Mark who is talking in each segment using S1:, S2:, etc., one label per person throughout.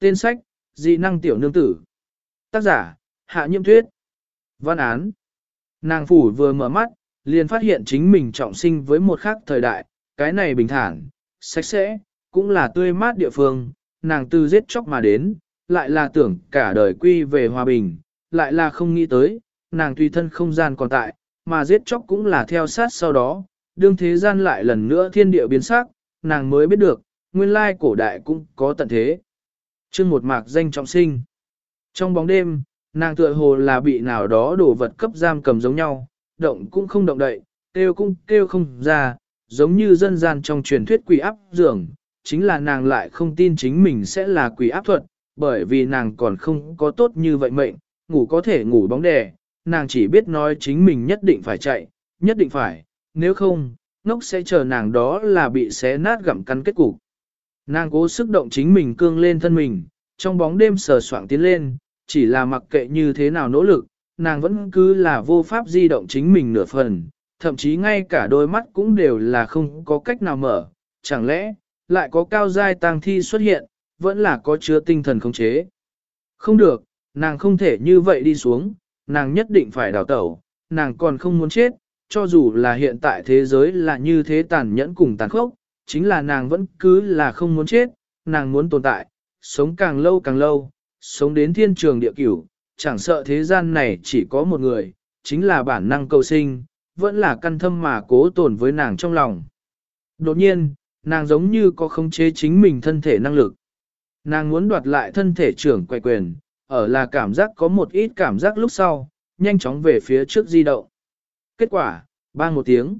S1: Tên sách, dị năng tiểu nương tử. Tác giả, hạ nhiễm thuyết. Văn án. Nàng phủ vừa mở mắt, liền phát hiện chính mình trọng sinh với một khác thời đại, cái này bình thản, sạch sẽ, cũng là tươi mát địa phương, nàng từ giết chóc mà đến, lại là tưởng cả đời quy về hòa bình, lại là không nghĩ tới, nàng tùy thân không gian còn tại, mà giết chóc cũng là theo sát sau đó, đương thế gian lại lần nữa thiên địa biến sắc, nàng mới biết được, nguyên lai cổ đại cũng có tận thế chương một mạc danh trọng sinh. Trong bóng đêm, nàng tựa hồ là bị nào đó đổ vật cấp giam cầm giống nhau, động cũng không động đậy, kêu cũng kêu không ra, giống như dân gian trong truyền thuyết quỷ áp dường, chính là nàng lại không tin chính mình sẽ là quỷ áp thuật, bởi vì nàng còn không có tốt như vậy mệnh, ngủ có thể ngủ bóng đè, nàng chỉ biết nói chính mình nhất định phải chạy, nhất định phải, nếu không, ngốc sẽ chờ nàng đó là bị xé nát gặm cắn kết cục. Nàng cố sức động chính mình cương lên thân mình, trong bóng đêm sờ soạng tiến lên, chỉ là mặc kệ như thế nào nỗ lực, nàng vẫn cứ là vô pháp di động chính mình nửa phần, thậm chí ngay cả đôi mắt cũng đều là không có cách nào mở, chẳng lẽ, lại có cao giai tang thi xuất hiện, vẫn là có chứa tinh thần khống chế. Không được, nàng không thể như vậy đi xuống, nàng nhất định phải đào tẩu, nàng còn không muốn chết, cho dù là hiện tại thế giới là như thế tàn nhẫn cùng tàn khốc, chính là nàng vẫn cứ là không muốn chết, nàng muốn tồn tại, sống càng lâu càng lâu, sống đến thiên trường địa cửu, chẳng sợ thế gian này chỉ có một người, chính là bản năng cầu sinh, vẫn là căn thâm mà cố tồn với nàng trong lòng. Đột nhiên, nàng giống như có khống chế chính mình thân thể năng lực. Nàng muốn đoạt lại thân thể trưởng quay quyền, ở là cảm giác có một ít cảm giác lúc sau, nhanh chóng về phía trước di động. Kết quả, ba một tiếng.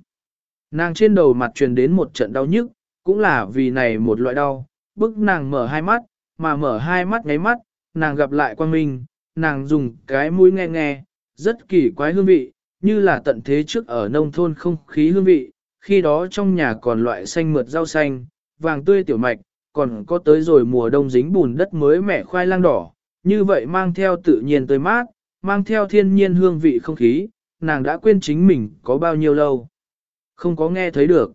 S1: Nàng trên đầu mặt truyền đến một trận đau nhức, cũng là vì này một loại đau, bức nàng mở hai mắt, mà mở hai mắt ngáy mắt, nàng gặp lại quan minh, nàng dùng cái mũi nghe nghe, rất kỳ quái hương vị, như là tận thế trước ở nông thôn không khí hương vị, khi đó trong nhà còn loại xanh mượt rau xanh, vàng tươi tiểu mạch, còn có tới rồi mùa đông dính bùn đất mới mẻ khoai lang đỏ, như vậy mang theo tự nhiên tươi mát, mang theo thiên nhiên hương vị không khí, nàng đã quên chính mình có bao nhiêu lâu. Không có nghe thấy được.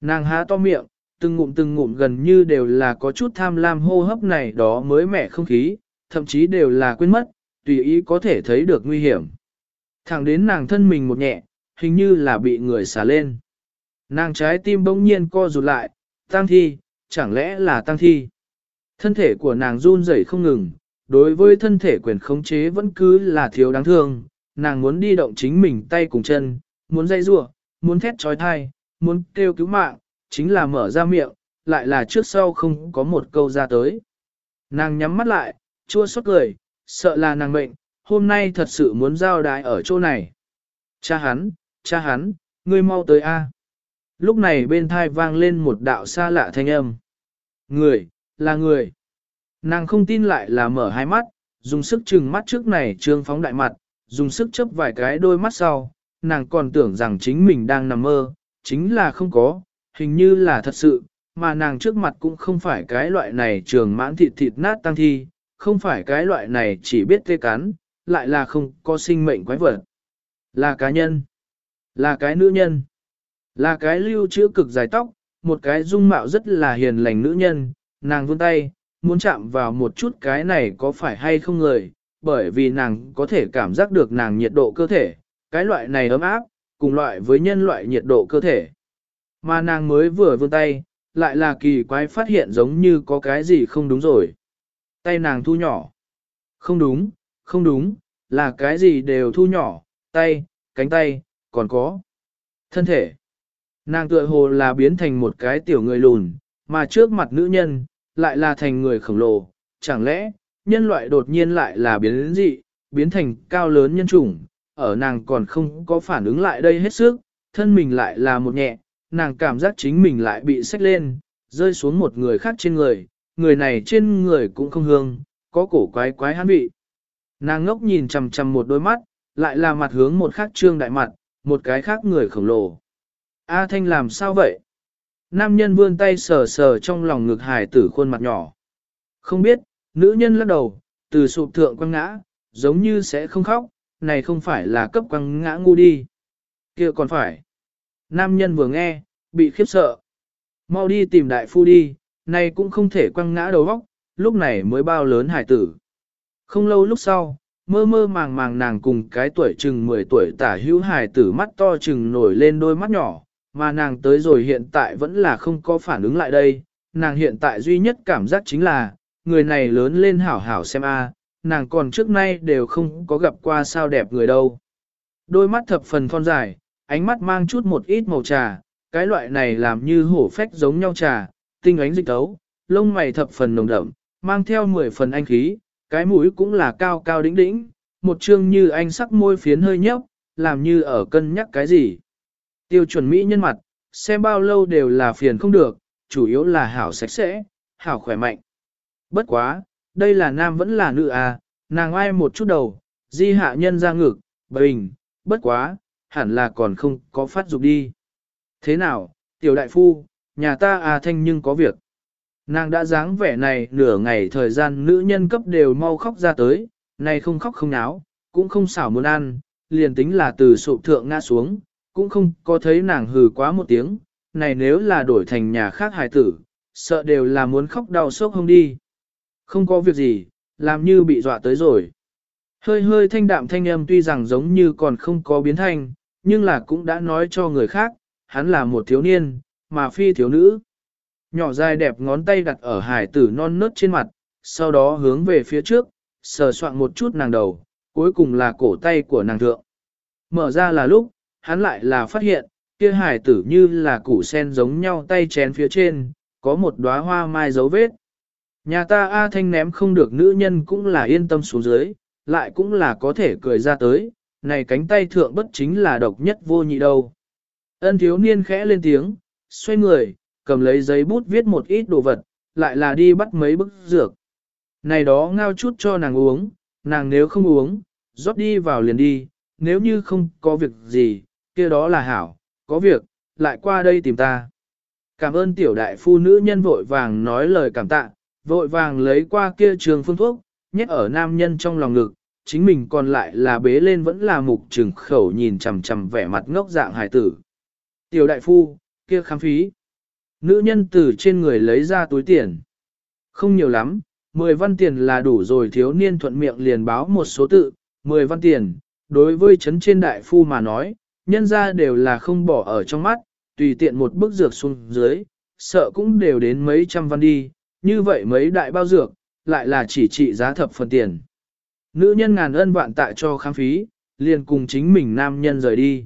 S1: Nàng há to miệng, từng ngụm từng ngụm gần như đều là có chút tham lam hô hấp này đó mới mẻ không khí, thậm chí đều là quên mất, tùy ý có thể thấy được nguy hiểm. Thẳng đến nàng thân mình một nhẹ, hình như là bị người xả lên. Nàng trái tim bỗng nhiên co rụt lại, tăng thi, chẳng lẽ là tăng thi. Thân thể của nàng run rẩy không ngừng, đối với thân thể quyền khống chế vẫn cứ là thiếu đáng thương, nàng muốn đi động chính mình tay cùng chân, muốn dây rủa, muốn thét trói thai, muốn kêu cứu mạng, chính là mở ra miệng, lại là trước sau không có một câu ra tới. Nàng nhắm mắt lại, chua xót cười, sợ là nàng mệnh, hôm nay thật sự muốn giao đái ở chỗ này. Cha hắn, cha hắn, ngươi mau tới A. Lúc này bên thai vang lên một đạo xa lạ thanh âm. Người, là người. Nàng không tin lại là mở hai mắt, dùng sức chừng mắt trước này trương phóng đại mặt, dùng sức chấp vài cái đôi mắt sau, nàng còn tưởng rằng chính mình đang nằm mơ, chính là không có, hình như là thật sự, mà nàng trước mặt cũng không phải cái loại này trường mãn thịt thịt nát tăng thi, không phải cái loại này chỉ biết tê cắn, lại là không có sinh mệnh quái vật. Là cá nhân, là cái nữ nhân, là cái lưu trữ cực dài tóc, một cái dung mạo rất là hiền lành nữ nhân, nàng vươn tay, muốn chạm vào một chút cái này có phải hay không người, bởi vì nàng có thể cảm giác được nàng nhiệt độ cơ thể, cái loại này ấm áp, cùng loại với nhân loại nhiệt độ cơ thể. Mà nàng mới vừa vươn tay, lại là kỳ quái phát hiện giống như có cái gì không đúng rồi. Tay nàng thu nhỏ. Không đúng, không đúng, là cái gì đều thu nhỏ, tay, cánh tay, còn có. Thân thể. Nàng tựa hồ là biến thành một cái tiểu người lùn, mà trước mặt nữ nhân, lại là thành người khổng lồ. Chẳng lẽ, nhân loại đột nhiên lại là biến dị, biến thành cao lớn nhân chủng, ở nàng còn không có phản ứng lại đây hết sức, thân mình lại là một nhẹ, nàng cảm giác chính mình lại bị xách lên, rơi xuống một người khác trên người, người này trên người cũng không hương, có cổ quái quái hán vị. Nàng ngốc nhìn chằm chằm một đôi mắt, lại là mặt hướng một khác trương đại mặt, một cái khác người khổng lồ. A Thanh làm sao vậy? Nam nhân vươn tay sờ sờ trong lòng ngực hài tử khuôn mặt nhỏ. Không biết, nữ nhân lắc đầu, từ sụp thượng quăng ngã, giống như sẽ không khóc, này không phải là cấp quăng ngã ngu đi. kia còn phải. Nam nhân vừa nghe, bị khiếp sợ. Mau đi tìm đại phu đi, này cũng không thể quăng ngã đầu vóc, lúc này mới bao lớn hải tử. Không lâu lúc sau, mơ mơ màng màng nàng cùng cái tuổi chừng 10 tuổi tả hữu hải tử mắt to chừng nổi lên đôi mắt nhỏ, mà nàng tới rồi hiện tại vẫn là không có phản ứng lại đây. Nàng hiện tại duy nhất cảm giác chính là, người này lớn lên hảo hảo xem a, nàng còn trước nay đều không có gặp qua sao đẹp người đâu. Đôi mắt thập phần thon dài, ánh mắt mang chút một ít màu trà, cái loại này làm như hổ phách giống nhau trà, tinh ánh dịch tấu, lông mày thập phần nồng đậm, mang theo 10 phần anh khí, cái mũi cũng là cao cao đĩnh đĩnh, một chương như anh sắc môi phiến hơi nhấp, làm như ở cân nhắc cái gì. Tiêu chuẩn mỹ nhân mặt, xem bao lâu đều là phiền không được, chủ yếu là hảo sạch sẽ, hảo khỏe mạnh. Bất quá, đây là nam vẫn là nữ à, nàng ai một chút đầu, di hạ nhân ra ngực, bình, bất quá, hẳn là còn không có phát dục đi. Thế nào, tiểu đại phu, nhà ta à thanh nhưng có việc. Nàng đã dáng vẻ này nửa ngày thời gian nữ nhân cấp đều mau khóc ra tới, này không khóc không náo, cũng không xảo muốn ăn, liền tính là từ sụp thượng ngã xuống, cũng không có thấy nàng hừ quá một tiếng, này nếu là đổi thành nhà khác hài tử, sợ đều là muốn khóc đau sốc không đi. Không có việc gì, làm như bị dọa tới rồi. Hơi hơi thanh đạm thanh âm tuy rằng giống như còn không có biến thanh, nhưng là cũng đã nói cho người khác, hắn là một thiếu niên, mà phi thiếu nữ. Nhỏ dài đẹp ngón tay đặt ở hải tử non nớt trên mặt, sau đó hướng về phía trước, sờ soạn một chút nàng đầu, cuối cùng là cổ tay của nàng thượng. Mở ra là lúc, hắn lại là phát hiện, kia hải tử như là củ sen giống nhau tay chén phía trên, có một đóa hoa mai dấu vết. Nhà ta A Thanh ném không được nữ nhân cũng là yên tâm xuống dưới, lại cũng là có thể cười ra tới, này cánh tay thượng bất chính là độc nhất vô nhị đâu. Ân thiếu niên khẽ lên tiếng, xoay người, cầm lấy giấy bút viết một ít đồ vật, lại là đi bắt mấy bức dược. Này đó ngao chút cho nàng uống, nàng nếu không uống, rót đi vào liền đi, nếu như không có việc gì, kia đó là hảo, có việc, lại qua đây tìm ta. Cảm ơn tiểu đại phu nữ nhân vội vàng nói lời cảm tạ, vội vàng lấy qua kia trường phương thuốc, nhét ở nam nhân trong lòng ngực, chính mình còn lại là bế lên vẫn là mục trừng khẩu nhìn chằm chằm vẻ mặt ngốc dạng hải tử. Tiểu đại phu, kia khám phí. Nữ nhân từ trên người lấy ra túi tiền. Không nhiều lắm, 10 văn tiền là đủ rồi thiếu niên thuận miệng liền báo một số tự, 10 văn tiền. Đối với chấn trên đại phu mà nói, nhân ra đều là không bỏ ở trong mắt, tùy tiện một bức dược xuống dưới, sợ cũng đều đến mấy trăm văn đi, như vậy mấy đại bao dược, lại là chỉ trị giá thập phần tiền. Nữ nhân ngàn ân vạn tạ cho khám phí, liền cùng chính mình nam nhân rời đi.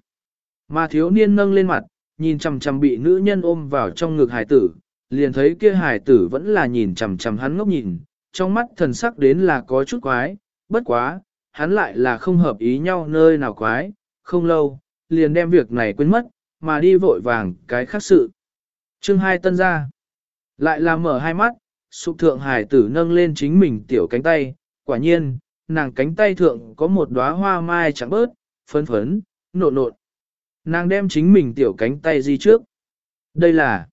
S1: Mà thiếu niên nâng lên mặt, nhìn chằm chằm bị nữ nhân ôm vào trong ngực hải tử, liền thấy kia hải tử vẫn là nhìn chằm chằm hắn ngốc nhìn, trong mắt thần sắc đến là có chút quái, bất quá, hắn lại là không hợp ý nhau nơi nào quái, không lâu, liền đem việc này quên mất, mà đi vội vàng cái khác sự. Chương hai tân ra, lại là mở hai mắt, sụp thượng hải tử nâng lên chính mình tiểu cánh tay, quả nhiên, nàng cánh tay thượng có một đóa hoa mai trắng bớt, phấn phấn, nộn nộn. Nàng đem chính mình tiểu cánh tay di trước. Đây là,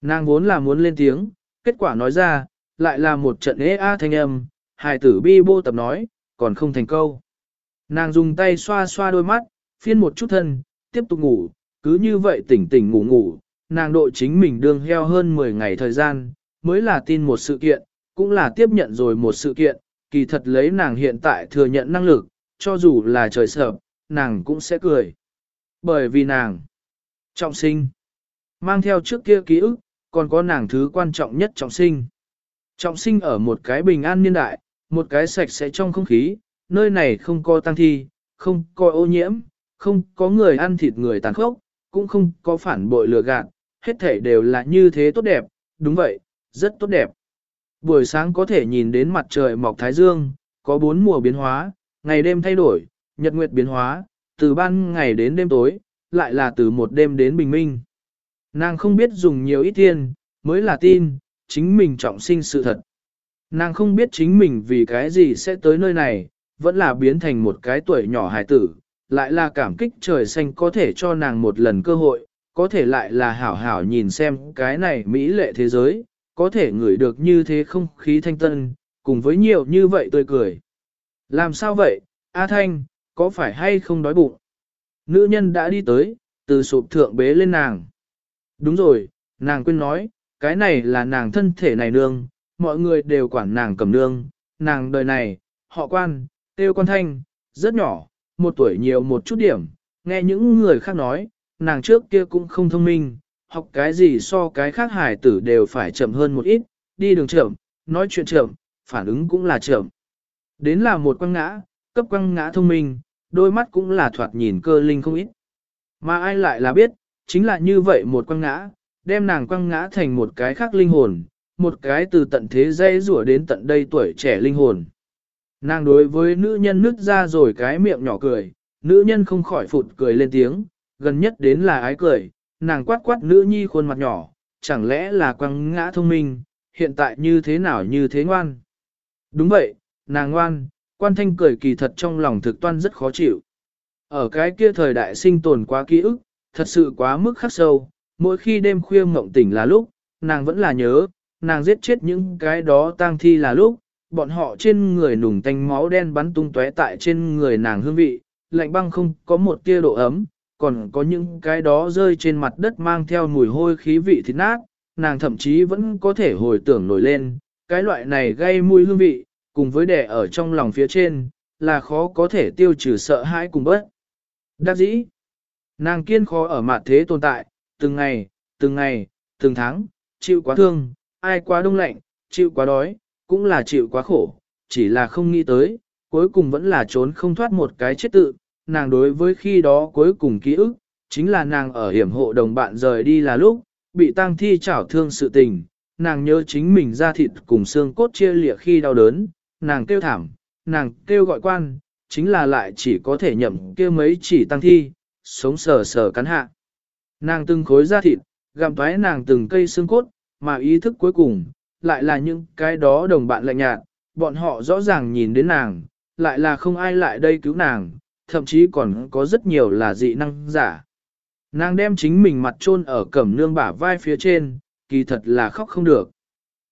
S1: nàng vốn là muốn lên tiếng, kết quả nói ra, lại là một trận ế a thanh âm, hài tử bi bô tập nói, còn không thành câu. Nàng dùng tay xoa xoa đôi mắt, phiên một chút thân, tiếp tục ngủ, cứ như vậy tỉnh tỉnh ngủ ngủ, nàng đội chính mình đương heo hơn 10 ngày thời gian, mới là tin một sự kiện, cũng là tiếp nhận rồi một sự kiện, kỳ thật lấy nàng hiện tại thừa nhận năng lực, cho dù là trời sợ, nàng cũng sẽ cười. Bởi vì nàng trọng sinh, mang theo trước kia ký ức, còn có nàng thứ quan trọng nhất trọng sinh. Trọng sinh ở một cái bình an niên đại, một cái sạch sẽ trong không khí, nơi này không có tăng thi, không có ô nhiễm, không có người ăn thịt người tàn khốc, cũng không có phản bội lừa gạt, hết thể đều là như thế tốt đẹp, đúng vậy, rất tốt đẹp. Buổi sáng có thể nhìn đến mặt trời mọc thái dương, có bốn mùa biến hóa, ngày đêm thay đổi, nhật nguyệt biến hóa, từ ban ngày đến đêm tối, lại là từ một đêm đến bình minh. Nàng không biết dùng nhiều ít tiền, mới là tin, chính mình trọng sinh sự thật. Nàng không biết chính mình vì cái gì sẽ tới nơi này, vẫn là biến thành một cái tuổi nhỏ hài tử, lại là cảm kích trời xanh có thể cho nàng một lần cơ hội, có thể lại là hảo hảo nhìn xem cái này mỹ lệ thế giới, có thể ngửi được như thế không khí thanh tân, cùng với nhiều như vậy tươi cười. Làm sao vậy, A Thanh, có phải hay không đói bụng? Nữ nhân đã đi tới, từ sụp thượng bế lên nàng. Đúng rồi, nàng quên nói, cái này là nàng thân thể này nương, mọi người đều quản nàng cầm nương, nàng đời này, họ quan, tiêu quan thanh, rất nhỏ, một tuổi nhiều một chút điểm, nghe những người khác nói, nàng trước kia cũng không thông minh, học cái gì so cái khác hài tử đều phải chậm hơn một ít, đi đường chậm, nói chuyện chậm, phản ứng cũng là chậm. Đến là một quăng ngã, cấp quăng ngã thông minh, đôi mắt cũng là thoạt nhìn cơ linh không ít. Mà ai lại là biết, chính là như vậy một quăng ngã, đem nàng quăng ngã thành một cái khác linh hồn, một cái từ tận thế dây rủa đến tận đây tuổi trẻ linh hồn. Nàng đối với nữ nhân nứt ra rồi cái miệng nhỏ cười, nữ nhân không khỏi phụt cười lên tiếng, gần nhất đến là ái cười, nàng quát quát nữ nhi khuôn mặt nhỏ, chẳng lẽ là quăng ngã thông minh, hiện tại như thế nào như thế ngoan. Đúng vậy, nàng ngoan, quan thanh cười kỳ thật trong lòng thực toan rất khó chịu. Ở cái kia thời đại sinh tồn quá ký ức, thật sự quá mức khắc sâu, mỗi khi đêm khuya mộng tỉnh là lúc, nàng vẫn là nhớ, nàng giết chết những cái đó tang thi là lúc, bọn họ trên người nùng tanh máu đen bắn tung tóe tại trên người nàng hương vị, lạnh băng không có một tia độ ấm, còn có những cái đó rơi trên mặt đất mang theo mùi hôi khí vị thịt nát, nàng thậm chí vẫn có thể hồi tưởng nổi lên, cái loại này gây mùi hương vị, cùng với đẻ ở trong lòng phía trên, là khó có thể tiêu trừ sợ hãi cùng bớt. Đắc dĩ, nàng kiên khó ở mặt thế tồn tại, từng ngày, từng ngày, từng tháng, chịu quá thương, ai quá đông lạnh, chịu quá đói, cũng là chịu quá khổ, chỉ là không nghĩ tới, cuối cùng vẫn là trốn không thoát một cái chết tự, nàng đối với khi đó cuối cùng ký ức, chính là nàng ở hiểm hộ đồng bạn rời đi là lúc, bị tang thi chảo thương sự tình, nàng nhớ chính mình ra thịt cùng xương cốt chia lịa khi đau đớn, nàng kêu thảm, nàng kêu gọi quan, chính là lại chỉ có thể nhậm kêu mấy chỉ tăng thi, sống sờ sờ cắn hạ. Nàng từng khối da thịt, gặm thoái nàng từng cây xương cốt, mà ý thức cuối cùng, lại là những cái đó đồng bạn lạnh nhạt, bọn họ rõ ràng nhìn đến nàng, lại là không ai lại đây cứu nàng, thậm chí còn có rất nhiều là dị năng giả. Nàng đem chính mình mặt chôn ở cẩm nương bả vai phía trên, kỳ thật là khóc không được.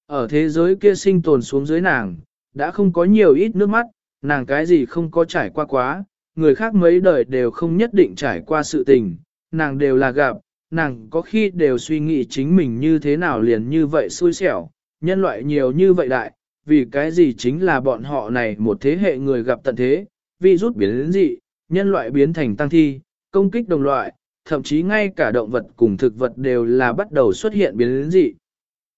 S1: Ở thế giới kia sinh tồn xuống dưới nàng, đã không có nhiều ít nước mắt, nàng cái gì không có trải qua quá, người khác mấy đời đều không nhất định trải qua sự tình, nàng đều là gặp, nàng có khi đều suy nghĩ chính mình như thế nào liền như vậy xui xẻo, nhân loại nhiều như vậy đại, vì cái gì chính là bọn họ này một thế hệ người gặp tận thế, vì rút biến đến dị, nhân loại biến thành tăng thi, công kích đồng loại, thậm chí ngay cả động vật cùng thực vật đều là bắt đầu xuất hiện biến đến dị.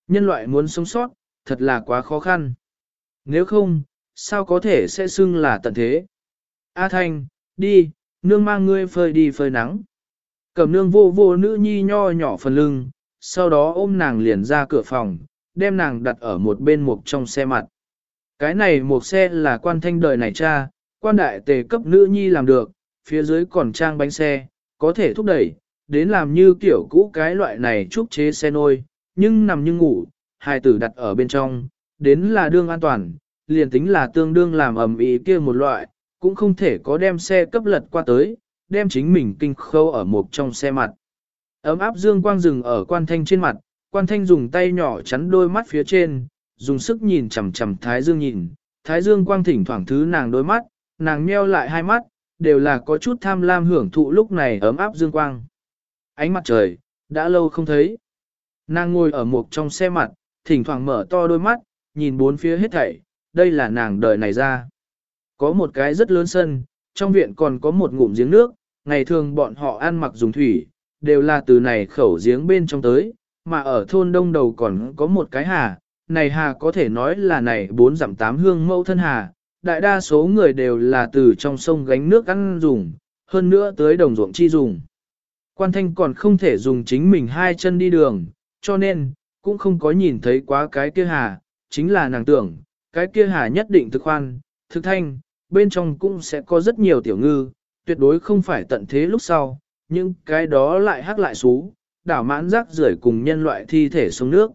S1: Nhân loại muốn sống sót, thật là quá khó khăn. Nếu không, sao có thể sẽ xưng là tận thế? A Thanh, đi, nương mang ngươi phơi đi phơi nắng. Cầm nương vô vô nữ nhi nho nhỏ phần lưng, sau đó ôm nàng liền ra cửa phòng, đem nàng đặt ở một bên mục trong xe mặt. Cái này một xe là quan thanh đời này cha, quan đại tề cấp nữ nhi làm được, phía dưới còn trang bánh xe, có thể thúc đẩy, đến làm như kiểu cũ cái loại này trúc chế xe nôi, nhưng nằm như ngủ, hai tử đặt ở bên trong, đến là đương an toàn, liền tính là tương đương làm ẩm ý kia một loại, cũng không thể có đem xe cấp lật qua tới, đem chính mình kinh khâu ở một trong xe mặt. Ấm áp dương quang rừng ở quan thanh trên mặt, quan thanh dùng tay nhỏ chắn đôi mắt phía trên, dùng sức nhìn chằm chằm thái dương nhìn, thái dương quang thỉnh thoảng thứ nàng đôi mắt, nàng nheo lại hai mắt, đều là có chút tham lam hưởng thụ lúc này ấm áp dương quang. Ánh mặt trời, đã lâu không thấy. Nàng ngồi ở một trong xe mặt, thỉnh thoảng mở to đôi mắt, nhìn bốn phía hết thảy, đây là nàng đời này ra. Có một cái rất lớn sân, trong viện còn có một ngụm giếng nước, ngày thường bọn họ ăn mặc dùng thủy, đều là từ này khẩu giếng bên trong tới, mà ở thôn đông đầu còn có một cái hà, này hà có thể nói là này bốn dặm tám hương mẫu thân hà, đại đa số người đều là từ trong sông gánh nước ăn dùng, hơn nữa tới đồng ruộng chi dùng. Quan thanh còn không thể dùng chính mình hai chân đi đường, cho nên, cũng không có nhìn thấy quá cái kia hà, chính là nàng tưởng, cái kia hà nhất định thực khoan, thực thanh, bên trong cũng sẽ có rất nhiều tiểu ngư, tuyệt đối không phải tận thế lúc sau, nhưng cái đó lại hắc lại xú, đảo mãn rác rưởi cùng nhân loại thi thể xuống nước.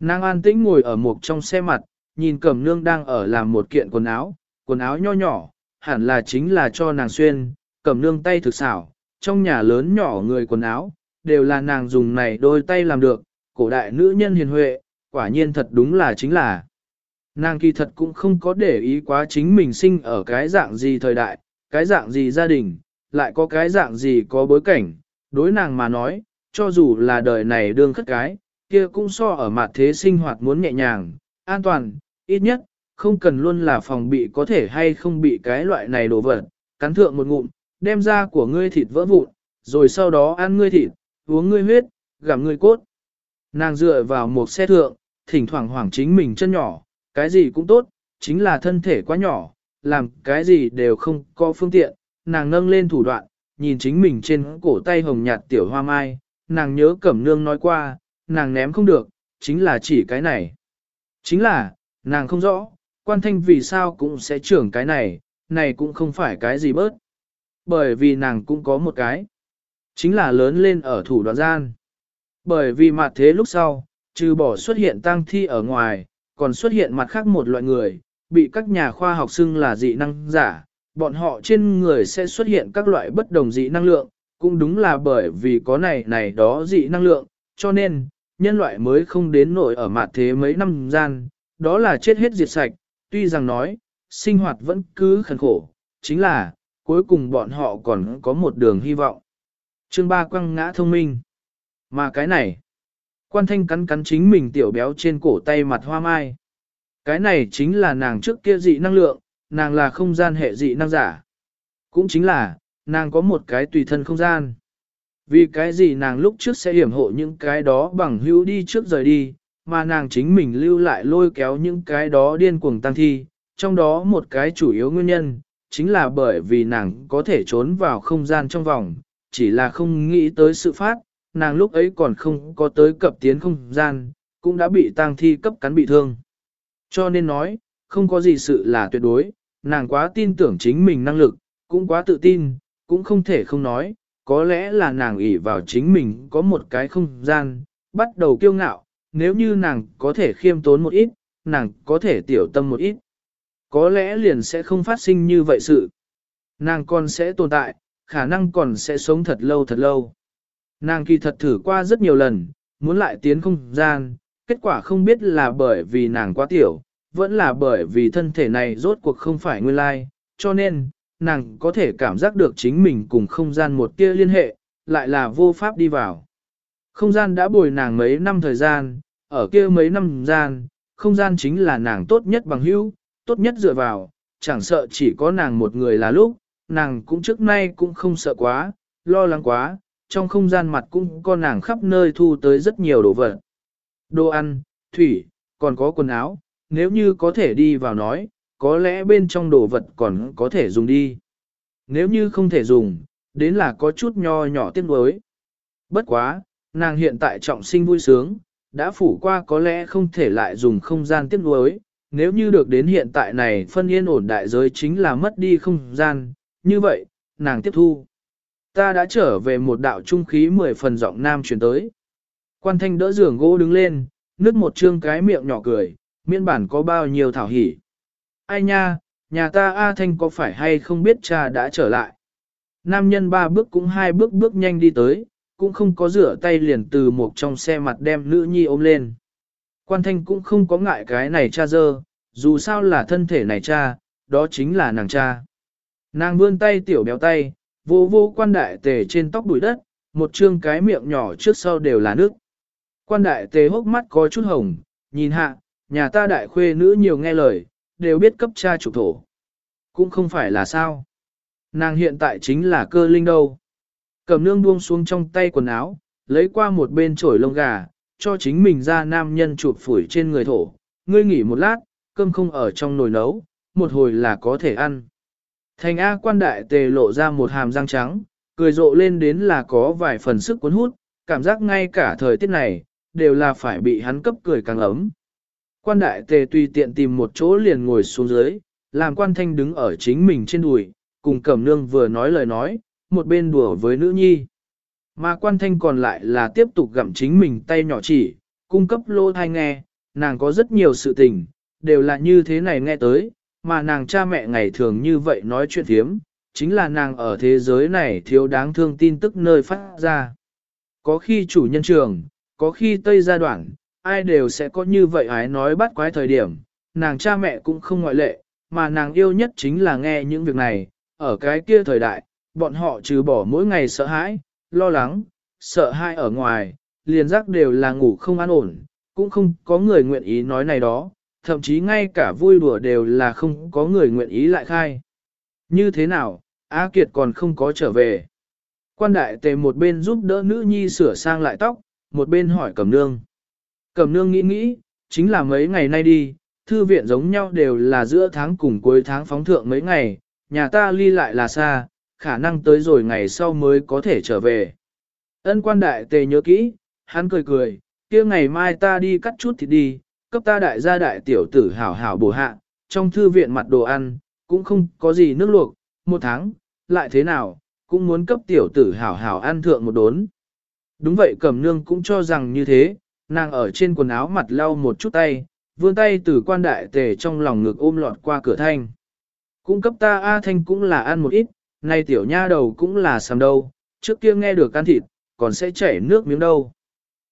S1: Nàng an tĩnh ngồi ở một trong xe mặt, nhìn cẩm nương đang ở làm một kiện quần áo, quần áo nho nhỏ, hẳn là chính là cho nàng xuyên, cẩm nương tay thực xảo, trong nhà lớn nhỏ người quần áo, đều là nàng dùng này đôi tay làm được, cổ đại nữ nhân hiền huệ, quả nhiên thật đúng là chính là. Nàng kỳ thật cũng không có để ý quá chính mình sinh ở cái dạng gì thời đại, cái dạng gì gia đình, lại có cái dạng gì có bối cảnh, đối nàng mà nói, cho dù là đời này đương khất cái, kia cũng so ở mặt thế sinh hoạt muốn nhẹ nhàng, an toàn, ít nhất, không cần luôn là phòng bị có thể hay không bị cái loại này đổ vật, cắn thượng một ngụm, đem ra của ngươi thịt vỡ vụn, rồi sau đó ăn ngươi thịt, uống ngươi huyết, gặm ngươi cốt. Nàng dựa vào một xe thượng, thỉnh thoảng hoảng chính mình chân nhỏ, cái gì cũng tốt, chính là thân thể quá nhỏ, làm cái gì đều không có phương tiện, nàng nâng lên thủ đoạn, nhìn chính mình trên cổ tay hồng nhạt tiểu hoa mai, nàng nhớ cẩm nương nói qua, nàng ném không được, chính là chỉ cái này. Chính là, nàng không rõ, quan thanh vì sao cũng sẽ trưởng cái này, này cũng không phải cái gì bớt. Bởi vì nàng cũng có một cái, chính là lớn lên ở thủ đoạn gian. Bởi vì mặt thế lúc sau, trừ bỏ xuất hiện tăng thi ở ngoài, còn xuất hiện mặt khác một loại người, bị các nhà khoa học xưng là dị năng giả, bọn họ trên người sẽ xuất hiện các loại bất đồng dị năng lượng, cũng đúng là bởi vì có này này đó dị năng lượng, cho nên, nhân loại mới không đến nổi ở mặt thế mấy năm gian, đó là chết hết diệt sạch, tuy rằng nói, sinh hoạt vẫn cứ khẩn khổ, chính là, cuối cùng bọn họ còn có một đường hy vọng. Chương ba quăng ngã thông minh. Mà cái này, quan thanh cắn cắn chính mình tiểu béo trên cổ tay mặt hoa mai. Cái này chính là nàng trước kia dị năng lượng, nàng là không gian hệ dị năng giả. Cũng chính là, nàng có một cái tùy thân không gian. Vì cái gì nàng lúc trước sẽ hiểm hộ những cái đó bằng hữu đi trước rời đi, mà nàng chính mình lưu lại lôi kéo những cái đó điên cuồng tăng thi, trong đó một cái chủ yếu nguyên nhân, chính là bởi vì nàng có thể trốn vào không gian trong vòng, chỉ là không nghĩ tới sự phát, nàng lúc ấy còn không có tới cập tiến không gian, cũng đã bị tang thi cấp cắn bị thương. Cho nên nói, không có gì sự là tuyệt đối, nàng quá tin tưởng chính mình năng lực, cũng quá tự tin, cũng không thể không nói, có lẽ là nàng ỷ vào chính mình có một cái không gian, bắt đầu kiêu ngạo, nếu như nàng có thể khiêm tốn một ít, nàng có thể tiểu tâm một ít. Có lẽ liền sẽ không phát sinh như vậy sự. Nàng còn sẽ tồn tại, khả năng còn sẽ sống thật lâu thật lâu. Nàng kỳ thật thử qua rất nhiều lần, muốn lại tiến không gian, kết quả không biết là bởi vì nàng quá tiểu, vẫn là bởi vì thân thể này rốt cuộc không phải nguyên lai, cho nên, nàng có thể cảm giác được chính mình cùng không gian một tia liên hệ, lại là vô pháp đi vào. Không gian đã bồi nàng mấy năm thời gian, ở kia mấy năm gian, không gian chính là nàng tốt nhất bằng hữu, tốt nhất dựa vào, chẳng sợ chỉ có nàng một người là lúc, nàng cũng trước nay cũng không sợ quá, lo lắng quá, trong không gian mặt cũng có nàng khắp nơi thu tới rất nhiều đồ vật. Đồ ăn, thủy, còn có quần áo, nếu như có thể đi vào nói, có lẽ bên trong đồ vật còn có thể dùng đi. Nếu như không thể dùng, đến là có chút nho nhỏ tiếc nuối. Bất quá, nàng hiện tại trọng sinh vui sướng, đã phủ qua có lẽ không thể lại dùng không gian tiếc nuối. Nếu như được đến hiện tại này phân yên ổn đại giới chính là mất đi không gian, như vậy, nàng tiếp thu. Ta đã trở về một đạo trung khí mười phần giọng nam chuyển tới. Quan thanh đỡ giường gỗ đứng lên, nứt một trương cái miệng nhỏ cười, miễn bản có bao nhiêu thảo hỉ. Ai nha, nhà ta A Thanh có phải hay không biết cha đã trở lại. Nam nhân ba bước cũng hai bước bước nhanh đi tới, cũng không có rửa tay liền từ một trong xe mặt đem nữ nhi ôm lên. Quan thanh cũng không có ngại cái này cha dơ, dù sao là thân thể này cha, đó chính là nàng cha. Nàng vươn tay tiểu béo tay, vô vô quan đại tề trên tóc bụi đất, một trương cái miệng nhỏ trước sau đều là nước. Quan đại tề hốc mắt có chút hồng, nhìn hạ, nhà ta đại khuê nữ nhiều nghe lời, đều biết cấp cha chủ thổ. Cũng không phải là sao. Nàng hiện tại chính là cơ linh đâu. Cầm nương buông xuống trong tay quần áo, lấy qua một bên chổi lông gà, cho chính mình ra nam nhân chụp phủi trên người thổ. Ngươi nghỉ một lát, cơm không ở trong nồi nấu, một hồi là có thể ăn. Thành A quan đại tề lộ ra một hàm răng trắng, cười rộ lên đến là có vài phần sức cuốn hút, cảm giác ngay cả thời tiết này, đều là phải bị hắn cấp cười càng ấm. Quan đại tề tùy tiện tìm một chỗ liền ngồi xuống dưới, làm quan thanh đứng ở chính mình trên đùi, cùng cẩm nương vừa nói lời nói, một bên đùa với nữ nhi. Mà quan thanh còn lại là tiếp tục gặm chính mình tay nhỏ chỉ, cung cấp lô thai nghe, nàng có rất nhiều sự tình, đều là như thế này nghe tới, mà nàng cha mẹ ngày thường như vậy nói chuyện thiếm, chính là nàng ở thế giới này thiếu đáng thương tin tức nơi phát ra. Có khi chủ nhân trường, có khi tây gia đoạn, ai đều sẽ có như vậy ái nói bắt quái thời điểm, nàng cha mẹ cũng không ngoại lệ, mà nàng yêu nhất chính là nghe những việc này, ở cái kia thời đại, bọn họ trừ bỏ mỗi ngày sợ hãi, lo lắng, sợ hãi ở ngoài, liền giác đều là ngủ không an ổn, cũng không có người nguyện ý nói này đó, thậm chí ngay cả vui đùa đều là không có người nguyện ý lại khai. Như thế nào, Á Kiệt còn không có trở về. Quan đại tề một bên giúp đỡ nữ nhi sửa sang lại tóc, một bên hỏi Cẩm Nương. Cẩm Nương nghĩ nghĩ, chính là mấy ngày nay đi, thư viện giống nhau đều là giữa tháng cùng cuối tháng phóng thượng mấy ngày, nhà ta ly lại là xa, khả năng tới rồi ngày sau mới có thể trở về. Ân quan đại tề nhớ kỹ, hắn cười cười, kia ngày mai ta đi cắt chút thịt đi, cấp ta đại gia đại tiểu tử hảo hảo bổ hạ, trong thư viện mặt đồ ăn, cũng không có gì nước luộc, một tháng, lại thế nào, cũng muốn cấp tiểu tử hảo hảo ăn thượng một đốn. Đúng vậy cẩm nương cũng cho rằng như thế, nàng ở trên quần áo mặt lau một chút tay, vươn tay từ quan đại tề trong lòng ngực ôm lọt qua cửa thanh. Cũng cấp ta A Thanh cũng là ăn một ít, nay tiểu nha đầu cũng là sàm đâu, trước kia nghe được ăn thịt, còn sẽ chảy nước miếng đâu.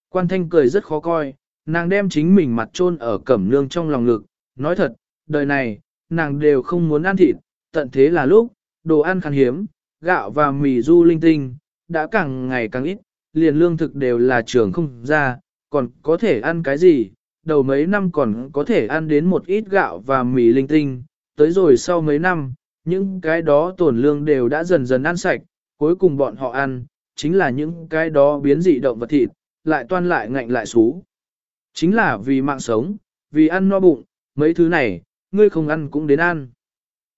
S1: Quan thanh cười rất khó coi, nàng đem chính mình mặt chôn ở cẩm nương trong lòng ngực, nói thật, đời này, nàng đều không muốn ăn thịt, tận thế là lúc, đồ ăn khan hiếm, gạo và mì du linh tinh, đã càng ngày càng ít, liền lương thực đều là trường không ra, còn có thể ăn cái gì, đầu mấy năm còn có thể ăn đến một ít gạo và mì linh tinh, tới rồi sau mấy năm, những cái đó tổn lương đều đã dần dần ăn sạch, cuối cùng bọn họ ăn, chính là những cái đó biến dị động vật thịt, lại toan lại ngạnh lại xú. Chính là vì mạng sống, vì ăn no bụng, mấy thứ này, ngươi không ăn cũng đến ăn.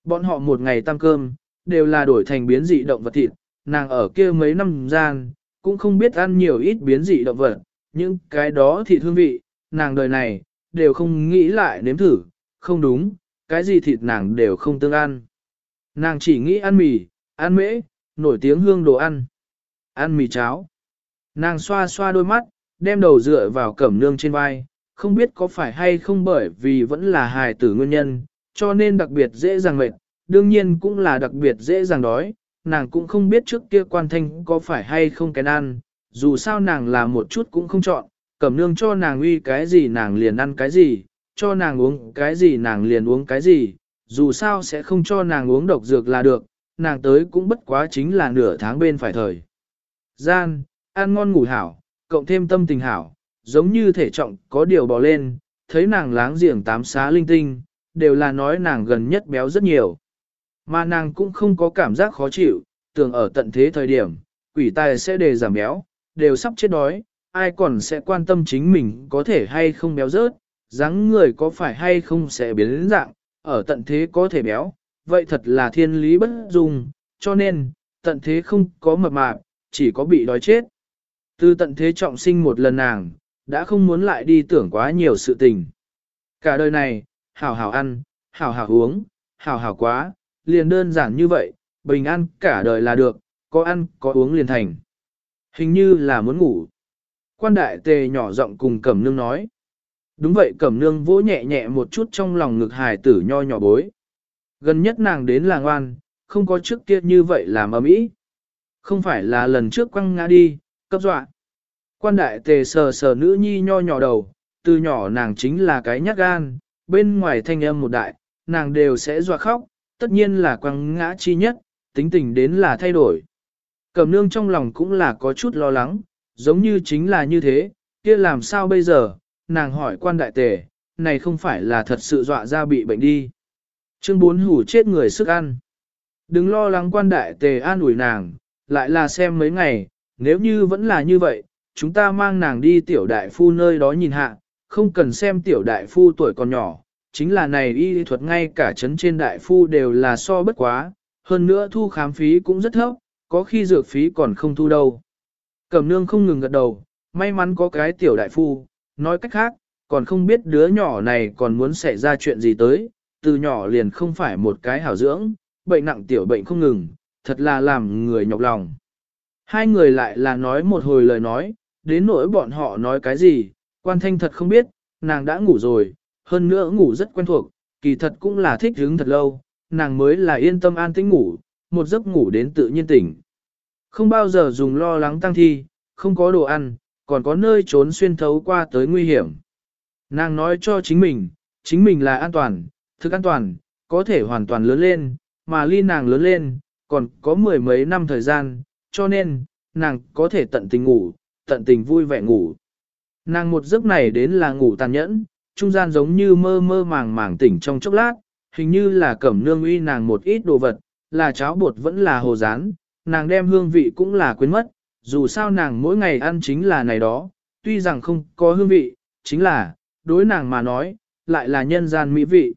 S1: Bọn họ một ngày tăng cơm, đều là đổi thành biến dị động vật thịt, nàng ở kia mấy năm gian, cũng không biết ăn nhiều ít biến dị động vật, nhưng cái đó thịt hương vị, nàng đời này, đều không nghĩ lại nếm thử, không đúng, cái gì thịt nàng đều không tương ăn. Nàng chỉ nghĩ ăn mì, ăn mễ, nổi tiếng hương đồ ăn. Ăn mì cháo. Nàng xoa xoa đôi mắt, đem đầu dựa vào cẩm nương trên vai, không biết có phải hay không bởi vì vẫn là hài tử nguyên nhân, cho nên đặc biệt dễ dàng mệt, đương nhiên cũng là đặc biệt dễ dàng đói, nàng cũng không biết trước kia quan thanh có phải hay không cái ăn, dù sao nàng là một chút cũng không chọn, cẩm nương cho nàng uy cái gì nàng liền ăn cái gì, cho nàng uống cái gì nàng liền uống cái gì, dù sao sẽ không cho nàng uống độc dược là được, nàng tới cũng bất quá chính là nửa tháng bên phải thời. Gian, ăn ngon ngủ hảo, cộng thêm tâm tình hảo, giống như thể trọng có điều bò lên, thấy nàng láng giềng tám xá linh tinh, đều là nói nàng gần nhất béo rất nhiều. Mà nàng cũng không có cảm giác khó chịu, tưởng ở tận thế thời điểm, quỷ tài sẽ đề giảm béo, đều sắp chết đói, ai còn sẽ quan tâm chính mình có thể hay không béo rớt, dáng người có phải hay không sẽ biến dạng, ở tận thế có thể béo, vậy thật là thiên lý bất dung, cho nên, tận thế không có mập mạp, chỉ có bị đói chết. Từ tận thế trọng sinh một lần nàng, đã không muốn lại đi tưởng quá nhiều sự tình. Cả đời này, hảo hảo ăn, hảo hảo uống, hảo hảo quá, liền đơn giản như vậy, bình an cả đời là được, có ăn, có uống liền thành. Hình như là muốn ngủ. Quan đại tề nhỏ giọng cùng Cẩm Nương nói. Đúng vậy Cẩm Nương vỗ nhẹ nhẹ một chút trong lòng ngực hài tử nho nhỏ bối. Gần nhất nàng đến là ngoan, không có trước kia như vậy làm ấm ý. Không phải là lần trước quăng ngã đi, cấp dọa. Quan đại tề sờ sờ nữ nhi nho nhỏ đầu, từ nhỏ nàng chính là cái nhát gan, bên ngoài thanh âm một đại, nàng đều sẽ dọa khóc, tất nhiên là quăng ngã chi nhất, tính tình đến là thay đổi. Cẩm nương trong lòng cũng là có chút lo lắng, giống như chính là như thế, kia làm sao bây giờ, nàng hỏi quan đại tề, này không phải là thật sự dọa ra bị bệnh đi. Chương 4 hủ chết người sức ăn. Đừng lo lắng quan đại tề an ủi nàng, lại là xem mấy ngày, nếu như vẫn là như vậy, chúng ta mang nàng đi tiểu đại phu nơi đó nhìn hạ, không cần xem tiểu đại phu tuổi còn nhỏ, chính là này y thuật ngay cả chấn trên đại phu đều là so bất quá, hơn nữa thu khám phí cũng rất thấp, có khi dược phí còn không thu đâu. Cẩm nương không ngừng gật đầu, may mắn có cái tiểu đại phu, nói cách khác, còn không biết đứa nhỏ này còn muốn xảy ra chuyện gì tới, từ nhỏ liền không phải một cái hảo dưỡng, bệnh nặng tiểu bệnh không ngừng, thật là làm người nhọc lòng. Hai người lại là nói một hồi lời nói, đến nỗi bọn họ nói cái gì, quan thanh thật không biết, nàng đã ngủ rồi, hơn nữa ngủ rất quen thuộc, kỳ thật cũng là thích hứng thật lâu, nàng mới là yên tâm an tĩnh ngủ, một giấc ngủ đến tự nhiên tỉnh. Không bao giờ dùng lo lắng tăng thi, không có đồ ăn, còn có nơi trốn xuyên thấu qua tới nguy hiểm. Nàng nói cho chính mình, chính mình là an toàn, thức an toàn, có thể hoàn toàn lớn lên, mà ly nàng lớn lên, còn có mười mấy năm thời gian, cho nên, nàng có thể tận tình ngủ, tận tình vui vẻ ngủ. Nàng một giấc này đến là ngủ tàn nhẫn, trung gian giống như mơ mơ màng màng tỉnh trong chốc lát, hình như là cẩm nương uy nàng một ít đồ vật, là cháo bột vẫn là hồ rán, nàng đem hương vị cũng là quên mất, dù sao nàng mỗi ngày ăn chính là này đó, tuy rằng không có hương vị, chính là, đối nàng mà nói, lại là nhân gian mỹ vị.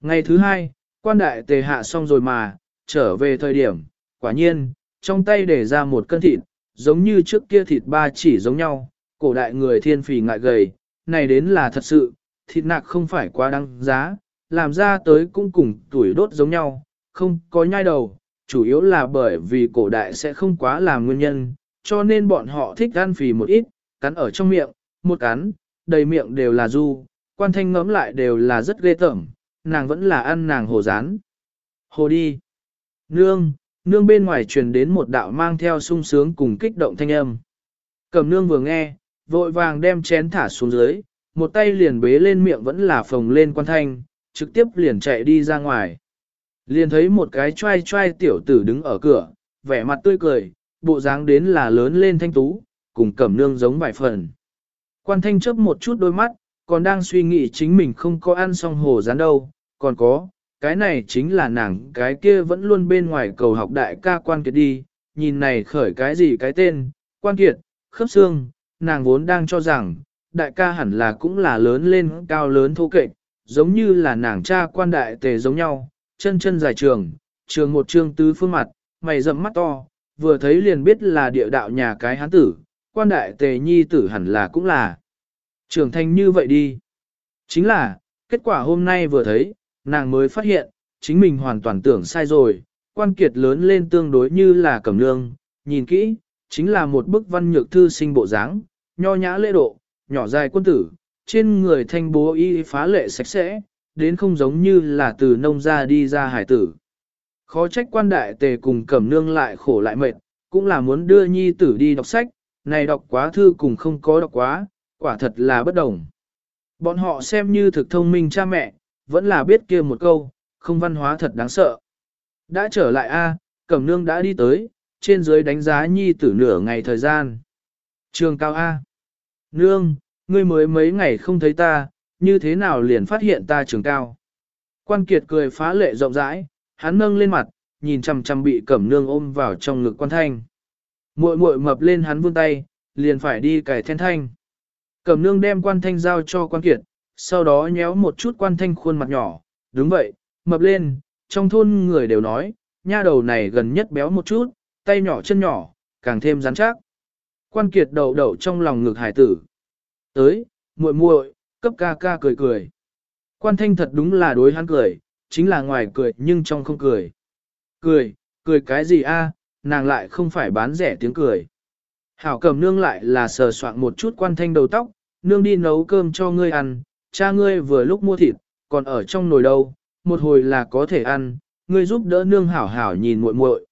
S1: Ngày thứ hai, quan đại tề hạ xong rồi mà, trở về thời điểm, quả nhiên, trong tay để ra một cân thịt, giống như trước kia thịt ba chỉ giống nhau, cổ đại người thiên phì ngại gầy, này đến là thật sự, thịt nạc không phải quá đăng giá, làm ra tới cũng cùng tuổi đốt giống nhau, không có nhai đầu, chủ yếu là bởi vì cổ đại sẽ không quá làm nguyên nhân, cho nên bọn họ thích ăn phì một ít, cắn ở trong miệng, một cắn, đầy miệng đều là du, quan thanh ngấm lại đều là rất ghê tởm, nàng vẫn là ăn nàng hồ rán. Hồ đi. Nương, nương bên ngoài truyền đến một đạo mang theo sung sướng cùng kích động thanh âm. Cầm nương vừa nghe, vội vàng đem chén thả xuống dưới, một tay liền bế lên miệng vẫn là phồng lên quan thanh, trực tiếp liền chạy đi ra ngoài. Liền thấy một cái trai trai tiểu tử đứng ở cửa, vẻ mặt tươi cười, bộ dáng đến là lớn lên thanh tú, cùng cẩm nương giống vài phần. Quan thanh chớp một chút đôi mắt, còn đang suy nghĩ chính mình không có ăn xong hồ rán đâu, còn có, cái này chính là nàng cái kia vẫn luôn bên ngoài cầu học đại ca quan kiệt đi, nhìn này khởi cái gì cái tên, quan kiệt, khớp xương, nàng vốn đang cho rằng, đại ca hẳn là cũng là lớn lên cao lớn thô kệch, giống như là nàng cha quan đại tề giống nhau, chân chân dài trường, trường một trường tứ phương mặt, mày rậm mắt to, vừa thấy liền biết là địa đạo nhà cái hán tử, quan đại tề nhi tử hẳn là cũng là. Trưởng thành như vậy đi. Chính là, kết quả hôm nay vừa thấy, nàng mới phát hiện, chính mình hoàn toàn tưởng sai rồi, quan kiệt lớn lên tương đối như là cẩm nương, nhìn kỹ, chính là một bức văn nhược thư sinh bộ dáng, nho nhã lễ độ, nhỏ dài quân tử, trên người thanh bố y phá lệ sạch sẽ, đến không giống như là từ nông ra đi ra hải tử. Khó trách quan đại tề cùng cẩm nương lại khổ lại mệt, cũng là muốn đưa nhi tử đi đọc sách, này đọc quá thư cùng không có đọc quá, quả thật là bất đồng. Bọn họ xem như thực thông minh cha mẹ, vẫn là biết kia một câu, không văn hóa thật đáng sợ. Đã trở lại A, Cẩm Nương đã đi tới, trên dưới đánh giá nhi tử nửa ngày thời gian. Trường cao A. Nương, ngươi mới mấy ngày không thấy ta, như thế nào liền phát hiện ta trường cao. Quan Kiệt cười phá lệ rộng rãi, hắn nâng lên mặt, nhìn chằm chằm bị Cẩm Nương ôm vào trong ngực quan thanh. Muội muội mập lên hắn vươn tay, liền phải đi cải then thanh. Cẩm Nương đem quan thanh giao cho quan Kiệt, sau đó nhéo một chút quan thanh khuôn mặt nhỏ, đúng vậy, mập lên, trong thôn người đều nói, nha đầu này gần nhất béo một chút, tay nhỏ chân nhỏ, càng thêm rắn chắc. Quan kiệt đầu đầu trong lòng ngực hải tử. Tới, muội muội, cấp ca ca cười cười. Quan thanh thật đúng là đối hắn cười, chính là ngoài cười nhưng trong không cười. Cười, cười cái gì a? nàng lại không phải bán rẻ tiếng cười. Hảo cầm nương lại là sờ soạn một chút quan thanh đầu tóc, nương đi nấu cơm cho ngươi ăn, cha ngươi vừa lúc mua thịt, còn ở trong nồi đâu, một hồi là có thể ăn, ngươi giúp đỡ nương hảo hảo nhìn muội muội.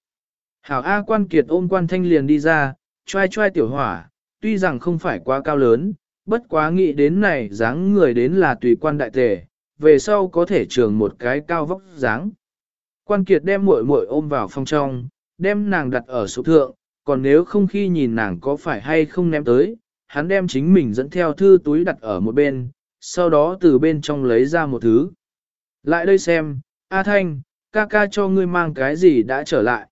S1: Hảo A quan kiệt ôm quan thanh liền đi ra, trai trai tiểu hỏa, tuy rằng không phải quá cao lớn, bất quá nghĩ đến này dáng người đến là tùy quan đại tề, về sau có thể trường một cái cao vóc dáng. Quan kiệt đem muội muội ôm vào phòng trong, đem nàng đặt ở sụp thượng, còn nếu không khi nhìn nàng có phải hay không ném tới, hắn đem chính mình dẫn theo thư túi đặt ở một bên, sau đó từ bên trong lấy ra một thứ. Lại đây xem, A Thanh, ca ca cho ngươi mang cái gì đã trở lại.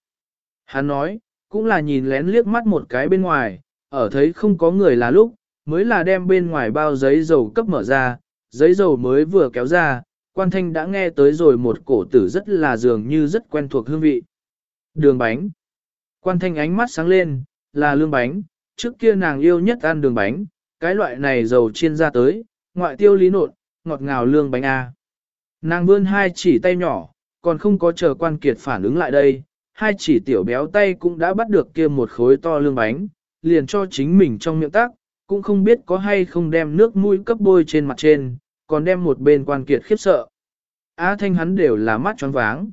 S1: Hắn nói, cũng là nhìn lén liếc mắt một cái bên ngoài, ở thấy không có người là lúc, mới là đem bên ngoài bao giấy dầu cấp mở ra, giấy dầu mới vừa kéo ra, quan thanh đã nghe tới rồi một cổ tử rất là dường như rất quen thuộc hương vị. Đường bánh. Quan thanh ánh mắt sáng lên, là lương bánh, trước kia nàng yêu nhất ăn đường bánh, cái loại này dầu chiên ra tới, ngoại tiêu lý nộn, ngọt ngào lương bánh A. Nàng vươn hai chỉ tay nhỏ, còn không có chờ quan kiệt phản ứng lại đây, hai chỉ tiểu béo tay cũng đã bắt được kia một khối to lương bánh, liền cho chính mình trong miệng tác, cũng không biết có hay không đem nước mũi cấp bôi trên mặt trên, còn đem một bên quan kiệt khiếp sợ. Á thanh hắn đều là mắt tròn váng.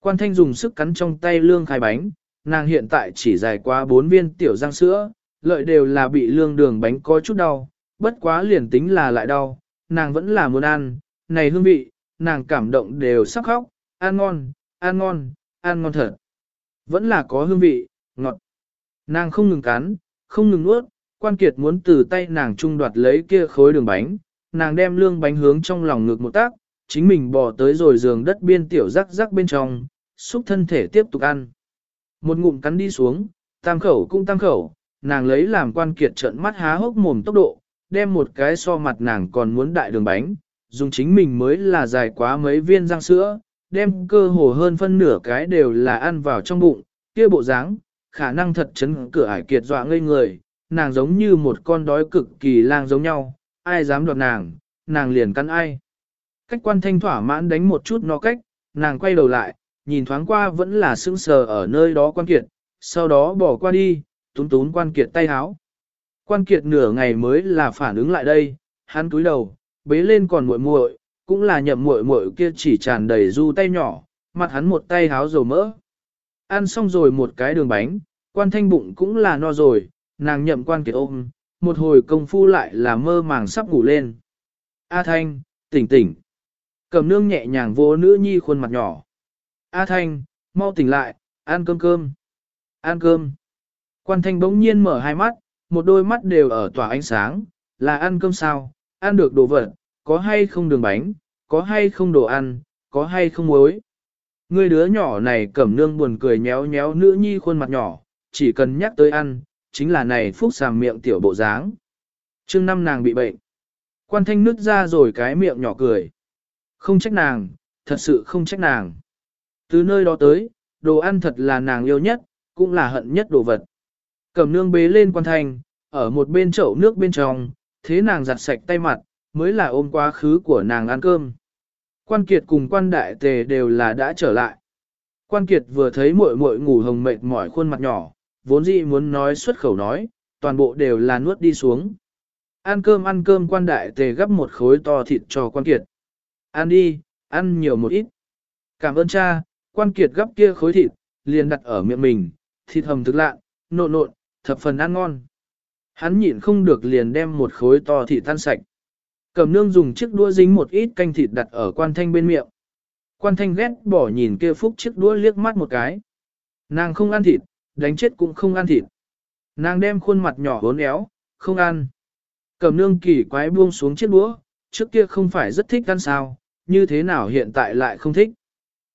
S1: Quan thanh dùng sức cắn trong tay lương khai bánh, nàng hiện tại chỉ dài qua bốn viên tiểu răng sữa, lợi đều là bị lương đường bánh có chút đau, bất quá liền tính là lại đau, nàng vẫn là muốn ăn, này hương vị, nàng cảm động đều sắp khóc, ăn ngon, ăn ngon, ăn ngon thật. Vẫn là có hương vị, ngọt. Nàng không ngừng cắn, không ngừng nuốt, quan kiệt muốn từ tay nàng trung đoạt lấy kia khối đường bánh, nàng đem lương bánh hướng trong lòng ngược một tác, chính mình bò tới rồi giường đất biên tiểu rắc rắc bên trong, xúc thân thể tiếp tục ăn. Một ngụm cắn đi xuống, tam khẩu cũng tam khẩu, nàng lấy làm quan kiệt trợn mắt há hốc mồm tốc độ, đem một cái so mặt nàng còn muốn đại đường bánh, dùng chính mình mới là dài quá mấy viên răng sữa, đem cơ hồ hơn phân nửa cái đều là ăn vào trong bụng, kia bộ dáng, khả năng thật chấn cửa ải kiệt dọa ngây người, nàng giống như một con đói cực kỳ lang giống nhau, ai dám đoạt nàng, nàng liền cắn ai. Cách quan thanh thỏa mãn đánh một chút nó cách, nàng quay đầu lại, nhìn thoáng qua vẫn là sững sờ ở nơi đó quan kiệt, sau đó bỏ qua đi, tún tún quan kiệt tay háo. Quan kiệt nửa ngày mới là phản ứng lại đây, hắn túi đầu, bế lên còn muội muội, cũng là nhậm muội muội kia chỉ tràn đầy du tay nhỏ, mặt hắn một tay háo dầu mỡ. Ăn xong rồi một cái đường bánh, quan thanh bụng cũng là no rồi, nàng nhậm quan kiệt ôm, một hồi công phu lại là mơ màng sắp ngủ lên. A Thanh, tỉnh tỉnh. Cầm nương nhẹ nhàng vô nữ nhi khuôn mặt nhỏ. A Thanh, mau tỉnh lại, ăn cơm cơm. Ăn cơm. Quan Thanh bỗng nhiên mở hai mắt, một đôi mắt đều ở tỏa ánh sáng, là ăn cơm sao, ăn được đồ vật, có hay không đường bánh, có hay không đồ ăn, có hay không muối. Người đứa nhỏ này cẩm nương buồn cười nhéo nhéo nữ nhi khuôn mặt nhỏ, chỉ cần nhắc tới ăn, chính là này phúc sàm miệng tiểu bộ dáng. trương năm nàng bị bệnh. Quan thanh nứt ra rồi cái miệng nhỏ cười. Không trách nàng, thật sự không trách nàng. Từ nơi đó tới, đồ ăn thật là nàng yêu nhất, cũng là hận nhất đồ vật. Cầm nương bế lên quan thanh, ở một bên chậu nước bên trong, thế nàng giặt sạch tay mặt, mới là ôm quá khứ của nàng ăn cơm. Quan Kiệt cùng quan đại tề đều là đã trở lại. Quan Kiệt vừa thấy muội muội ngủ hồng mệt mỏi khuôn mặt nhỏ, vốn dĩ muốn nói xuất khẩu nói, toàn bộ đều là nuốt đi xuống. Ăn cơm ăn cơm quan đại tề gấp một khối to thịt cho quan Kiệt. Ăn đi, ăn nhiều một ít. Cảm ơn cha, quan Kiệt gấp kia khối thịt, liền đặt ở miệng mình, thịt hầm thực lạ, nộn nộn, thập phần ăn ngon. Hắn nhịn không được liền đem một khối to thịt tan sạch. Cầm nương dùng chiếc đũa dính một ít canh thịt đặt ở quan thanh bên miệng. Quan thanh ghét bỏ nhìn kia phúc chiếc đũa liếc mắt một cái. Nàng không ăn thịt, đánh chết cũng không ăn thịt. Nàng đem khuôn mặt nhỏ hốn éo, không ăn. Cầm nương kỳ quái buông xuống chiếc đũa, trước kia không phải rất thích ăn sao, như thế nào hiện tại lại không thích.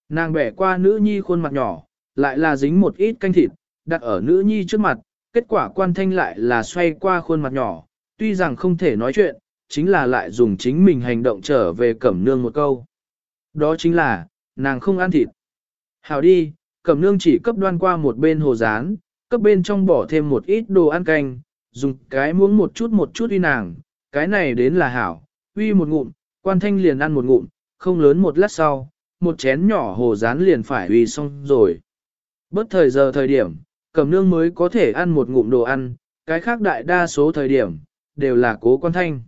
S1: Nàng bẻ qua nữ nhi khuôn mặt nhỏ, lại là dính một ít canh thịt, đặt ở nữ nhi trước mặt, kết quả quan thanh lại là xoay qua khuôn mặt nhỏ, tuy rằng không thể nói chuyện, chính là lại dùng chính mình hành động trở về cẩm nương một câu. Đó chính là, nàng không ăn thịt. Hào đi, cẩm nương chỉ cấp đoan qua một bên hồ rán, cấp bên trong bỏ thêm một ít đồ ăn canh, dùng cái muỗng một chút một chút uy nàng, cái này đến là hảo, uy một ngụm, quan thanh liền ăn một ngụm, không lớn một lát sau, một chén nhỏ hồ rán liền phải uy xong rồi. Bất thời giờ thời điểm, cẩm nương mới có thể ăn một ngụm đồ ăn, cái khác đại đa số thời điểm, đều là cố quan thanh.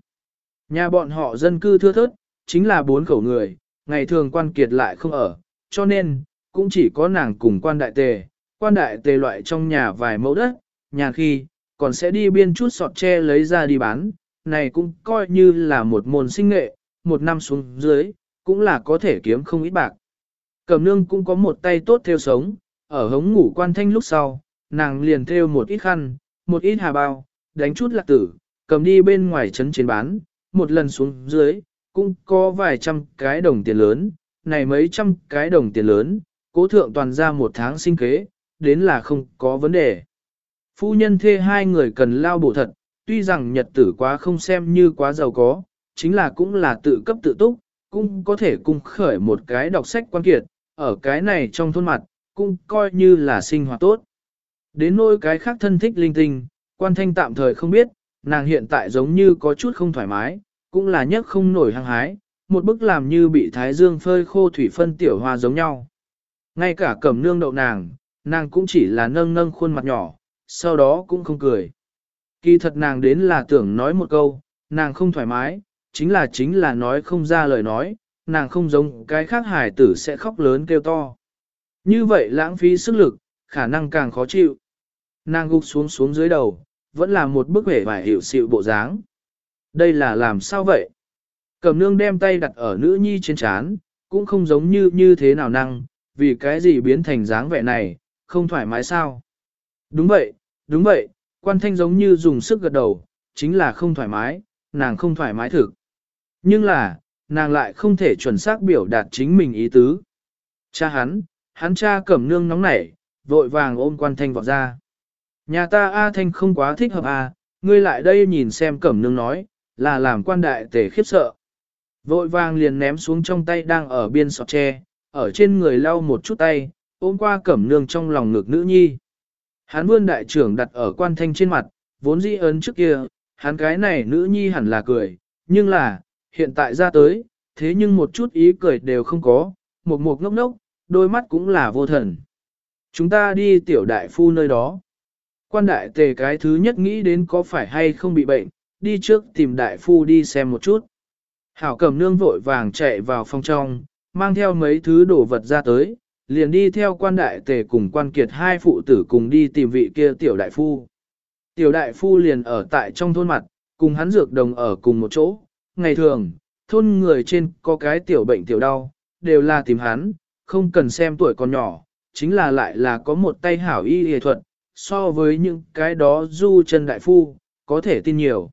S1: Nhà bọn họ dân cư thưa thớt, chính là bốn khẩu người, ngày thường quan kiệt lại không ở, cho nên, cũng chỉ có nàng cùng quan đại tề, quan đại tề loại trong nhà vài mẫu đất, nhà khi, còn sẽ đi biên chút sọt tre lấy ra đi bán, này cũng coi như là một môn sinh nghệ, một năm xuống dưới, cũng là có thể kiếm không ít bạc. Cẩm nương cũng có một tay tốt theo sống, ở hống ngủ quan thanh lúc sau, nàng liền theo một ít khăn, một ít hà bao, đánh chút lạc tử, cầm đi bên ngoài trấn trên bán, một lần xuống dưới, cũng có vài trăm cái đồng tiền lớn, này mấy trăm cái đồng tiền lớn, cố thượng toàn ra một tháng sinh kế, đến là không có vấn đề. Phu nhân thê hai người cần lao bổ thật, tuy rằng nhật tử quá không xem như quá giàu có, chính là cũng là tự cấp tự túc, cũng có thể cung khởi một cái đọc sách quan kiệt, ở cái này trong thôn mặt, cũng coi như là sinh hoạt tốt. Đến nỗi cái khác thân thích linh tinh, quan thanh tạm thời không biết, nàng hiện tại giống như có chút không thoải mái, cũng là nhất không nổi hăng hái, một bức làm như bị thái dương phơi khô thủy phân tiểu hoa giống nhau. Ngay cả cẩm nương đậu nàng, nàng cũng chỉ là nâng nâng khuôn mặt nhỏ, sau đó cũng không cười. Kỳ thật nàng đến là tưởng nói một câu, nàng không thoải mái, chính là chính là nói không ra lời nói, nàng không giống cái khác hải tử sẽ khóc lớn kêu to. Như vậy lãng phí sức lực, khả năng càng khó chịu. Nàng gục xuống xuống dưới đầu, vẫn là một bức vẻ vải hiểu xịu bộ dáng. Đây là làm sao vậy? Cẩm nương đem tay đặt ở nữ nhi trên chán, cũng không giống như như thế nào năng, vì cái gì biến thành dáng vẻ này, không thoải mái sao? Đúng vậy, đúng vậy, quan thanh giống như dùng sức gật đầu, chính là không thoải mái, nàng không thoải mái thực. Nhưng là, nàng lại không thể chuẩn xác biểu đạt chính mình ý tứ. Cha hắn, hắn cha cẩm nương nóng nảy, vội vàng ôm quan thanh vọt ra. Nhà ta A Thanh không quá thích hợp A, ngươi lại đây nhìn xem cẩm nương nói, là làm quan đại tể khiếp sợ. Vội vàng liền ném xuống trong tay đang ở biên sọt tre, ở trên người lau một chút tay, ôm qua cẩm nương trong lòng ngực nữ nhi. Hắn vươn đại trưởng đặt ở quan thanh trên mặt, vốn dĩ ấn trước kia, hắn cái này nữ nhi hẳn là cười, nhưng là, hiện tại ra tới, thế nhưng một chút ý cười đều không có, một một ngốc ngốc, đôi mắt cũng là vô thần. Chúng ta đi tiểu đại phu nơi đó. Quan đại tề cái thứ nhất nghĩ đến có phải hay không bị bệnh, đi trước tìm đại phu đi xem một chút. Hảo cầm nương vội vàng chạy vào phòng trong, mang theo mấy thứ đồ vật ra tới, liền đi theo quan đại tề cùng quan kiệt hai phụ tử cùng đi tìm vị kia tiểu đại phu. Tiểu đại phu liền ở tại trong thôn mặt, cùng hắn dược đồng ở cùng một chỗ. Ngày thường, thôn người trên có cái tiểu bệnh tiểu đau, đều là tìm hắn, không cần xem tuổi còn nhỏ, chính là lại là có một tay hảo y y thuật, so với những cái đó du chân đại phu, có thể tin nhiều.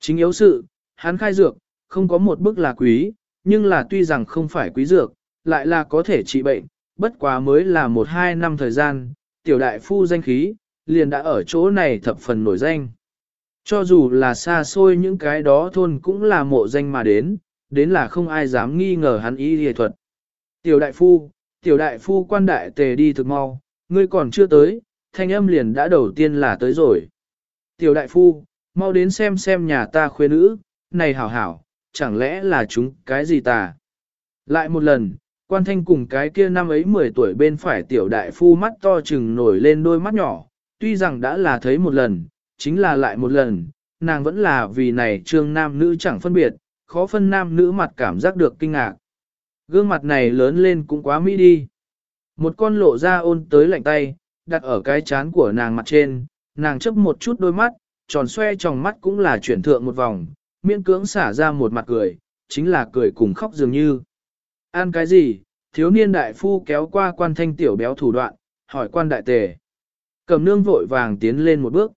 S1: Chính yếu sự, hắn khai dược, không có một bức là quý, nhưng là tuy rằng không phải quý dược, lại là có thể trị bệnh, bất quá mới là một hai năm thời gian, tiểu đại phu danh khí, liền đã ở chỗ này thập phần nổi danh. Cho dù là xa xôi những cái đó thôn cũng là mộ danh mà đến, đến là không ai dám nghi ngờ hắn ý hề thuật. Tiểu đại phu, tiểu đại phu quan đại tề đi thực mau, ngươi còn chưa tới, thanh âm liền đã đầu tiên là tới rồi. Tiểu đại phu, mau đến xem xem nhà ta khuê nữ, này hảo hảo, chẳng lẽ là chúng cái gì ta? Lại một lần, quan thanh cùng cái kia năm ấy 10 tuổi bên phải tiểu đại phu mắt to chừng nổi lên đôi mắt nhỏ, tuy rằng đã là thấy một lần, chính là lại một lần, nàng vẫn là vì này trương nam nữ chẳng phân biệt, khó phân nam nữ mặt cảm giác được kinh ngạc. Gương mặt này lớn lên cũng quá mỹ đi. Một con lộ ra ôn tới lạnh tay, đặt ở cái chán của nàng mặt trên, nàng chấp một chút đôi mắt, tròn xoe trong mắt cũng là chuyển thượng một vòng, miễn cưỡng xả ra một mặt cười, chính là cười cùng khóc dường như. Ăn cái gì? Thiếu niên đại phu kéo qua quan thanh tiểu béo thủ đoạn, hỏi quan đại tề. Cầm nương vội vàng tiến lên một bước.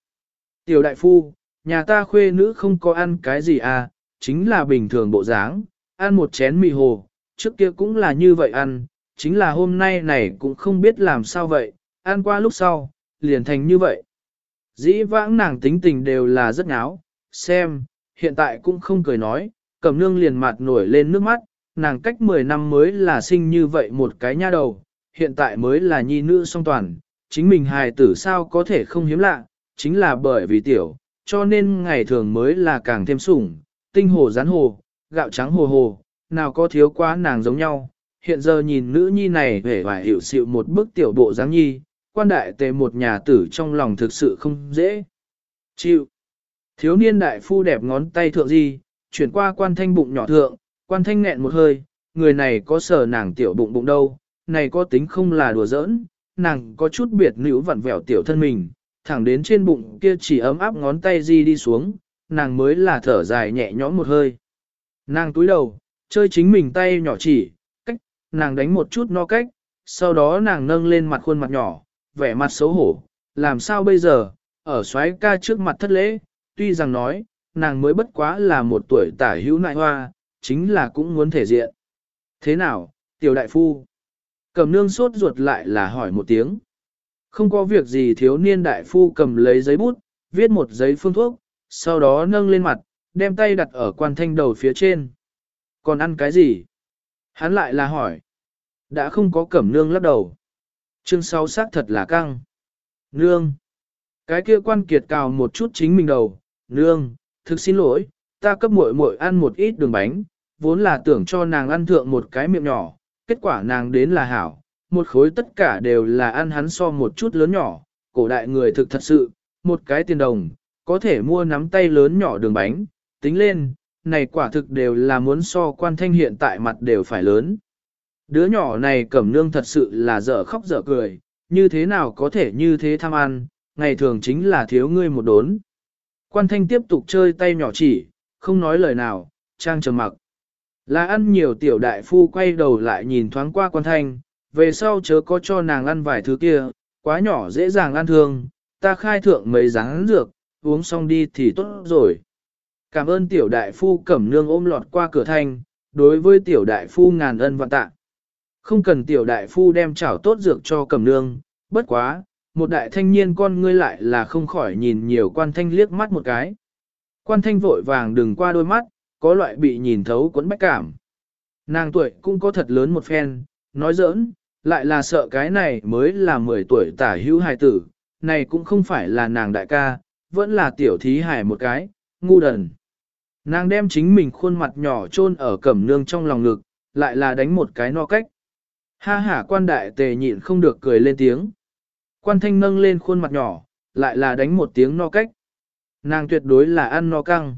S1: Tiểu đại phu, nhà ta khuê nữ không có ăn cái gì à, chính là bình thường bộ dáng, ăn một chén mì hồ, trước kia cũng là như vậy ăn, chính là hôm nay này cũng không biết làm sao vậy, ăn qua lúc sau, liền thành như vậy. Dĩ vãng nàng tính tình đều là rất ngáo, xem, hiện tại cũng không cười nói, cầm nương liền mặt nổi lên nước mắt, nàng cách 10 năm mới là sinh như vậy một cái nha đầu, hiện tại mới là nhi nữ song toàn, chính mình hài tử sao có thể không hiếm lạ, chính là bởi vì tiểu, cho nên ngày thường mới là càng thêm sủng, tinh hồ rán hồ, gạo trắng hồ hồ, nào có thiếu quá nàng giống nhau. Hiện giờ nhìn nữ nhi này vẻ vải hiểu sự một bức tiểu bộ dáng nhi, quan đại tề một nhà tử trong lòng thực sự không dễ. Chịu. Thiếu niên đại phu đẹp ngón tay thượng di, chuyển qua quan thanh bụng nhỏ thượng, quan thanh nghẹn một hơi, người này có sở nàng tiểu bụng bụng đâu, này có tính không là đùa giỡn, nàng có chút biệt nữ vặn vẹo tiểu thân mình, thẳng đến trên bụng kia chỉ ấm áp ngón tay di đi xuống, nàng mới là thở dài nhẹ nhõm một hơi. Nàng túi đầu, chơi chính mình tay nhỏ chỉ, cách, nàng đánh một chút no cách, sau đó nàng nâng lên mặt khuôn mặt nhỏ, vẻ mặt xấu hổ, làm sao bây giờ, ở xoáy ca trước mặt thất lễ, tuy rằng nói, nàng mới bất quá là một tuổi tả hữu nại hoa, chính là cũng muốn thể diện. Thế nào, tiểu đại phu? Cầm nương sốt ruột lại là hỏi một tiếng. Không có việc gì thiếu niên đại phu cầm lấy giấy bút, viết một giấy phương thuốc, sau đó nâng lên mặt, đem tay đặt ở quan thanh đầu phía trên. Còn ăn cái gì? Hắn lại là hỏi. Đã không có cẩm nương lắc đầu. Chương 6 xác thật là căng. Nương. Cái kia quan kiệt cào một chút chính mình đầu. Nương, thực xin lỗi, ta cấp muội muội ăn một ít đường bánh, vốn là tưởng cho nàng ăn thượng một cái miệng nhỏ, kết quả nàng đến là hảo, một khối tất cả đều là ăn hắn so một chút lớn nhỏ, cổ đại người thực thật sự, một cái tiền đồng, có thể mua nắm tay lớn nhỏ đường bánh, tính lên, này quả thực đều là muốn so quan thanh hiện tại mặt đều phải lớn. Đứa nhỏ này cẩm nương thật sự là dở khóc dở cười, như thế nào có thể như thế tham ăn, ngày thường chính là thiếu ngươi một đốn. Quan thanh tiếp tục chơi tay nhỏ chỉ, không nói lời nào, trang trầm mặc. Là ăn nhiều tiểu đại phu quay đầu lại nhìn thoáng qua quan thanh, về sau chớ có cho nàng ăn vài thứ kia, quá nhỏ dễ dàng ăn thương, ta khai thượng mấy ráng dược, uống xong đi thì tốt rồi. Cảm ơn tiểu đại phu cẩm nương ôm lọt qua cửa thanh, đối với tiểu đại phu ngàn ân vạn tạ. Không cần tiểu đại phu đem chảo tốt dược cho cầm nương, bất quá, một đại thanh niên con ngươi lại là không khỏi nhìn nhiều quan thanh liếc mắt một cái. Quan thanh vội vàng đừng qua đôi mắt, có loại bị nhìn thấu quấn bách cảm. Nàng tuổi cũng có thật lớn một phen, nói giỡn, lại là sợ cái này mới là 10 tuổi tả hữu hài tử, này cũng không phải là nàng đại ca, vẫn là tiểu thí hài một cái, ngu đần. Nàng đem chính mình khuôn mặt nhỏ chôn ở cẩm nương trong lòng ngực, lại là đánh một cái no cách. Ha ha quan đại tề nhịn không được cười lên tiếng. Quan thanh nâng lên khuôn mặt nhỏ, lại là đánh một tiếng no cách. Nàng tuyệt đối là ăn no căng.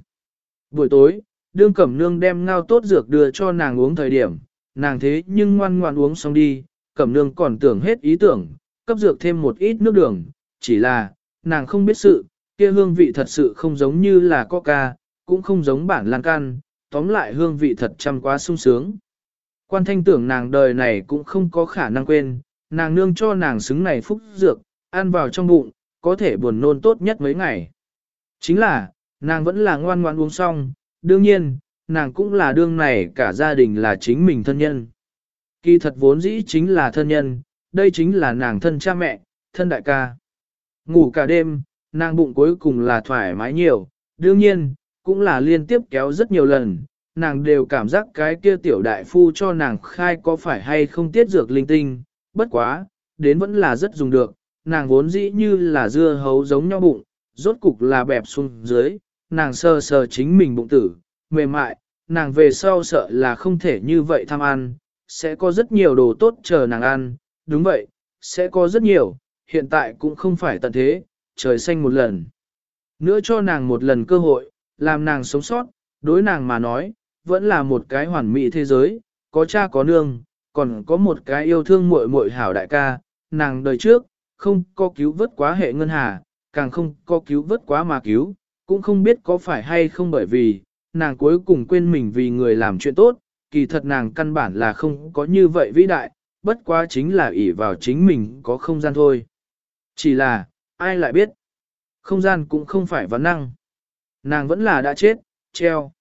S1: Buổi tối, đương cẩm nương đem ngao tốt dược đưa cho nàng uống thời điểm, nàng thế nhưng ngoan ngoan uống xong đi, cẩm nương còn tưởng hết ý tưởng, cấp dược thêm một ít nước đường, chỉ là, nàng không biết sự, kia hương vị thật sự không giống như là coca, cũng không giống bản lan can, tóm lại hương vị thật trăm quá sung sướng. Quan thanh tưởng nàng đời này cũng không có khả năng quên, nàng nương cho nàng xứng này phúc dược, ăn vào trong bụng, có thể buồn nôn tốt nhất mấy ngày. Chính là, nàng vẫn là ngoan ngoan uống xong, đương nhiên, nàng cũng là đương này cả gia đình là chính mình thân nhân. Kỳ thật vốn dĩ chính là thân nhân, đây chính là nàng thân cha mẹ, thân đại ca. Ngủ cả đêm, nàng bụng cuối cùng là thoải mái nhiều, đương nhiên, cũng là liên tiếp kéo rất nhiều lần, nàng đều cảm giác cái kia tiểu đại phu cho nàng khai có phải hay không tiết dược linh tinh, bất quá, đến vẫn là rất dùng được, nàng vốn dĩ như là dưa hấu giống nhau bụng, rốt cục là bẹp xuống dưới, nàng sờ sờ chính mình bụng tử, mềm mại, nàng về sau sợ là không thể như vậy tham ăn, sẽ có rất nhiều đồ tốt chờ nàng ăn, đúng vậy, sẽ có rất nhiều, hiện tại cũng không phải tận thế, trời xanh một lần. Nữa cho nàng một lần cơ hội, làm nàng sống sót, đối nàng mà nói, vẫn là một cái hoàn mỹ thế giới, có cha có nương, còn có một cái yêu thương muội muội hảo đại ca, nàng đời trước, không có cứu vớt quá hệ ngân hà, càng không có cứu vớt quá mà cứu, cũng không biết có phải hay không bởi vì, nàng cuối cùng quên mình vì người làm chuyện tốt, kỳ thật nàng căn bản là không có như vậy vĩ đại, bất quá chính là ỷ vào chính mình có không gian thôi. Chỉ là, ai lại biết, không gian cũng không phải vấn năng. Nàng vẫn là đã chết, treo.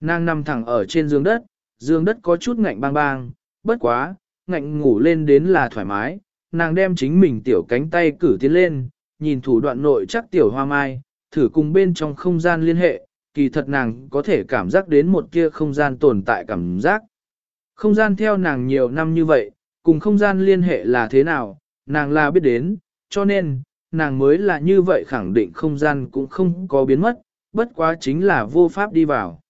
S1: Nàng nằm thẳng ở trên giường đất, giường đất có chút ngạnh bang bang, bất quá, ngạnh ngủ lên đến là thoải mái, nàng đem chính mình tiểu cánh tay cử tiến lên, nhìn thủ đoạn nội chắc tiểu hoa mai, thử cùng bên trong không gian liên hệ, kỳ thật nàng có thể cảm giác đến một kia không gian tồn tại cảm giác. Không gian theo nàng nhiều năm như vậy, cùng không gian liên hệ là thế nào, nàng là biết đến, cho nên, nàng mới là như vậy khẳng định không gian cũng không có biến mất, bất quá chính là vô pháp đi vào.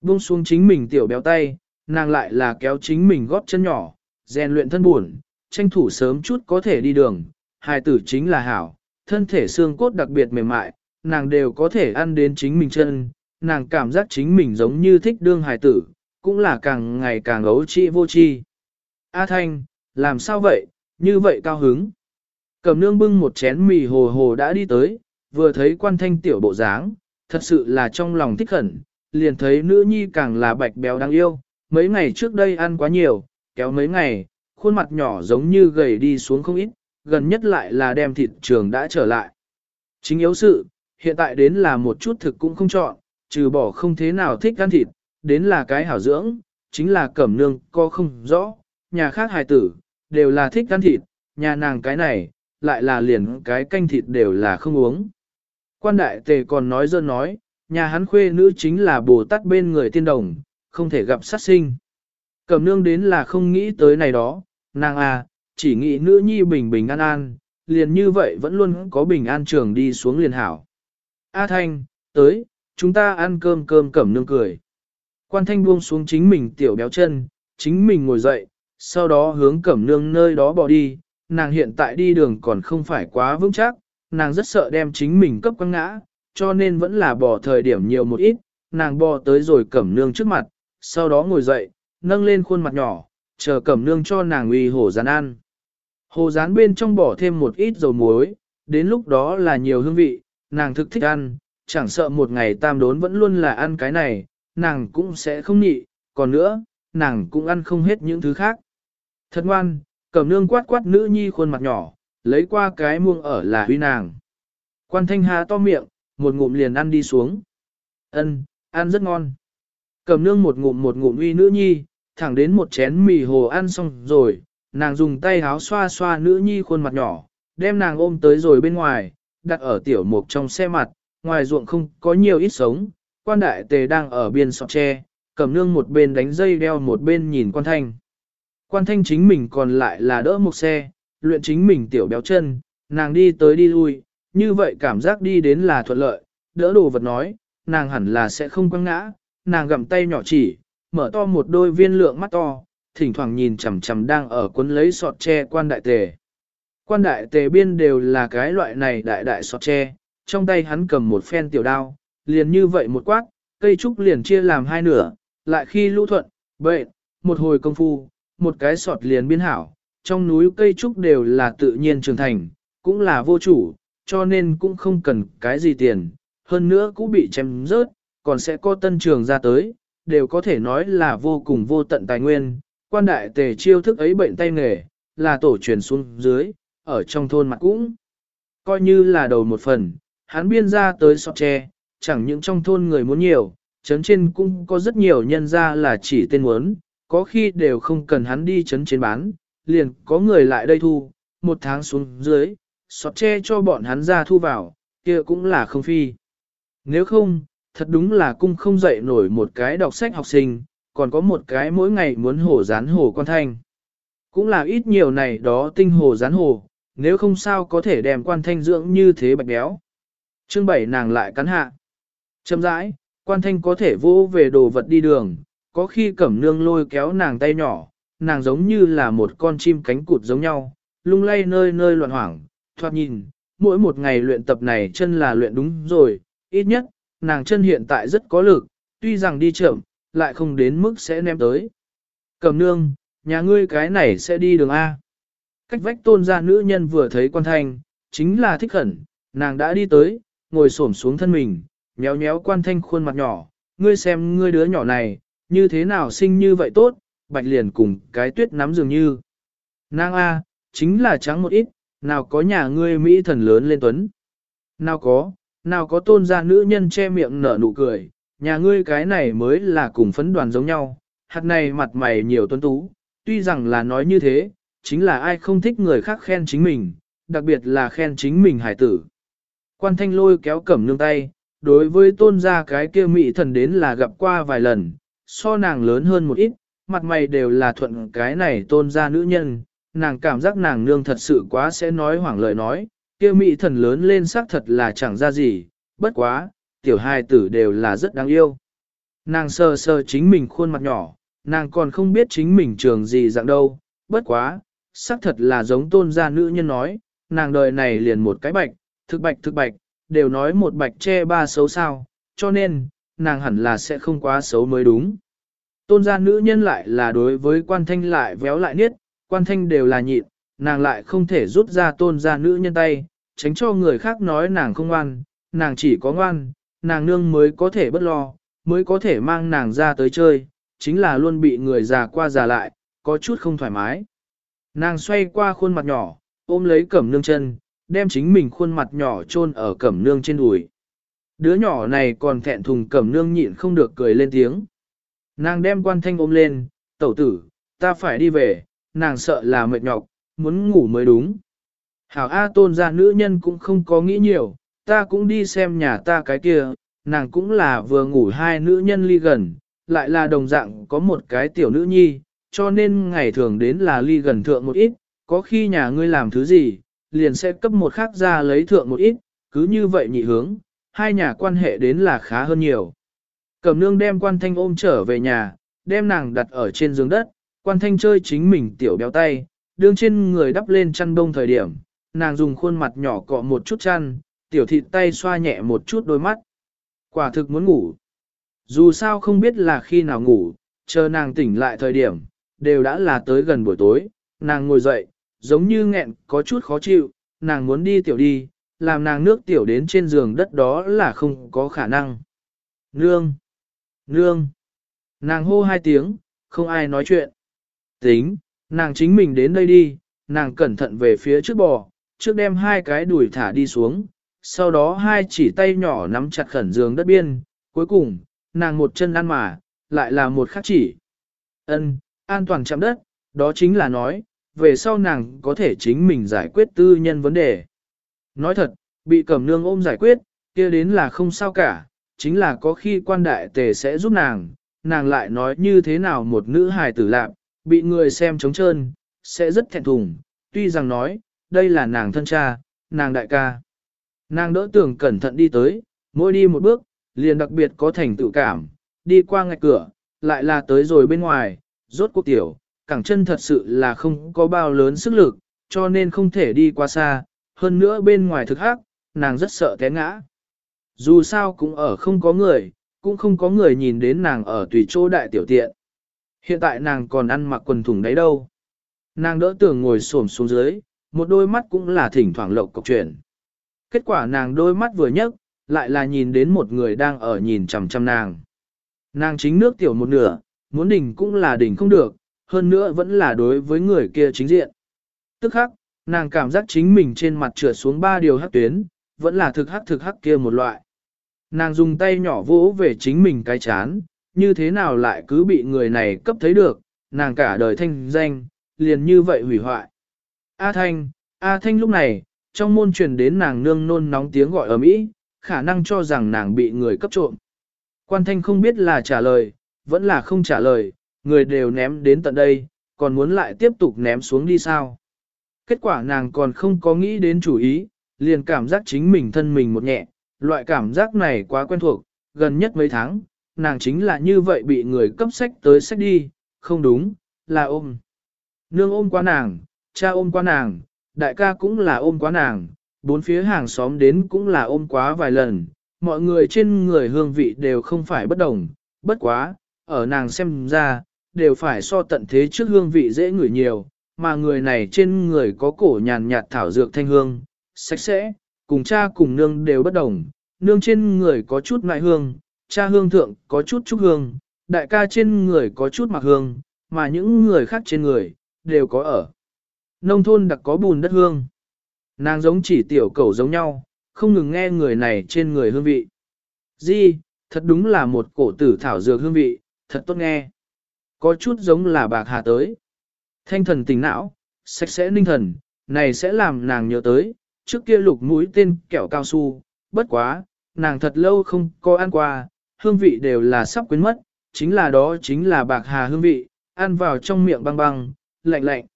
S1: Buông xuống chính mình tiểu béo tay, nàng lại là kéo chính mình góp chân nhỏ, rèn luyện thân buồn, tranh thủ sớm chút có thể đi đường, hài tử chính là hảo, thân thể xương cốt đặc biệt mềm mại, nàng đều có thể ăn đến chính mình chân, nàng cảm giác chính mình giống như thích đương hài tử, cũng là càng ngày càng ấu trĩ vô tri. A Thanh, làm sao vậy, như vậy cao hứng. Cầm nương bưng một chén mì hồ hồ đã đi tới, vừa thấy quan thanh tiểu bộ dáng, thật sự là trong lòng thích khẩn, liền thấy nữ nhi càng là bạch béo đáng yêu, mấy ngày trước đây ăn quá nhiều, kéo mấy ngày, khuôn mặt nhỏ giống như gầy đi xuống không ít, gần nhất lại là đem thịt trường đã trở lại. Chính yếu sự, hiện tại đến là một chút thực cũng không chọn, trừ bỏ không thế nào thích ăn thịt, đến là cái hảo dưỡng, chính là cẩm nương co không rõ, nhà khác hài tử, đều là thích ăn thịt, nhà nàng cái này, lại là liền cái canh thịt đều là không uống. Quan đại tề còn nói dơ nói, nhà hắn khuê nữ chính là Bồ Tát bên người tiên đồng, không thể gặp sát sinh. Cẩm nương đến là không nghĩ tới này đó, nàng à, chỉ nghĩ nữ nhi bình bình an an, liền như vậy vẫn luôn có bình an trường đi xuống liền hảo. A Thanh, tới, chúng ta ăn cơm cơm cẩm nương cười. Quan Thanh buông xuống chính mình tiểu béo chân, chính mình ngồi dậy, sau đó hướng cẩm nương nơi đó bỏ đi, nàng hiện tại đi đường còn không phải quá vững chắc, nàng rất sợ đem chính mình cấp quăng ngã, cho nên vẫn là bỏ thời điểm nhiều một ít, nàng bò tới rồi cẩm nương trước mặt, sau đó ngồi dậy, nâng lên khuôn mặt nhỏ, chờ cẩm nương cho nàng uy hổ rán ăn. Hồ rán bên trong bỏ thêm một ít dầu muối, đến lúc đó là nhiều hương vị, nàng thực thích ăn, chẳng sợ một ngày tam đốn vẫn luôn là ăn cái này, nàng cũng sẽ không nhị, còn nữa, nàng cũng ăn không hết những thứ khác. Thật ngoan, cẩm nương quát quát nữ nhi khuôn mặt nhỏ, lấy qua cái muông ở là huy nàng. Quan thanh hà to miệng, một ngụm liền ăn đi xuống. Ân, ăn rất ngon. Cầm nương một ngụm một ngụm uy nữ nhi, thẳng đến một chén mì hồ ăn xong rồi, nàng dùng tay háo xoa xoa nữ nhi khuôn mặt nhỏ, đem nàng ôm tới rồi bên ngoài, đặt ở tiểu mục trong xe mặt, ngoài ruộng không có nhiều ít sống, quan đại tề đang ở biên sọt tre, cầm nương một bên đánh dây đeo một bên nhìn quan thanh. Quan thanh chính mình còn lại là đỡ một xe, luyện chính mình tiểu béo chân, nàng đi tới đi lui, như vậy cảm giác đi đến là thuận lợi, đỡ đồ vật nói, nàng hẳn là sẽ không quăng ngã, nàng gặm tay nhỏ chỉ, mở to một đôi viên lượng mắt to, thỉnh thoảng nhìn chằm chằm đang ở cuốn lấy sọt tre quan đại tề. Quan đại tề biên đều là cái loại này đại đại sọt tre, trong tay hắn cầm một phen tiểu đao, liền như vậy một quát, cây trúc liền chia làm hai nửa, lại khi lũ thuận, bệnh, một hồi công phu, một cái sọt liền biên hảo, trong núi cây trúc đều là tự nhiên trưởng thành, cũng là vô chủ, cho nên cũng không cần cái gì tiền, hơn nữa cũng bị chém rớt, còn sẽ có tân trường ra tới, đều có thể nói là vô cùng vô tận tài nguyên. Quan đại tề chiêu thức ấy bệnh tay nghề, là tổ truyền xuống dưới, ở trong thôn mặt cũng. Coi như là đầu một phần, hắn biên ra tới sọt tre, chẳng những trong thôn người muốn nhiều, chấn trên cũng có rất nhiều nhân ra là chỉ tên muốn, có khi đều không cần hắn đi chấn trên bán, liền có người lại đây thu, một tháng xuống dưới, sọt che cho bọn hắn ra thu vào, kia cũng là không phi. Nếu không, thật đúng là cung không dậy nổi một cái đọc sách học sinh, còn có một cái mỗi ngày muốn hổ rán hổ quan thanh. Cũng là ít nhiều này đó tinh hồ rán hồ, nếu không sao có thể đem quan thanh dưỡng như thế bạch béo. Chương bảy nàng lại cắn hạ. Châm rãi, quan thanh có thể vô về đồ vật đi đường, có khi cẩm nương lôi kéo nàng tay nhỏ, nàng giống như là một con chim cánh cụt giống nhau, lung lay nơi nơi loạn hoảng, thoạt nhìn, mỗi một ngày luyện tập này chân là luyện đúng rồi, ít nhất, nàng chân hiện tại rất có lực, tuy rằng đi chậm, lại không đến mức sẽ ném tới. cầm nương, nhà ngươi cái này sẽ đi đường A. Cách vách tôn ra nữ nhân vừa thấy quan thanh, chính là thích khẩn, nàng đã đi tới, ngồi xổm xuống thân mình, nhéo nhéo quan thanh khuôn mặt nhỏ, ngươi xem ngươi đứa nhỏ này, như thế nào sinh như vậy tốt, bạch liền cùng cái tuyết nắm dường như. Nàng A, chính là trắng một ít, nào có nhà ngươi Mỹ thần lớn lên tuấn. Nào có, nào có tôn gia nữ nhân che miệng nở nụ cười, nhà ngươi cái này mới là cùng phấn đoàn giống nhau, hạt này mặt mày nhiều tuấn tú, tuy rằng là nói như thế, chính là ai không thích người khác khen chính mình, đặc biệt là khen chính mình hải tử. Quan thanh lôi kéo cẩm nương tay, đối với tôn gia cái kia mỹ thần đến là gặp qua vài lần, so nàng lớn hơn một ít, mặt mày đều là thuận cái này tôn gia nữ nhân, nàng cảm giác nàng nương thật sự quá sẽ nói hoảng lời nói, kia mỹ thần lớn lên xác thật là chẳng ra gì, bất quá, tiểu hai tử đều là rất đáng yêu. Nàng sờ sờ chính mình khuôn mặt nhỏ, nàng còn không biết chính mình trường gì dạng đâu, bất quá, xác thật là giống tôn gia nữ nhân nói, nàng đời này liền một cái bạch, thực bạch thực bạch, đều nói một bạch che ba xấu sao, cho nên, nàng hẳn là sẽ không quá xấu mới đúng. Tôn gia nữ nhân lại là đối với quan thanh lại véo lại niết, quan thanh đều là nhịn, nàng lại không thể rút ra tôn ra nữ nhân tay, tránh cho người khác nói nàng không ngoan, nàng chỉ có ngoan, nàng nương mới có thể bất lo, mới có thể mang nàng ra tới chơi, chính là luôn bị người già qua già lại, có chút không thoải mái. Nàng xoay qua khuôn mặt nhỏ, ôm lấy cẩm nương chân, đem chính mình khuôn mặt nhỏ chôn ở cẩm nương trên đùi. Đứa nhỏ này còn thẹn thùng cẩm nương nhịn không được cười lên tiếng. Nàng đem quan thanh ôm lên, tẩu tử, ta phải đi về, nàng sợ là mệt nhọc, muốn ngủ mới đúng. Hảo A tôn gia nữ nhân cũng không có nghĩ nhiều, ta cũng đi xem nhà ta cái kia, nàng cũng là vừa ngủ hai nữ nhân ly gần, lại là đồng dạng có một cái tiểu nữ nhi, cho nên ngày thường đến là ly gần thượng một ít, có khi nhà ngươi làm thứ gì, liền sẽ cấp một khác ra lấy thượng một ít, cứ như vậy nhị hướng, hai nhà quan hệ đến là khá hơn nhiều. Cẩm nương đem quan thanh ôm trở về nhà, đem nàng đặt ở trên giường đất, quan thanh chơi chính mình tiểu béo tay, đương trên người đắp lên chăn đông thời điểm, nàng dùng khuôn mặt nhỏ cọ một chút chăn, tiểu thịt tay xoa nhẹ một chút đôi mắt. Quả thực muốn ngủ. Dù sao không biết là khi nào ngủ, chờ nàng tỉnh lại thời điểm, đều đã là tới gần buổi tối, nàng ngồi dậy, giống như nghẹn có chút khó chịu, nàng muốn đi tiểu đi, làm nàng nước tiểu đến trên giường đất đó là không có khả năng. Nương! Nương! Nàng hô hai tiếng, không ai nói chuyện. Tính, nàng chính mình đến đây đi, nàng cẩn thận về phía trước bò, trước đem hai cái đùi thả đi xuống, sau đó hai chỉ tay nhỏ nắm chặt khẩn giường đất biên, cuối cùng, nàng một chân ăn mà, lại là một khắc chỉ. Ân, an toàn chạm đất, đó chính là nói, về sau nàng có thể chính mình giải quyết tư nhân vấn đề. Nói thật, bị cẩm nương ôm giải quyết, kia đến là không sao cả, chính là có khi quan đại tề sẽ giúp nàng, nàng lại nói như thế nào một nữ hài tử lạc, bị người xem trống trơn, sẽ rất thẹn thùng, tuy rằng nói, đây là nàng thân cha, nàng đại ca. Nàng đỡ tưởng cẩn thận đi tới, mỗi đi một bước, liền đặc biệt có thành tự cảm, đi qua ngạch cửa, lại là tới rồi bên ngoài, rốt cuộc tiểu, cẳng chân thật sự là không có bao lớn sức lực, cho nên không thể đi qua xa, hơn nữa bên ngoài thực hắc, nàng rất sợ té ngã. Dù sao cũng ở không có người, cũng không có người nhìn đến nàng ở tùy chỗ đại tiểu tiện. Hiện tại nàng còn ăn mặc quần thủng đấy đâu. Nàng đỡ tưởng ngồi xổm xuống dưới, một đôi mắt cũng là thỉnh thoảng lộc cọc chuyển. Kết quả nàng đôi mắt vừa nhấc, lại là nhìn đến một người đang ở nhìn chằm chằm nàng. Nàng chính nước tiểu một nửa, muốn đỉnh cũng là đỉnh không được, hơn nữa vẫn là đối với người kia chính diện. Tức khắc, nàng cảm giác chính mình trên mặt trượt xuống ba điều hắc tuyến, vẫn là thực hắc thực hắc kia một loại. Nàng dùng tay nhỏ vỗ về chính mình cái chán, như thế nào lại cứ bị người này cấp thấy được, nàng cả đời thanh danh, liền như vậy hủy hoại. A Thanh, A Thanh lúc này, trong môn truyền đến nàng nương nôn nóng tiếng gọi ở mỹ, khả năng cho rằng nàng bị người cấp trộm. Quan Thanh không biết là trả lời, vẫn là không trả lời, người đều ném đến tận đây, còn muốn lại tiếp tục ném xuống đi sao. Kết quả nàng còn không có nghĩ đến chủ ý, liền cảm giác chính mình thân mình một nhẹ, loại cảm giác này quá quen thuộc, gần nhất mấy tháng, nàng chính là như vậy bị người cấp sách tới sách đi, không đúng, là ôm. Nương ôm qua nàng, cha ôm qua nàng, đại ca cũng là ôm quá nàng, bốn phía hàng xóm đến cũng là ôm quá vài lần, mọi người trên người hương vị đều không phải bất đồng, bất quá, ở nàng xem ra, đều phải so tận thế trước hương vị dễ ngửi nhiều, mà người này trên người có cổ nhàn nhạt thảo dược thanh hương, sạch sẽ, cùng cha cùng nương đều bất đồng, nương trên người có chút ngại hương, cha hương thượng có chút trúc hương, đại ca trên người có chút mặc hương, mà những người khác trên người, đều có ở. Nông thôn đặc có bùn đất hương. Nàng giống chỉ tiểu cầu giống nhau, không ngừng nghe người này trên người hương vị. Di, thật đúng là một cổ tử thảo dược hương vị, thật tốt nghe. Có chút giống là bạc hà tới. Thanh thần tỉnh não, sạch sẽ ninh thần, này sẽ làm nàng nhớ tới, trước kia lục mũi tên kẹo cao su, bất quá, nàng thật lâu không có ăn qua, hương vị đều là sắp quên mất, chính là đó chính là bạc hà hương vị, ăn vào trong miệng băng băng, lạnh lạnh.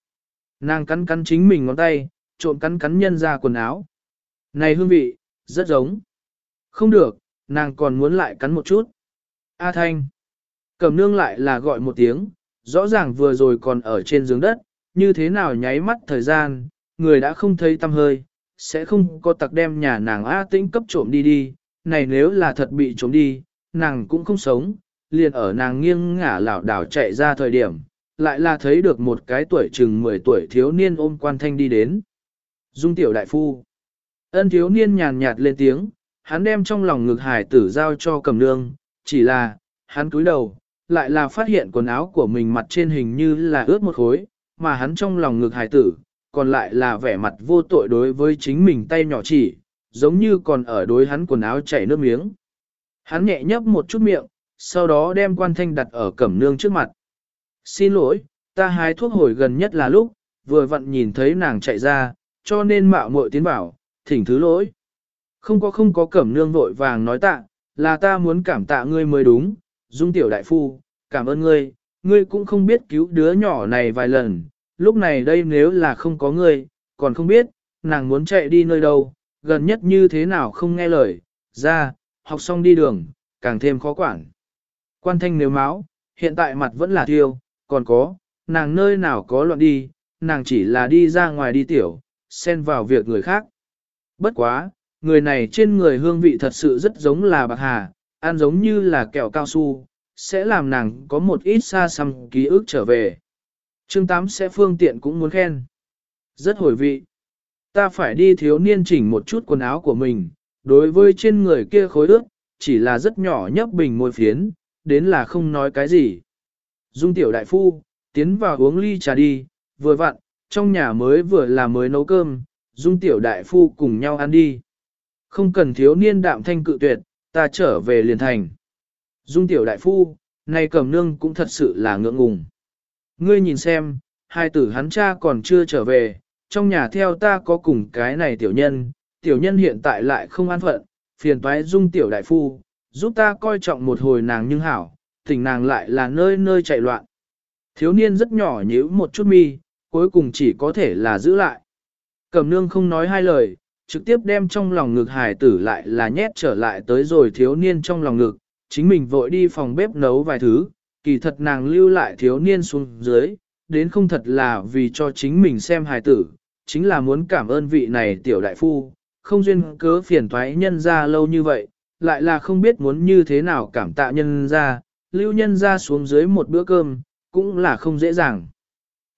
S1: Nàng cắn cắn chính mình ngón tay, trộm cắn cắn nhân ra quần áo. Này hương vị, rất giống. Không được, nàng còn muốn lại cắn một chút. A Thanh. Cầm nương lại là gọi một tiếng, rõ ràng vừa rồi còn ở trên giường đất, như thế nào nháy mắt thời gian, người đã không thấy tâm hơi, sẽ không có tặc đem nhà nàng A tĩnh cấp trộm đi đi, này nếu là thật bị trộm đi, nàng cũng không sống, liền ở nàng nghiêng ngả lảo đảo chạy ra thời điểm, lại là thấy được một cái tuổi chừng 10 tuổi thiếu niên ôm quan thanh đi đến. Dung tiểu đại phu. Ân thiếu niên nhàn nhạt lên tiếng, hắn đem trong lòng ngực hải tử giao cho cầm nương, chỉ là, hắn cúi đầu, lại là phát hiện quần áo của mình mặt trên hình như là ướt một khối, mà hắn trong lòng ngực hải tử, còn lại là vẻ mặt vô tội đối với chính mình tay nhỏ chỉ, giống như còn ở đối hắn quần áo chảy nước miếng. Hắn nhẹ nhấp một chút miệng, sau đó đem quan thanh đặt ở cẩm nương trước mặt. Xin lỗi, ta hái thuốc hồi gần nhất là lúc, vừa vặn nhìn thấy nàng chạy ra, cho nên mạo muội tiến bảo, thỉnh thứ lỗi. Không có không có cẩm nương vội vàng nói tạ, là ta muốn cảm tạ ngươi mới đúng, dung tiểu đại phu, cảm ơn ngươi, ngươi cũng không biết cứu đứa nhỏ này vài lần, lúc này đây nếu là không có ngươi, còn không biết, nàng muốn chạy đi nơi đâu, gần nhất như thế nào không nghe lời, ra, học xong đi đường, càng thêm khó quản. Quan thanh nếu máu, hiện tại mặt vẫn là thiêu, còn có, nàng nơi nào có loạn đi, nàng chỉ là đi ra ngoài đi tiểu, xen vào việc người khác. Bất quá, người này trên người hương vị thật sự rất giống là bạc hà, ăn giống như là kẹo cao su, sẽ làm nàng có một ít xa xăm ký ức trở về. Chương 8 sẽ phương tiện cũng muốn khen. Rất hồi vị. Ta phải đi thiếu niên chỉnh một chút quần áo của mình, đối với trên người kia khối ước, chỉ là rất nhỏ nhấp bình môi phiến, đến là không nói cái gì. Dung tiểu đại phu, tiến vào uống ly trà đi, vừa vặn, trong nhà mới vừa là mới nấu cơm, dung tiểu đại phu cùng nhau ăn đi. Không cần thiếu niên đạm thanh cự tuyệt, ta trở về liền thành. Dung tiểu đại phu, này cầm nương cũng thật sự là ngượng ngùng. Ngươi nhìn xem, hai tử hắn cha còn chưa trở về, trong nhà theo ta có cùng cái này tiểu nhân, tiểu nhân hiện tại lại không an phận, phiền toái dung tiểu đại phu, giúp ta coi trọng một hồi nàng nhưng hảo, tình nàng lại là nơi nơi chạy loạn. Thiếu niên rất nhỏ nhíu một chút mi, cuối cùng chỉ có thể là giữ lại. Cẩm nương không nói hai lời, trực tiếp đem trong lòng ngực hài tử lại là nhét trở lại tới rồi thiếu niên trong lòng ngực, chính mình vội đi phòng bếp nấu vài thứ, kỳ thật nàng lưu lại thiếu niên xuống dưới, đến không thật là vì cho chính mình xem hài tử, chính là muốn cảm ơn vị này tiểu đại phu, không duyên cớ phiền thoái nhân ra lâu như vậy, lại là không biết muốn như thế nào cảm tạ nhân ra, lưu nhân ra xuống dưới một bữa cơm, cũng là không dễ dàng.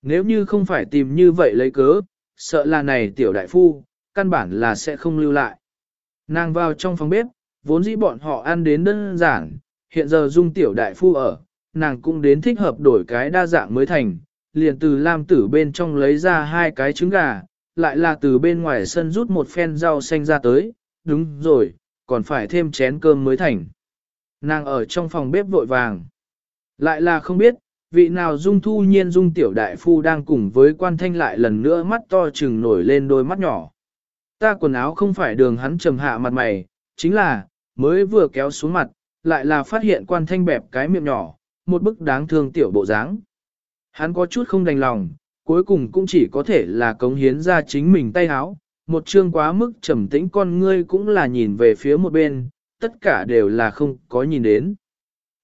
S1: Nếu như không phải tìm như vậy lấy cớ, sợ là này tiểu đại phu, căn bản là sẽ không lưu lại. Nàng vào trong phòng bếp, vốn dĩ bọn họ ăn đến đơn giản, hiện giờ dung tiểu đại phu ở, nàng cũng đến thích hợp đổi cái đa dạng mới thành, liền từ lam tử bên trong lấy ra hai cái trứng gà, lại là từ bên ngoài sân rút một phen rau xanh ra tới, đúng rồi, còn phải thêm chén cơm mới thành. Nàng ở trong phòng bếp vội vàng. Lại là không biết, vị nào dung thu nhiên dung tiểu đại phu đang cùng với quan thanh lại lần nữa mắt to trừng nổi lên đôi mắt nhỏ. Ta quần áo không phải đường hắn trầm hạ mặt mày, chính là, mới vừa kéo xuống mặt, lại là phát hiện quan thanh bẹp cái miệng nhỏ, một bức đáng thương tiểu bộ dáng. Hắn có chút không đành lòng, cuối cùng cũng chỉ có thể là cống hiến ra chính mình tay háo, một chương quá mức trầm tĩnh con ngươi cũng là nhìn về phía một bên, tất cả đều là không có nhìn đến.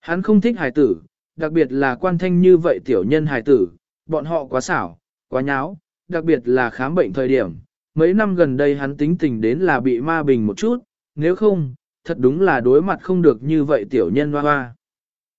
S1: Hắn không thích hài tử, đặc biệt là quan thanh như vậy tiểu nhân hài tử, bọn họ quá xảo, quá nháo, đặc biệt là khám bệnh thời điểm. Mấy năm gần đây hắn tính tình đến là bị ma bình một chút, nếu không, thật đúng là đối mặt không được như vậy tiểu nhân hoa hoa.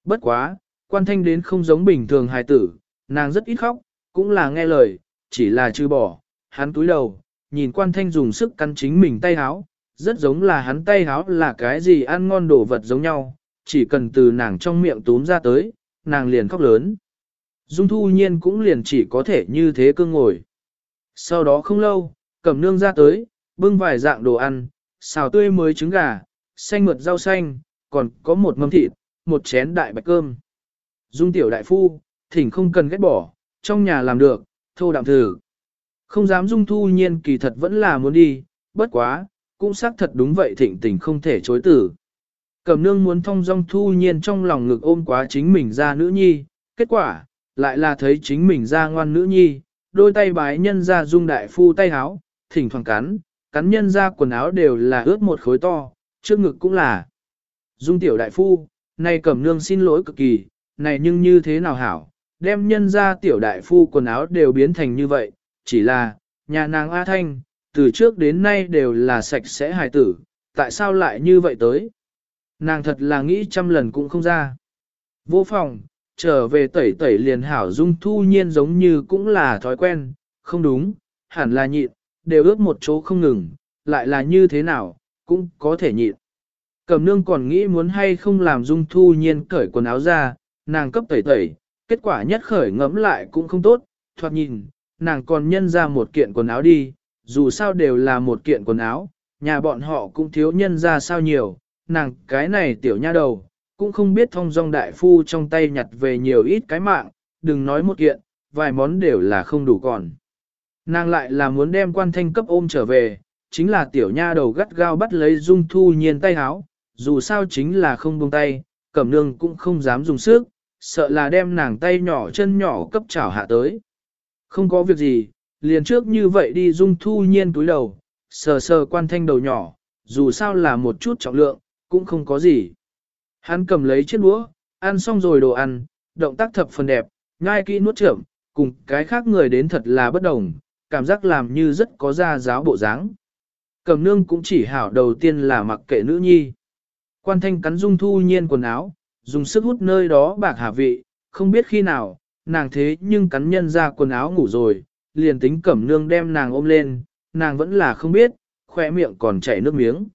S1: Bất quá, quan thanh đến không giống bình thường hài tử, nàng rất ít khóc, cũng là nghe lời, chỉ là trừ bỏ, hắn túi đầu, nhìn quan thanh dùng sức cắn chính mình tay háo, rất giống là hắn tay háo là cái gì ăn ngon đồ vật giống nhau, chỉ cần từ nàng trong miệng túm ra tới, nàng liền khóc lớn. Dung thu nhiên cũng liền chỉ có thể như thế cương ngồi. Sau đó không lâu, cầm nương ra tới, bưng vài dạng đồ ăn, xào tươi mới trứng gà, xanh mượt rau xanh, còn có một mâm thịt, một chén đại bạch cơm. Dung tiểu đại phu, thỉnh không cần ghét bỏ, trong nhà làm được, thô đạm thử. Không dám dung thu nhiên kỳ thật vẫn là muốn đi, bất quá, cũng xác thật đúng vậy thịnh tình không thể chối tử. Cẩm nương muốn thông dong thu nhiên trong lòng ngực ôm quá chính mình ra nữ nhi, kết quả, lại là thấy chính mình ra ngoan nữ nhi, đôi tay bái nhân ra dung đại phu tay háo, thỉnh thoảng cắn, cắn nhân ra quần áo đều là ướt một khối to, trước ngực cũng là. Dung tiểu đại phu, này cẩm nương xin lỗi cực kỳ, này nhưng như thế nào hảo, đem nhân ra tiểu đại phu quần áo đều biến thành như vậy, chỉ là, nhà nàng A Thanh, từ trước đến nay đều là sạch sẽ hài tử, tại sao lại như vậy tới? Nàng thật là nghĩ trăm lần cũng không ra. Vô phòng, trở về tẩy tẩy liền hảo dung thu nhiên giống như cũng là thói quen, không đúng, hẳn là nhịn, đều ướt một chỗ không ngừng, lại là như thế nào, cũng có thể nhịn. Cầm nương còn nghĩ muốn hay không làm dung thu nhiên cởi quần áo ra, nàng cấp tẩy tẩy, kết quả nhất khởi ngẫm lại cũng không tốt, thoạt nhìn, nàng còn nhân ra một kiện quần áo đi, dù sao đều là một kiện quần áo, nhà bọn họ cũng thiếu nhân ra sao nhiều, nàng cái này tiểu nha đầu, cũng không biết thông dong đại phu trong tay nhặt về nhiều ít cái mạng, đừng nói một kiện, vài món đều là không đủ còn. Nàng lại là muốn đem quan thanh cấp ôm trở về, chính là tiểu nha đầu gắt gao bắt lấy dung thu nhiên tay háo, dù sao chính là không buông tay, cẩm nương cũng không dám dùng sức, sợ là đem nàng tay nhỏ chân nhỏ cấp chảo hạ tới. Không có việc gì, liền trước như vậy đi dung thu nhiên túi đầu, sờ sờ quan thanh đầu nhỏ, dù sao là một chút trọng lượng, cũng không có gì. Hắn cầm lấy chiếc đũa, ăn xong rồi đồ ăn, động tác thập phần đẹp, ngai kỹ nuốt trưởng, cùng cái khác người đến thật là bất đồng, cảm giác làm như rất có ra giáo bộ dáng. Cầm nương cũng chỉ hảo đầu tiên là mặc kệ nữ nhi. Quan thanh cắn dung thu nhiên quần áo, dùng sức hút nơi đó bạc hà vị, không biết khi nào, nàng thế nhưng cắn nhân ra quần áo ngủ rồi, liền tính cẩm nương đem nàng ôm lên, nàng vẫn là không biết, khỏe miệng còn chảy nước miếng.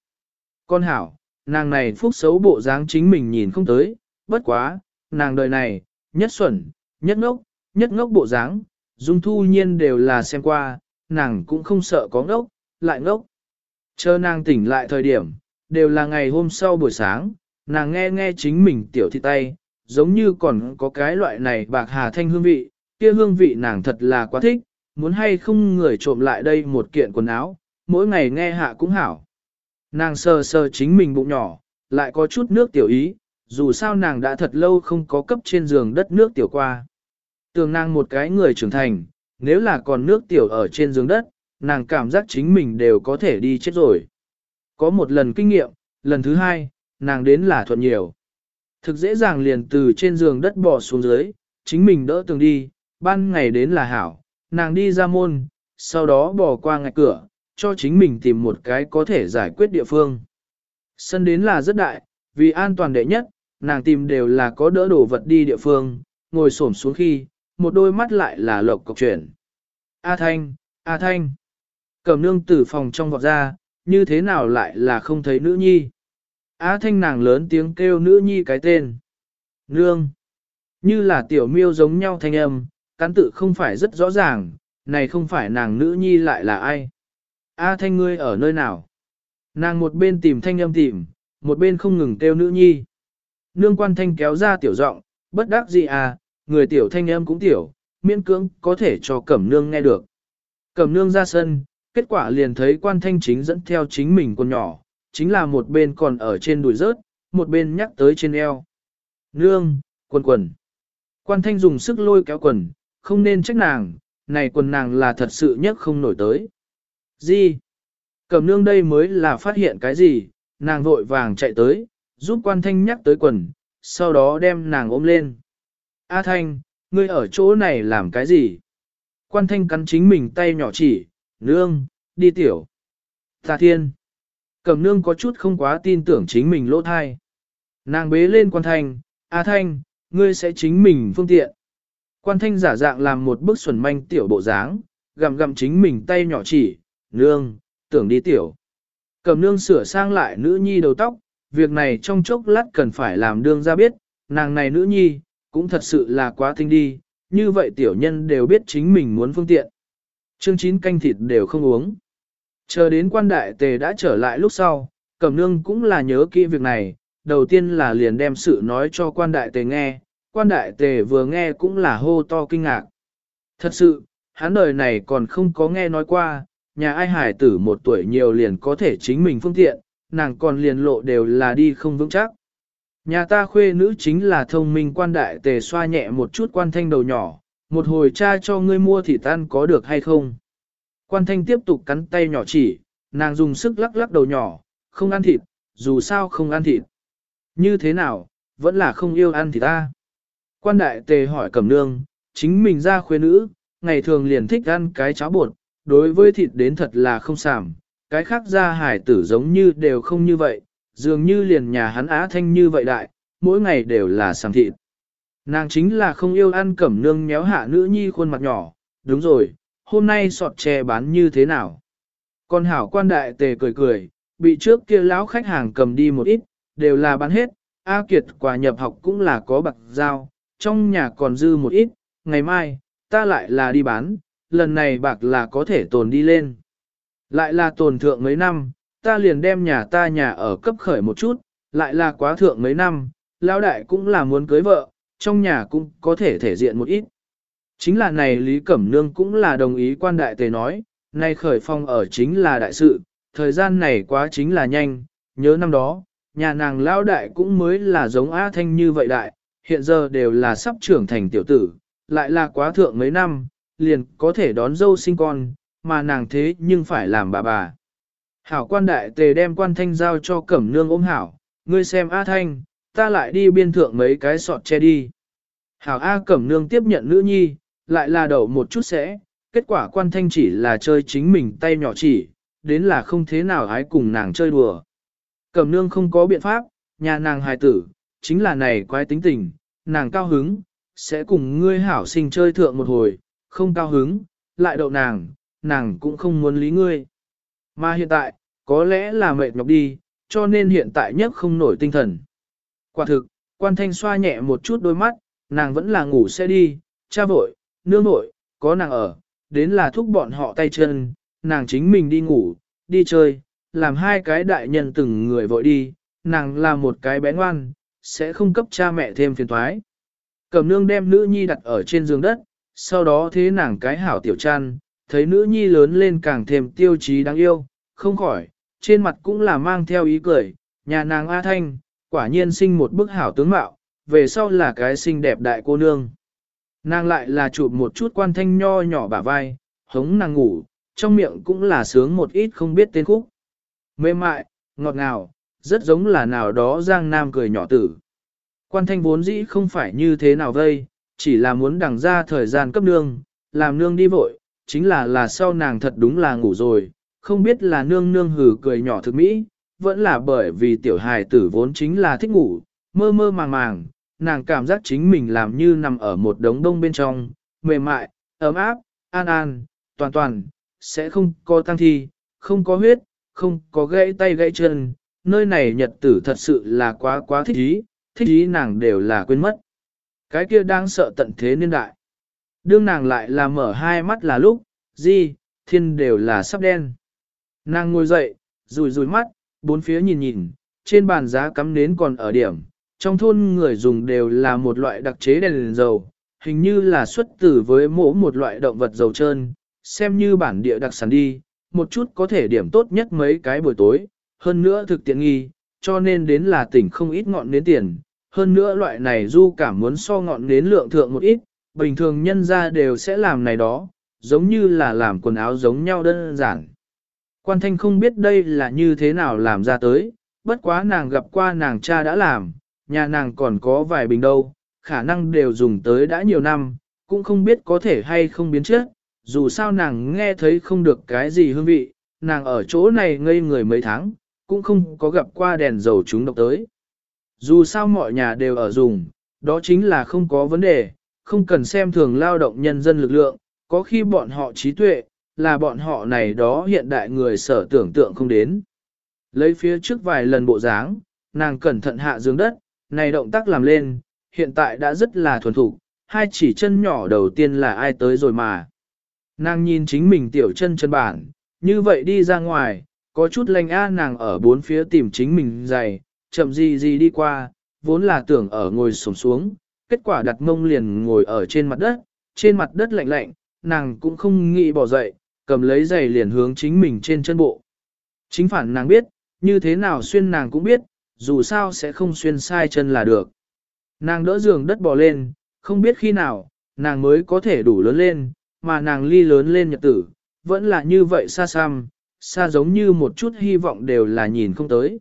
S1: Con hảo, nàng này phúc xấu bộ dáng chính mình nhìn không tới, bất quá, nàng đời này, nhất xuẩn, nhất ngốc, nhất ngốc bộ dáng, dung thu nhiên đều là xem qua, nàng cũng không sợ có ngốc, lại ngốc. Chờ nàng tỉnh lại thời điểm, đều là ngày hôm sau buổi sáng, nàng nghe nghe chính mình tiểu thị tay, giống như còn có cái loại này bạc hà thanh hương vị, kia hương vị nàng thật là quá thích, muốn hay không người trộm lại đây một kiện quần áo, mỗi ngày nghe hạ cũng hảo. Nàng sờ sờ chính mình bụng nhỏ, lại có chút nước tiểu ý, dù sao nàng đã thật lâu không có cấp trên giường đất nước tiểu qua. Tường nàng một cái người trưởng thành, nếu là còn nước tiểu ở trên giường đất, nàng cảm giác chính mình đều có thể đi chết rồi. Có một lần kinh nghiệm, lần thứ hai, nàng đến là thuận nhiều. Thực dễ dàng liền từ trên giường đất bỏ xuống dưới, chính mình đỡ tường đi, ban ngày đến là hảo, nàng đi ra môn, sau đó bỏ qua ngạch cửa, cho chính mình tìm một cái có thể giải quyết địa phương. Sân đến là rất đại, vì an toàn đệ nhất, nàng tìm đều là có đỡ đổ vật đi địa phương, ngồi xổm xuống khi, một đôi mắt lại là lộc cọc chuyển. A Thanh, A Thanh. cầm nương từ phòng trong vọt ra, như thế nào lại là không thấy nữ nhi. Á Thanh nàng lớn tiếng kêu nữ nhi cái tên. Nương. Như là tiểu miêu giống nhau thanh âm, cán tự không phải rất rõ ràng, này không phải nàng nữ nhi lại là ai. A Thanh ngươi ở nơi nào? Nàng một bên tìm thanh âm tìm, một bên không ngừng kêu nữ nhi. Nương quan thanh kéo ra tiểu giọng, bất đắc gì à, người tiểu thanh âm cũng tiểu, miễn cưỡng có thể cho cẩm nương nghe được. Cẩm nương ra sân, kết quả liền thấy quan thanh chính dẫn theo chính mình con nhỏ, chính là một bên còn ở trên đùi rớt, một bên nhắc tới trên eo. Nương, quần quần. Quan thanh dùng sức lôi kéo quần, không nên trách nàng, này quần nàng là thật sự nhất không nổi tới. Gì? Cẩm nương đây mới là phát hiện cái gì, nàng vội vàng chạy tới, giúp quan thanh nhắc tới quần, sau đó đem nàng ôm lên. A thanh, ngươi ở chỗ này làm cái gì? Quan thanh cắn chính mình tay nhỏ chỉ, nương, đi tiểu. Tà thiên. Cẩm nương có chút không quá tin tưởng chính mình lỗ thai. Nàng bế lên quan thanh, A thanh, ngươi sẽ chính mình phương tiện. Quan thanh giả dạng làm một bức xuẩn manh tiểu bộ dáng, gặm gặm chính mình tay nhỏ chỉ, nương, tưởng đi tiểu. Cẩm nương sửa sang lại nữ nhi đầu tóc, việc này trong chốc lát cần phải làm đương ra biết, nàng này nữ nhi, cũng thật sự là quá tinh đi, như vậy tiểu nhân đều biết chính mình muốn phương tiện. Chương chín canh thịt đều không uống. Chờ đến quan đại tề đã trở lại lúc sau, cẩm nương cũng là nhớ kỹ việc này, đầu tiên là liền đem sự nói cho quan đại tề nghe, quan đại tề vừa nghe cũng là hô to kinh ngạc. Thật sự, hắn đời này còn không có nghe nói qua, nhà ai hải tử một tuổi nhiều liền có thể chính mình phương tiện, nàng còn liền lộ đều là đi không vững chắc. Nhà ta khuê nữ chính là thông minh quan đại tề xoa nhẹ một chút quan thanh đầu nhỏ, một hồi cha cho ngươi mua thịt tan có được hay không. Quan thanh tiếp tục cắn tay nhỏ chỉ, nàng dùng sức lắc lắc đầu nhỏ, không ăn thịt, dù sao không ăn thịt. Như thế nào, vẫn là không yêu ăn thịt ta. Quan đại tề hỏi cẩm nương, chính mình ra khuê nữ, ngày thường liền thích ăn cái cháo bột, đối với thịt đến thật là không sảm, cái khác ra hải tử giống như đều không như vậy, dường như liền nhà hắn á thanh như vậy đại, mỗi ngày đều là sảm thịt. Nàng chính là không yêu ăn cẩm nương méo hạ nữ nhi khuôn mặt nhỏ, đúng rồi, hôm nay sọt chè bán như thế nào. Con hảo quan đại tề cười cười, bị trước kia lão khách hàng cầm đi một ít, đều là bán hết, A Kiệt quà nhập học cũng là có bạc giao, trong nhà còn dư một ít, ngày mai, ta lại là đi bán, lần này bạc là có thể tồn đi lên. Lại là tồn thượng mấy năm, ta liền đem nhà ta nhà ở cấp khởi một chút, lại là quá thượng mấy năm, lão đại cũng là muốn cưới vợ, trong nhà cũng có thể thể diện một ít. Chính là này Lý Cẩm Nương cũng là đồng ý quan đại tề nói, nay khởi phong ở chính là đại sự, thời gian này quá chính là nhanh, nhớ năm đó, nhà nàng lão đại cũng mới là giống A Thanh như vậy đại, hiện giờ đều là sắp trưởng thành tiểu tử, lại là quá thượng mấy năm, liền có thể đón dâu sinh con, mà nàng thế nhưng phải làm bà bà. Hảo quan đại tề đem quan thanh giao cho cẩm nương ôm hảo, ngươi xem A Thanh, ta lại đi biên thượng mấy cái sọt che đi. Hảo A cẩm nương tiếp nhận nữ nhi, lại là đậu một chút sẽ, kết quả quan thanh chỉ là chơi chính mình tay nhỏ chỉ, đến là không thế nào hái cùng nàng chơi đùa. Cẩm nương không có biện pháp, nhà nàng hài tử, chính là này quái tính tình, nàng cao hứng, sẽ cùng ngươi hảo sinh chơi thượng một hồi, không cao hứng, lại đậu nàng, nàng cũng không muốn lý ngươi. Mà hiện tại, có lẽ là mệt nhọc đi, cho nên hiện tại nhất không nổi tinh thần. Quả thực, quan thanh xoa nhẹ một chút đôi mắt, nàng vẫn là ngủ sẽ đi, cha vội, nương nội có nàng ở, đến là thúc bọn họ tay chân, nàng chính mình đi ngủ, đi chơi, làm hai cái đại nhân từng người vội đi, nàng là một cái bé ngoan, sẽ không cấp cha mẹ thêm phiền thoái. cầm nương đem nữ nhi đặt ở trên giường đất, sau đó thế nàng cái hảo tiểu chăn, thấy nữ nhi lớn lên càng thêm tiêu chí đáng yêu, không khỏi, trên mặt cũng là mang theo ý cười, nhà nàng A Thanh, quả nhiên sinh một bức hảo tướng mạo, về sau là cái xinh đẹp đại cô nương. Nàng lại là chụp một chút quan thanh nho nhỏ bả vai, hống nàng ngủ, trong miệng cũng là sướng một ít không biết tên khúc. Mềm mại, ngọt ngào, rất giống là nào đó giang nam cười nhỏ tử. Quan thanh vốn dĩ không phải như thế nào vây, chỉ là muốn đằng ra thời gian cấp nương, làm nương đi vội, chính là là sau nàng thật đúng là ngủ rồi, không biết là nương nương hử cười nhỏ thực mỹ, vẫn là bởi vì tiểu hài tử vốn chính là thích ngủ, mơ mơ màng màng, nàng cảm giác chính mình làm như nằm ở một đống đông bên trong, mềm mại, ấm áp, an an, toàn toàn, sẽ không có tăng thi, không có huyết, không có gãy tay gãy chân, nơi này nhật tử thật sự là quá quá thích ý, thích ý nàng đều là quên mất. Cái kia đang sợ tận thế niên đại. Đương nàng lại là mở hai mắt là lúc, gì, thiên đều là sắp đen. Nàng ngồi dậy, rùi rùi mắt, bốn phía nhìn nhìn, trên bàn giá cắm nến còn ở điểm. Trong thôn người dùng đều là một loại đặc chế đèn, đèn dầu, hình như là xuất tử với mỗ một loại động vật dầu trơn, xem như bản địa đặc sản đi, một chút có thể điểm tốt nhất mấy cái buổi tối, hơn nữa thực tiện nghi, cho nên đến là tỉnh không ít ngọn nến tiền. Hơn nữa loại này du cảm muốn so ngọn nến lượng thượng một ít, bình thường nhân ra đều sẽ làm này đó, giống như là làm quần áo giống nhau đơn giản. Quan thanh không biết đây là như thế nào làm ra tới, bất quá nàng gặp qua nàng cha đã làm, nhà nàng còn có vài bình đâu, khả năng đều dùng tới đã nhiều năm, cũng không biết có thể hay không biến chất, dù sao nàng nghe thấy không được cái gì hương vị, nàng ở chỗ này ngây người mấy tháng, cũng không có gặp qua đèn dầu chúng độc tới. Dù sao mọi nhà đều ở dùng, đó chính là không có vấn đề, không cần xem thường lao động nhân dân lực lượng, có khi bọn họ trí tuệ, là bọn họ này đó hiện đại người sở tưởng tượng không đến. Lấy phía trước vài lần bộ dáng, nàng cẩn thận hạ dương đất, này động tác làm lên, hiện tại đã rất là thuần thục, hai chỉ chân nhỏ đầu tiên là ai tới rồi mà. Nàng nhìn chính mình tiểu chân chân bản, như vậy đi ra ngoài, có chút lanh a nàng ở bốn phía tìm chính mình giày, chậm gì gì đi qua, vốn là tưởng ở ngồi sổng xuống, kết quả đặt mông liền ngồi ở trên mặt đất, trên mặt đất lạnh lạnh, nàng cũng không nghĩ bỏ dậy, cầm lấy giày liền hướng chính mình trên chân bộ. Chính phản nàng biết, như thế nào xuyên nàng cũng biết, dù sao sẽ không xuyên sai chân là được. Nàng đỡ giường đất bò lên, không biết khi nào, nàng mới có thể đủ lớn lên, mà nàng ly lớn lên nhật tử, vẫn là như vậy xa xăm, xa giống như một chút hy vọng đều là nhìn không tới.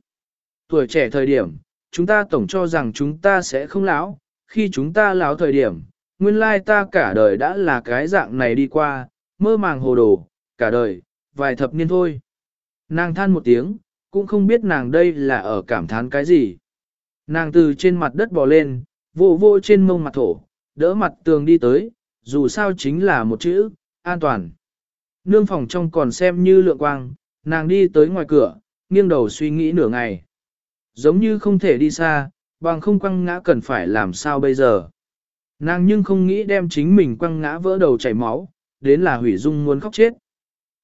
S1: Tuổi trẻ thời điểm, chúng ta tổng cho rằng chúng ta sẽ không lão, khi chúng ta lão thời điểm, nguyên lai ta cả đời đã là cái dạng này đi qua, mơ màng hồ đồ, cả đời, vài thập niên thôi. Nàng than một tiếng, cũng không biết nàng đây là ở cảm thán cái gì. Nàng từ trên mặt đất bò lên, vô vô trên mông mặt thổ, đỡ mặt tường đi tới, dù sao chính là một chữ, an toàn. Nương phòng trong còn xem như lượng quang, nàng đi tới ngoài cửa, nghiêng đầu suy nghĩ nửa ngày. Giống như không thể đi xa, bằng không quăng ngã cần phải làm sao bây giờ. Nàng nhưng không nghĩ đem chính mình quăng ngã vỡ đầu chảy máu, đến là hủy dung muốn khóc chết.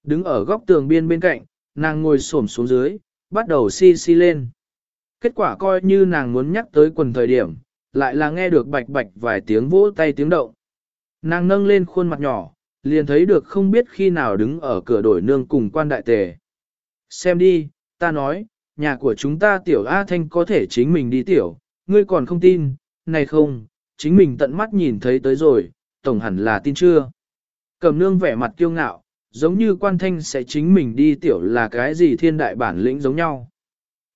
S1: Đứng ở góc tường biên bên cạnh, nàng ngồi xổm xuống dưới, bắt đầu si si lên. Kết quả coi như nàng muốn nhắc tới quần thời điểm, lại là nghe được bạch bạch vài tiếng vỗ tay tiếng động. Nàng nâng lên khuôn mặt nhỏ, liền thấy được không biết khi nào đứng ở cửa đổi nương cùng quan đại tề. Xem đi, ta nói, nhà của chúng ta tiểu A Thanh có thể chính mình đi tiểu, ngươi còn không tin, này không, chính mình tận mắt nhìn thấy tới rồi, tổng hẳn là tin chưa. Cầm nương vẻ mặt kiêu ngạo, giống như quan thanh sẽ chính mình đi tiểu là cái gì thiên đại bản lĩnh giống nhau.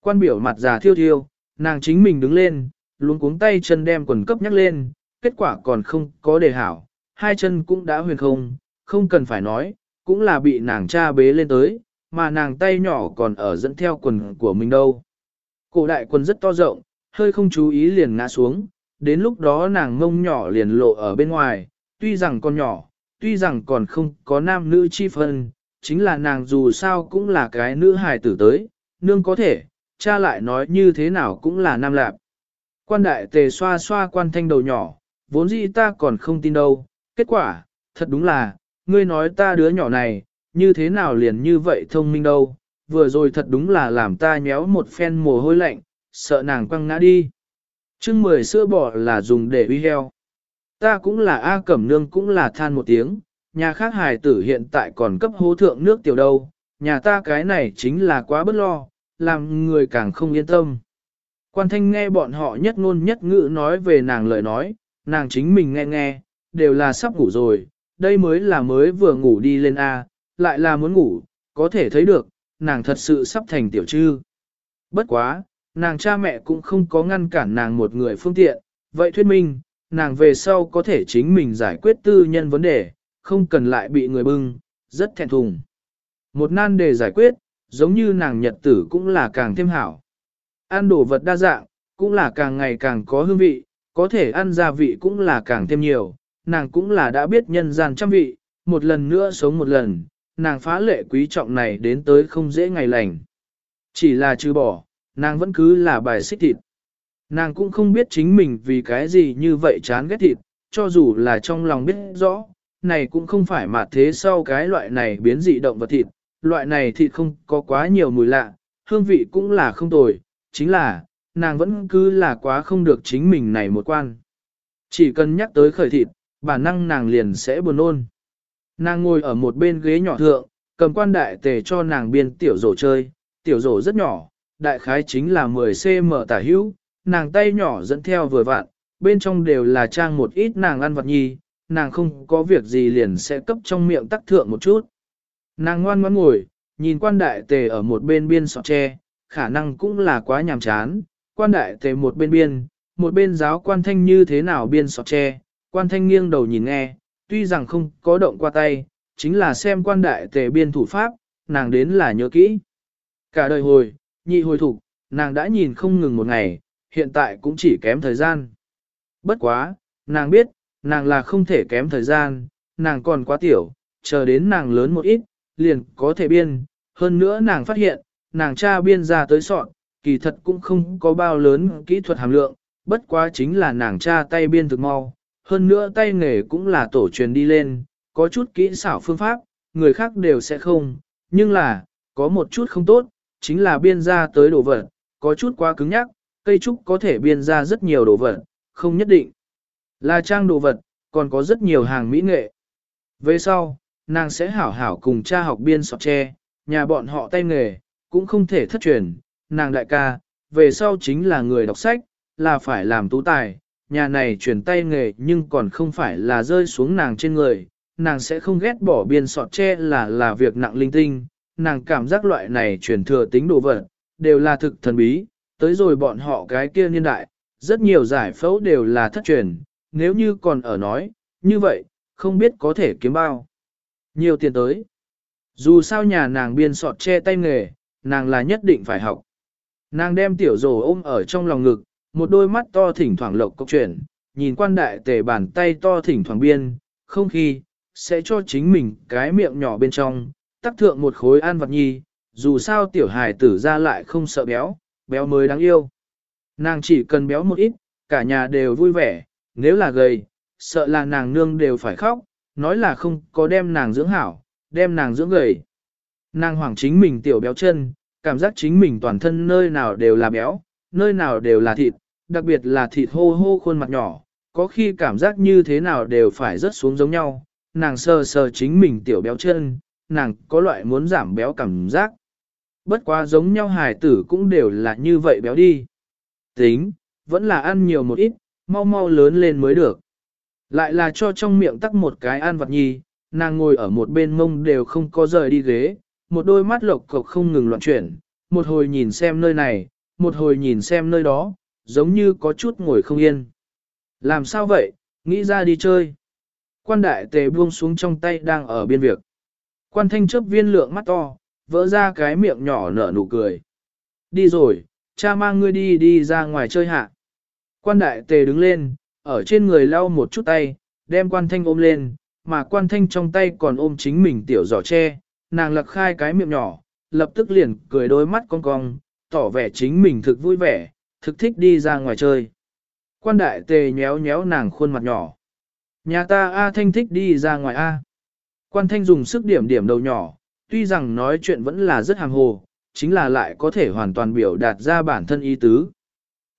S1: Quan biểu mặt già thiêu thiêu, nàng chính mình đứng lên, luống cuống tay chân đem quần cấp nhắc lên, kết quả còn không có đề hảo, hai chân cũng đã huyền không, không cần phải nói, cũng là bị nàng cha bế lên tới, mà nàng tay nhỏ còn ở dẫn theo quần của mình đâu. Cổ đại quần rất to rộng, hơi không chú ý liền ngã xuống, đến lúc đó nàng ngông nhỏ liền lộ ở bên ngoài, tuy rằng con nhỏ, tuy rằng còn không có nam nữ chi phân, chính là nàng dù sao cũng là cái nữ hài tử tới, nương có thể, cha lại nói như thế nào cũng là nam lạp. Quan đại tề xoa xoa quan thanh đầu nhỏ, vốn dĩ ta còn không tin đâu, kết quả, thật đúng là, ngươi nói ta đứa nhỏ này, như thế nào liền như vậy thông minh đâu, vừa rồi thật đúng là làm ta nhéo một phen mồ hôi lạnh, sợ nàng quăng ngã đi. Trưng mười sữa bò là dùng để uy heo. Ta cũng là A Cẩm Nương cũng là than một tiếng, nhà khác hài tử hiện tại còn cấp hố thượng nước tiểu đâu, nhà ta cái này chính là quá bất lo, làm người càng không yên tâm. Quan thanh nghe bọn họ nhất ngôn nhất ngữ nói về nàng lời nói, nàng chính mình nghe nghe, đều là sắp ngủ rồi, đây mới là mới vừa ngủ đi lên A, lại là muốn ngủ, có thể thấy được, nàng thật sự sắp thành tiểu trư. Bất quá, nàng cha mẹ cũng không có ngăn cản nàng một người phương tiện, vậy thuyết minh, nàng về sau có thể chính mình giải quyết tư nhân vấn đề, không cần lại bị người bưng, rất thẹn thùng. Một nan đề giải quyết, giống như nàng nhật tử cũng là càng thêm hảo. Ăn đồ vật đa dạng, cũng là càng ngày càng có hương vị, có thể ăn gia vị cũng là càng thêm nhiều, nàng cũng là đã biết nhân gian trăm vị, một lần nữa sống một lần, nàng phá lệ quý trọng này đến tới không dễ ngày lành. Chỉ là trừ bỏ, nàng vẫn cứ là bài xích thịt. Nàng cũng không biết chính mình vì cái gì như vậy chán ghét thịt, cho dù là trong lòng biết rõ, này cũng không phải mà thế sau cái loại này biến dị động vật thịt, loại này thịt không có quá nhiều mùi lạ, hương vị cũng là không tồi, chính là, nàng vẫn cứ là quá không được chính mình này một quan. Chỉ cần nhắc tới khởi thịt, bản năng nàng liền sẽ buồn ôn. Nàng ngồi ở một bên ghế nhỏ thượng, cầm quan đại tề cho nàng biên tiểu rổ chơi, tiểu rổ rất nhỏ, đại khái chính là 10cm tả hữu, nàng tay nhỏ dẫn theo vừa vạn, bên trong đều là trang một ít nàng ăn vật nhi, nàng không có việc gì liền sẽ cấp trong miệng tắc thượng một chút. Nàng ngoan ngoãn ngồi, nhìn quan đại tề ở một bên biên sọt tre, khả năng cũng là quá nhàm chán, quan đại tề một bên biên, một bên giáo quan thanh như thế nào biên sọt tre, quan thanh nghiêng đầu nhìn nghe, tuy rằng không có động qua tay, chính là xem quan đại tề biên thủ pháp, nàng đến là nhớ kỹ. Cả đời hồi, nhị hồi thủ, nàng đã nhìn không ngừng một ngày, hiện tại cũng chỉ kém thời gian. Bất quá, nàng biết, nàng là không thể kém thời gian, nàng còn quá tiểu, chờ đến nàng lớn một ít, liền có thể biên. Hơn nữa nàng phát hiện, nàng cha biên ra tới sọn, kỳ thật cũng không có bao lớn kỹ thuật hàm lượng, bất quá chính là nàng cha tay biên thực mau. Hơn nữa tay nghề cũng là tổ truyền đi lên, có chút kỹ xảo phương pháp, người khác đều sẽ không, nhưng là, có một chút không tốt, chính là biên ra tới đồ vật, có chút quá cứng nhắc, cây trúc có thể biên ra rất nhiều đồ vật, không nhất định. Là trang đồ vật, còn có rất nhiều hàng mỹ nghệ. Về sau, nàng sẽ hảo hảo cùng cha học biên sọt tre, nhà bọn họ tay nghề, cũng không thể thất truyền, nàng đại ca, về sau chính là người đọc sách, là phải làm tú tài, nhà này truyền tay nghề nhưng còn không phải là rơi xuống nàng trên người, nàng sẽ không ghét bỏ biên sọt tre là là việc nặng linh tinh, nàng cảm giác loại này truyền thừa tính đồ vật, đều là thực thần bí, tới rồi bọn họ cái kia niên đại, rất nhiều giải phẫu đều là thất truyền, nếu như còn ở nói, như vậy, không biết có thể kiếm bao. Nhiều tiền tới. Dù sao nhà nàng biên sọt che tay nghề, nàng là nhất định phải học. Nàng đem tiểu rồ ôm ở trong lòng ngực, một đôi mắt to thỉnh thoảng lộc cốc chuyển, nhìn quan đại tề bàn tay to thỉnh thoảng biên, không khi, sẽ cho chính mình cái miệng nhỏ bên trong, tắc thượng một khối an vật nhi, dù sao tiểu hài tử ra lại không sợ béo, béo mới đáng yêu. Nàng chỉ cần béo một ít, cả nhà đều vui vẻ, nếu là gầy, sợ là nàng nương đều phải khóc, nói là không có đem nàng dưỡng hảo, đem nàng dưỡng gầy. Nàng hoảng chính mình tiểu béo chân, cảm giác chính mình toàn thân nơi nào đều là béo, nơi nào đều là thịt, đặc biệt là thịt hô hô khuôn mặt nhỏ, có khi cảm giác như thế nào đều phải rớt xuống giống nhau, nàng sờ sờ chính mình tiểu béo chân, nàng có loại muốn giảm béo cảm giác. Bất quá giống nhau hài tử cũng đều là như vậy béo đi. Tính, vẫn là ăn nhiều một ít, mau mau lớn lên mới được. Lại là cho trong miệng tắc một cái ăn vặt nhi, nàng ngồi ở một bên mông đều không có rời đi ghế, một đôi mắt lộc cộc không ngừng loạn chuyển, một hồi nhìn xem nơi này, một hồi nhìn xem nơi đó, giống như có chút ngồi không yên. Làm sao vậy, nghĩ ra đi chơi. Quan đại tề buông xuống trong tay đang ở biên việc. Quan thanh chấp viên lượng mắt to, vỡ ra cái miệng nhỏ nở nụ cười. Đi rồi, cha mang ngươi đi đi ra ngoài chơi hạ. Quan đại tề đứng lên, ở trên người lau một chút tay, đem quan thanh ôm lên, mà quan thanh trong tay còn ôm chính mình tiểu giỏ tre, nàng lật khai cái miệng nhỏ, lập tức liền cười đôi mắt cong cong, tỏ vẻ chính mình thực vui vẻ, thực thích đi ra ngoài chơi. Quan đại tề nhéo nhéo nàng khuôn mặt nhỏ. Nhà ta A Thanh thích đi ra ngoài A. Quan Thanh dùng sức điểm điểm đầu nhỏ, tuy rằng nói chuyện vẫn là rất hàng hồ, chính là lại có thể hoàn toàn biểu đạt ra bản thân ý tứ.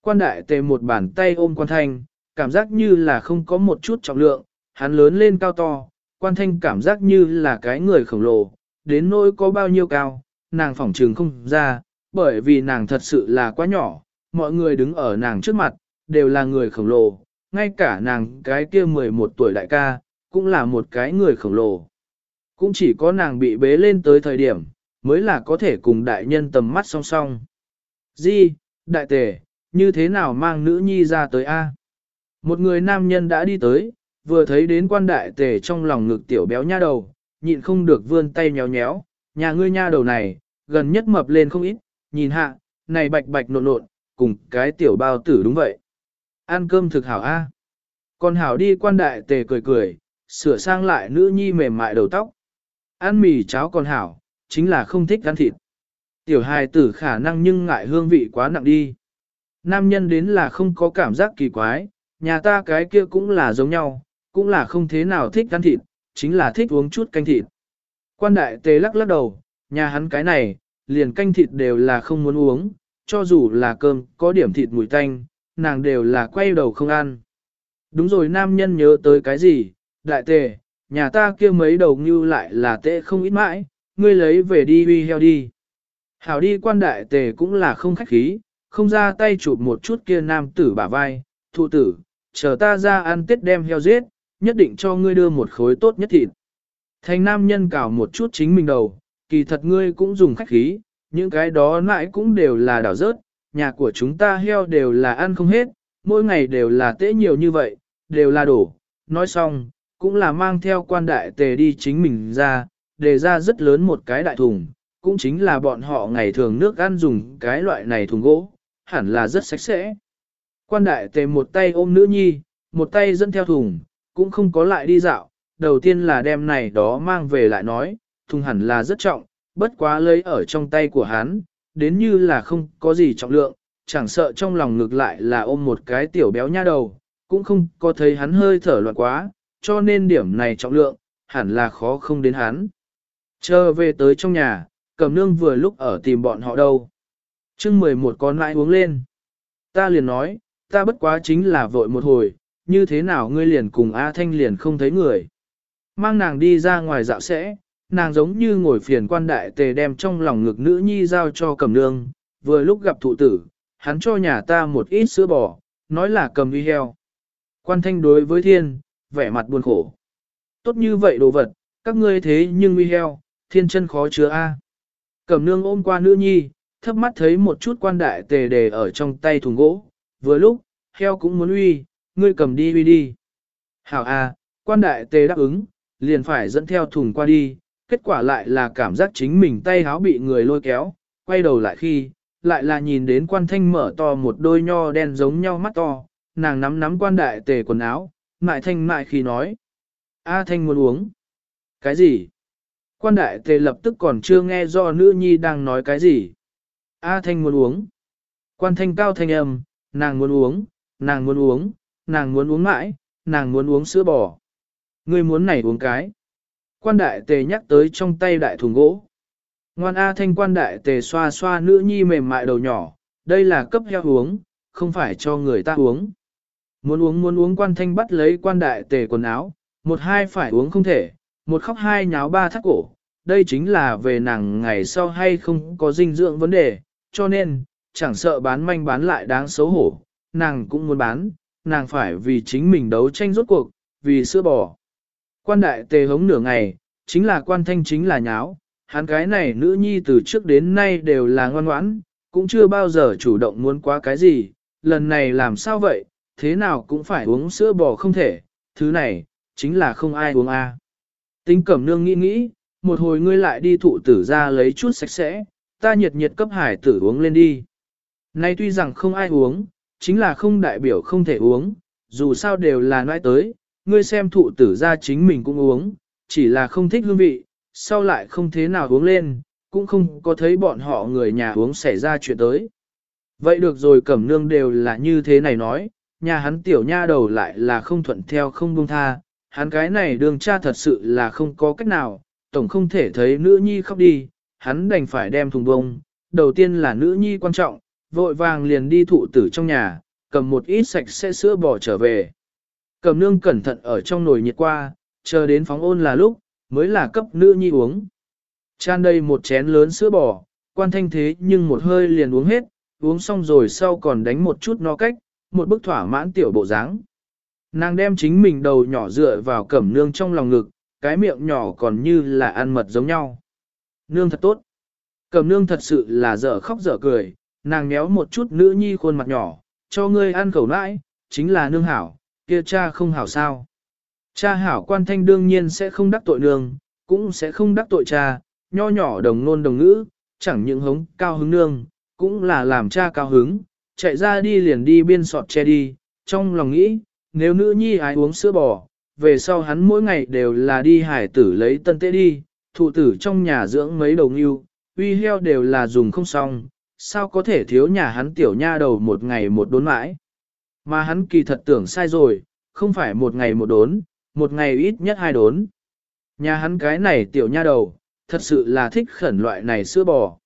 S1: quan đại tề một bàn tay ôm quan thanh, cảm giác như là không có một chút trọng lượng, hắn lớn lên cao to, quan thanh cảm giác như là cái người khổng lồ, đến nỗi có bao nhiêu cao, nàng phỏng trường không ra, bởi vì nàng thật sự là quá nhỏ, mọi người đứng ở nàng trước mặt, đều là người khổng lồ, ngay cả nàng cái kia 11 tuổi đại ca, cũng là một cái người khổng lồ. Cũng chỉ có nàng bị bế lên tới thời điểm, mới là có thể cùng đại nhân tầm mắt song song. Di, đại tề, như thế nào mang nữ nhi ra tới A? Một người nam nhân đã đi tới, vừa thấy đến quan đại tề trong lòng ngực tiểu béo nha đầu, nhịn không được vươn tay nhéo nhéo, nhà ngươi nha đầu này, gần nhất mập lên không ít, nhìn hạ, này bạch bạch nộn nộn, cùng cái tiểu bao tử đúng vậy. Ăn cơm thực hảo A. Còn hảo đi quan đại tề cười cười, sửa sang lại nữ nhi mềm mại đầu tóc. Ăn mì cháo còn hảo, chính là không thích ăn thịt. Tiểu hài tử khả năng nhưng ngại hương vị quá nặng đi. Nam nhân đến là không có cảm giác kỳ quái, nhà ta cái kia cũng là giống nhau, cũng là không thế nào thích ăn thịt, chính là thích uống chút canh thịt. Quan đại tế lắc lắc đầu, nhà hắn cái này, liền canh thịt đều là không muốn uống, cho dù là cơm có điểm thịt mùi tanh, nàng đều là quay đầu không ăn. Đúng rồi nam nhân nhớ tới cái gì, đại tề, nhà ta kia mấy đầu như lại là tệ không ít mãi, ngươi lấy về đi uy heo đi. Hảo đi quan đại tề cũng là không khách khí, không ra tay chụp một chút kia nam tử bả vai, thụ tử, chờ ta ra ăn tết đem heo giết, nhất định cho ngươi đưa một khối tốt nhất thịt. Thành nam nhân cào một chút chính mình đầu, kỳ thật ngươi cũng dùng khách khí, những cái đó lại cũng đều là đảo rớt, nhà của chúng ta heo đều là ăn không hết, mỗi ngày đều là tễ nhiều như vậy, đều là đổ. Nói xong, cũng là mang theo quan đại tề đi chính mình ra, đề ra rất lớn một cái đại thùng, cũng chính là bọn họ ngày thường nước ăn dùng cái loại này thùng gỗ, hẳn là rất sạch sẽ. Quan đại tề một tay ôm nữ nhi, một tay dẫn theo thùng, cũng không có lại đi dạo, đầu tiên là đem này đó mang về lại nói, thùng hẳn là rất trọng, bất quá lấy ở trong tay của hắn, đến như là không có gì trọng lượng, chẳng sợ trong lòng ngược lại là ôm một cái tiểu béo nha đầu, cũng không có thấy hắn hơi thở loạn quá, cho nên điểm này trọng lượng, hẳn là khó không đến hắn. Chờ về tới trong nhà, cầm nương vừa lúc ở tìm bọn họ đâu. chương 11 con lại uống lên. Ta liền nói, ta bất quá chính là vội một hồi, như thế nào ngươi liền cùng A Thanh liền không thấy người. Mang nàng đi ra ngoài dạo sẽ, nàng giống như ngồi phiền quan đại tề đem trong lòng ngực nữ nhi giao cho cầm nương, vừa lúc gặp thụ tử, hắn cho nhà ta một ít sữa bò, nói là cầm đi heo. Quan thanh đối với thiên, vẻ mặt buồn khổ. Tốt như vậy đồ vật, các ngươi thế nhưng nguy heo, thiên chân khó chứa A. Cẩm nương ôm qua nữ nhi, thấp mắt thấy một chút quan đại tề đề ở trong tay thùng gỗ, vừa lúc, heo cũng muốn uy, ngươi cầm đi uy đi. Hảo A, quan đại tề đáp ứng, liền phải dẫn theo thùng qua đi, kết quả lại là cảm giác chính mình tay háo bị người lôi kéo, quay đầu lại khi, lại là nhìn đến quan thanh mở to một đôi nho đen giống nhau mắt to, nàng nắm nắm quan đại tề quần áo, mại thanh mại khi nói. A thanh muốn uống. Cái gì? Quan đại tề lập tức còn chưa nghe do nữ nhi đang nói cái gì. A thanh muốn uống. Quan thanh cao thanh âm, nàng muốn uống, nàng muốn uống, nàng muốn uống mãi, nàng muốn uống sữa bò. Ngươi muốn này uống cái. Quan đại tề nhắc tới trong tay đại thùng gỗ. Ngoan A thanh quan đại tề xoa xoa nữ nhi mềm mại đầu nhỏ, đây là cấp heo uống, không phải cho người ta uống. Muốn uống muốn uống quan thanh bắt lấy quan đại tề quần áo, một hai phải uống không thể, một khóc hai nháo ba thắt cổ. Đây chính là về nàng ngày sau hay không có dinh dưỡng vấn đề, cho nên, chẳng sợ bán manh bán lại đáng xấu hổ, nàng cũng muốn bán, nàng phải vì chính mình đấu tranh rốt cuộc, vì sữa bò. Quan đại tề hống nửa ngày, chính là quan thanh chính là nháo, hắn cái này nữ nhi từ trước đến nay đều là ngoan ngoãn, cũng chưa bao giờ chủ động muốn quá cái gì, lần này làm sao vậy, thế nào cũng phải uống sữa bò không thể, thứ này, chính là không ai uống a. À. Tính cẩm nương nghĩ nghĩ, một hồi ngươi lại đi thụ tử ra lấy chút sạch sẽ, ta nhiệt nhiệt cấp hải tử uống lên đi. Nay tuy rằng không ai uống, chính là không đại biểu không thể uống, dù sao đều là nói tới, ngươi xem thụ tử ra chính mình cũng uống, chỉ là không thích hương vị, sau lại không thế nào uống lên, cũng không có thấy bọn họ người nhà uống xảy ra chuyện tới. Vậy được rồi cẩm nương đều là như thế này nói, nhà hắn tiểu nha đầu lại là không thuận theo không buông tha, hắn cái này đường cha thật sự là không có cách nào, tổng không thể thấy nữ nhi khóc đi, hắn đành phải đem thùng bông, đầu tiên là nữ nhi quan trọng, vội vàng liền đi thụ tử trong nhà, cầm một ít sạch sẽ sữa bò trở về. Cầm nương cẩn thận ở trong nồi nhiệt qua, chờ đến phóng ôn là lúc, mới là cấp nữ nhi uống. Chan đây một chén lớn sữa bò, quan thanh thế nhưng một hơi liền uống hết, uống xong rồi sau còn đánh một chút no cách, một bức thỏa mãn tiểu bộ dáng. Nàng đem chính mình đầu nhỏ dựa vào cẩm nương trong lòng ngực, cái miệng nhỏ còn như là ăn mật giống nhau. Nương thật tốt. Cẩm nương thật sự là dở khóc dở cười, nàng méo một chút nữ nhi khuôn mặt nhỏ, cho ngươi ăn khẩu nãi, chính là nương hảo, kia cha không hảo sao. Cha hảo quan thanh đương nhiên sẽ không đắc tội nương, cũng sẽ không đắc tội cha, nho nhỏ đồng nôn đồng ngữ, chẳng những hống cao hứng nương, cũng là làm cha cao hứng, chạy ra đi liền đi biên sọt che đi, trong lòng nghĩ, nếu nữ nhi ai uống sữa bò, về sau hắn mỗi ngày đều là đi hải tử lấy tân tế đi, thụ tử trong nhà dưỡng mấy đầu ngưu, uy heo đều là dùng không xong, sao có thể thiếu nhà hắn tiểu nha đầu một ngày một đốn mãi. Mà hắn kỳ thật tưởng sai rồi, không phải một ngày một đốn, một ngày ít nhất hai đốn. Nhà hắn cái này tiểu nha đầu, thật sự là thích khẩn loại này sữa bò.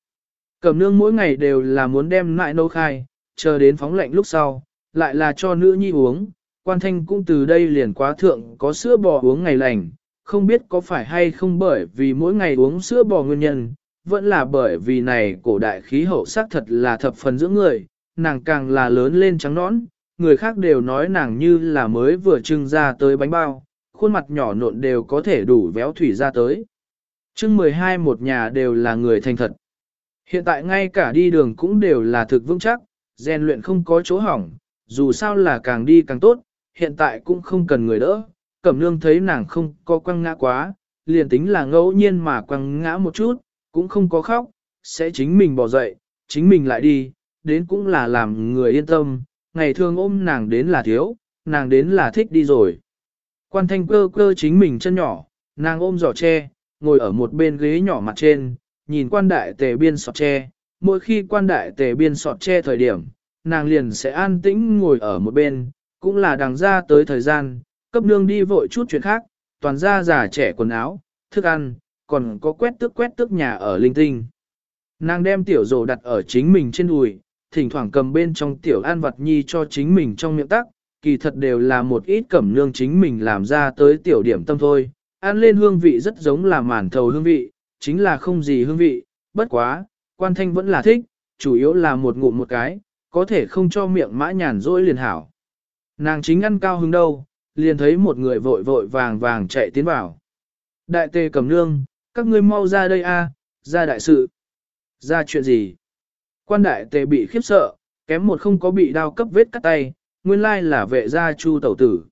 S1: cầm nương mỗi ngày đều là muốn đem lại nấu khai, chờ đến phóng lạnh lúc sau, lại là cho nữ nhi uống. Quan thanh cũng từ đây liền quá thượng có sữa bò uống ngày lành, không biết có phải hay không bởi vì mỗi ngày uống sữa bò nguyên nhân, vẫn là bởi vì này cổ đại khí hậu sắc thật là thập phần dưỡng người, nàng càng là lớn lên trắng nõn, người khác đều nói nàng như là mới vừa trưng ra tới bánh bao, khuôn mặt nhỏ nộn đều có thể đủ véo thủy ra tới. chương 12 một nhà đều là người thành thật. Hiện tại ngay cả đi đường cũng đều là thực vững chắc, rèn luyện không có chỗ hỏng, dù sao là càng đi càng tốt, hiện tại cũng không cần người đỡ. Cẩm nương thấy nàng không có quăng ngã quá, liền tính là ngẫu nhiên mà quăng ngã một chút, cũng không có khóc, sẽ chính mình bỏ dậy, chính mình lại đi, đến cũng là làm người yên tâm, ngày thường ôm nàng đến là thiếu, nàng đến là thích đi rồi. Quan thanh cơ cơ chính mình chân nhỏ, nàng ôm giỏ tre, ngồi ở một bên ghế nhỏ mặt trên, nhìn quan đại tề biên sọt tre, mỗi khi quan đại tề biên sọt tre thời điểm, nàng liền sẽ an tĩnh ngồi ở một bên, cũng là đằng ra tới thời gian, cấp nương đi vội chút chuyện khác, toàn ra già trẻ quần áo, thức ăn, còn có quét tước quét tước nhà ở linh tinh. Nàng đem tiểu rổ đặt ở chính mình trên đùi, thỉnh thoảng cầm bên trong tiểu an vật nhi cho chính mình trong miệng tắc, kỳ thật đều là một ít cẩm nương chính mình làm ra tới tiểu điểm tâm thôi. Ăn lên hương vị rất giống là màn thầu hương vị, chính là không gì hương vị, bất quá, quan thanh vẫn là thích, chủ yếu là một ngụm một cái, có thể không cho miệng mã nhàn rỗi liền hảo. Nàng chính ăn cao hứng đâu, liền thấy một người vội vội vàng vàng chạy tiến vào. Đại tề cầm nương, các ngươi mau ra đây a, ra đại sự. Ra chuyện gì? Quan đại tề bị khiếp sợ, kém một không có bị đao cấp vết cắt tay, nguyên lai là vệ gia chu tẩu tử.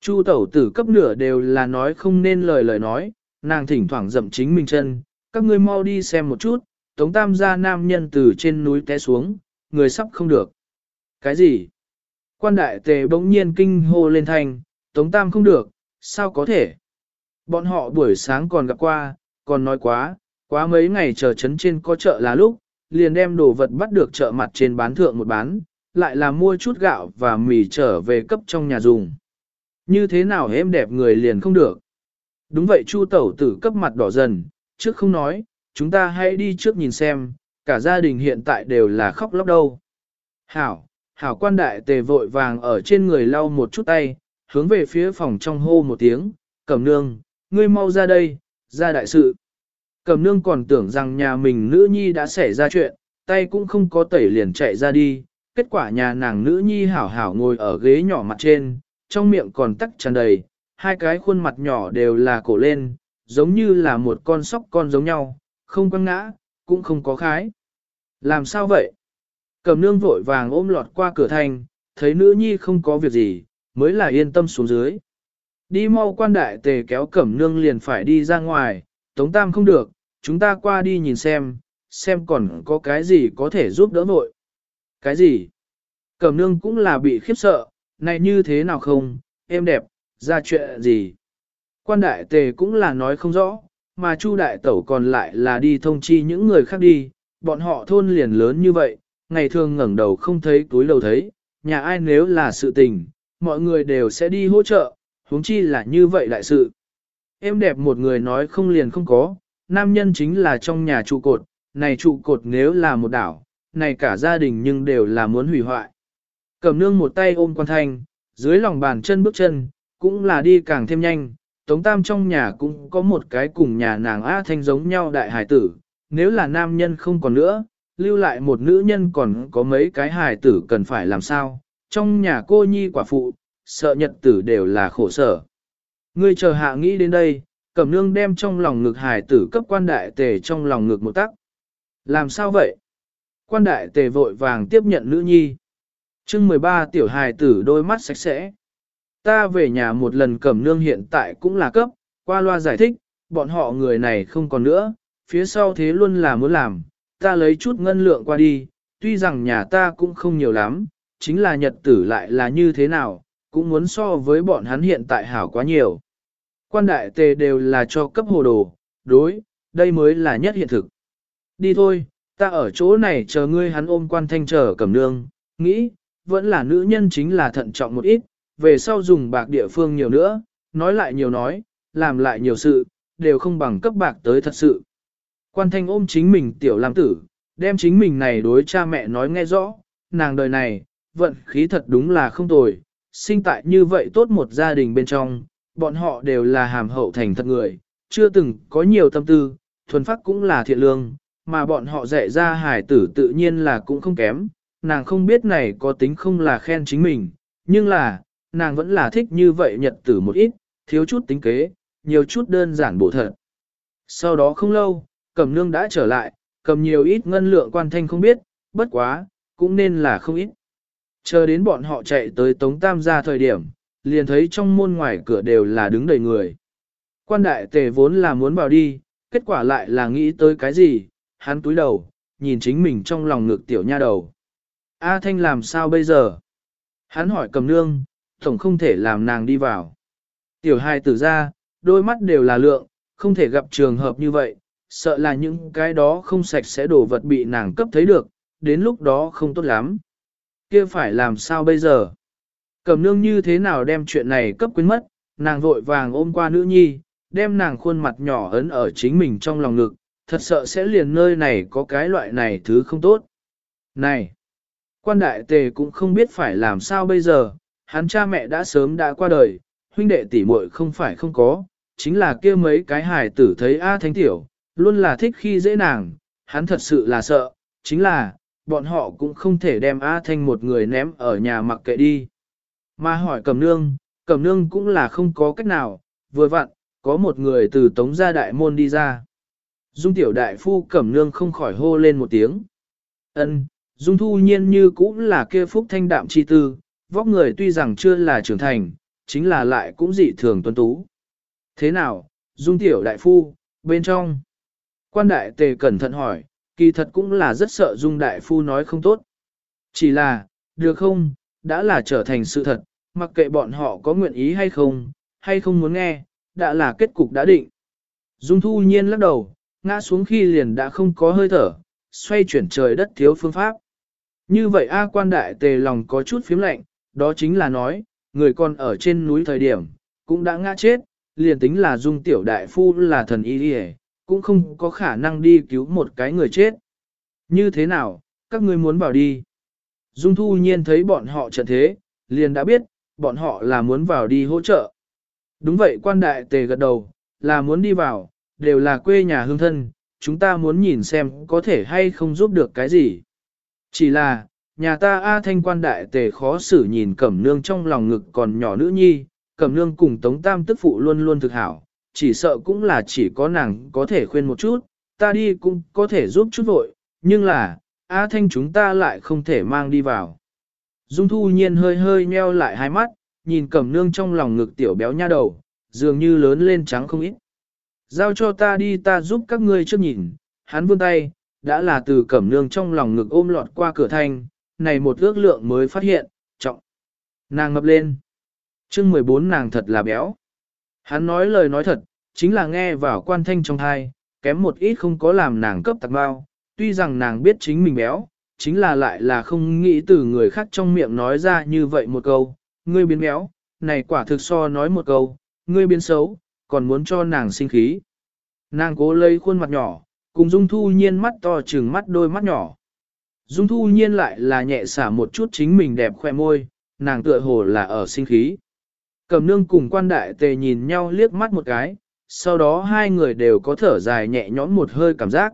S1: Chu tẩu tử cấp nửa đều là nói không nên lời lời nói, nàng thỉnh thoảng dậm chính mình chân, các ngươi mau đi xem một chút, tống tam gia nam nhân từ trên núi té xuống, người sắp không được. Cái gì? Quan đại tề bỗng nhiên kinh hô lên thành, tống tam không được, sao có thể? Bọn họ buổi sáng còn gặp qua, còn nói quá, quá mấy ngày chờ chấn trên có chợ là lúc, liền đem đồ vật bắt được chợ mặt trên bán thượng một bán, lại là mua chút gạo và mì trở về cấp trong nhà dùng. Như thế nào em đẹp người liền không được. Đúng vậy Chu tẩu tử cấp mặt đỏ dần, trước không nói, chúng ta hãy đi trước nhìn xem, cả gia đình hiện tại đều là khóc lóc đâu. Hảo, hảo quan đại tề vội vàng ở trên người lau một chút tay, hướng về phía phòng trong hô một tiếng, cẩm nương, ngươi mau ra đây, ra đại sự. Cẩm nương còn tưởng rằng nhà mình nữ nhi đã xảy ra chuyện, tay cũng không có tẩy liền chạy ra đi, kết quả nhà nàng nữ nhi hảo hảo ngồi ở ghế nhỏ mặt trên, trong miệng còn tắc tràn đầy, hai cái khuôn mặt nhỏ đều là cổ lên, giống như là một con sóc con giống nhau, không quăng ngã, cũng không có khái. Làm sao vậy? Cầm nương vội vàng ôm lọt qua cửa thành, thấy nữ nhi không có việc gì, mới là yên tâm xuống dưới. Đi mau quan đại tề kéo cẩm nương liền phải đi ra ngoài, tống tam không được, chúng ta qua đi nhìn xem, xem còn có cái gì có thể giúp đỡ vội. Cái gì? Cẩm nương cũng là bị khiếp sợ, này như thế nào không, em đẹp, ra chuyện gì? Quan đại tề cũng là nói không rõ, mà Chu đại tẩu còn lại là đi thông chi những người khác đi, bọn họ thôn liền lớn như vậy, ngày thường ngẩng đầu không thấy túi đầu thấy, nhà ai nếu là sự tình, mọi người đều sẽ đi hỗ trợ, huống chi là như vậy đại sự. Em đẹp một người nói không liền không có, nam nhân chính là trong nhà trụ cột, này trụ cột nếu là một đảo, này cả gia đình nhưng đều là muốn hủy hoại. cầm nương một tay ôm quan thanh, dưới lòng bàn chân bước chân, cũng là đi càng thêm nhanh, Tống Tam trong nhà cũng có một cái cùng nhà nàng A Thanh giống nhau đại hải tử, nếu là nam nhân không còn nữa, lưu lại một nữ nhân còn có mấy cái hài tử cần phải làm sao, trong nhà cô nhi quả phụ, sợ nhật tử đều là khổ sở. Ngươi chờ hạ nghĩ đến đây, cẩm nương đem trong lòng ngực hài tử cấp quan đại tề trong lòng ngực một tắc. Làm sao vậy? Quan đại tề vội vàng tiếp nhận nữ nhi. chương 13 tiểu hài tử đôi mắt sạch sẽ. Ta về nhà một lần cẩm nương hiện tại cũng là cấp, qua loa giải thích, bọn họ người này không còn nữa, phía sau thế luôn là muốn làm, ta lấy chút ngân lượng qua đi, tuy rằng nhà ta cũng không nhiều lắm, chính là nhật tử lại là như thế nào, cũng muốn so với bọn hắn hiện tại hảo quá nhiều. Quan đại tề đều là cho cấp hồ đồ, đối, đây mới là nhất hiện thực. Đi thôi, ta ở chỗ này chờ ngươi hắn ôm quan thanh chờ cầm nương, nghĩ, vẫn là nữ nhân chính là thận trọng một ít, về sau dùng bạc địa phương nhiều nữa, nói lại nhiều nói, làm lại nhiều sự, đều không bằng cấp bạc tới thật sự. Quan thanh ôm chính mình tiểu làm tử, đem chính mình này đối cha mẹ nói nghe rõ, nàng đời này, vận khí thật đúng là không tồi, sinh tại như vậy tốt một gia đình bên trong, bọn họ đều là hàm hậu thành thật người, chưa từng có nhiều tâm tư, thuần phát cũng là thiện lương, mà bọn họ dạy ra hải tử tự nhiên là cũng không kém, nàng không biết này có tính không là khen chính mình, nhưng là, nàng vẫn là thích như vậy nhật tử một ít, thiếu chút tính kế, nhiều chút đơn giản bổ thật. Sau đó không lâu, cầm nương đã trở lại, cầm nhiều ít ngân lượng quan thanh không biết, bất quá, cũng nên là không ít. Chờ đến bọn họ chạy tới Tống Tam gia thời điểm, liền thấy trong môn ngoài cửa đều là đứng đầy người. Quan đại tề vốn là muốn vào đi, kết quả lại là nghĩ tới cái gì, hắn túi đầu, nhìn chính mình trong lòng ngực tiểu nha đầu. A Thanh làm sao bây giờ? Hắn hỏi cầm nương, tổng không thể làm nàng đi vào. Tiểu hai tử ra, đôi mắt đều là lượng, không thể gặp trường hợp như vậy, sợ là những cái đó không sạch sẽ đổ vật bị nàng cấp thấy được, đến lúc đó không tốt lắm. kia phải làm sao bây giờ? Cầm nương như thế nào đem chuyện này cấp quyến mất, nàng vội vàng ôm qua nữ nhi, đem nàng khuôn mặt nhỏ ấn ở chính mình trong lòng ngực, thật sợ sẽ liền nơi này có cái loại này thứ không tốt. Này! Quan đại tề cũng không biết phải làm sao bây giờ, hắn cha mẹ đã sớm đã qua đời, huynh đệ tỷ muội không phải không có, chính là kia mấy cái hài tử thấy A Thánh Tiểu, luôn là thích khi dễ nàng, hắn thật sự là sợ, chính là, bọn họ cũng không thể đem A Thanh một người ném ở nhà mặc kệ đi. Mà hỏi Cẩm Nương, Cẩm Nương cũng là không có cách nào, vừa vặn, có một người từ tống gia đại môn đi ra. Dung tiểu đại phu Cẩm Nương không khỏi hô lên một tiếng. ân Dung thu nhiên như cũng là kia phúc thanh đạm chi tư, vóc người tuy rằng chưa là trưởng thành, chính là lại cũng dị thường tuân tú. Thế nào, Dung tiểu đại phu, bên trong? Quan đại tề cẩn thận hỏi, kỳ thật cũng là rất sợ Dung đại phu nói không tốt. Chỉ là, được không, đã là trở thành sự thật, mặc kệ bọn họ có nguyện ý hay không, hay không muốn nghe, đã là kết cục đã định. Dung thu nhiên lắc đầu, ngã xuống khi liền đã không có hơi thở, xoay chuyển trời đất thiếu phương pháp. Như vậy A quan đại tề lòng có chút phiếm lạnh, đó chính là nói, người con ở trên núi thời điểm, cũng đã ngã chết, liền tính là dung tiểu đại phu là thần y đi cũng không có khả năng đi cứu một cái người chết. Như thế nào, các ngươi muốn vào đi. Dung thu nhiên thấy bọn họ trận thế, liền đã biết, bọn họ là muốn vào đi hỗ trợ. Đúng vậy quan đại tề gật đầu, là muốn đi vào, đều là quê nhà hương thân, chúng ta muốn nhìn xem có thể hay không giúp được cái gì. Chỉ là, nhà ta A thanh quan đại tề khó xử nhìn cẩm nương trong lòng ngực còn nhỏ nữ nhi, cẩm nương cùng tống tam tức phụ luôn luôn thực hảo, chỉ sợ cũng là chỉ có nàng có thể khuyên một chút, ta đi cũng có thể giúp chút vội, nhưng là, A thanh chúng ta lại không thể mang đi vào. Dung thu nhiên hơi hơi nheo lại hai mắt, nhìn cẩm nương trong lòng ngực tiểu béo nha đầu, dường như lớn lên trắng không ít. Giao cho ta đi ta giúp các ngươi trước nhìn, hắn vươn tay, đã là từ cẩm nương trong lòng ngực ôm lọt qua cửa thanh, này một ước lượng mới phát hiện, trọng. Nàng ngập lên. chương 14 nàng thật là béo. Hắn nói lời nói thật, chính là nghe vào quan thanh trong thai, kém một ít không có làm nàng cấp tạc bao, tuy rằng nàng biết chính mình béo, chính là lại là không nghĩ từ người khác trong miệng nói ra như vậy một câu, ngươi biến béo, này quả thực so nói một câu, ngươi biến xấu, còn muốn cho nàng sinh khí. Nàng cố lấy khuôn mặt nhỏ, cùng dung thu nhiên mắt to trừng mắt đôi mắt nhỏ. Dung thu nhiên lại là nhẹ xả một chút chính mình đẹp khoe môi, nàng tựa hồ là ở sinh khí. Cầm nương cùng quan đại tề nhìn nhau liếc mắt một cái, sau đó hai người đều có thở dài nhẹ nhõm một hơi cảm giác.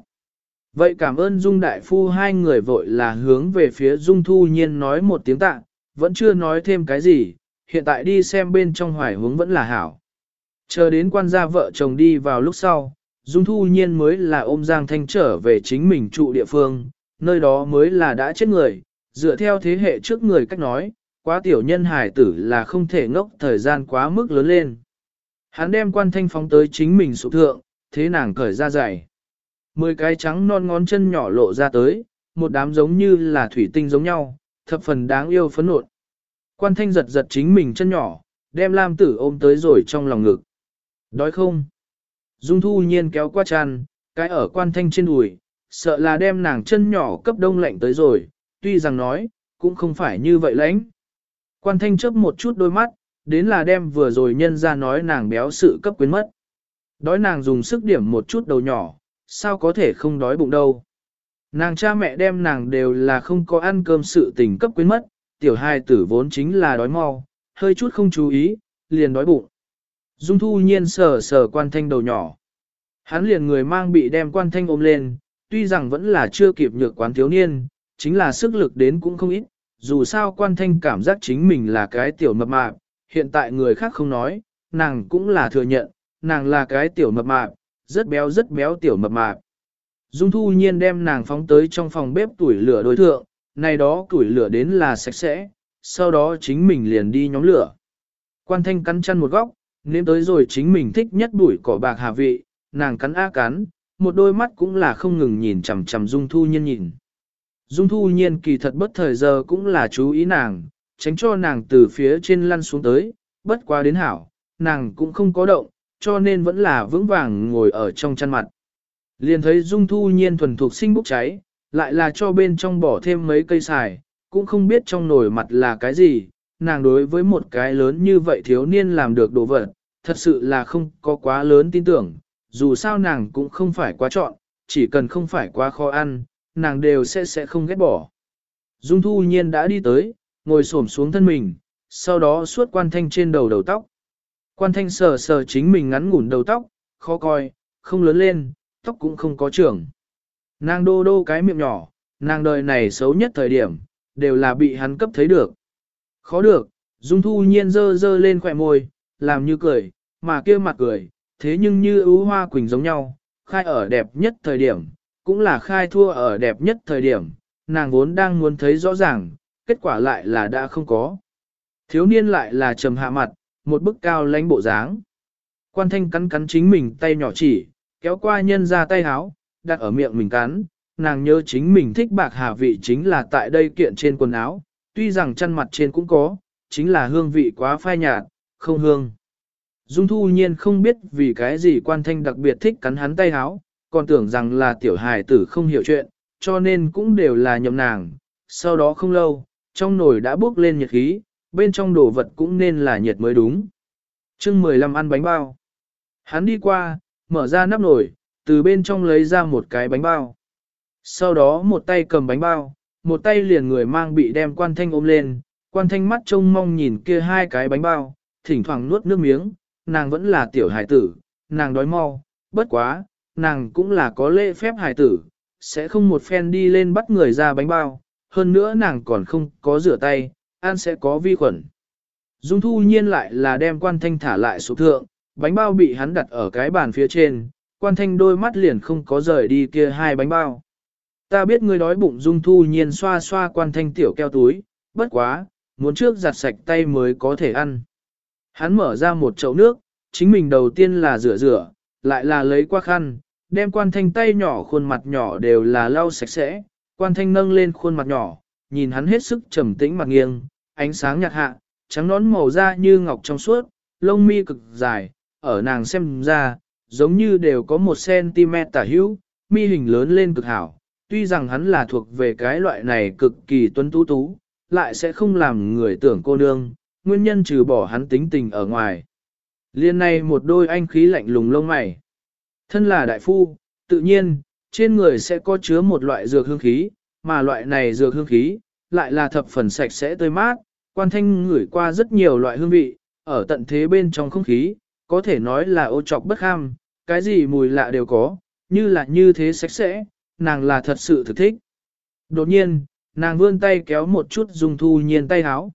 S1: Vậy cảm ơn Dung Đại Phu hai người vội là hướng về phía Dung Thu Nhiên nói một tiếng tạ, vẫn chưa nói thêm cái gì, hiện tại đi xem bên trong hoài hướng vẫn là hảo. Chờ đến quan gia vợ chồng đi vào lúc sau, Dung Thu Nhiên mới là ôm Giang Thanh trở về chính mình trụ địa phương, nơi đó mới là đã chết người, dựa theo thế hệ trước người cách nói, quá tiểu nhân hải tử là không thể ngốc thời gian quá mức lớn lên. Hắn đem quan thanh phóng tới chính mình sụp thượng, thế nàng cởi ra dày. Mười cái trắng non ngón chân nhỏ lộ ra tới, một đám giống như là thủy tinh giống nhau, thập phần đáng yêu phấn nộn. Quan thanh giật giật chính mình chân nhỏ, đem Lam tử ôm tới rồi trong lòng ngực. Đói không? Dung thu nhiên kéo qua tràn, cái ở quan thanh trên đùi, sợ là đem nàng chân nhỏ cấp đông lạnh tới rồi, tuy rằng nói, cũng không phải như vậy lãnh. Quan thanh chớp một chút đôi mắt, đến là đem vừa rồi nhân ra nói nàng béo sự cấp quyến mất. Đói nàng dùng sức điểm một chút đầu nhỏ, sao có thể không đói bụng đâu. Nàng cha mẹ đem nàng đều là không có ăn cơm sự tình cấp quyến mất, tiểu hai tử vốn chính là đói mau, hơi chút không chú ý, liền đói bụng. Dung thu nhiên sờ sờ quan thanh đầu nhỏ. Hắn liền người mang bị đem quan thanh ôm lên, tuy rằng vẫn là chưa kịp nhược quán thiếu niên, chính là sức lực đến cũng không ít, dù sao quan thanh cảm giác chính mình là cái tiểu mập mạp, hiện tại người khác không nói, nàng cũng là thừa nhận, nàng là cái tiểu mập mạp, rất béo rất béo tiểu mập mạp. Dung thu nhiên đem nàng phóng tới trong phòng bếp tuổi lửa đối thượng, này đó tuổi lửa đến là sạch sẽ, sau đó chính mình liền đi nhóm lửa. Quan thanh cắn chăn một góc, nếm tới rồi chính mình thích nhất bụi cỏ bạc hà vị, nàng cắn á cắn, một đôi mắt cũng là không ngừng nhìn chằm chằm Dung Thu Nhiên nhìn. Dung Thu Nhiên kỳ thật bất thời giờ cũng là chú ý nàng, tránh cho nàng từ phía trên lăn xuống tới, bất quá đến hảo, nàng cũng không có động, cho nên vẫn là vững vàng ngồi ở trong chăn mặt. Liền thấy Dung Thu Nhiên thuần thuộc sinh bốc cháy, lại là cho bên trong bỏ thêm mấy cây xài, cũng không biết trong nồi mặt là cái gì, nàng đối với một cái lớn như vậy thiếu niên làm được đồ vật, thật sự là không có quá lớn tin tưởng, dù sao nàng cũng không phải quá chọn, chỉ cần không phải quá khó ăn, nàng đều sẽ sẽ không ghét bỏ. Dung Thu Nhiên đã đi tới, ngồi xổm xuống thân mình, sau đó suốt quan thanh trên đầu đầu tóc. Quan thanh sờ sờ chính mình ngắn ngủn đầu tóc, khó coi, không lớn lên, tóc cũng không có trưởng. Nàng đô đô cái miệng nhỏ, nàng đời này xấu nhất thời điểm, đều là bị hắn cấp thấy được. Khó được, Dung Thu Nhiên dơ dơ lên khỏe môi, làm như cười, mà kia mặt cười, thế nhưng như ưu hoa quỳnh giống nhau, khai ở đẹp nhất thời điểm, cũng là khai thua ở đẹp nhất thời điểm, nàng vốn đang muốn thấy rõ ràng, kết quả lại là đã không có. Thiếu niên lại là trầm hạ mặt, một bức cao lãnh bộ dáng. Quan thanh cắn cắn chính mình tay nhỏ chỉ, kéo qua nhân ra tay háo, đặt ở miệng mình cắn, nàng nhớ chính mình thích bạc hà vị chính là tại đây kiện trên quần áo, tuy rằng chăn mặt trên cũng có, chính là hương vị quá phai nhạt, không hương. Dung thu nhiên không biết vì cái gì quan thanh đặc biệt thích cắn hắn tay háo, còn tưởng rằng là tiểu hài tử không hiểu chuyện, cho nên cũng đều là nhầm nàng. Sau đó không lâu, trong nồi đã bốc lên nhiệt khí, bên trong đồ vật cũng nên là nhiệt mới đúng. chương 15 ăn bánh bao. Hắn đi qua, mở ra nắp nồi, từ bên trong lấy ra một cái bánh bao. Sau đó một tay cầm bánh bao, một tay liền người mang bị đem quan thanh ôm lên, quan thanh mắt trông mong nhìn kia hai cái bánh bao, thỉnh thoảng nuốt nước miếng, nàng vẫn là tiểu hải tử, nàng đói mau, bất quá, nàng cũng là có lễ phép hải tử, sẽ không một phen đi lên bắt người ra bánh bao, hơn nữa nàng còn không có rửa tay, ăn sẽ có vi khuẩn. Dung thu nhiên lại là đem quan thanh thả lại số thượng, bánh bao bị hắn đặt ở cái bàn phía trên, quan thanh đôi mắt liền không có rời đi kia hai bánh bao. Ta biết ngươi đói bụng dung thu nhiên xoa xoa quan thanh tiểu keo túi, bất quá, muốn trước giặt sạch tay mới có thể ăn. Hắn mở ra một chậu nước, chính mình đầu tiên là rửa rửa, lại là lấy qua khăn, đem quan thanh tay nhỏ khuôn mặt nhỏ đều là lau sạch sẽ, quan thanh nâng lên khuôn mặt nhỏ, nhìn hắn hết sức trầm tĩnh mặt nghiêng, ánh sáng nhạt hạ, trắng nón màu da như ngọc trong suốt, lông mi cực dài, ở nàng xem ra, giống như đều có một cm tả hữu, mi hình lớn lên cực hảo, tuy rằng hắn là thuộc về cái loại này cực kỳ tuấn tú tú, lại sẽ không làm người tưởng cô nương, nguyên nhân trừ bỏ hắn tính tình ở ngoài. Liên này một đôi anh khí lạnh lùng lông mày. Thân là đại phu, tự nhiên, trên người sẽ có chứa một loại dược hương khí, mà loại này dược hương khí, lại là thập phần sạch sẽ tươi mát, quan thanh ngửi qua rất nhiều loại hương vị, ở tận thế bên trong không khí, có thể nói là ô trọc bất ham, cái gì mùi lạ đều có, như là như thế sạch sẽ, nàng là thật sự thực thích. Đột nhiên, nàng vươn tay kéo một chút Dung Thu Nhiên tay háo.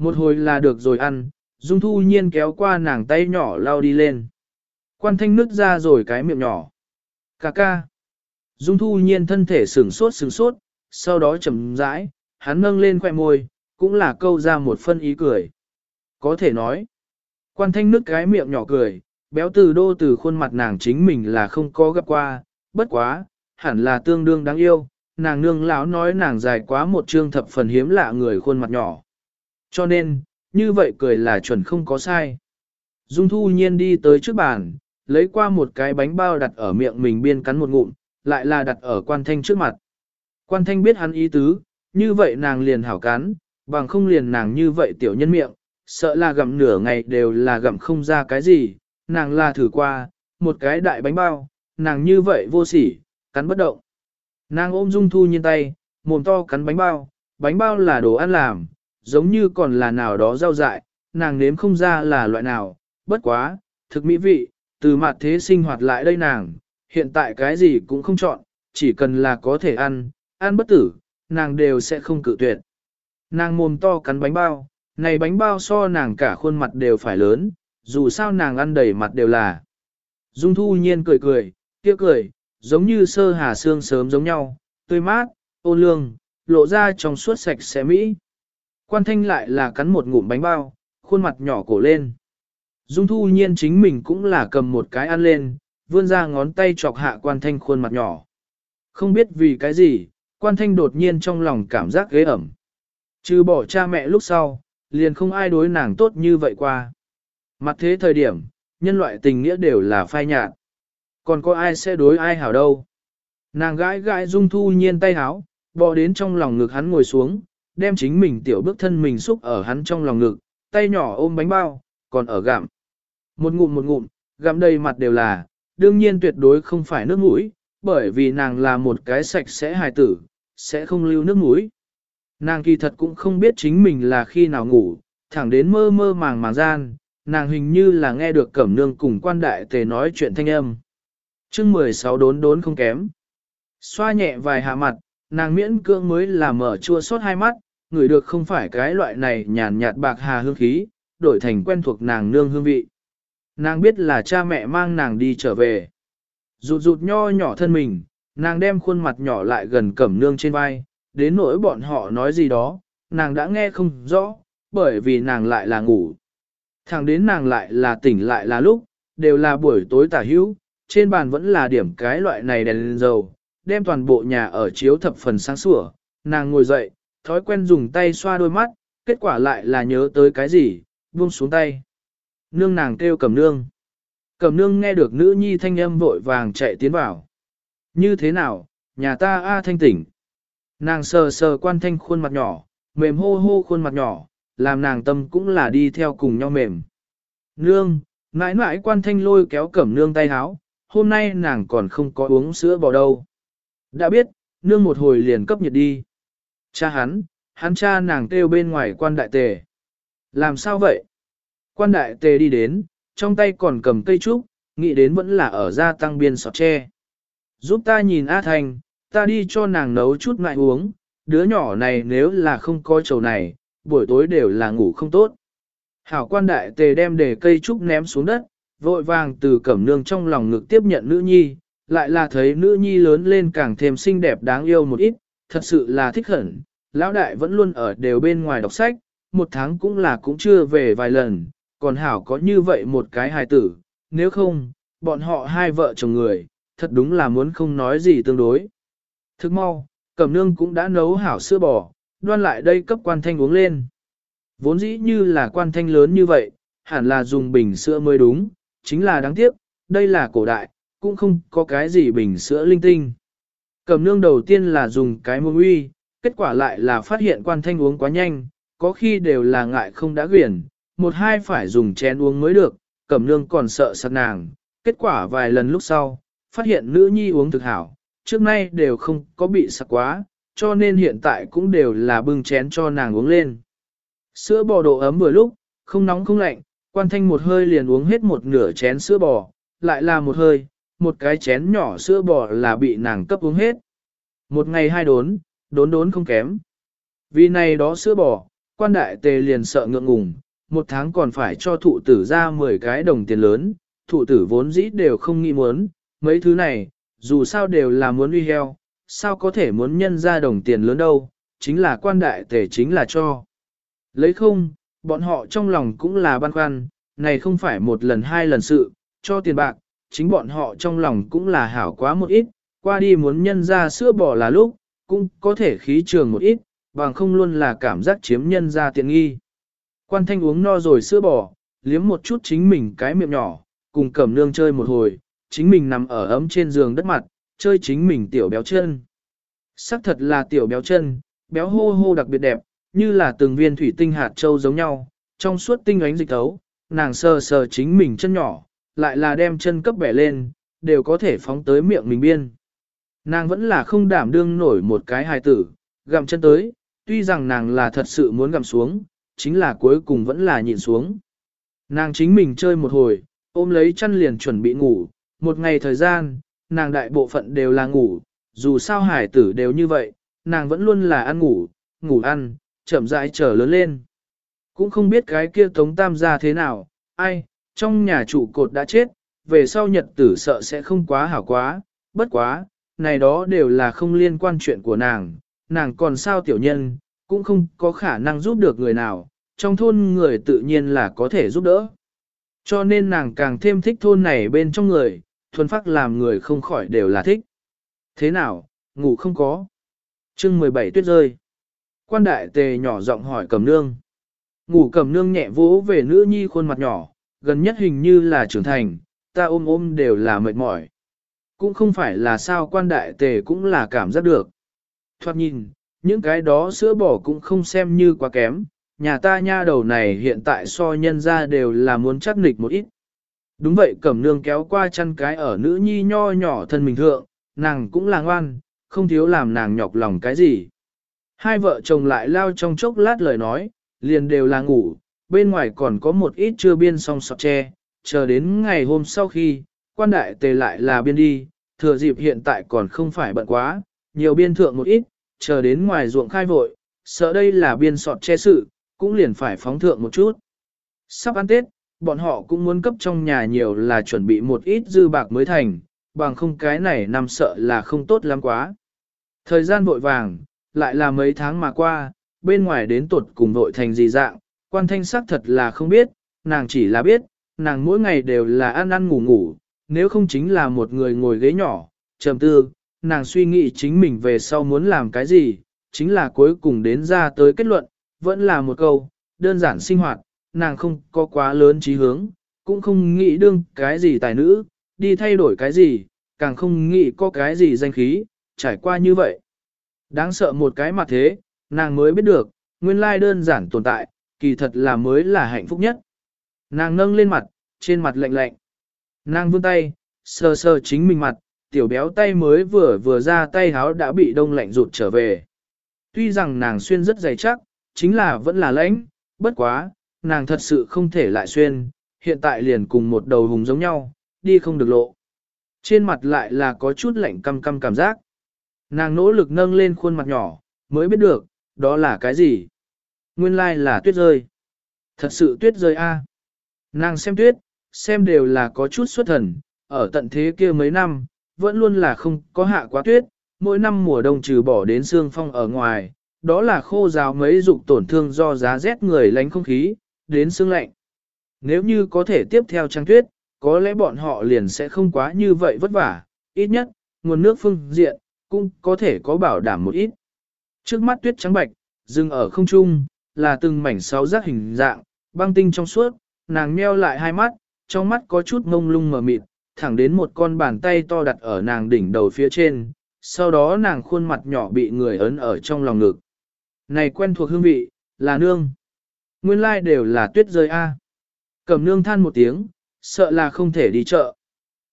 S1: Một hồi là được rồi ăn, Dung Thu Nhiên kéo qua nàng tay nhỏ lao đi lên. Quan thanh nứt ra rồi cái miệng nhỏ. Cà ca. Dung Thu Nhiên thân thể sửng sốt sửng sốt, sau đó chậm rãi, hắn nâng lên khoẻ môi, cũng là câu ra một phân ý cười. Có thể nói, quan thanh nứt cái miệng nhỏ cười, béo từ đô từ khuôn mặt nàng chính mình là không có gặp qua, bất quá, hẳn là tương đương đáng yêu, nàng nương lão nói nàng dài quá một chương thập phần hiếm lạ người khuôn mặt nhỏ. Cho nên, như vậy cười là chuẩn không có sai. Dung thu nhiên đi tới trước bàn, lấy qua một cái bánh bao đặt ở miệng mình biên cắn một ngụm, lại là đặt ở quan thanh trước mặt. Quan thanh biết hắn ý tứ, như vậy nàng liền hảo cắn, bằng không liền nàng như vậy tiểu nhân miệng, sợ là gặm nửa ngày đều là gặm không ra cái gì, nàng là thử qua, một cái đại bánh bao, nàng như vậy vô sỉ, cắn bất động. Nàng ôm Dung Thu Nhiên tay, mồm to cắn bánh bao, bánh bao là đồ ăn làm, giống như còn là nào đó rau dại, nàng nếm không ra là loại nào, bất quá, thực mỹ vị, từ mặt thế sinh hoạt lại đây nàng, hiện tại cái gì cũng không chọn, chỉ cần là có thể ăn, ăn bất tử, nàng đều sẽ không cự tuyệt. Nàng mồm to cắn bánh bao, này bánh bao so nàng cả khuôn mặt đều phải lớn, dù sao nàng ăn đầy mặt đều là. Dung thu nhiên cười cười, kia cười, giống như sơ hà xương sớm giống nhau, tươi mát, ôn lương, lộ ra trong suốt sạch sẽ mỹ. Quan thanh lại là cắn một ngụm bánh bao, khuôn mặt nhỏ cổ lên. Dung thu nhiên chính mình cũng là cầm một cái ăn lên, vươn ra ngón tay chọc hạ quan thanh khuôn mặt nhỏ. Không biết vì cái gì, quan thanh đột nhiên trong lòng cảm giác ghế ẩm. Trừ bỏ cha mẹ lúc sau, liền không ai đối nàng tốt như vậy qua. Mặt thế thời điểm, nhân loại tình nghĩa đều là phai nhạt. Còn có ai sẽ đối ai hảo đâu. Nàng gãi gãi dung thu nhiên tay háo, bò đến trong lòng ngực hắn ngồi xuống, đem chính mình tiểu bước thân mình xúc ở hắn trong lòng ngực, tay nhỏ ôm bánh bao, còn ở gặm. Một ngụm một ngụm, gặm đầy mặt đều là, đương nhiên tuyệt đối không phải nước mũi, bởi vì nàng là một cái sạch sẽ hài tử, sẽ không lưu nước mũi. Nàng kỳ thật cũng không biết chính mình là khi nào ngủ, thẳng đến mơ mơ màng màng gian, nàng hình như là nghe được cẩm nương cùng quan đại tề nói chuyện thanh âm. chương 16 đốn đốn không kém. Xoa nhẹ vài hạ mặt, nàng miễn cưỡng mới là mở chua sót hai mắt, người được không phải cái loại này nhàn nhạt bạc hà hương khí, đổi thành quen thuộc nàng nương hương vị. Nàng biết là cha mẹ mang nàng đi trở về. Rụt rụt nho nhỏ thân mình, nàng đem khuôn mặt nhỏ lại gần cẩm nương trên vai, đến nỗi bọn họ nói gì đó, nàng đã nghe không rõ, bởi vì nàng lại là ngủ. Thẳng đến nàng lại là tỉnh lại là lúc, đều là buổi tối tả hữu, trên bàn vẫn là điểm cái loại này đèn dầu, đem toàn bộ nhà ở chiếu thập phần sáng sủa, nàng ngồi dậy, thói quen dùng tay xoa đôi mắt, kết quả lại là nhớ tới cái gì, buông xuống tay. Nương nàng kêu cầm nương. Cầm nương nghe được nữ nhi thanh âm vội vàng chạy tiến vào. Như thế nào, nhà ta A thanh tỉnh. Nàng sờ sờ quan thanh khuôn mặt nhỏ, mềm hô hô khuôn mặt nhỏ, làm nàng tâm cũng là đi theo cùng nhau mềm. Nương, mãi mãi quan thanh lôi kéo cẩm nương tay háo, hôm nay nàng còn không có uống sữa bò đâu. Đã biết, nương một hồi liền cấp nhiệt đi. Cha hắn, hắn cha nàng kêu bên ngoài quan đại tề. Làm sao vậy? Quan đại tề đi đến, trong tay còn cầm cây trúc, nghĩ đến vẫn là ở gia tăng biên sọt tre. Giúp ta nhìn A Thành, ta đi cho nàng nấu chút ngại uống, đứa nhỏ này nếu là không coi chầu này, buổi tối đều là ngủ không tốt. Hảo quan đại tề đem để cây trúc ném xuống đất, vội vàng từ cẩm nương trong lòng ngực tiếp nhận nữ nhi, lại là thấy nữ nhi lớn lên càng thêm xinh đẹp đáng yêu một ít, thật sự là thích hẳn. Lão đại vẫn luôn ở đều bên ngoài đọc sách, một tháng cũng là cũng chưa về vài lần, còn hảo có như vậy một cái hài tử, nếu không, bọn họ hai vợ chồng người, thật đúng là muốn không nói gì tương đối. Thức mau, cẩm nương cũng đã nấu hảo sữa bò, đoan lại đây cấp quan thanh uống lên. Vốn dĩ như là quan thanh lớn như vậy, hẳn là dùng bình sữa mới đúng, chính là đáng tiếc, đây là cổ đại, cũng không có cái gì bình sữa linh tinh. Cẩm nương đầu tiên là dùng cái mông uy, kết quả lại là phát hiện quan thanh uống quá nhanh, có khi đều là ngại không đã quyển, một hai phải dùng chén uống mới được, cẩm nương còn sợ sặc nàng, kết quả vài lần lúc sau, phát hiện nữ nhi uống thực hảo, trước nay đều không có bị sặc quá, cho nên hiện tại cũng đều là bưng chén cho nàng uống lên. Sữa bò độ ấm vừa lúc, không nóng không lạnh, quan thanh một hơi liền uống hết một nửa chén sữa bò, lại là một hơi, một cái chén nhỏ sữa bò là bị nàng cấp uống hết. Một ngày hai đốn, đốn đốn không kém. Vì này đó sữa bò, quan đại tề liền sợ ngượng ngùng, một tháng còn phải cho thụ tử ra 10 cái đồng tiền lớn, thụ tử vốn dĩ đều không nghĩ muốn, mấy thứ này, dù sao đều là muốn uy heo, sao có thể muốn nhân ra đồng tiền lớn đâu, chính là quan đại tề chính là cho. Lấy không, bọn họ trong lòng cũng là băn khoăn, này không phải một lần hai lần sự, cho tiền bạc, chính bọn họ trong lòng cũng là hảo quá một ít, qua đi muốn nhân ra sữa bò là lúc, cũng có thể khí trường một ít, bằng không luôn là cảm giác chiếm nhân ra tiện nghi. Quan thanh uống no rồi sữa bò, liếm một chút chính mình cái miệng nhỏ, cùng cẩm nương chơi một hồi, chính mình nằm ở ấm trên giường đất mặt, chơi chính mình tiểu béo chân. Sắc thật là tiểu béo chân, béo hô hô đặc biệt đẹp, như là từng viên thủy tinh hạt châu giống nhau, trong suốt tinh ánh dịch thấu, nàng sờ sờ chính mình chân nhỏ, lại là đem chân cấp bẻ lên, đều có thể phóng tới miệng mình biên. Nàng vẫn là không đảm đương nổi một cái hài tử, gặm chân tới, tuy rằng nàng là thật sự muốn gặm xuống, chính là cuối cùng vẫn là nhìn xuống. Nàng chính mình chơi một hồi, ôm lấy chăn liền chuẩn bị ngủ, một ngày thời gian, nàng đại bộ phận đều là ngủ, dù sao hải tử đều như vậy, nàng vẫn luôn là ăn ngủ, ngủ ăn, chậm rãi trở lớn lên. Cũng không biết cái kia tống tam gia thế nào, ai, trong nhà trụ cột đã chết, về sau nhật tử sợ sẽ không quá hảo quá, bất quá, này đó đều là không liên quan chuyện của nàng, nàng còn sao tiểu nhân, cũng không có khả năng giúp được người nào, trong thôn người tự nhiên là có thể giúp đỡ. Cho nên nàng càng thêm thích thôn này bên trong người, thuần phát làm người không khỏi đều là thích. Thế nào, ngủ không có. chương 17 tuyết rơi. Quan đại tề nhỏ giọng hỏi cầm nương. Ngủ cầm nương nhẹ vỗ về nữ nhi khuôn mặt nhỏ, gần nhất hình như là trưởng thành, ta ôm ôm đều là mệt mỏi. Cũng không phải là sao quan đại tề cũng là cảm giác được. Thoát nhìn, những cái đó sữa bò cũng không xem như quá kém, nhà ta nha đầu này hiện tại so nhân ra đều là muốn chắc nịch một ít. Đúng vậy cẩm nương kéo qua chăn cái ở nữ nhi nho nhỏ thân mình thượng, nàng cũng là ngoan, không thiếu làm nàng nhọc lòng cái gì. Hai vợ chồng lại lao trong chốc lát lời nói, liền đều là ngủ, bên ngoài còn có một ít chưa biên xong sọt tre, chờ đến ngày hôm sau khi, quan đại tề lại là biên đi, thừa dịp hiện tại còn không phải bận quá, nhiều biên thượng một ít, chờ đến ngoài ruộng khai vội, sợ đây là biên sọt che sự, cũng liền phải phóng thượng một chút. Sắp ăn Tết, bọn họ cũng muốn cấp trong nhà nhiều là chuẩn bị một ít dư bạc mới thành, bằng không cái này nằm sợ là không tốt lắm quá. Thời gian vội vàng, lại là mấy tháng mà qua, bên ngoài đến tuột cùng vội thành gì dạng, quan thanh sắc thật là không biết, nàng chỉ là biết, nàng mỗi ngày đều là ăn ăn ngủ ngủ, nếu không chính là một người ngồi ghế nhỏ, trầm tư, nàng suy nghĩ chính mình về sau muốn làm cái gì, chính là cuối cùng đến ra tới kết luận, vẫn là một câu, đơn giản sinh hoạt, nàng không có quá lớn trí hướng, cũng không nghĩ đương cái gì tài nữ, đi thay đổi cái gì, càng không nghĩ có cái gì danh khí, trải qua như vậy. Đáng sợ một cái mặt thế, nàng mới biết được, nguyên lai đơn giản tồn tại, kỳ thật là mới là hạnh phúc nhất. Nàng nâng lên mặt, trên mặt lạnh lạnh. Nàng vươn tay, sờ sờ chính mình mặt, tiểu béo tay mới vừa vừa ra tay háo đã bị đông lạnh rụt trở về. Tuy rằng nàng xuyên rất dày chắc, chính là vẫn là lãnh, bất quá, nàng thật sự không thể lại xuyên, hiện tại liền cùng một đầu hùng giống nhau, đi không được lộ. Trên mặt lại là có chút lạnh căm căm cảm giác. Nàng nỗ lực nâng lên khuôn mặt nhỏ, mới biết được, đó là cái gì. Nguyên lai là tuyết rơi. Thật sự tuyết rơi a. Nàng xem tuyết, xem đều là có chút xuất thần, ở tận thế kia mấy năm, vẫn luôn là không có hạ quá tuyết, mỗi năm mùa đông trừ bỏ đến xương phong ở ngoài, đó là khô ráo mấy dục tổn thương do giá rét người lánh không khí, đến xương lạnh. Nếu như có thể tiếp theo trăng tuyết, có lẽ bọn họ liền sẽ không quá như vậy vất vả, ít nhất, nguồn nước phương diện, cũng có thể có bảo đảm một ít. Trước mắt tuyết trắng bạch, dừng ở không trung, là từng mảnh sáu giác hình dạng, băng tinh trong suốt, nàng meo lại hai mắt, trong mắt có chút ngông lung mờ mịt, thẳng đến một con bàn tay to đặt ở nàng đỉnh đầu phía trên, sau đó nàng khuôn mặt nhỏ bị người ấn ở trong lòng ngực. Này quen thuộc hương vị, là nương. Nguyên lai like đều là tuyết rơi a. Cầm nương than một tiếng, sợ là không thể đi chợ.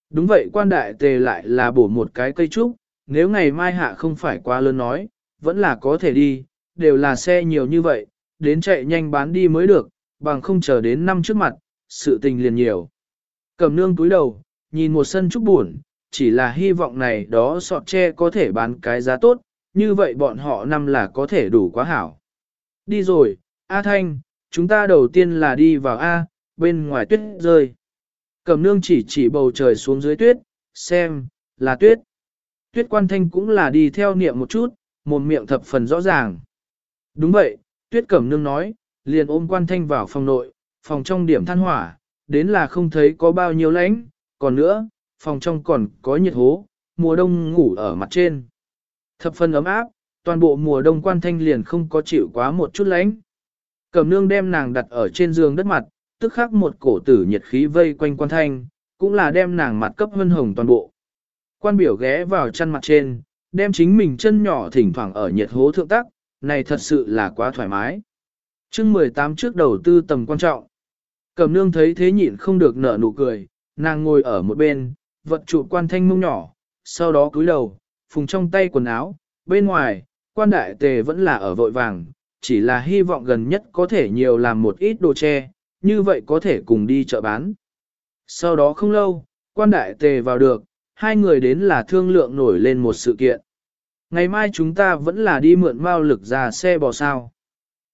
S1: Đúng vậy quan đại tề lại là bổ một cái cây trúc, nếu ngày mai hạ không phải quá lớn nói, vẫn là có thể đi, đều là xe nhiều như vậy, đến chạy nhanh bán đi mới được, bằng không chờ đến năm trước mặt, sự tình liền nhiều. Cầm nương túi đầu, nhìn một sân trúc buồn, chỉ là hy vọng này đó sọt tre có thể bán cái giá tốt, như vậy bọn họ năm là có thể đủ quá hảo. Đi rồi, A Thanh, chúng ta đầu tiên là đi vào A, bên ngoài tuyết rơi. Cầm nương chỉ chỉ bầu trời xuống dưới tuyết, xem, là tuyết. Tuyết quan thanh cũng là đi theo niệm một chút, một miệng thập phần rõ ràng. Đúng vậy, tuyết cẩm nương nói, liền ôm quan thanh vào phòng nội, phòng trong điểm than hỏa, đến là không thấy có bao nhiêu lạnh, còn nữa, phòng trong còn có nhiệt hố, mùa đông ngủ ở mặt trên. Thập phần ấm áp, toàn bộ mùa đông quan thanh liền không có chịu quá một chút lạnh. Cẩm nương đem nàng đặt ở trên giường đất mặt, tức khắc một cổ tử nhiệt khí vây quanh quan thanh, cũng là đem nàng mặt cấp hân hồng toàn bộ. Quan biểu ghé vào chân mặt trên, đem chính mình chân nhỏ thỉnh thoảng ở nhiệt hố thượng tắc, này thật sự là quá thoải mái. chương 18 trước đầu tư tầm quan trọng. Cầm nương thấy thế nhịn không được nở nụ cười, nàng ngồi ở một bên, vật trụ quan thanh mông nhỏ, sau đó cúi đầu, phùng trong tay quần áo, bên ngoài, quan đại tề vẫn là ở vội vàng, chỉ là hy vọng gần nhất có thể nhiều làm một ít đồ che, như vậy có thể cùng đi chợ bán. Sau đó không lâu, quan đại tề vào được, hai người đến là thương lượng nổi lên một sự kiện. Ngày mai chúng ta vẫn là đi mượn mao lực ra xe bò sao.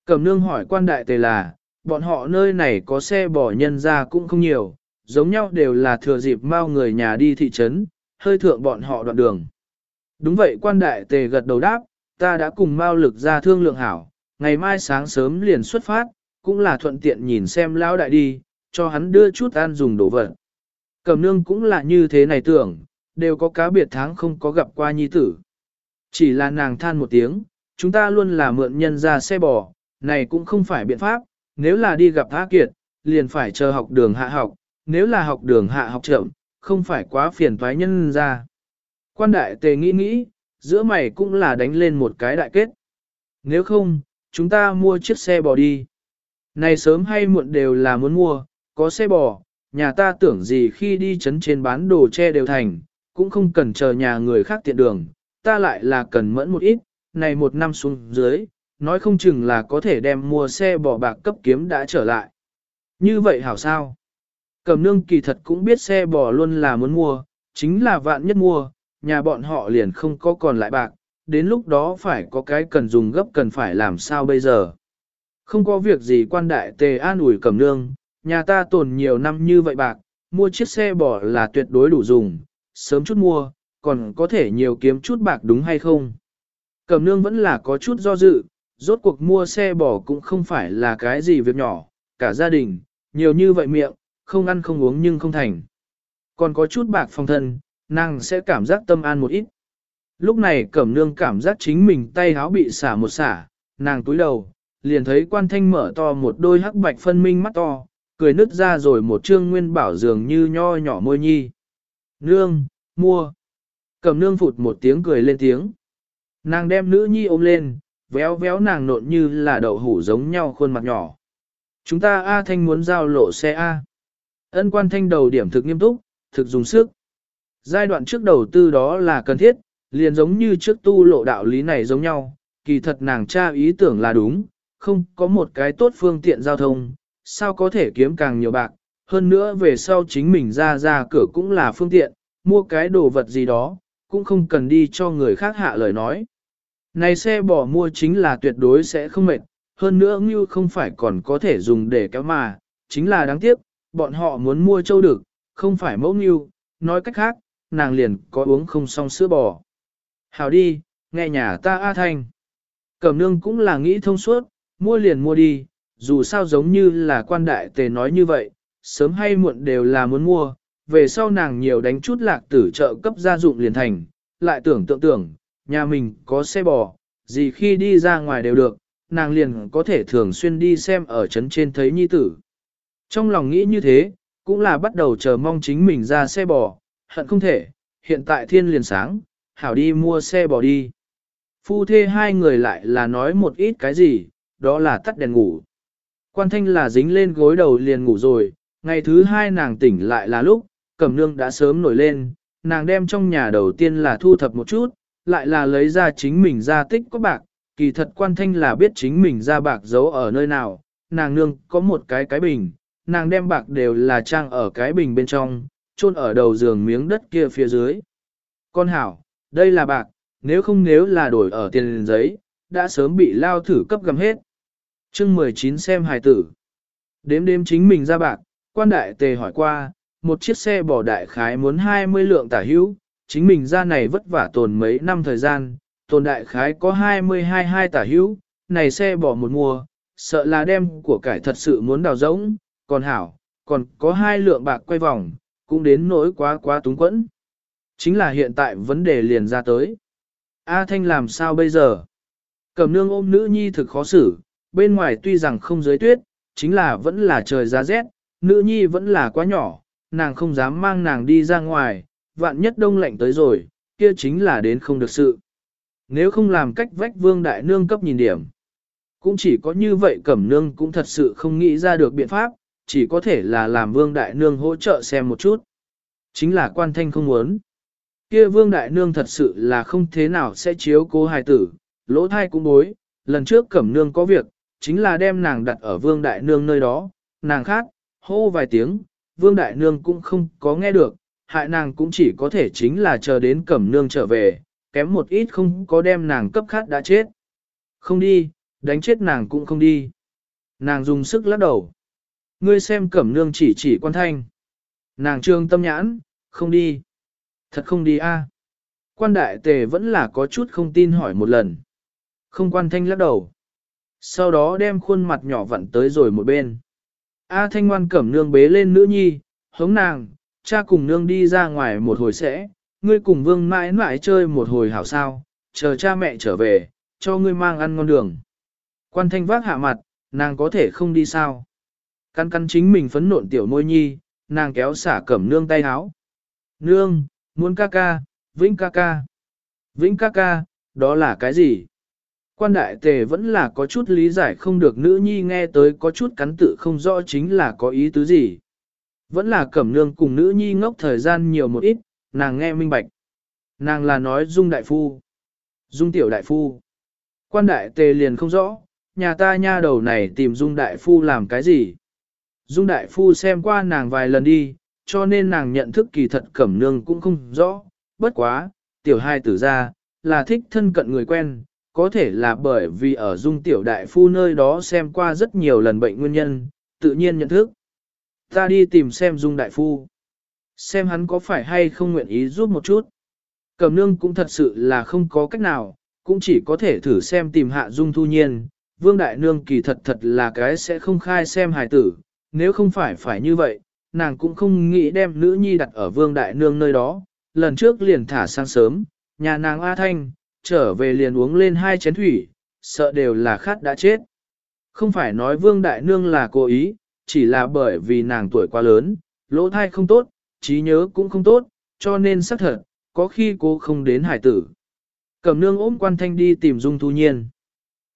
S1: Cẩm nương hỏi quan đại tề là, bọn họ nơi này có xe bò nhân ra cũng không nhiều, giống nhau đều là thừa dịp mao người nhà đi thị trấn, hơi thượng bọn họ đoạn đường. Đúng vậy quan đại tề gật đầu đáp, ta đã cùng mao lực ra thương lượng hảo, ngày mai sáng sớm liền xuất phát, cũng là thuận tiện nhìn xem lão đại đi, cho hắn đưa chút ăn dùng đồ vật. Cẩm nương cũng là như thế này tưởng, đều có cá biệt tháng không có gặp qua nhi tử. Chỉ là nàng than một tiếng, chúng ta luôn là mượn nhân ra xe bò, này cũng không phải biện pháp, nếu là đi gặp Tha Kiệt, liền phải chờ học đường hạ học, nếu là học đường hạ học chậm, không phải quá phiền toái nhân ra. Quan đại tề nghĩ nghĩ, giữa mày cũng là đánh lên một cái đại kết. Nếu không, chúng ta mua chiếc xe bò đi. Này sớm hay muộn đều là muốn mua, có xe bò, nhà ta tưởng gì khi đi chấn trên bán đồ che đều thành, cũng không cần chờ nhà người khác tiện đường, ta lại là cần mẫn một ít, này một năm xuống dưới, nói không chừng là có thể đem mua xe bò bạc cấp kiếm đã trở lại. Như vậy hảo sao? Cầm nương kỳ thật cũng biết xe bò luôn là muốn mua, chính là vạn nhất mua, nhà bọn họ liền không có còn lại bạc, đến lúc đó phải có cái cần dùng gấp cần phải làm sao bây giờ. Không có việc gì quan đại tề an ủi cầm nương, nhà ta tồn nhiều năm như vậy bạc, mua chiếc xe bò là tuyệt đối đủ dùng, sớm chút mua, còn có thể nhiều kiếm chút bạc đúng hay không. Cầm nương vẫn là có chút do dự, rốt cuộc mua xe bò cũng không phải là cái gì việc nhỏ, cả gia đình, nhiều như vậy miệng, không ăn không uống nhưng không thành. Còn có chút bạc phong thân, nàng sẽ cảm giác tâm an một ít. Lúc này cẩm nương cảm giác chính mình tay háo bị xả một xả, nàng túi đầu, liền thấy quan thanh mở to một đôi hắc bạch phân minh mắt to, cười nứt ra rồi một trương nguyên bảo dường như nho nhỏ môi nhi. Nương, mua. Cẩm nương phụt một tiếng cười lên tiếng. Nàng đem nữ nhi ôm lên, véo véo nàng nộn như là đậu hủ giống nhau khuôn mặt nhỏ. Chúng ta A Thanh muốn giao lộ xe A. Ân quan thanh đầu điểm thực nghiêm túc, thực dùng sức. Giai đoạn trước đầu tư đó là cần thiết, liền giống như trước tu lộ đạo lý này giống nhau, kỳ thật nàng cha ý tưởng là đúng, không có một cái tốt phương tiện giao thông, sao có thể kiếm càng nhiều bạc, hơn nữa về sau chính mình ra ra cửa cũng là phương tiện, mua cái đồ vật gì đó, cũng không cần đi cho người khác hạ lời nói. Này xe bỏ mua chính là tuyệt đối sẽ không mệt, hơn nữa ngưu không phải còn có thể dùng để kéo mà, chính là đáng tiếc, bọn họ muốn mua châu được, không phải mẫu ngưu, nói cách khác, nàng liền có uống không xong sữa bò. Hào đi, nghe nhà ta A Thanh. Cẩm nương cũng là nghĩ thông suốt, mua liền mua đi, dù sao giống như là quan đại tề nói như vậy, sớm hay muộn đều là muốn mua, về sau nàng nhiều đánh chút lạc tử trợ cấp gia dụng liền thành, lại tưởng tượng tưởng, nhà mình có xe bò, gì khi đi ra ngoài đều được, nàng liền có thể thường xuyên đi xem ở trấn trên thấy nhi tử. Trong lòng nghĩ như thế, cũng là bắt đầu chờ mong chính mình ra xe bò, hận không thể, hiện tại thiên liền sáng, hảo đi mua xe bò đi. Phu thê hai người lại là nói một ít cái gì, đó là tắt đèn ngủ. Quan thanh là dính lên gối đầu liền ngủ rồi, ngày thứ hai nàng tỉnh lại là lúc, cẩm nương đã sớm nổi lên, nàng đem trong nhà đầu tiên là thu thập một chút, lại là lấy ra chính mình ra tích có bạc, kỳ thật quan thanh là biết chính mình ra bạc giấu ở nơi nào, nàng nương có một cái cái bình, nàng đem bạc đều là trang ở cái bình bên trong, chôn ở đầu giường miếng đất kia phía dưới. Con hảo, đây là bạc, nếu không nếu là đổi ở tiền giấy, đã sớm bị lao thử cấp gầm hết. chương 19 xem hài tử. Đếm đếm chính mình ra bạc, quan đại tề hỏi qua, một chiếc xe bỏ đại khái muốn 20 lượng tả hữu, chính mình ra này vất vả tồn mấy năm thời gian, tồn đại khái có 22 hai tả hữu, này xe bỏ một mùa, sợ là đem của cải thật sự muốn đào rỗng, còn hảo, còn có hai lượng bạc quay vòng, cũng đến nỗi quá quá túng quẫn. Chính là hiện tại vấn đề liền ra tới. A Thanh làm sao bây giờ? Cẩm nương ôm nữ nhi thực khó xử, bên ngoài tuy rằng không dưới tuyết, chính là vẫn là trời giá rét, nữ nhi vẫn là quá nhỏ, nàng không dám mang nàng đi ra ngoài, vạn nhất đông lạnh tới rồi, kia chính là đến không được sự. Nếu không làm cách vách vương đại nương cấp nhìn điểm, cũng chỉ có như vậy cẩm nương cũng thật sự không nghĩ ra được biện pháp, chỉ có thể là làm vương đại nương hỗ trợ xem một chút. Chính là quan thanh không muốn. Kia vương đại nương thật sự là không thế nào sẽ chiếu cố hài tử, lỗ thai cũng bối, lần trước cẩm nương có việc, chính là đem nàng đặt ở vương đại nương nơi đó, nàng khác, hô vài tiếng, vương đại nương cũng không có nghe được, hại nàng cũng chỉ có thể chính là chờ đến cẩm nương trở về, kém một ít không có đem nàng cấp khát đã chết. Không đi, đánh chết nàng cũng không đi. Nàng dùng sức lắc đầu. Ngươi xem cẩm nương chỉ chỉ quan thanh. Nàng trương tâm nhãn, không đi. Thật không đi a. Quan đại tề vẫn là có chút không tin hỏi một lần. Không quan thanh lắc đầu. Sau đó đem khuôn mặt nhỏ vặn tới rồi một bên. A thanh ngoan cẩm nương bế lên nữ nhi, hống nàng, cha cùng nương đi ra ngoài một hồi sẽ, ngươi cùng vương mãi mãi chơi một hồi hảo sao, chờ cha mẹ trở về, cho ngươi mang ăn ngon đường. Quan thanh vác hạ mặt, nàng có thể không đi sao. Căn căn chính mình phấn nộn tiểu môi nhi, nàng kéo xả cẩm nương tay háo. Nương, muốn ca ca, vĩnh ca ca. Vĩnh ca ca, đó là cái gì? Quan đại tề vẫn là có chút lý giải không được nữ nhi nghe tới có chút cắn tự không rõ chính là có ý tứ gì. Vẫn là cẩm nương cùng nữ nhi ngốc thời gian nhiều một ít, nàng nghe minh bạch. Nàng là nói dung đại phu. Dung tiểu đại phu. Quan đại tề liền không rõ, nhà ta nha đầu này tìm dung đại phu làm cái gì. Dung đại phu xem qua nàng vài lần đi, cho nên nàng nhận thức kỳ thật cẩm nương cũng không rõ. Bất quá, tiểu hai tử ra, là thích thân cận người quen, có thể là bởi vì ở dung tiểu đại phu nơi đó xem qua rất nhiều lần bệnh nguyên nhân, tự nhiên nhận thức. Ta đi tìm xem dung đại phu. Xem hắn có phải hay không nguyện ý giúp một chút. Cẩm nương cũng thật sự là không có cách nào, cũng chỉ có thể thử xem tìm hạ dung thu nhiên. Vương đại nương kỳ thật thật là cái sẽ không khai xem hài tử, nếu không phải phải như vậy, nàng cũng không nghĩ đem nữ nhi đặt ở vương đại nương nơi đó. Lần trước liền thả sang sớm, nhà nàng A Thanh, trở về liền uống lên hai chén thủy, sợ đều là khát đã chết. Không phải nói vương đại nương là cố ý, chỉ là bởi vì nàng tuổi quá lớn, lỗ thai không tốt, trí nhớ cũng không tốt, cho nên xác thật, có khi cô không đến hải tử. Cẩm nương ôm quan thanh đi tìm Dung Thu Nhiên.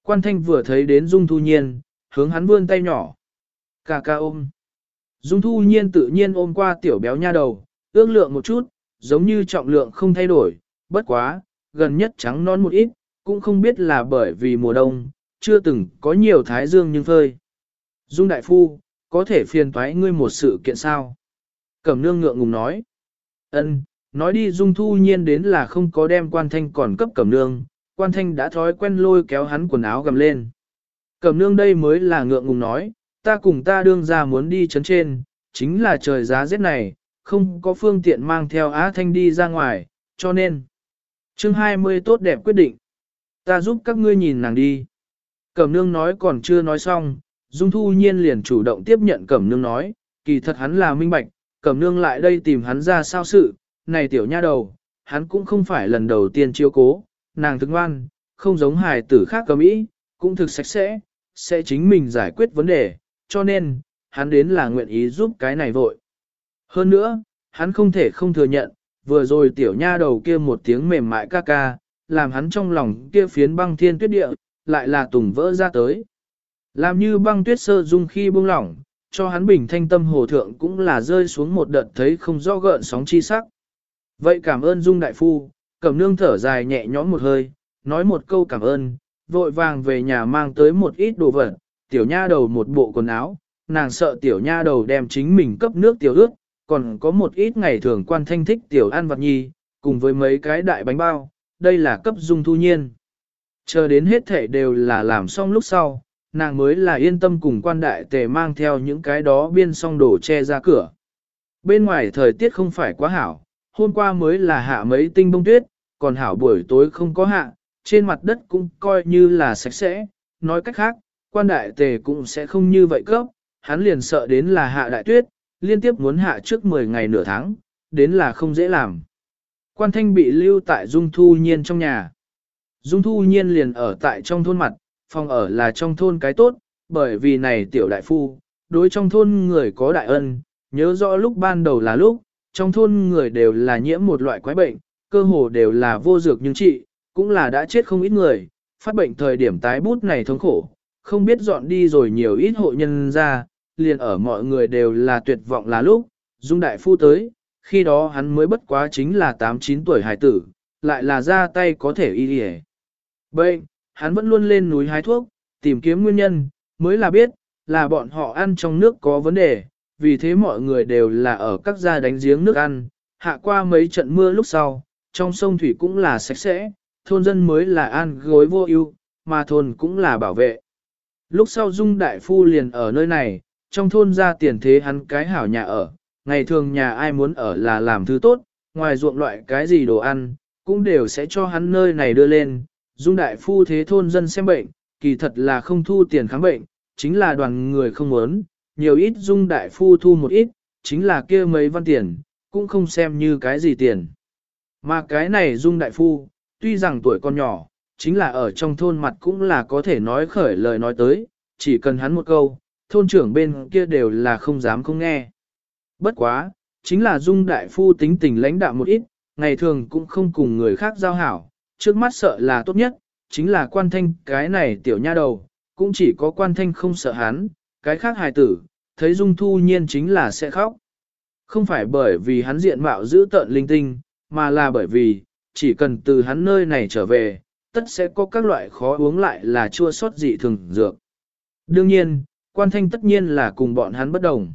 S1: Quan thanh vừa thấy đến Dung Thu Nhiên, hướng hắn vươn tay nhỏ. Cà ca ôm. Dung Thu Nhiên tự nhiên ôm qua tiểu béo nha đầu, ước lượng một chút, giống như trọng lượng không thay đổi, bất quá, gần nhất trắng non một ít, cũng không biết là bởi vì mùa đông, chưa từng có nhiều thái dương nhưng phơi. Dung Đại Phu, có thể phiền toái ngươi một sự kiện sao? Cẩm nương ngượng ngùng nói. ân nói đi dung thu nhiên đến là không có đem quan thanh còn cấp cẩm nương, quan thanh đã thói quen lôi kéo hắn quần áo gầm lên. Cẩm nương đây mới là ngượng ngùng nói, ta cùng ta đương ra muốn đi chấn trên, chính là trời giá rét này, không có phương tiện mang theo Á Thanh đi ra ngoài, cho nên chương 20 tốt đẹp quyết định. Ta giúp các ngươi nhìn nàng đi. Cẩm nương nói còn chưa nói xong, Dung Thu Nhiên liền chủ động tiếp nhận Cẩm nương nói, kỳ thật hắn là minh bạch, Cẩm nương lại đây tìm hắn ra sao sự, này tiểu nha đầu, hắn cũng không phải lần đầu tiên chiếu cố, nàng thức ngoan, không giống hài tử khác cầm ý, cũng thực sạch sẽ, sẽ chính mình giải quyết vấn đề, cho nên, hắn đến là nguyện ý giúp cái này vội. Hơn nữa, hắn không thể không thừa nhận, vừa rồi tiểu nha đầu kia một tiếng mềm mại ca ca, làm hắn trong lòng kia phiến băng thiên tuyết địa, lại là tùng vỡ ra tới. Làm như băng tuyết sơ dung khi buông lỏng, cho hắn bình thanh tâm hồ thượng cũng là rơi xuống một đợt thấy không rõ gợn sóng chi sắc. Vậy cảm ơn Dung Đại Phu, cẩm nương thở dài nhẹ nhõm một hơi, nói một câu cảm ơn, vội vàng về nhà mang tới một ít đồ vật, tiểu nha đầu một bộ quần áo, nàng sợ tiểu nha đầu đem chính mình cấp nước tiểu ướt, còn có một ít ngày thường quan thanh thích tiểu ăn vặt nhi, cùng với mấy cái đại bánh bao, đây là cấp dung thu nhiên. Chờ đến hết thể đều là làm xong lúc sau, nàng mới là yên tâm cùng quan đại tề mang theo những cái đó biên xong đổ che ra cửa. Bên ngoài thời tiết không phải quá hảo, hôm qua mới là hạ mấy tinh bông tuyết, còn hảo buổi tối không có hạ, trên mặt đất cũng coi như là sạch sẽ, nói cách khác, quan đại tề cũng sẽ không như vậy cấp, hắn liền sợ đến là hạ đại tuyết, liên tiếp muốn hạ trước 10 ngày nửa tháng, đến là không dễ làm. Quan thanh bị lưu tại Dung Thu Nhiên trong nhà. Dung Thu Nhiên liền ở tại trong thôn mặt, phòng ở là trong thôn cái tốt, bởi vì này tiểu đại phu, đối trong thôn người có đại ân, nhớ rõ lúc ban đầu là lúc, trong thôn người đều là nhiễm một loại quái bệnh, cơ hồ đều là vô dược nhưng trị, cũng là đã chết không ít người, phát bệnh thời điểm tái bút này thống khổ, không biết dọn đi rồi nhiều ít hộ nhân ra, liền ở mọi người đều là tuyệt vọng là lúc, Dung Đại Phu tới, khi đó hắn mới bất quá chính là 8-9 tuổi hải tử, lại là ra tay có thể y đi Bệnh, hắn vẫn luôn lên núi hái thuốc, tìm kiếm nguyên nhân, mới là biết, là bọn họ ăn trong nước có vấn đề, vì thế mọi người đều là ở các gia đánh giếng nước ăn, hạ qua mấy trận mưa lúc sau, trong sông thủy cũng là sạch sẽ, thôn dân mới là an gối vô ưu, mà thôn cũng là bảo vệ. Lúc sau Dung Đại Phu liền ở nơi này, trong thôn ra tiền thế hắn cái hảo nhà ở, ngày thường nhà ai muốn ở là làm thứ tốt, ngoài ruộng loại cái gì đồ ăn, cũng đều sẽ cho hắn nơi này đưa lên. Dung Đại Phu thế thôn dân xem bệnh, kỳ thật là không thu tiền khám bệnh, chính là đoàn người không muốn, nhiều ít Dung Đại Phu thu một ít, chính là kia mấy văn tiền, cũng không xem như cái gì tiền. Mà cái này Dung Đại Phu, tuy rằng tuổi còn nhỏ, chính là ở trong thôn mặt cũng là có thể nói khởi lời nói tới, chỉ cần hắn một câu, thôn trưởng bên kia đều là không dám không nghe. Bất quá, chính là Dung Đại Phu tính tình lãnh đạo một ít, ngày thường cũng không cùng người khác giao hảo, trước mắt sợ là tốt nhất, chính là quan thanh cái này tiểu nha đầu, cũng chỉ có quan thanh không sợ hắn, cái khác hài tử, thấy Dung Thu Nhiên chính là sẽ khóc. Không phải bởi vì hắn diện mạo giữ tợn linh tinh, mà là bởi vì, chỉ cần từ hắn nơi này trở về, tất sẽ có các loại khó uống lại là chua sót dị thường dược. Đương nhiên, quan thanh tất nhiên là cùng bọn hắn bất đồng.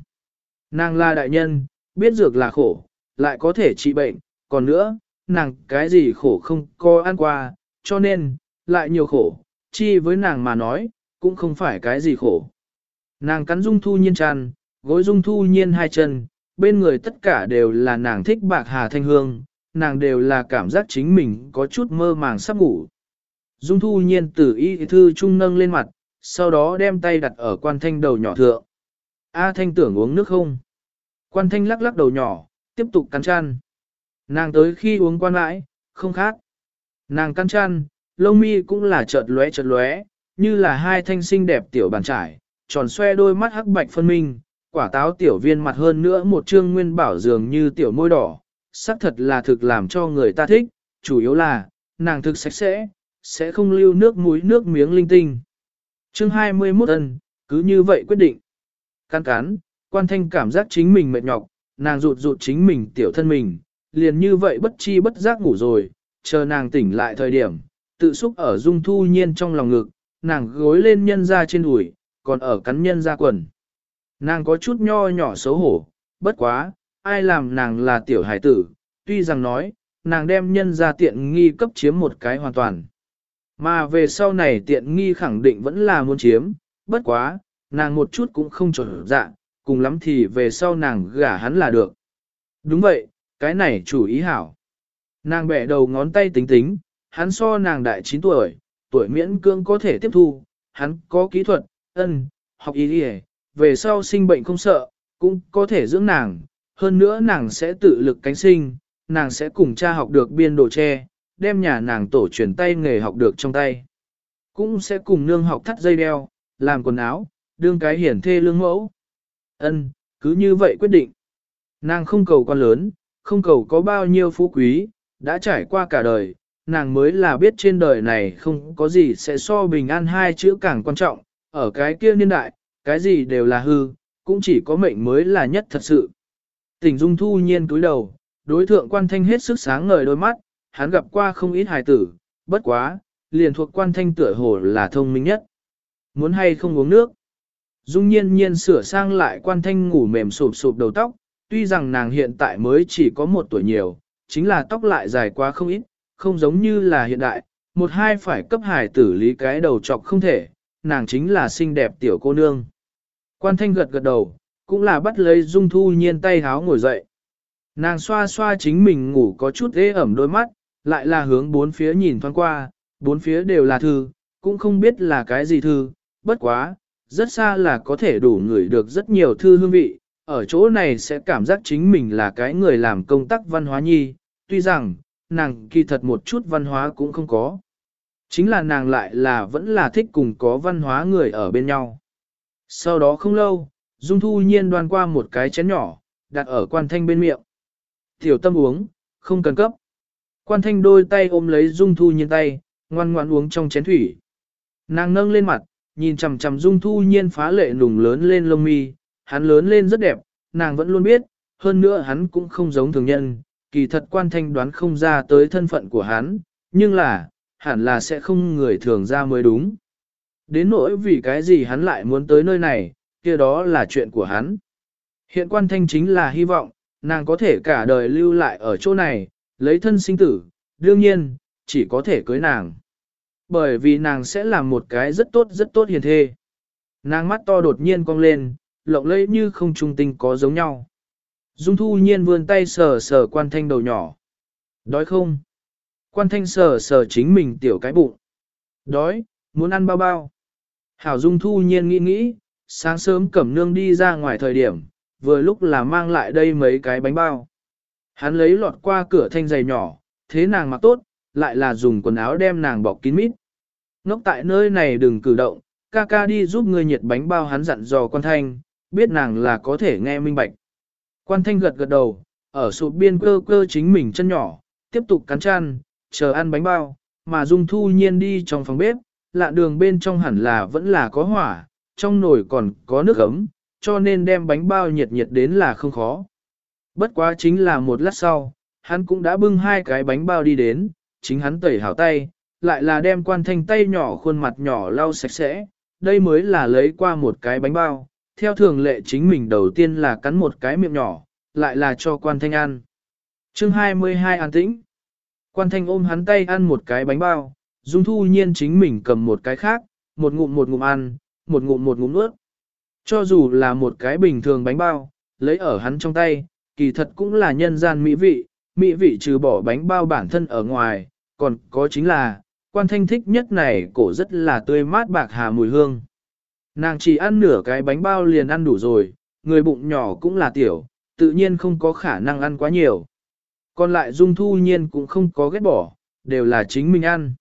S1: Nàng là đại nhân, biết dược là khổ, lại có thể trị bệnh, còn nữa, nàng cái gì khổ không có ăn qua, cho nên, lại nhiều khổ, chi với nàng mà nói, cũng không phải cái gì khổ. Nàng cắn dung thu nhiên tràn, gối dung thu nhiên hai chân, bên người tất cả đều là nàng thích bạc hà thanh hương, nàng đều là cảm giác chính mình có chút mơ màng sắp ngủ. Dung thu nhiên tử y thư trung nâng lên mặt, sau đó đem tay đặt ở quan thanh đầu nhỏ thượng. A thanh tưởng uống nước không? Quan thanh lắc lắc đầu nhỏ, tiếp tục cắn chăn. Nàng tới khi uống quan mãi, không khác. Nàng cắn chăn, lông mi cũng là chợt lóe chợt lóe, như là hai thanh xinh đẹp tiểu bàn trải, tròn xoe đôi mắt hắc bạch phân minh, quả táo tiểu viên mặt hơn nữa một trương nguyên bảo dường như tiểu môi đỏ, xác thật là thực làm cho người ta thích, chủ yếu là, nàng thực sạch sẽ, sẽ không lưu nước muối nước miếng linh tinh. Chương 21 ân, cứ như vậy quyết định. căn cán, quan thanh cảm giác chính mình mệt nhọc, nàng rụt rụt chính mình tiểu thân mình, liền như vậy bất chi bất giác ngủ rồi, chờ nàng tỉnh lại thời điểm, tự xúc ở dung thu nhiên trong lòng ngực, nàng gối lên nhân ra trên đùi, còn ở cắn nhân ra quần. Nàng có chút nho nhỏ xấu hổ, bất quá, ai làm nàng là tiểu hải tử, tuy rằng nói, nàng đem nhân ra tiện nghi cấp chiếm một cái hoàn toàn. Mà về sau này tiện nghi khẳng định vẫn là muốn chiếm, bất quá, nàng một chút cũng không trở dạ, cùng lắm thì về sau nàng gả hắn là được. Đúng vậy, cái này chủ ý hảo. Nàng bẻ đầu ngón tay tính tính, hắn so nàng đại 9 tuổi, tuổi miễn cương có thể tiếp thu, hắn có kỹ thuật, ân, học ý đi về sau sinh bệnh không sợ, cũng có thể dưỡng nàng, hơn nữa nàng sẽ tự lực cánh sinh, nàng sẽ cùng cha học được biên đồ tre, đem nhà nàng tổ truyền tay nghề học được trong tay. Cũng sẽ cùng nương học thắt dây đeo, làm quần áo, đương cái hiển thê lương mẫu. Ân, cứ như vậy quyết định. Nàng không cầu con lớn, không cầu có bao nhiêu phú quý, đã trải qua cả đời, nàng mới là biết trên đời này không có gì sẽ so bình an hai chữ càng quan trọng, ở cái kia niên đại, cái gì đều là hư, cũng chỉ có mệnh mới là nhất thật sự. Tỉnh Dung thu nhiên túi đầu, đối thượng quan thanh hết sức sáng ngời đôi mắt, hắn gặp qua không ít hài tử, bất quá, liền thuộc quan thanh tựa hồ là thông minh nhất. Muốn hay không uống nước? Dung nhiên nhiên sửa sang lại quan thanh ngủ mềm sụp sụp đầu tóc, tuy rằng nàng hiện tại mới chỉ có một tuổi nhiều, chính là tóc lại dài quá không ít, không giống như là hiện đại, một hai phải cấp hài tử lý cái đầu trọc không thể, nàng chính là xinh đẹp tiểu cô nương. Quan thanh gật gật đầu, cũng là bắt lấy dung thu nhiên tay háo ngồi dậy. Nàng xoa xoa chính mình ngủ có chút ế ẩm đôi mắt, lại là hướng bốn phía nhìn thoáng qua, bốn phía đều là thư, cũng không biết là cái gì thư, bất quá, rất xa là có thể đủ ngửi được rất nhiều thư hương vị, ở chỗ này sẽ cảm giác chính mình là cái người làm công tác văn hóa nhi, tuy rằng, nàng kỳ thật một chút văn hóa cũng không có. Chính là nàng lại là vẫn là thích cùng có văn hóa người ở bên nhau. Sau đó không lâu, Dung Thu Nhiên đoan qua một cái chén nhỏ, đặt ở quan thanh bên miệng. Tiểu tâm uống, không cần cấp. Quan thanh đôi tay ôm lấy Dung Thu Nhiên tay, ngoan ngoan uống trong chén thủy. Nàng nâng lên mặt, nhìn chằm chằm Dung Thu Nhiên phá lệ nùng lớn lên lông mi, hắn lớn lên rất đẹp, nàng vẫn luôn biết, hơn nữa hắn cũng không giống thường nhân, kỳ thật quan thanh đoán không ra tới thân phận của hắn, nhưng là, hẳn là sẽ không người thường ra mới đúng. Đến nỗi vì cái gì hắn lại muốn tới nơi này, kia đó là chuyện của hắn. Hiện quan thanh chính là hy vọng, nàng có thể cả đời lưu lại ở chỗ này, lấy thân sinh tử, đương nhiên, chỉ có thể cưới nàng. Bởi vì nàng sẽ làm một cái rất tốt rất tốt hiền thê. Nàng mắt to đột nhiên cong lên, lộng lẫy như không trung tinh có giống nhau. Dung thu nhiên vươn tay sờ sờ quan thanh đầu nhỏ. Đói không? Quan thanh sờ sờ chính mình tiểu cái bụng. Đói, muốn ăn bao bao. Hảo dung thu nhiên nghĩ nghĩ, sáng sớm cẩm nương đi ra ngoài thời điểm, vừa lúc là mang lại đây mấy cái bánh bao. Hắn lấy lọt qua cửa thanh giày nhỏ, thế nàng mặc tốt, lại là dùng quần áo đem nàng bọc kín mít. Ngốc tại nơi này đừng cử động, ca ca đi giúp người nhiệt bánh bao hắn dặn dò quan thanh, biết nàng là có thể nghe minh bạch. Quan thanh gật gật đầu, ở sụp biên cơ cơ chính mình chân nhỏ, tiếp tục cắn chăn, chờ ăn bánh bao, mà Dung Thu Nhiên đi trong phòng bếp, lạ đường bên trong hẳn là vẫn là có hỏa, trong nồi còn có nước ấm, cho nên đem bánh bao nhiệt nhiệt đến là không khó. Bất quá chính là một lát sau, hắn cũng đã bưng hai cái bánh bao đi đến, chính hắn tẩy hảo tay, lại là đem quan thanh tay nhỏ khuôn mặt nhỏ lau sạch sẽ, đây mới là lấy qua một cái bánh bao, theo thường lệ chính mình đầu tiên là cắn một cái miệng nhỏ, lại là cho quan thanh ăn. chương 22 an tĩnh. Quan thanh ôm hắn tay ăn một cái bánh bao, dung thu nhiên chính mình cầm một cái khác, một ngụm một ngụm ăn, một ngụm một ngụm nuốt. Cho dù là một cái bình thường bánh bao, lấy ở hắn trong tay, kỳ thật cũng là nhân gian mỹ vị, mỹ vị trừ bỏ bánh bao bản thân ở ngoài, còn có chính là, quan thanh thích nhất này cổ rất là tươi mát bạc hà mùi hương. Nàng chỉ ăn nửa cái bánh bao liền ăn đủ rồi, người bụng nhỏ cũng là tiểu, tự nhiên không có khả năng ăn quá nhiều. Còn lại Dung Thu Nhiên cũng không có ghét bỏ, đều là chính mình ăn.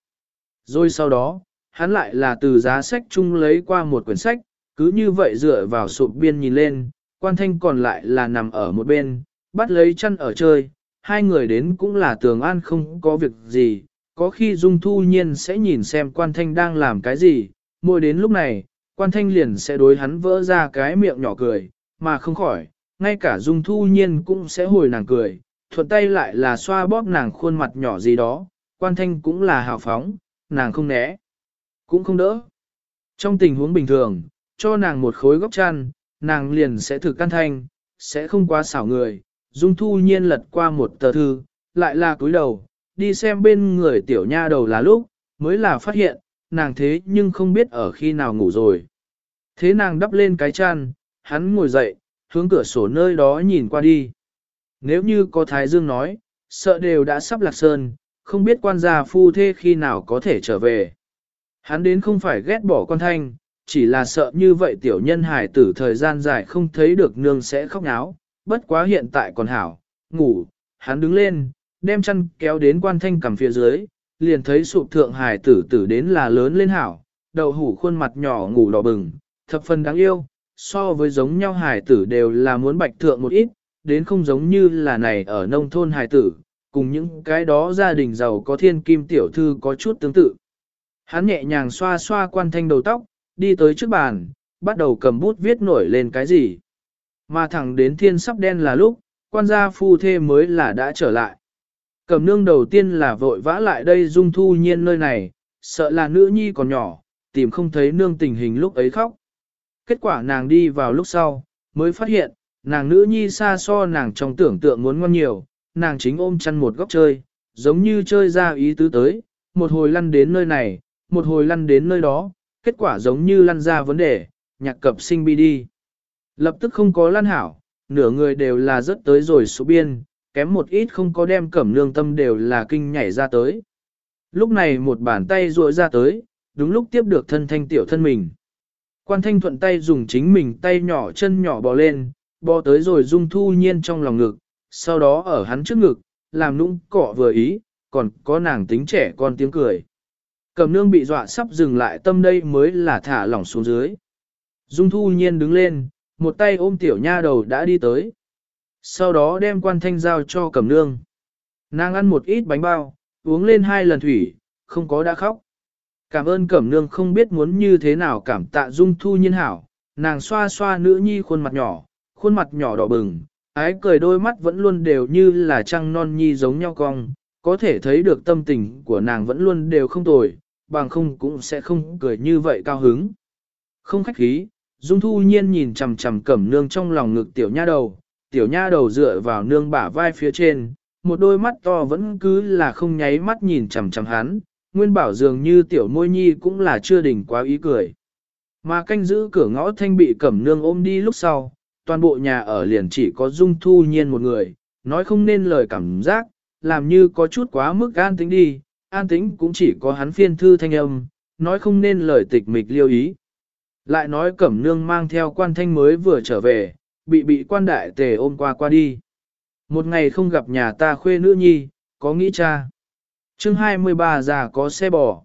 S1: Rồi sau đó, hắn lại là từ giá sách chung lấy qua một quyển sách, cứ như vậy dựa vào sụp biên nhìn lên, quan thanh còn lại là nằm ở một bên, bắt lấy chân ở chơi, hai người đến cũng là tường an không có việc gì, có khi Dung Thu Nhiên sẽ nhìn xem quan thanh đang làm cái gì, mỗi đến lúc này, quan thanh liền sẽ đối hắn vỡ ra cái miệng nhỏ cười, mà không khỏi, ngay cả Dung Thu Nhiên cũng sẽ hồi nàng cười, thuận tay lại là xoa bóp nàng khuôn mặt nhỏ gì đó, quan thanh cũng là hào phóng, nàng không né, cũng không đỡ. Trong tình huống bình thường, cho nàng một khối góc chăn, nàng liền sẽ thử căn thanh, sẽ không quá xảo người. Dung Thu Nhiên lật qua một tờ thư, lại là cúi đầu, đi xem bên người tiểu nha đầu là lúc, mới là phát hiện, nàng thế nhưng không biết ở khi nào ngủ rồi. Thế nàng đắp lên cái chăn, hắn ngồi dậy, hướng cửa sổ nơi đó nhìn qua đi. Nếu như có Thái Dương nói, sợ đều đã sắp lạc sơn, không biết quan gia phu thê khi nào có thể trở về. Hắn đến không phải ghét bỏ con thanh, chỉ là sợ như vậy tiểu nhân hải tử thời gian dài không thấy được nương sẽ khóc náo, bất quá hiện tại còn hảo, ngủ, hắn đứng lên, đem chăn kéo đến quan thanh cầm phía dưới, liền thấy sụp thượng hải tử tử đến là lớn lên hảo, đầu hủ khuôn mặt nhỏ ngủ đỏ bừng, thập phần đáng yêu, so với giống nhau hải tử đều là muốn bạch thượng một ít, đến không giống như là này ở nông thôn hải tử, cùng những cái đó gia đình giàu có thiên kim tiểu thư có chút tương tự. Hắn nhẹ nhàng xoa xoa quan thanh đầu tóc, đi tới trước bàn, bắt đầu cầm bút viết nổi lên cái gì. Mà thẳng đến thiên sắp đen là lúc, quan gia phu thê mới là đã trở lại. Cầm nương đầu tiên là vội vã lại đây dung thu nhiên nơi này, sợ là nữ nhi còn nhỏ, tìm không thấy nương tình hình lúc ấy khóc. Kết quả nàng đi vào lúc sau, mới phát hiện, nàng nữ nhi xa so nàng trong tưởng tượng muốn ngon nhiều, nàng chính ôm chăn một góc chơi, giống như chơi ra ý tứ tới, một hồi lăn đến nơi này, một hồi lăn đến nơi đó, kết quả giống như lăn ra vấn đề, nhạc cập sinh bi đi. Lập tức không có lăn hảo, nửa người đều là rất tới rồi số biên, kém một ít không có đem cẩm nương tâm đều là kinh nhảy ra tới. Lúc này một bàn tay ruội ra tới, đúng lúc tiếp được thân thanh tiểu thân mình. Quan thanh thuận tay dùng chính mình tay nhỏ chân nhỏ bò lên, bò tới rồi dung thu nhiên trong lòng ngực, sau đó ở hắn trước ngực, làm nũng cọ vừa ý, còn có nàng tính trẻ con tiếng cười. Cầm nương bị dọa sắp dừng lại tâm đây mới là thả lỏng xuống dưới. Dung thu nhiên đứng lên, một tay ôm tiểu nha đầu đã đi tới. Sau đó đem quan thanh giao cho cầm nương. Nàng ăn một ít bánh bao, uống lên hai lần thủy, không có đã khóc. Cảm ơn cẩm nương không biết muốn như thế nào cảm tạ dung thu nhiên hảo, nàng xoa xoa nữ nhi khuôn mặt nhỏ, khuôn mặt nhỏ đỏ bừng, ái cười đôi mắt vẫn luôn đều như là trăng non nhi giống nhau cong, có thể thấy được tâm tình của nàng vẫn luôn đều không tồi, bằng không cũng sẽ không cười như vậy cao hứng. Không khách khí, Dung Thu Nhiên nhìn chằm chằm cẩm nương trong lòng ngực tiểu nha đầu, tiểu nha đầu dựa vào nương bả vai phía trên, một đôi mắt to vẫn cứ là không nháy mắt nhìn chằm chằm hắn, nguyên bảo dường như tiểu môi nhi cũng là chưa đỉnh quá ý cười. Mà canh giữ cửa ngõ thanh bị cẩm nương ôm đi lúc sau, toàn bộ nhà ở liền chỉ có Dung Thu Nhiên một người, nói không nên lời cảm giác, làm như có chút quá mức an tính đi, an tính cũng chỉ có hắn phiên thư thanh âm, nói không nên lời tịch mịch liêu ý. Lại nói cẩm nương mang theo quan thanh mới vừa trở về, bị bị quan đại tề ôm qua qua đi. Một ngày không gặp nhà ta khuê nữ nhi, có nghĩ cha. chương 23 già có xe bò.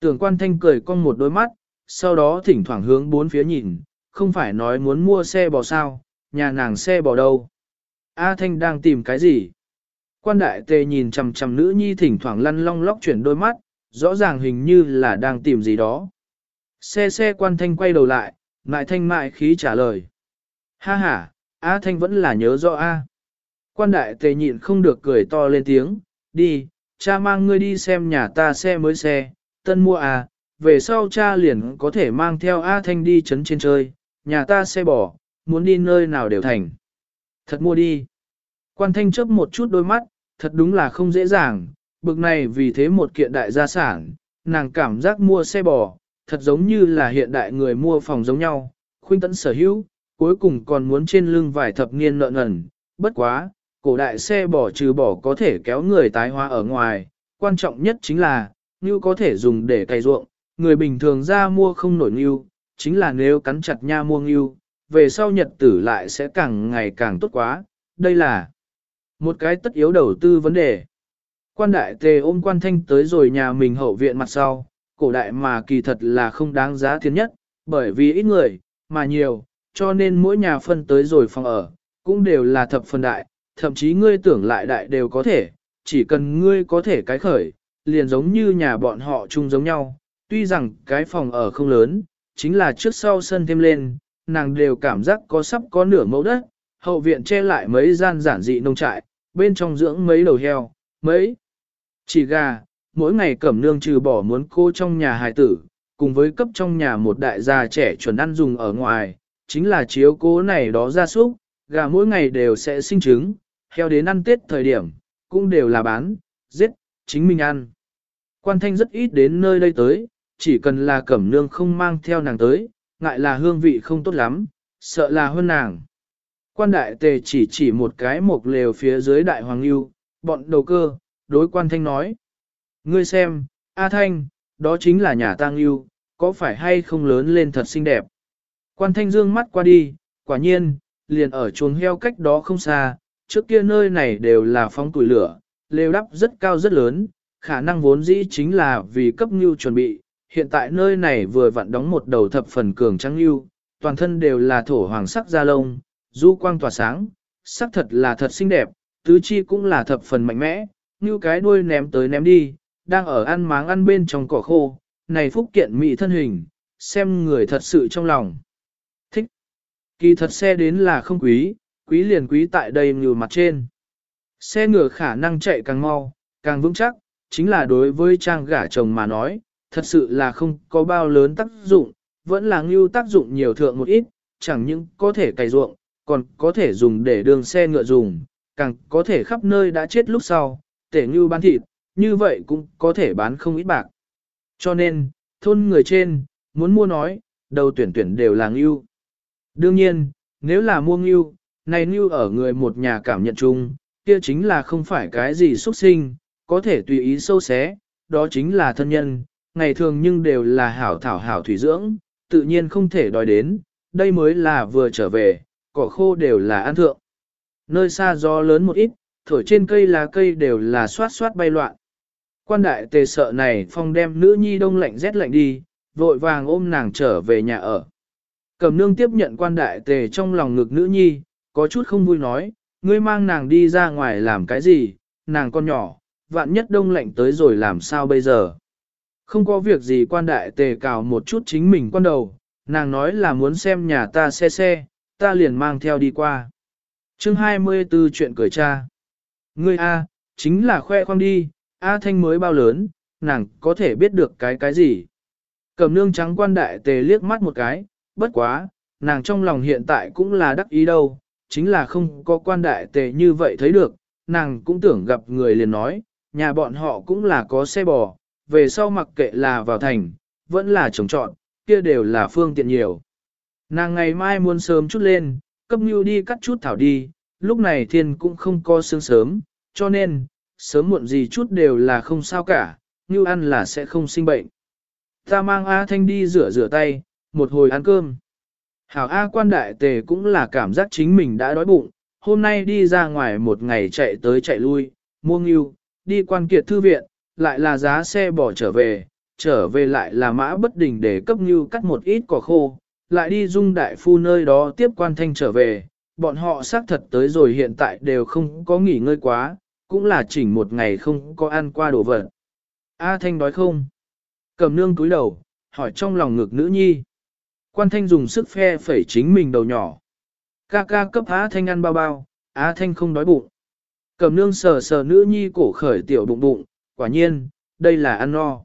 S1: Tưởng quan thanh cười con một đôi mắt, sau đó thỉnh thoảng hướng bốn phía nhìn, không phải nói muốn mua xe bò sao, nhà nàng xe bò đâu. A Thanh đang tìm cái gì? Quan đại tề nhìn chằm chằm nữ nhi thỉnh thoảng lăn long lóc chuyển đôi mắt, rõ ràng hình như là đang tìm gì đó. Xe xe quan thanh quay đầu lại, ngại thanh mại khí trả lời. Ha ha, A Thanh vẫn là nhớ rõ A. Quan đại tề nhịn không được cười to lên tiếng, đi, cha mang ngươi đi xem nhà ta xe mới xe, tân mua à, về sau cha liền có thể mang theo A Thanh đi chấn trên chơi, nhà ta xe bỏ, muốn đi nơi nào đều thành. Thật mua đi. Quan thanh chấp một chút đôi mắt, thật đúng là không dễ dàng, bực này vì thế một kiện đại gia sản, nàng cảm giác mua xe bò, thật giống như là hiện đại người mua phòng giống nhau, khuynh tấn sở hữu, cuối cùng còn muốn trên lưng vài thập niên nợ nần, bất quá, cổ đại xe bò trừ bỏ có thể kéo người tái hóa ở ngoài, quan trọng nhất chính là, như có thể dùng để cày ruộng, người bình thường ra mua không nổi như, chính là nếu cắn chặt nha mua như, về sau nhật tử lại sẽ càng ngày càng tốt quá, đây là một cái tất yếu đầu tư vấn đề. Quan đại tề ôm quan thanh tới rồi nhà mình hậu viện mặt sau, cổ đại mà kỳ thật là không đáng giá thiên nhất, bởi vì ít người, mà nhiều, cho nên mỗi nhà phân tới rồi phòng ở, cũng đều là thập phần đại, thậm chí ngươi tưởng lại đại đều có thể, chỉ cần ngươi có thể cái khởi, liền giống như nhà bọn họ chung giống nhau, tuy rằng cái phòng ở không lớn, chính là trước sau sân thêm lên, nàng đều cảm giác có sắp có nửa mẫu đất, hậu viện che lại mấy gian giản dị nông trại, bên trong dưỡng mấy đầu heo, mấy chỉ gà, mỗi ngày cẩm nương trừ bỏ muốn cô trong nhà hài tử, cùng với cấp trong nhà một đại gia trẻ chuẩn ăn dùng ở ngoài, chính là chiếu cố này đó ra súc, gà mỗi ngày đều sẽ sinh trứng, heo đến ăn tết thời điểm, cũng đều là bán, giết, chính mình ăn. Quan thanh rất ít đến nơi đây tới, chỉ cần là cẩm nương không mang theo nàng tới, ngại là hương vị không tốt lắm, sợ là hơn nàng. Quan đại tề chỉ chỉ một cái mộc lều phía dưới đại hoàng lưu, bọn đầu cơ, đối quan thanh nói. Ngươi xem, A Thanh, đó chính là nhà tang lưu, có phải hay không lớn lên thật xinh đẹp. Quan thanh dương mắt qua đi, quả nhiên, liền ở chuồng heo cách đó không xa, trước kia nơi này đều là phóng tuổi lửa, lều đắp rất cao rất lớn, khả năng vốn dĩ chính là vì cấp ngưu chuẩn bị, hiện tại nơi này vừa vặn đóng một đầu thập phần cường trắng ngưu, toàn thân đều là thổ hoàng sắc da lông, du quang tỏa sáng, sắc thật là thật xinh đẹp, tứ chi cũng là thập phần mạnh mẽ, như cái đuôi ném tới ném đi, đang ở ăn máng ăn bên trong cỏ khô, này phúc kiện mỹ thân hình, xem người thật sự trong lòng. Thích. Kỳ thật xe đến là không quý, quý liền quý tại đây như mặt trên. Xe ngựa khả năng chạy càng mau, càng vững chắc, chính là đối với trang gả chồng mà nói, thật sự là không có bao lớn tác dụng, vẫn là ngưu tác dụng nhiều thượng một ít, chẳng những có thể cày ruộng, còn có thể dùng để đường xe ngựa dùng, càng có thể khắp nơi đã chết lúc sau, tể ngưu bán thịt, như vậy cũng có thể bán không ít bạc. Cho nên, thôn người trên, muốn mua nói, đầu tuyển tuyển đều là ngưu. Đương nhiên, nếu là mua ngưu, này ngưu ở người một nhà cảm nhận chung, kia chính là không phải cái gì xuất sinh, có thể tùy ý sâu xé, đó chính là thân nhân, ngày thường nhưng đều là hảo thảo hảo thủy dưỡng, tự nhiên không thể đòi đến, đây mới là vừa trở về, cỏ khô đều là ăn thượng. Nơi xa gió lớn một ít, thổi trên cây lá cây đều là xoát xoát bay loạn. Quan đại tề sợ này phong đem nữ nhi đông lạnh rét lạnh đi, vội vàng ôm nàng trở về nhà ở. Cầm nương tiếp nhận quan đại tề trong lòng ngực nữ nhi, có chút không vui nói, ngươi mang nàng đi ra ngoài làm cái gì, nàng con nhỏ, vạn nhất đông lạnh tới rồi làm sao bây giờ. Không có việc gì quan đại tề cào một chút chính mình quan đầu, nàng nói là muốn xem nhà ta xe xe, ta liền mang theo đi qua. chương 24 chuyện cười cha. Ngươi A, chính là khoe khoang đi, A thanh mới bao lớn, nàng có thể biết được cái cái gì. Cầm nương trắng quan đại tề liếc mắt một cái, bất quá, nàng trong lòng hiện tại cũng là đắc ý đâu, chính là không có quan đại tề như vậy thấy được, nàng cũng tưởng gặp người liền nói, nhà bọn họ cũng là có xe bò, về sau mặc kệ là vào thành, vẫn là trồng trọn, kia đều là phương tiện nhiều. Nàng ngày mai muốn sớm chút lên, cấp nhu đi cắt chút thảo đi, lúc này thiên cũng không có sương sớm, cho nên, sớm muộn gì chút đều là không sao cả, như ăn là sẽ không sinh bệnh. Ta mang A Thanh đi rửa rửa tay, một hồi ăn cơm. Hảo A quan đại tề cũng là cảm giác chính mình đã đói bụng, hôm nay đi ra ngoài một ngày chạy tới chạy lui, mua ngưu, đi quan kiệt thư viện, lại là giá xe bỏ trở về, trở về lại là mã bất đình để cấp ngưu cắt một ít cỏ khô, lại đi dung đại phu nơi đó tiếp quan thanh trở về, bọn họ xác thật tới rồi hiện tại đều không có nghỉ ngơi quá, cũng là chỉnh một ngày không có ăn qua đồ vật. A thanh đói không? Cầm nương túi đầu, hỏi trong lòng ngực nữ nhi. Quan thanh dùng sức phe phẩy chính mình đầu nhỏ. Ca ca cấp Á thanh ăn bao bao, Á thanh không đói bụng. Cầm nương sờ sờ nữ nhi cổ khởi tiểu bụng bụng, quả nhiên, đây là ăn no.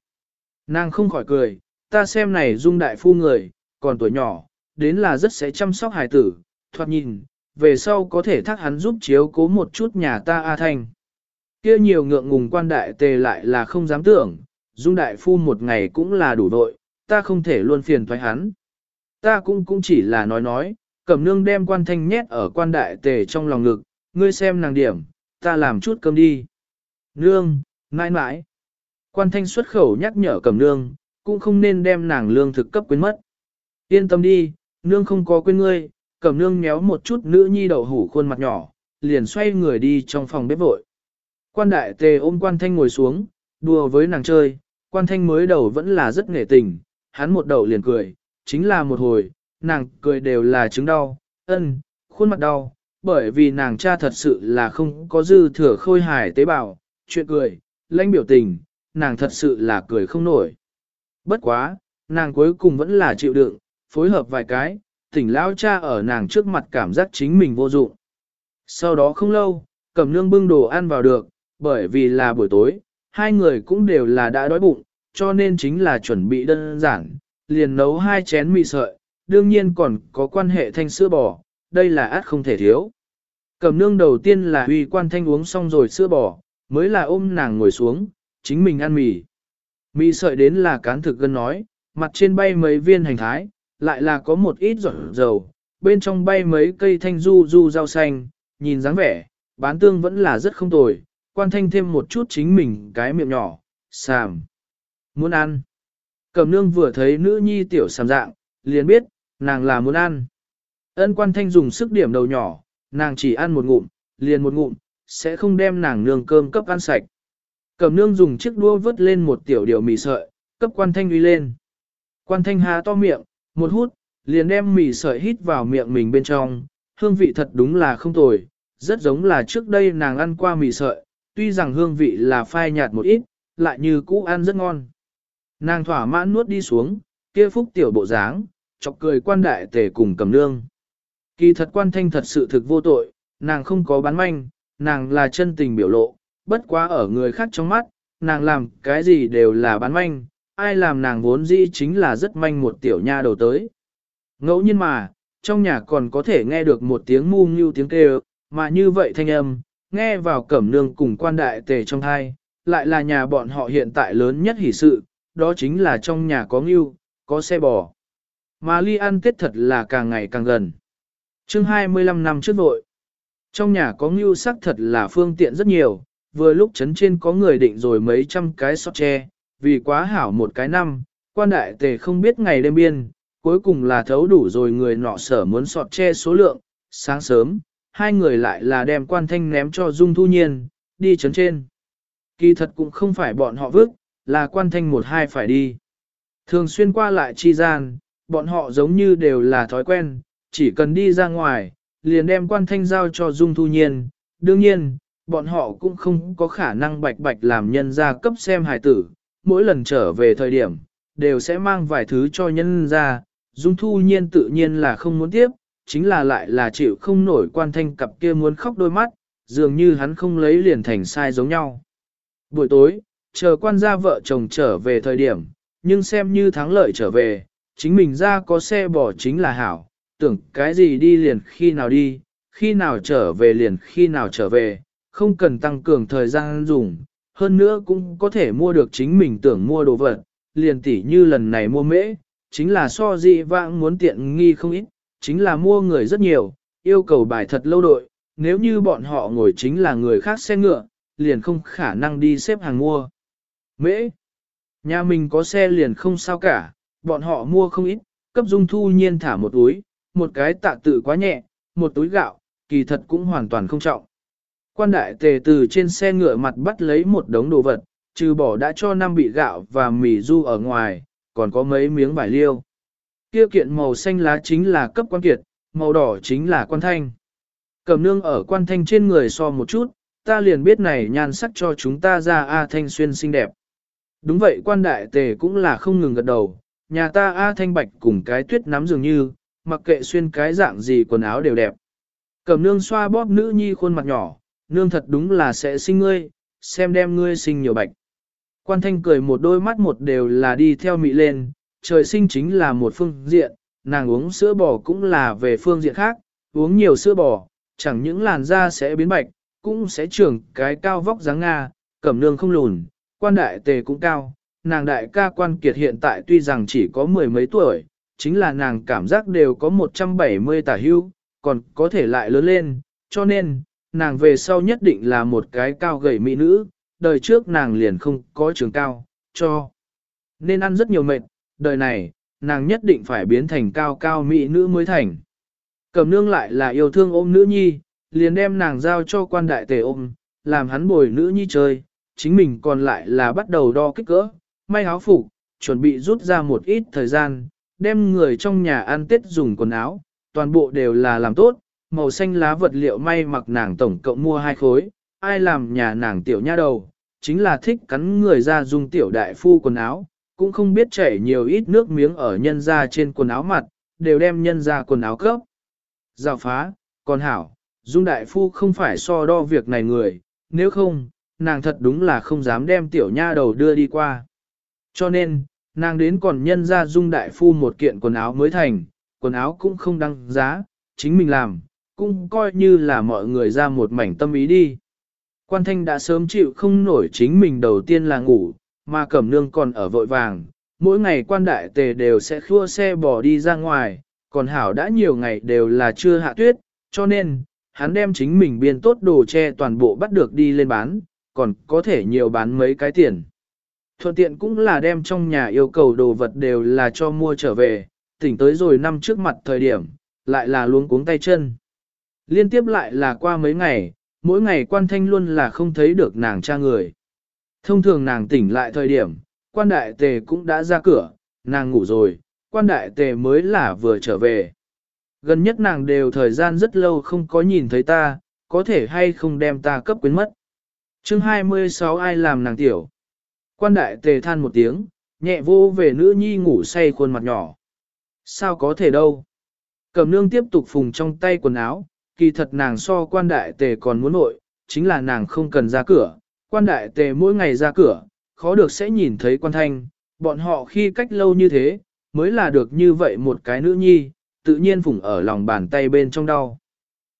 S1: Nàng không khỏi cười, ta xem này dung đại phu người, còn tuổi nhỏ, đến là rất sẽ chăm sóc hài tử, thoạt nhìn, về sau có thể thác hắn giúp chiếu cố một chút nhà ta A Thanh. Kia nhiều ngượng ngùng quan đại tề lại là không dám tưởng, dung đại phu một ngày cũng là đủ đội, ta không thể luôn phiền thoái hắn. Ta cũng cũng chỉ là nói nói, cẩm nương đem quan thanh nhét ở quan đại tề trong lòng ngực, ngươi xem nàng điểm, ta làm chút cơm đi. Nương, mãi mãi. Quan thanh xuất khẩu nhắc nhở cẩm nương, cũng không nên đem nàng lương thực cấp quên mất. Yên tâm đi, nương không có quên ngươi, cẩm nương méo một chút nữ nhi đậu hủ khuôn mặt nhỏ, liền xoay người đi trong phòng bếp vội. Quan đại tề ôm quan thanh ngồi xuống, đùa với nàng chơi, quan thanh mới đầu vẫn là rất nghệ tình, hắn một đầu liền cười, chính là một hồi, nàng cười đều là chứng đau, ân, khuôn mặt đau, bởi vì nàng cha thật sự là không có dư thừa khôi hài tế bào, chuyện cười, lãnh biểu tình, nàng thật sự là cười không nổi. Bất quá, nàng cuối cùng vẫn là chịu đựng, phối hợp vài cái, tỉnh lão cha ở nàng trước mặt cảm giác chính mình vô dụng. Sau đó không lâu, cầm nương bưng đồ ăn vào được, bởi vì là buổi tối, hai người cũng đều là đã đói bụng, cho nên chính là chuẩn bị đơn giản, liền nấu hai chén mì sợi, đương nhiên còn có quan hệ thanh sữa bò, đây là át không thể thiếu. Cầm nương đầu tiên là huy quan thanh uống xong rồi sữa bò, mới là ôm nàng ngồi xuống, chính mình ăn mì. Mì sợi đến là cán thực gân nói, mặt trên bay mấy viên hành thái, lại là có một ít giọt dầu, bên trong bay mấy cây thanh du du rau xanh, nhìn dáng vẻ, bán tương vẫn là rất không tồi, quan thanh thêm một chút chính mình cái miệng nhỏ, sàm. Muốn ăn. Cầm nương vừa thấy nữ nhi tiểu sàm dạng, liền biết, nàng là muốn ăn. Ân quan thanh dùng sức điểm đầu nhỏ, nàng chỉ ăn một ngụm, liền một ngụm, sẽ không đem nàng nương cơm cấp ăn sạch. Cầm nương dùng chiếc đua vớt lên một tiểu điều mì sợi, cấp quan thanh uy lên. Quan thanh há to miệng, một hút, liền đem mì sợi hít vào miệng mình bên trong, hương vị thật đúng là không tồi, rất giống là trước đây nàng ăn qua mì sợi, tuy rằng hương vị là phai nhạt một ít, lại như cũ ăn rất ngon. Nàng thỏa mãn nuốt đi xuống, kia phúc tiểu bộ dáng, chọc cười quan đại tề cùng cầm nương. Kỳ thật quan thanh thật sự thực vô tội, nàng không có bán manh, nàng là chân tình biểu lộ, bất quá ở người khác trong mắt, nàng làm cái gì đều là bán manh, ai làm nàng vốn dĩ chính là rất manh một tiểu nha đầu tới. Ngẫu nhiên mà, trong nhà còn có thể nghe được một tiếng mu như tiếng kêu, mà như vậy thanh âm, nghe vào cẩm nương cùng quan đại tề trong hai, lại là nhà bọn họ hiện tại lớn nhất hỷ sự, đó chính là trong nhà có ngưu, có xe bò. Mà ly ăn tết thật là càng ngày càng gần. chương 25 năm trước vội. Trong nhà có ngưu sắc thật là phương tiện rất nhiều, vừa lúc chấn trên có người định rồi mấy trăm cái so tre, vì quá hảo một cái năm, quan đại tề không biết ngày đêm biên, cuối cùng là thấu đủ rồi người nọ sở muốn sọt che số lượng, sáng sớm, hai người lại là đem quan thanh ném cho Dung Thu Nhiên, đi chấn trên. Kỳ thật cũng không phải bọn họ vứt, là quan thanh một hai phải đi. Thường xuyên qua lại chi gian, bọn họ giống như đều là thói quen, chỉ cần đi ra ngoài, liền đem quan thanh giao cho Dung Thu Nhiên. Đương nhiên, bọn họ cũng không có khả năng bạch bạch làm nhân ra cấp xem hài tử, mỗi lần trở về thời điểm, đều sẽ mang vài thứ cho nhân ra. Dung Thu Nhiên tự nhiên là không muốn tiếp, chính là lại là chịu không nổi quan thanh cặp kia muốn khóc đôi mắt, dường như hắn không lấy liền thành sai giống nhau. Buổi tối, chờ quan gia vợ chồng trở về thời điểm, nhưng xem như thắng lợi trở về, chính mình ra có xe bỏ chính là hảo, tưởng cái gì đi liền khi nào đi, khi nào trở về liền khi nào trở về, không cần tăng cường thời gian dùng, hơn nữa cũng có thể mua được chính mình tưởng mua đồ vật, liền tỉ như lần này mua mễ, chính là so dị vãng muốn tiện nghi không ít, chính là mua người rất nhiều, yêu cầu bài thật lâu đội, nếu như bọn họ ngồi chính là người khác xe ngựa, liền không khả năng đi xếp hàng mua. Mễ, nhà mình có xe liền không sao cả, bọn họ mua không ít, cấp dung thu nhiên thả một túi, một cái tạ tự quá nhẹ, một túi gạo, kỳ thật cũng hoàn toàn không trọng. Quan đại tề từ trên xe ngựa mặt bắt lấy một đống đồ vật, trừ bỏ đã cho năm bị gạo và mì du ở ngoài, còn có mấy miếng vải liêu. Kia kiện màu xanh lá chính là cấp quan kiệt, màu đỏ chính là quan thanh. Cầm nương ở quan thanh trên người so một chút, ta liền biết này nhan sắc cho chúng ta ra A thanh xuyên xinh đẹp. Đúng vậy quan đại tề cũng là không ngừng gật đầu, nhà ta A thanh bạch cùng cái tuyết nắm dường như, mặc kệ xuyên cái dạng gì quần áo đều đẹp. Cầm nương xoa bóp nữ nhi khuôn mặt nhỏ, nương thật đúng là sẽ sinh ngươi, xem đem ngươi sinh nhiều bạch. Quan thanh cười một đôi mắt một đều là đi theo mị lên, trời sinh chính là một phương diện, nàng uống sữa bò cũng là về phương diện khác, uống nhiều sữa bò, chẳng những làn da sẽ biến bạch, cũng sẽ trưởng cái cao vóc dáng Nga, cẩm nương không lùn, quan đại tề cũng cao, nàng đại ca quan kiệt hiện tại tuy rằng chỉ có mười mấy tuổi, chính là nàng cảm giác đều có 170 tả hưu, còn có thể lại lớn lên, cho nên, nàng về sau nhất định là một cái cao gầy mỹ nữ, đời trước nàng liền không có trường cao, cho. Nên ăn rất nhiều mệt, đời này, nàng nhất định phải biến thành cao cao mỹ nữ mới thành. Cầm nương lại là yêu thương ôm nữ nhi, liền đem nàng giao cho quan đại tề ôm, làm hắn bồi nữ nhi chơi, chính mình còn lại là bắt đầu đo kích cỡ, may áo phục, chuẩn bị rút ra một ít thời gian, đem người trong nhà ăn tết dùng quần áo, toàn bộ đều là làm tốt, màu xanh lá vật liệu may mặc nàng tổng cộng mua hai khối, ai làm nhà nàng tiểu nha đầu, chính là thích cắn người ra dùng tiểu đại phu quần áo, cũng không biết chảy nhiều ít nước miếng ở nhân ra trên quần áo mặt, đều đem nhân ra quần áo cấp. Giao phá, còn hảo, dung đại phu không phải so đo việc này người, nếu không, nàng thật đúng là không dám đem tiểu nha đầu đưa đi qua. Cho nên, nàng đến còn nhân ra dung đại phu một kiện quần áo mới thành, quần áo cũng không đăng giá, chính mình làm, cũng coi như là mọi người ra một mảnh tâm ý đi. Quan thanh đã sớm chịu không nổi chính mình đầu tiên là ngủ, mà cẩm nương còn ở vội vàng, mỗi ngày quan đại tề đều sẽ khua xe bỏ đi ra ngoài, còn hảo đã nhiều ngày đều là chưa hạ tuyết, cho nên, hắn đem chính mình biên tốt đồ che toàn bộ bắt được đi lên bán, còn có thể nhiều bán mấy cái tiền. Thuận tiện cũng là đem trong nhà yêu cầu đồ vật đều là cho mua trở về, tỉnh tới rồi năm trước mặt thời điểm, lại là luống cuống tay chân. Liên tiếp lại là qua mấy ngày, mỗi ngày quan thanh luôn là không thấy được nàng cha người. Thông thường nàng tỉnh lại thời điểm, quan đại tề cũng đã ra cửa, nàng ngủ rồi, quan đại tề mới là vừa trở về. Gần nhất nàng đều thời gian rất lâu không có nhìn thấy ta, có thể hay không đem ta cấp quyến mất. chương 26 ai làm nàng tiểu. Quan đại tề than một tiếng, nhẹ vô về nữ nhi ngủ say khuôn mặt nhỏ. Sao có thể đâu? Cầm nương tiếp tục phùng trong tay quần áo, kỳ thật nàng so quan đại tề còn muốn nội, chính là nàng không cần ra cửa, quan đại tề mỗi ngày ra cửa, khó được sẽ nhìn thấy quan thanh, bọn họ khi cách lâu như thế, mới là được như vậy một cái nữ nhi, tự nhiên phủng ở lòng bàn tay bên trong đau.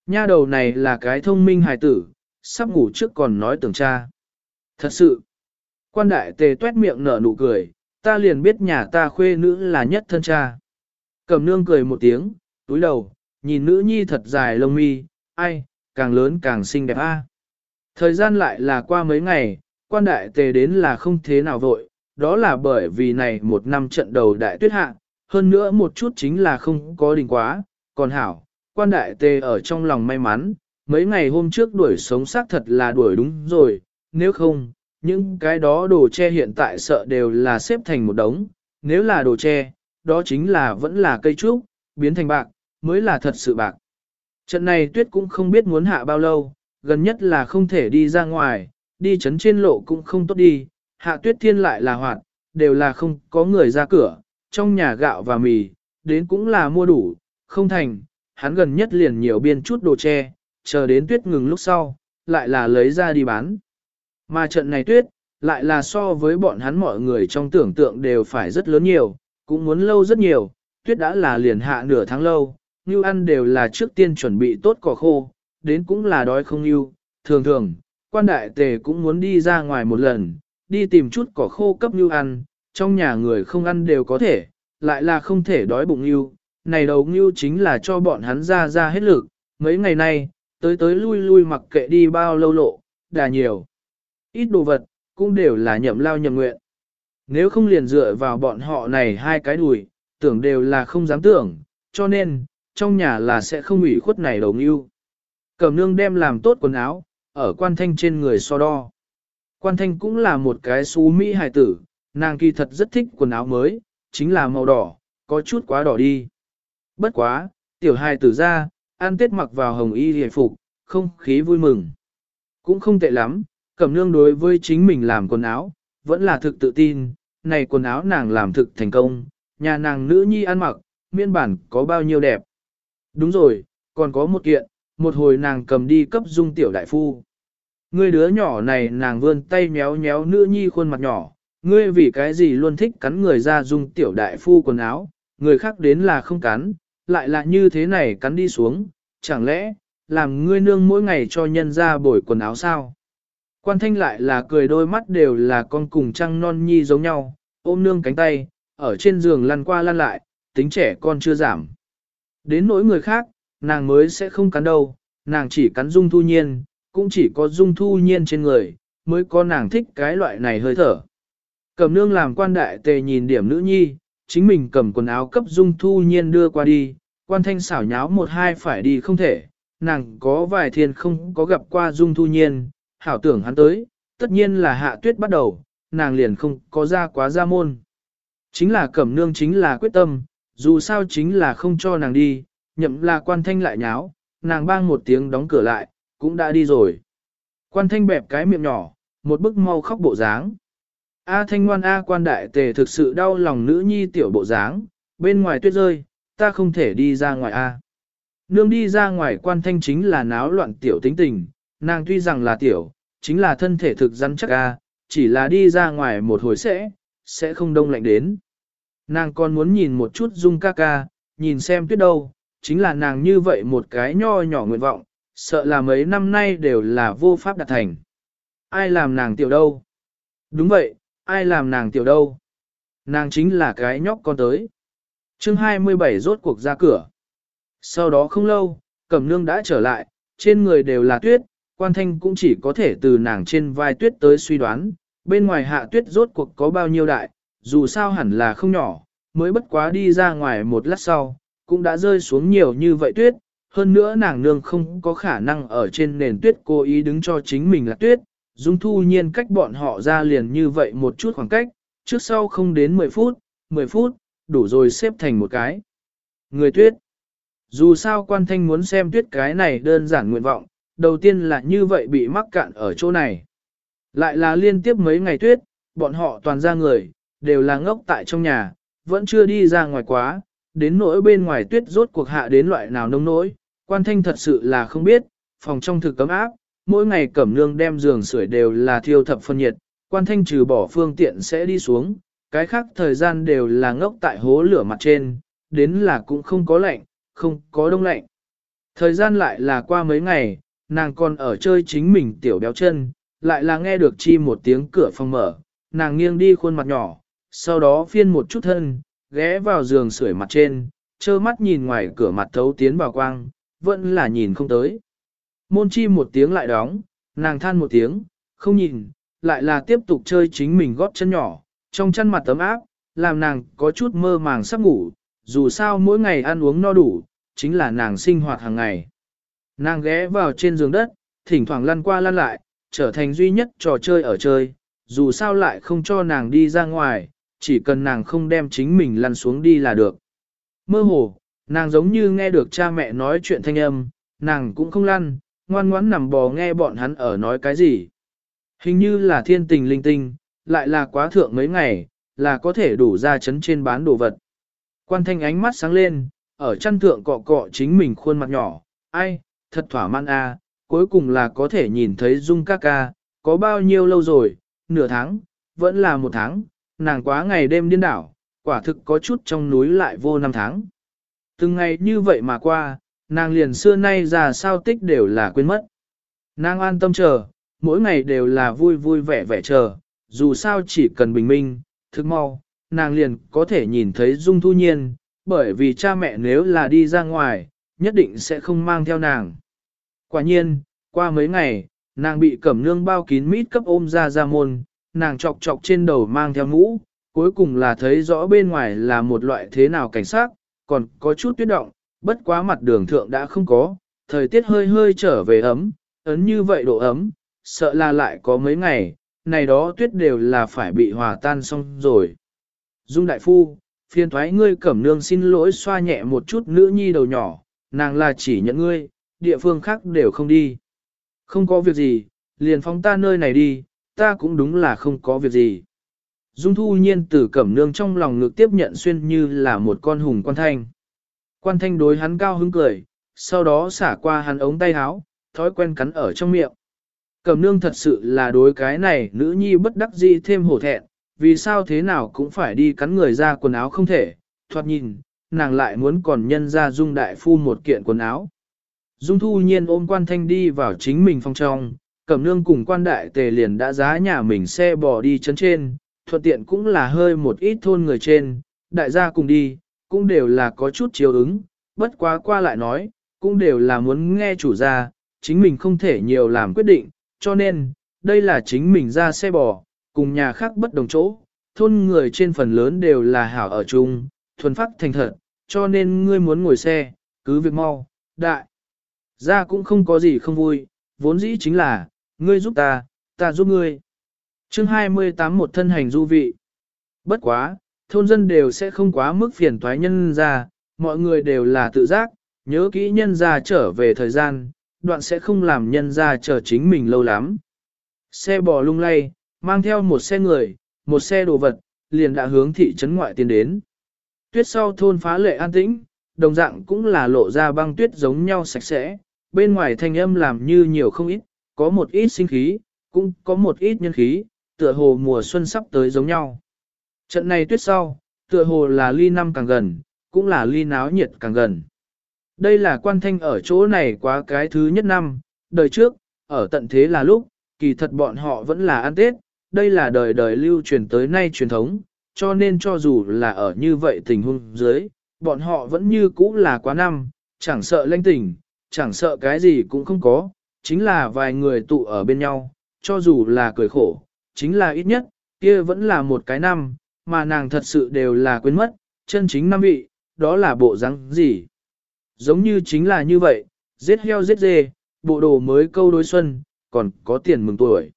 S1: Nha đầu này là cái thông minh hài tử, sắp ngủ trước còn nói tưởng cha. Thật sự, quan đại tề tuét miệng nở nụ cười, ta liền biết nhà ta khuê nữ là nhất thân cha. Cầm nương cười một tiếng, túi đầu, nhìn nữ nhi thật dài lông mi, ai, càng lớn càng xinh đẹp a. Thời gian lại là qua mấy ngày, quan đại tề đến là không thế nào vội, đó là bởi vì này một năm trận đầu đại tuyết hạ, hơn nữa một chút chính là không có đình quá, còn hảo, quan đại tề ở trong lòng may mắn, mấy ngày hôm trước đuổi sống xác thật là đuổi đúng rồi, nếu không, những cái đó đồ che hiện tại sợ đều là xếp thành một đống, nếu là đồ che, đó chính là vẫn là cây trúc, biến thành bạc, mới là thật sự bạc. Trận này tuyết cũng không biết muốn hạ bao lâu, gần nhất là không thể đi ra ngoài, đi chấn trên lộ cũng không tốt đi, hạ tuyết thiên lại là hoạt, đều là không có người ra cửa, trong nhà gạo và mì, đến cũng là mua đủ, không thành, hắn gần nhất liền nhiều biên chút đồ che, chờ đến tuyết ngừng lúc sau, lại là lấy ra đi bán. Mà trận này tuyết, lại là so với bọn hắn mọi người trong tưởng tượng đều phải rất lớn nhiều, cũng muốn lâu rất nhiều, tuyết đã là liền hạ nửa tháng lâu, như ăn đều là trước tiên chuẩn bị tốt cỏ khô, đến cũng là đói không yêu, thường thường, quan đại tề cũng muốn đi ra ngoài một lần, đi tìm chút cỏ khô cấp như ăn, trong nhà người không ăn đều có thể, lại là không thể đói bụng yêu, này đầu ngưu chính là cho bọn hắn ra ra hết lực, mấy ngày nay, tới tới lui lui mặc kệ đi bao lâu lộ, đà nhiều. Ít đồ vật, cũng đều là nhậm lao nhậm nguyện. Nếu không liền dựa vào bọn họ này hai cái đùi, tưởng đều là không dám tưởng, cho nên, trong nhà là sẽ không ủy khuất này đầu ngưu. Cẩm nương đem làm tốt quần áo, ở quan thanh trên người so đo. Quan thanh cũng là một cái xú mỹ hài tử, nàng kỳ thật rất thích quần áo mới, chính là màu đỏ, có chút quá đỏ đi. Bất quá, tiểu hài tử ra, ăn tết mặc vào hồng y hề phục, không khí vui mừng. Cũng không tệ lắm, cẩm nương đối với chính mình làm quần áo, vẫn là thực tự tin, này quần áo nàng làm thực thành công, nhà nàng nữ nhi ăn mặc, miên bản có bao nhiêu đẹp. Đúng rồi, còn có một kiện, một hồi nàng cầm đi cấp dung tiểu đại phu. Ngươi đứa nhỏ này nàng vươn tay méo méo nữ nhi khuôn mặt nhỏ, ngươi vì cái gì luôn thích cắn người ra dung tiểu đại phu quần áo, người khác đến là không cắn, lại là như thế này cắn đi xuống, chẳng lẽ, làm ngươi nương mỗi ngày cho nhân ra bổi quần áo sao? Quan thanh lại là cười đôi mắt đều là con cùng trăng non nhi giống nhau, ôm nương cánh tay, ở trên giường lăn qua lăn lại, tính trẻ con chưa giảm. Đến nỗi người khác, nàng mới sẽ không cắn đâu, nàng chỉ cắn dung thu nhiên, cũng chỉ có dung thu nhiên trên người, mới có nàng thích cái loại này hơi thở. Cầm nương làm quan đại tề nhìn điểm nữ nhi, chính mình cầm quần áo cấp dung thu nhiên đưa qua đi, quan thanh xảo nháo một hai phải đi không thể, nàng có vài thiên không có gặp qua dung thu nhiên, hảo tưởng hắn tới, tất nhiên là hạ tuyết bắt đầu, nàng liền không có ra quá ra môn. Chính là cẩm nương chính là quyết tâm, dù sao chính là không cho nàng đi, nhậm là quan thanh lại nháo, nàng bang một tiếng đóng cửa lại, cũng đã đi rồi. Quan thanh bẹp cái miệng nhỏ, một bức mau khóc bộ dáng. A thanh ngoan A quan đại tề thực sự đau lòng nữ nhi tiểu bộ dáng, bên ngoài tuyết rơi, ta không thể đi ra ngoài A. Nương đi ra ngoài quan thanh chính là náo loạn tiểu tính tình, nàng tuy rằng là tiểu, chính là thân thể thực rắn chắc A, chỉ là đi ra ngoài một hồi sẽ, sẽ không đông lạnh đến. Nàng còn muốn nhìn một chút dung ca ca, nhìn xem tuyết đâu, chính là nàng như vậy một cái nho nhỏ nguyện vọng, sợ là mấy năm nay đều là vô pháp đạt thành. Ai làm nàng tiểu đâu? Đúng vậy, ai làm nàng tiểu đâu? Nàng chính là cái nhóc con tới. chương 27 rốt cuộc ra cửa. Sau đó không lâu, cẩm nương đã trở lại, trên người đều là tuyết, quan thanh cũng chỉ có thể từ nàng trên vai tuyết tới suy đoán, bên ngoài hạ tuyết rốt cuộc có bao nhiêu đại, dù sao hẳn là không nhỏ, mới bất quá đi ra ngoài một lát sau, cũng đã rơi xuống nhiều như vậy tuyết, hơn nữa nàng nương không có khả năng ở trên nền tuyết cố ý đứng cho chính mình là tuyết, Dung Thu Nhiên cách bọn họ ra liền như vậy một chút khoảng cách, trước sau không đến 10 phút, 10 phút, đủ rồi xếp thành một cái. Người tuyết. Dù sao quan thanh muốn xem tuyết cái này đơn giản nguyện vọng, đầu tiên là như vậy bị mắc cạn ở chỗ này. Lại là liên tiếp mấy ngày tuyết, bọn họ toàn ra người, đều là ngốc tại trong nhà, vẫn chưa đi ra ngoài quá, đến nỗi bên ngoài tuyết rốt cuộc hạ đến loại nào nông nỗi, quan thanh thật sự là không biết, phòng trong thực cấm áp, mỗi ngày cẩm nương đem giường sưởi đều là thiêu thập phân nhiệt, quan thanh trừ bỏ phương tiện sẽ đi xuống, cái khác thời gian đều là ngốc tại hố lửa mặt trên, đến là cũng không có lạnh, không có đông lạnh. Thời gian lại là qua mấy ngày, nàng còn ở chơi chính mình tiểu béo chân, lại là nghe được chi một tiếng cửa phòng mở, nàng nghiêng đi khuôn mặt nhỏ, sau đó phiên một chút thân, ghé vào giường sưởi mặt trên, trơ mắt nhìn ngoài cửa mặt thấu tiến vào quang, vẫn là nhìn không tới. Môn chi một tiếng lại đóng, nàng than một tiếng, không nhìn, lại là tiếp tục chơi chính mình gót chân nhỏ, trong chân mặt tấm áp, làm nàng có chút mơ màng sắp ngủ, dù sao mỗi ngày ăn uống no đủ, chính là nàng sinh hoạt hàng ngày. Nàng ghé vào trên giường đất, thỉnh thoảng lăn qua lăn lại, trở thành duy nhất trò chơi ở chơi, dù sao lại không cho nàng đi ra ngoài, chỉ cần nàng không đem chính mình lăn xuống đi là được. Mơ hồ, nàng giống như nghe được cha mẹ nói chuyện thanh âm, nàng cũng không lăn, ngoan ngoãn nằm bò nghe bọn hắn ở nói cái gì. Hình như là thiên tình linh tinh, lại là quá thượng mấy ngày, là có thể đủ ra chấn trên bán đồ vật. Quan thanh ánh mắt sáng lên, ở chăn thượng cọ cọ chính mình khuôn mặt nhỏ, ai, thật thỏa mãn a, à, cuối cùng là có thể nhìn thấy Dung ca ca, có bao nhiêu lâu rồi, nửa tháng, vẫn là một tháng, nàng quá ngày đêm điên đảo, quả thực có chút trong núi lại vô năm tháng. Từng ngày như vậy mà qua, nàng liền xưa nay ra sao tích đều là quên mất. Nàng an tâm chờ, mỗi ngày đều là vui vui vẻ vẻ chờ, dù sao chỉ cần bình minh, thức mau, nàng liền có thể nhìn thấy Dung Thu Nhiên, bởi vì cha mẹ nếu là đi ra ngoài, nhất định sẽ không mang theo nàng. Quả nhiên, qua mấy ngày, nàng bị cẩm nương bao kín mít cấp ôm ra ra môn, nàng chọc chọc trên đầu mang theo mũ, cuối cùng là thấy rõ bên ngoài là một loại thế nào cảnh sát, còn có chút tuyết động, bất quá mặt đường thượng đã không có, thời tiết hơi hơi trở về ấm, ấn như vậy độ ấm, sợ là lại có mấy ngày, này đó tuyết đều là phải bị hòa tan xong rồi. Dung đại phu, phiền thoái ngươi cẩm nương xin lỗi xoa nhẹ một chút nữ nhi đầu nhỏ, nàng là chỉ nhận ngươi, địa phương khác đều không đi. Không có việc gì, liền phóng ta nơi này đi, ta cũng đúng là không có việc gì. Dung thu nhiên từ cẩm nương trong lòng ngực tiếp nhận xuyên như là một con hùng quan thanh. Quan thanh đối hắn cao hứng cười, sau đó xả qua hắn ống tay áo, thói quen cắn ở trong miệng. Cẩm nương thật sự là đối cái này nữ nhi bất đắc dĩ thêm hổ thẹn, vì sao thế nào cũng phải đi cắn người ra quần áo không thể, thoạt nhìn, nàng lại muốn còn nhân ra dung đại phu một kiện quần áo. Dung thu nhiên ôm quan thanh đi vào chính mình phòng trong, cẩm nương cùng quan đại tề liền đã giá nhà mình xe bò đi chấn trên, thuận tiện cũng là hơi một ít thôn người trên, đại gia cùng đi, cũng đều là có chút chiều ứng, bất quá qua lại nói, cũng đều là muốn nghe chủ gia, chính mình không thể nhiều làm quyết định, cho nên, đây là chính mình ra xe bò, cùng nhà khác bất đồng chỗ, thôn người trên phần lớn đều là hảo ở chung, thuần phát thành thật, cho nên ngươi muốn ngồi xe, cứ việc mau, đại. Ra cũng không có gì không vui, vốn dĩ chính là, ngươi giúp ta, ta giúp ngươi. chương 28 một thân hành du vị. Bất quá, thôn dân đều sẽ không quá mức phiền toái nhân ra, mọi người đều là tự giác, nhớ kỹ nhân ra trở về thời gian, đoạn sẽ không làm nhân ra chờ chính mình lâu lắm. Xe bò lung lay, mang theo một xe người, một xe đồ vật, liền đã hướng thị trấn ngoại tiến đến. Tuyết sau thôn phá lệ an tĩnh, đồng dạng cũng là lộ ra băng tuyết giống nhau sạch sẽ, bên ngoài thanh âm làm như nhiều không ít, có một ít sinh khí, cũng có một ít nhân khí, tựa hồ mùa xuân sắp tới giống nhau. Trận này tuyết sau, tựa hồ là ly năm càng gần, cũng là ly náo nhiệt càng gần. Đây là quan thanh ở chỗ này quá cái thứ nhất năm, đời trước, ở tận thế là lúc, kỳ thật bọn họ vẫn là ăn Tết, đây là đời đời lưu truyền tới nay truyền thống, cho nên cho dù là ở như vậy tình huống dưới, bọn họ vẫn như cũ là quá năm, chẳng sợ lanh tình, chẳng sợ cái gì cũng không có, chính là vài người tụ ở bên nhau, cho dù là cười khổ, chính là ít nhất, kia vẫn là một cái năm, mà nàng thật sự đều là quên mất, chân chính năm vị, đó là bộ răng gì. Giống như chính là như vậy, giết heo giết dê, bộ đồ mới câu đối xuân, còn có tiền mừng tuổi.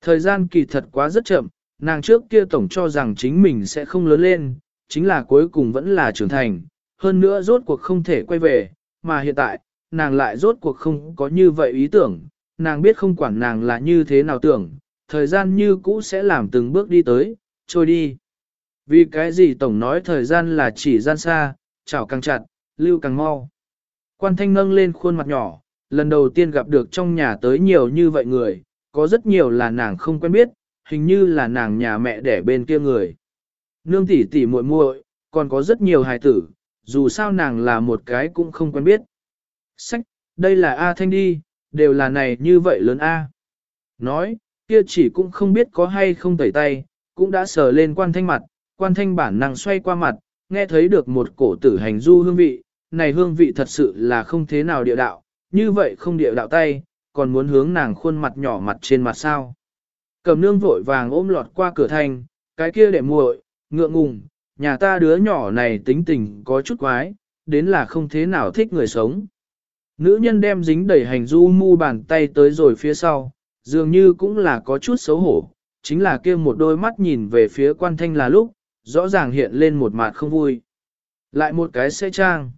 S1: Thời gian kỳ thật quá rất chậm, nàng trước kia tổng cho rằng chính mình sẽ không lớn lên, chính là cuối cùng vẫn là trưởng thành, hơn nữa rốt cuộc không thể quay về, mà hiện tại, nàng lại rốt cuộc không có như vậy ý tưởng, nàng biết không quản nàng là như thế nào tưởng, thời gian như cũ sẽ làm từng bước đi tới, trôi đi. Vì cái gì tổng nói thời gian là chỉ gian xa, chảo càng chặt, lưu càng mau. Quan thanh nâng lên khuôn mặt nhỏ, lần đầu tiên gặp được trong nhà tới nhiều như vậy người, có rất nhiều là nàng không quen biết, hình như là nàng nhà mẹ đẻ bên kia người. Nương tỷ tỷ muội muội, còn có rất nhiều hài tử, dù sao nàng là một cái cũng không quen biết. Sách, đây là A Thanh đi, đều là này như vậy lớn A. Nói, kia chỉ cũng không biết có hay không tẩy tay, cũng đã sờ lên quan thanh mặt, quan thanh bản năng xoay qua mặt, nghe thấy được một cổ tử hành du hương vị, này hương vị thật sự là không thế nào địa đạo, như vậy không địa đạo tay, còn muốn hướng nàng khuôn mặt nhỏ mặt trên mặt sao. Cầm nương vội vàng ôm lọt qua cửa thanh, cái kia để muội, ngượng ngùng, nhà ta đứa nhỏ này tính tình có chút quái, đến là không thế nào thích người sống. Nữ nhân đem dính đẩy hành du mu bàn tay tới rồi phía sau, dường như cũng là có chút xấu hổ, chính là kia một đôi mắt nhìn về phía quan thanh là lúc, rõ ràng hiện lên một mặt không vui. Lại một cái xe trang.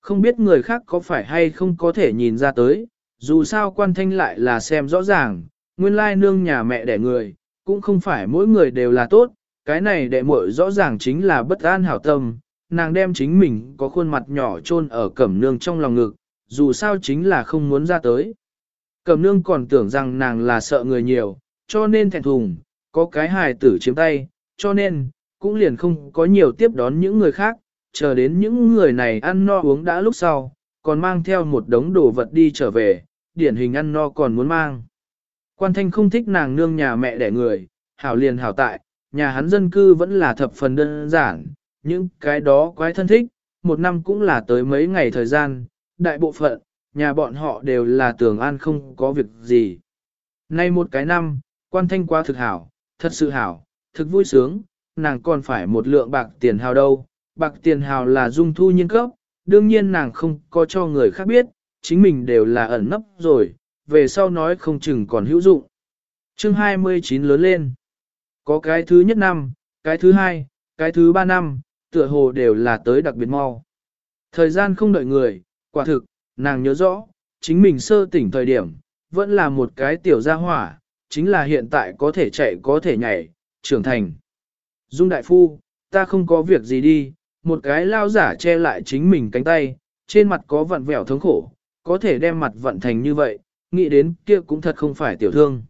S1: Không biết người khác có phải hay không có thể nhìn ra tới, dù sao quan thanh lại là xem rõ ràng, nguyên lai nương nhà mẹ đẻ người, cũng không phải mỗi người đều là tốt, cái này đệ muội rõ ràng chính là bất an hảo tâm, nàng đem chính mình có khuôn mặt nhỏ chôn ở cẩm nương trong lòng ngực, dù sao chính là không muốn ra tới. Cẩm nương còn tưởng rằng nàng là sợ người nhiều, cho nên thẹn thùng, có cái hài tử chiếm tay, cho nên, cũng liền không có nhiều tiếp đón những người khác, chờ đến những người này ăn no uống đã lúc sau, còn mang theo một đống đồ vật đi trở về, điển hình ăn no còn muốn mang. Quan thanh không thích nàng nương nhà mẹ đẻ người, hảo liền hảo tại, nhà hắn dân cư vẫn là thập phần đơn giản, những cái đó quái thân thích, một năm cũng là tới mấy ngày thời gian, đại bộ phận, nhà bọn họ đều là tường an không có việc gì. Nay một cái năm, quan thanh quá thực hảo, thật sự hảo, thực vui sướng, nàng còn phải một lượng bạc tiền hào đâu, bạc tiền hào là dung thu nhiên cấp, đương nhiên nàng không có cho người khác biết, chính mình đều là ẩn nấp rồi, về sau nói không chừng còn hữu dụng. Chương 29 lớn lên. Có cái thứ nhất năm, cái thứ hai, cái thứ ba năm, tựa hồ đều là tới đặc biệt mau. Thời gian không đợi người, quả thực, nàng nhớ rõ, chính mình sơ tỉnh thời điểm, vẫn là một cái tiểu gia hỏa, chính là hiện tại có thể chạy có thể nhảy, trưởng thành. Dung đại phu, ta không có việc gì đi, một cái lao giả che lại chính mình cánh tay, trên mặt có vặn vẹo thống khổ, có thể đem mặt vận thành như vậy, nghĩ đến kia cũng thật không phải tiểu thương.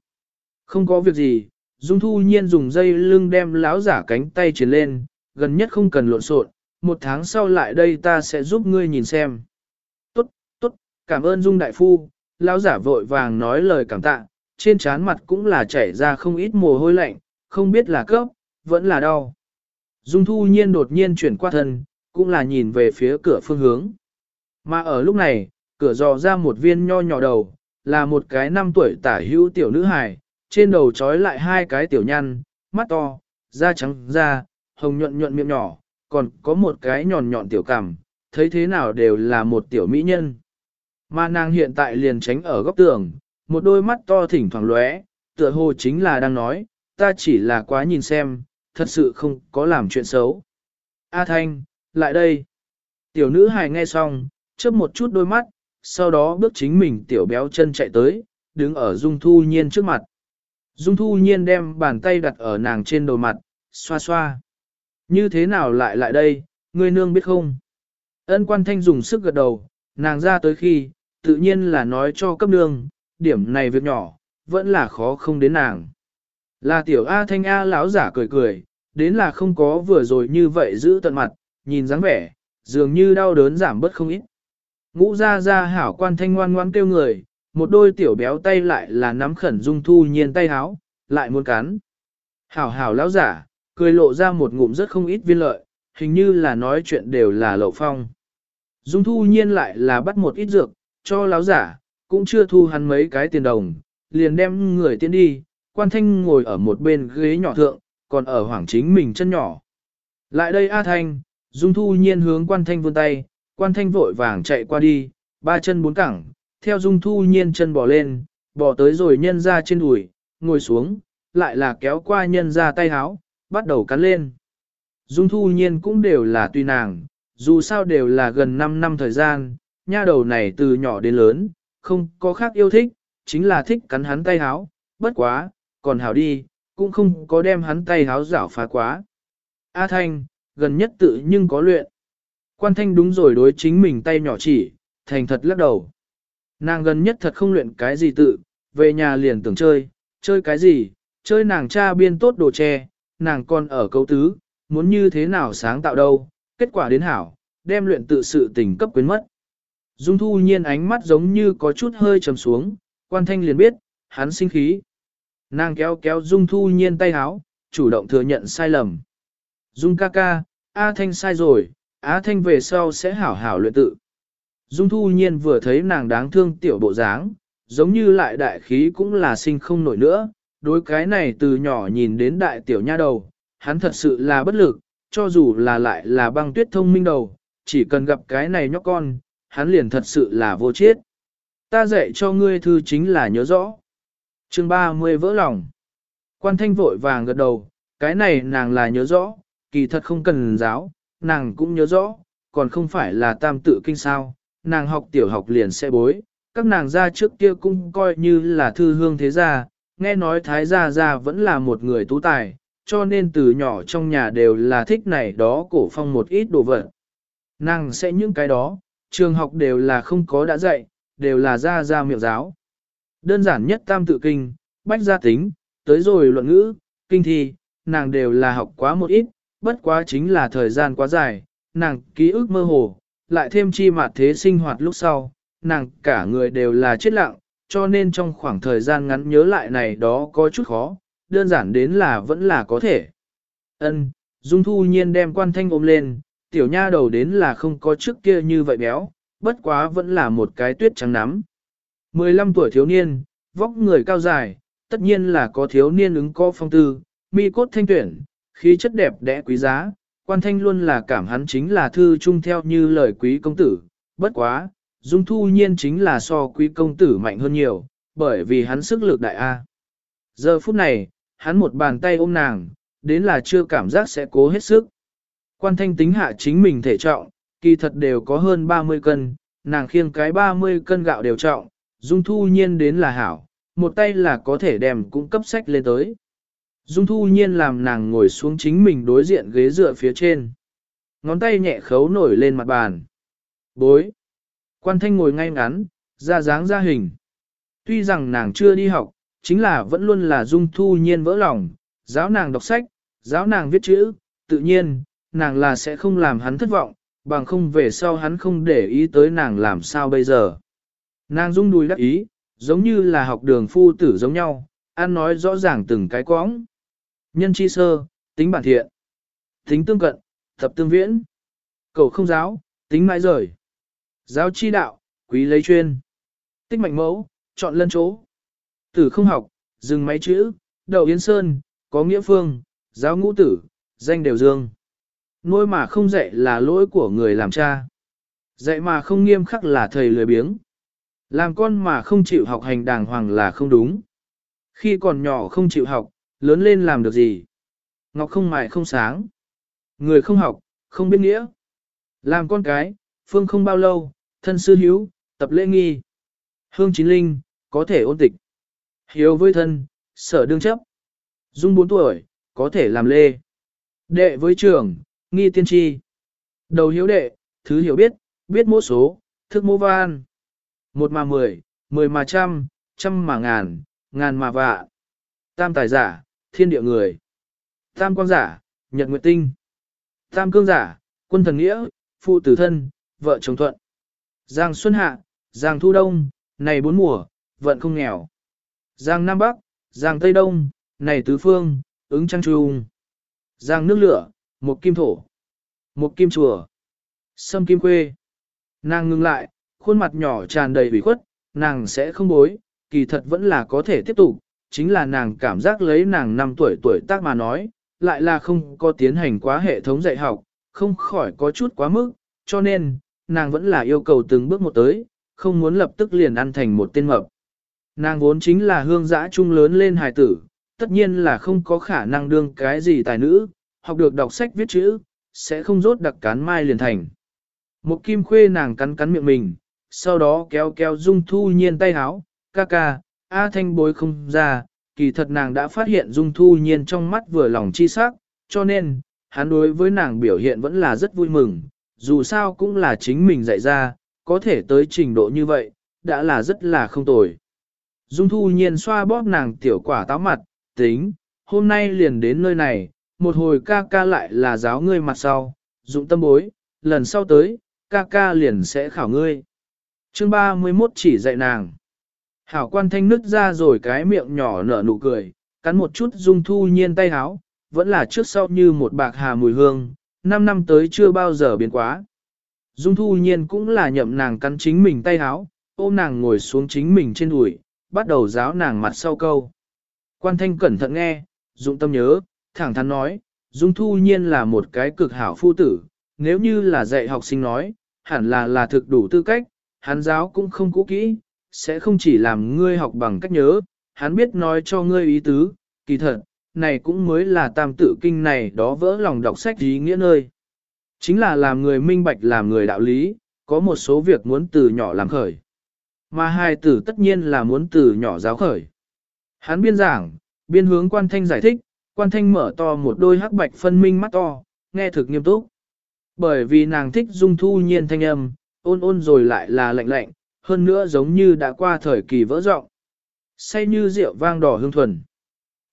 S1: Không có việc gì, Dung Thu Nhiên dùng dây lưng đem lão giả cánh tay chuyển lên, gần nhất không cần lộn xộn, một tháng sau lại đây ta sẽ giúp ngươi nhìn xem. Cảm ơn Dung Đại Phu, lão giả vội vàng nói lời cảm tạ, trên trán mặt cũng là chảy ra không ít mồ hôi lạnh, không biết là cấp, vẫn là đau. Dung Thu Nhiên đột nhiên chuyển qua thân, cũng là nhìn về phía cửa phương hướng. Mà ở lúc này, cửa dò ra một viên nho nhỏ đầu, là một cái năm tuổi tả hữu tiểu nữ hài, trên đầu trói lại hai cái tiểu nhăn, mắt to, da trắng da, hồng nhuận nhuận miệng nhỏ, còn có một cái nhọn nhọn tiểu cằm, thấy thế nào đều là một tiểu mỹ nhân. Mà nàng hiện tại liền tránh ở góc tường, một đôi mắt to thỉnh thoảng lóe, tựa hồ chính là đang nói, ta chỉ là quá nhìn xem, thật sự không có làm chuyện xấu. A Thanh, lại đây. Tiểu nữ hài nghe xong, chớp một chút đôi mắt, sau đó bước chính mình tiểu béo chân chạy tới, đứng ở Dung Thu Nhiên trước mặt. Dung Thu Nhiên đem bàn tay đặt ở nàng trên đầu mặt, xoa xoa. Như thế nào lại lại đây, ngươi nương biết không? Ân quan thanh dùng sức gật đầu, nàng ra tới khi, tự nhiên là nói cho cấp nương, điểm này việc nhỏ, vẫn là khó không đến nàng. Là tiểu A thanh A lão giả cười cười, đến là không có vừa rồi như vậy giữ tận mặt, nhìn dáng vẻ, dường như đau đớn giảm bớt không ít. Ngũ ra ra hảo quan thanh ngoan ngoan kêu người, một đôi tiểu béo tay lại là nắm khẩn dung thu nhiên tay háo, lại muốn cắn. Hảo hảo lão giả, cười lộ ra một ngụm rất không ít viên lợi, hình như là nói chuyện đều là lậu phong. Dung thu nhiên lại là bắt một ít dược, cho lão giả, cũng chưa thu hắn mấy cái tiền đồng, liền đem người tiến đi, quan thanh ngồi ở một bên ghế nhỏ thượng, còn ở hoảng chính mình chân nhỏ. Lại đây A Thanh, Dung Thu Nhiên hướng quan thanh vươn tay, quan thanh vội vàng chạy qua đi, ba chân bốn cẳng, theo Dung Thu Nhiên chân bỏ lên, bỏ tới rồi nhân ra trên đùi, ngồi xuống, lại là kéo qua nhân ra tay háo, bắt đầu cắn lên. Dung Thu Nhiên cũng đều là tùy nàng, dù sao đều là gần 5 năm thời gian, nha đầu này từ nhỏ đến lớn, không có khác yêu thích, chính là thích cắn hắn tay háo, bất quá, còn hảo đi, cũng không có đem hắn tay háo rảo phá quá. A Thanh, gần nhất tự nhưng có luyện. Quan Thanh đúng rồi đối chính mình tay nhỏ chỉ, thành thật lắc đầu. Nàng gần nhất thật không luyện cái gì tự, về nhà liền tưởng chơi, chơi cái gì, chơi nàng cha biên tốt đồ tre, nàng còn ở cấu tứ, muốn như thế nào sáng tạo đâu, kết quả đến hảo, đem luyện tự sự tình cấp quyến mất. Dung thu nhiên ánh mắt giống như có chút hơi trầm xuống, quan thanh liền biết, hắn sinh khí. Nàng kéo kéo Dung thu nhiên tay háo, chủ động thừa nhận sai lầm. Dung ca ca, A Thanh sai rồi, A Thanh về sau sẽ hảo hảo luyện tự. Dung thu nhiên vừa thấy nàng đáng thương tiểu bộ dáng, giống như lại đại khí cũng là sinh không nổi nữa, đối cái này từ nhỏ nhìn đến đại tiểu nha đầu, hắn thật sự là bất lực, cho dù là lại là băng tuyết thông minh đầu, chỉ cần gặp cái này nhóc con, hắn liền thật sự là vô chết. Ta dạy cho ngươi thư chính là nhớ rõ. chương 30 vỡ lòng. Quan thanh vội vàng gật đầu, cái này nàng là nhớ rõ, kỳ thật không cần giáo, nàng cũng nhớ rõ, còn không phải là tam tự kinh sao, nàng học tiểu học liền sẽ bối, các nàng gia trước kia cũng coi như là thư hương thế gia, nghe nói thái gia gia vẫn là một người tú tài, cho nên từ nhỏ trong nhà đều là thích này đó cổ phong một ít đồ vật. Nàng sẽ những cái đó, trường học đều là không có đã dạy, đều là ra ra miệng giáo. Đơn giản nhất tam tự kinh, bách gia tính, tới rồi luận ngữ, kinh thi, nàng đều là học quá một ít, bất quá chính là thời gian quá dài, nàng ký ức mơ hồ, lại thêm chi mặt thế sinh hoạt lúc sau, nàng cả người đều là chết lặng, cho nên trong khoảng thời gian ngắn nhớ lại này đó có chút khó, đơn giản đến là vẫn là có thể. Ân, Dung Thu Nhiên đem quan thanh ôm lên, tiểu nha đầu đến là không có trước kia như vậy béo, bất quá vẫn là một cái tuyết trắng nắm. 15 tuổi thiếu niên, vóc người cao dài, tất nhiên là có thiếu niên ứng có phong tư, mi cốt thanh tuyển, khí chất đẹp đẽ quý giá, quan thanh luôn là cảm hắn chính là thư trung theo như lời quý công tử, bất quá, Dung Thu Nhiên chính là so quý công tử mạnh hơn nhiều, bởi vì hắn sức lực đại A. Giờ phút này, hắn một bàn tay ôm nàng, đến là chưa cảm giác sẽ cố hết sức. Quan thanh tính hạ chính mình thể trọng, kỳ thật đều có hơn 30 cân, nàng khiêng cái 30 cân gạo đều trọng, Dung Thu Nhiên đến là hảo, một tay là có thể đem cung cấp sách lên tới. Dung Thu Nhiên làm nàng ngồi xuống chính mình đối diện ghế dựa phía trên. Ngón tay nhẹ khấu nổi lên mặt bàn. Bối. Quan thanh ngồi ngay ngắn, ra dáng ra hình. Tuy rằng nàng chưa đi học, chính là vẫn luôn là Dung Thu Nhiên vỡ lòng, giáo nàng đọc sách, giáo nàng viết chữ, tự nhiên, nàng là sẽ không làm hắn thất vọng, bằng không về sau hắn không để ý tới nàng làm sao bây giờ. Nàng rung đùi đắc ý, giống như là học đường phu tử giống nhau, ăn nói rõ ràng từng cái quõng. Nhân chi sơ, tính bản thiện, tính tương cận, thập tương viễn, cầu không giáo, tính mãi rời. Giáo chi đạo, quý lấy chuyên. Tích mạnh mẫu, chọn lân chỗ. Tử không học, dừng máy chữ, đầu yên sơn, có nghĩa phương, giáo ngũ tử, danh đều dương. Nuôi mà không dạy là lỗi của người làm cha. Dạy mà không nghiêm khắc là thầy lười biếng. Làm con mà không chịu học hành đàng hoàng là không đúng. Khi còn nhỏ không chịu học, lớn lên làm được gì? Ngọc không mài không sáng. Người không học, không biết nghĩa. Làm con cái, phương không bao lâu, thân sư hiếu, tập lễ nghi. Hương chín linh, có thể ôn tịch. Hiếu với thân, sở đương chấp. Dung 4 tuổi, có thể làm lê. Đệ với trưởng, nghi tiên tri. Đầu hiếu đệ, thứ hiểu biết, biết mô số, thức mô van. Một mà mười, mười mà trăm, trăm mà ngàn, ngàn mà vạ. Tam tài giả, thiên địa người. Tam quang giả, nhật nguyệt tinh. Tam cương giả, quân thần nghĩa, phụ tử thân, vợ chồng thuận. Giang xuân hạ, giang thu đông, này bốn mùa, vận không nghèo. Giang nam bắc, giang tây đông, này tứ phương, ứng trăng trung. Giang nước lửa, một kim thổ. Một kim chùa. Sâm kim quê. Nàng ngừng lại, khuôn mặt nhỏ tràn đầy ủy khuất, nàng sẽ không bối, kỳ thật vẫn là có thể tiếp tục, chính là nàng cảm giác lấy nàng 5 tuổi tuổi tác mà nói, lại là không có tiến hành quá hệ thống dạy học, không khỏi có chút quá mức, cho nên, nàng vẫn là yêu cầu từng bước một tới, không muốn lập tức liền ăn thành một tên mập. Nàng vốn chính là hương giã trung lớn lên hài tử, tất nhiên là không có khả năng đương cái gì tài nữ, học được đọc sách viết chữ, sẽ không rốt đặc cán mai liền thành. Một kim khuê nàng cắn cắn miệng mình, sau đó kéo kéo dung thu nhiên tay háo, ca ca, A thanh bối không ra, kỳ thật nàng đã phát hiện dung thu nhiên trong mắt vừa lòng chi sắc, cho nên, hắn đối với nàng biểu hiện vẫn là rất vui mừng, dù sao cũng là chính mình dạy ra, có thể tới trình độ như vậy, đã là rất là không tồi. Dung thu nhiên xoa bóp nàng tiểu quả táo mặt, tính, hôm nay liền đến nơi này, một hồi ca ca lại là giáo ngươi mặt sau, dụng tâm bối, lần sau tới, ca ca liền sẽ khảo ngươi. Chương 31 chỉ dạy nàng. Hảo quan thanh nứt ra rồi cái miệng nhỏ nở nụ cười, cắn một chút dung thu nhiên tay háo, vẫn là trước sau như một bạc hà mùi hương, năm năm tới chưa bao giờ biến quá. Dung thu nhiên cũng là nhậm nàng cắn chính mình tay háo, ôm nàng ngồi xuống chính mình trên đùi, bắt đầu giáo nàng mặt sau câu. Quan thanh cẩn thận nghe, dụng tâm nhớ, thẳng thắn nói, Dung thu nhiên là một cái cực hảo phu tử, nếu như là dạy học sinh nói, hẳn là là thực đủ tư cách, hắn giáo cũng không cũ kỹ, sẽ không chỉ làm ngươi học bằng cách nhớ, hắn biết nói cho ngươi ý tứ, kỳ thật, này cũng mới là tam tự kinh này đó vỡ lòng đọc sách ý nghĩa nơi. Chính là làm người minh bạch làm người đạo lý, có một số việc muốn từ nhỏ làm khởi. Mà hai tử tất nhiên là muốn từ nhỏ giáo khởi. Hắn biên giảng, biên hướng quan thanh giải thích, quan thanh mở to một đôi hắc bạch phân minh mắt to, nghe thực nghiêm túc. Bởi vì nàng thích dung thu nhiên thanh âm, ôn ôn rồi lại là lạnh lạnh, hơn nữa giống như đã qua thời kỳ vỡ rộng. Say như rượu vang đỏ hương thuần.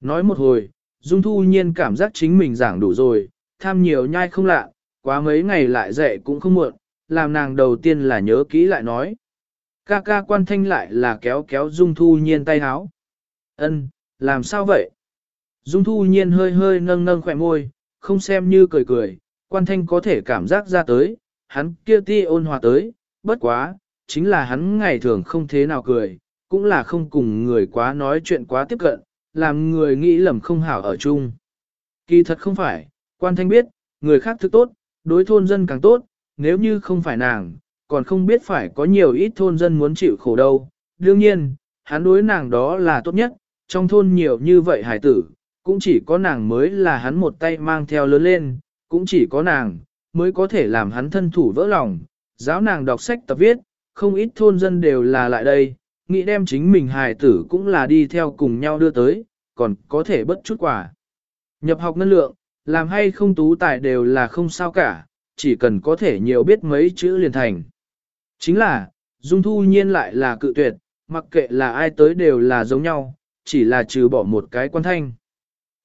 S1: Nói một hồi, dung thu nhiên cảm giác chính mình giảng đủ rồi, tham nhiều nhai không lạ, quá mấy ngày lại dậy cũng không muộn, làm nàng đầu tiên là nhớ kỹ lại nói. Ca ca quan thanh lại là kéo kéo dung thu nhiên tay háo. Ân, làm sao vậy? Dung thu nhiên hơi hơi nâng nâng khỏe môi, không xem như cười cười, quan thanh có thể cảm giác ra tới, hắn kia ti ôn hòa tới, bất quá, chính là hắn ngày thường không thế nào cười, cũng là không cùng người quá nói chuyện quá tiếp cận, làm người nghĩ lầm không hảo ở chung. Kỳ thật không phải, quan thanh biết, người khác thức tốt, đối thôn dân càng tốt, nếu như không phải nàng, còn không biết phải có nhiều ít thôn dân muốn chịu khổ đâu. Đương nhiên, hắn đối nàng đó là tốt nhất, trong thôn nhiều như vậy hải tử, cũng chỉ có nàng mới là hắn một tay mang theo lớn lên, cũng chỉ có nàng, mới có thể làm hắn thân thủ vỡ lòng, giáo nàng đọc sách tập viết, không ít thôn dân đều là lại đây, nghĩ đem chính mình hài tử cũng là đi theo cùng nhau đưa tới, còn có thể bất chút quả. Nhập học ngân lượng, làm hay không tú tài đều là không sao cả, chỉ cần có thể nhiều biết mấy chữ liền thành. Chính là, Dung Thu Nhiên lại là cự tuyệt, mặc kệ là ai tới đều là giống nhau, chỉ là trừ bỏ một cái quan thanh.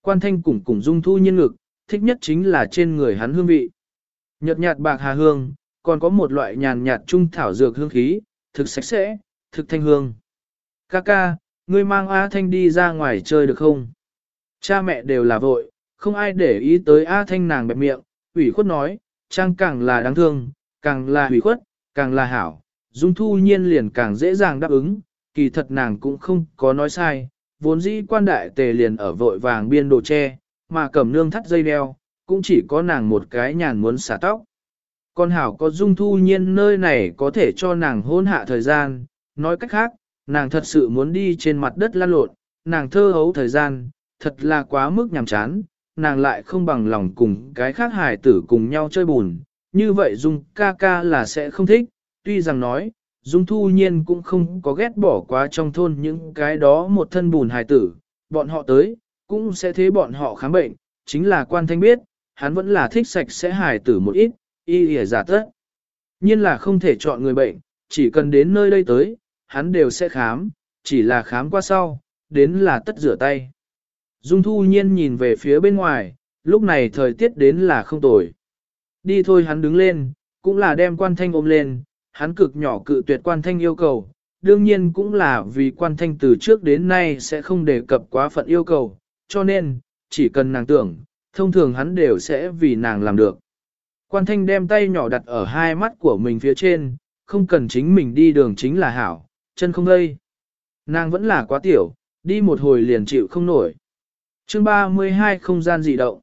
S1: Quan thanh cùng cùng Dung Thu Nhiên ngực, thích nhất chính là trên người hắn hương vị. Nhật nhạt bạc hà hương, còn có một loại nhàn nhạt trung thảo dược hương khí, thực sạch sẽ, thực thanh hương. Ca ca, ngươi mang A Thanh đi ra ngoài chơi được không? Cha mẹ đều là vội, không ai để ý tới A Thanh nàng bẹp miệng, ủy khuất nói, trang càng là đáng thương, càng là ủy khuất, càng là hảo. Dung thu nhiên liền càng dễ dàng đáp ứng, kỳ thật nàng cũng không có nói sai, vốn dĩ quan đại tề liền ở vội vàng biên đồ tre, mà cầm nương thắt dây đeo, cũng chỉ có nàng một cái nhàn muốn xả tóc. Con hảo có dung thu nhiên nơi này có thể cho nàng hôn hạ thời gian, nói cách khác, nàng thật sự muốn đi trên mặt đất lăn lộn, nàng thơ hấu thời gian, thật là quá mức nhàm chán, nàng lại không bằng lòng cùng cái khác hài tử cùng nhau chơi bùn, như vậy dung ca ca là sẽ không thích, tuy rằng nói, dung thu nhiên cũng không có ghét bỏ quá trong thôn những cái đó một thân bùn hài tử, bọn họ tới, cũng sẽ thế bọn họ khám bệnh, chính là quan thanh biết, hắn vẫn là thích sạch sẽ hài tử một ít, y hề giả tất. Nhiên là không thể chọn người bệnh, chỉ cần đến nơi đây tới, hắn đều sẽ khám, chỉ là khám qua sau, đến là tất rửa tay. Dung thu nhiên nhìn về phía bên ngoài, lúc này thời tiết đến là không tồi. Đi thôi hắn đứng lên, cũng là đem quan thanh ôm lên, hắn cực nhỏ cự tuyệt quan thanh yêu cầu, đương nhiên cũng là vì quan thanh từ trước đến nay sẽ không đề cập quá phận yêu cầu, cho nên, chỉ cần nàng tưởng, thông thường hắn đều sẽ vì nàng làm được. Quan thanh đem tay nhỏ đặt ở hai mắt của mình phía trên, không cần chính mình đi đường chính là hảo, chân không lây. Nàng vẫn là quá tiểu, đi một hồi liền chịu không nổi. chương 32 không gian dị động.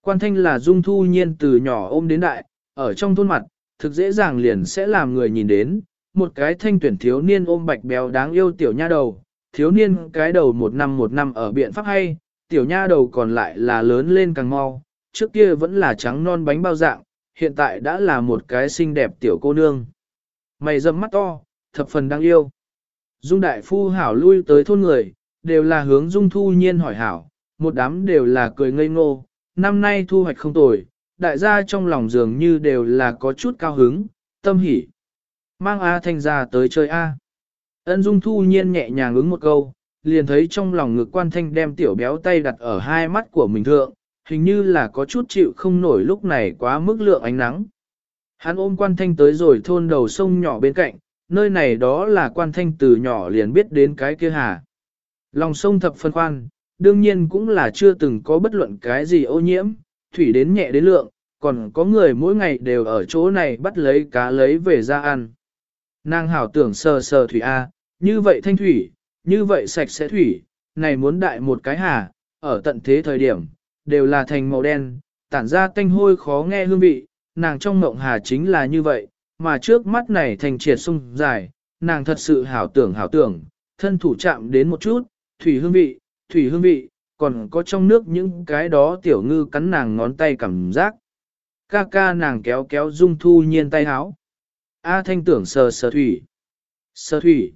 S1: Quan thanh là dung thu nhiên từ nhỏ ôm đến đại, ở trong thôn mặt, thực dễ dàng liền sẽ làm người nhìn đến, một cái thanh tuyển thiếu niên ôm bạch béo đáng yêu tiểu nha đầu, thiếu niên cái đầu một năm một năm ở biện pháp hay, tiểu nha đầu còn lại là lớn lên càng mau, trước kia vẫn là trắng non bánh bao dạng, hiện tại đã là một cái xinh đẹp tiểu cô nương. Mày dầm mắt to, thập phần đáng yêu. Dung đại phu hảo lui tới thôn người, đều là hướng dung thu nhiên hỏi hảo, một đám đều là cười ngây ngô, năm nay thu hoạch không tồi, đại gia trong lòng dường như đều là có chút cao hứng, tâm hỉ. Mang A Thanh ra tới chơi A. Ân Dung Thu Nhiên nhẹ nhàng ứng một câu, liền thấy trong lòng ngực quan thanh đem tiểu béo tay đặt ở hai mắt của mình thượng, hình như là có chút chịu không nổi lúc này quá mức lượng ánh nắng. Hắn ôm quan thanh tới rồi thôn đầu sông nhỏ bên cạnh, nơi này đó là quan thanh từ nhỏ liền biết đến cái kia hà. Lòng sông thập phân khoan, đương nhiên cũng là chưa từng có bất luận cái gì ô nhiễm, thủy đến nhẹ đến lượng, còn có người mỗi ngày đều ở chỗ này bắt lấy cá lấy về ra ăn. Nàng hảo tưởng sờ sờ thủy A, như vậy thanh thủy, như vậy sạch sẽ thủy, này muốn đại một cái hà, ở tận thế thời điểm, đều là thành màu đen, tản ra tanh hôi khó nghe hương vị, nàng trong mộng hà chính là như vậy, mà trước mắt này thành triệt sung dài, nàng thật sự hảo tưởng hảo tưởng, thân thủ chạm đến một chút, thủy hương vị, thủy hương vị, còn có trong nước những cái đó tiểu ngư cắn nàng ngón tay cảm giác. Ca ca nàng kéo kéo dung thu nhiên tay háo. A thanh tưởng sờ sờ thủy. Sờ thủy.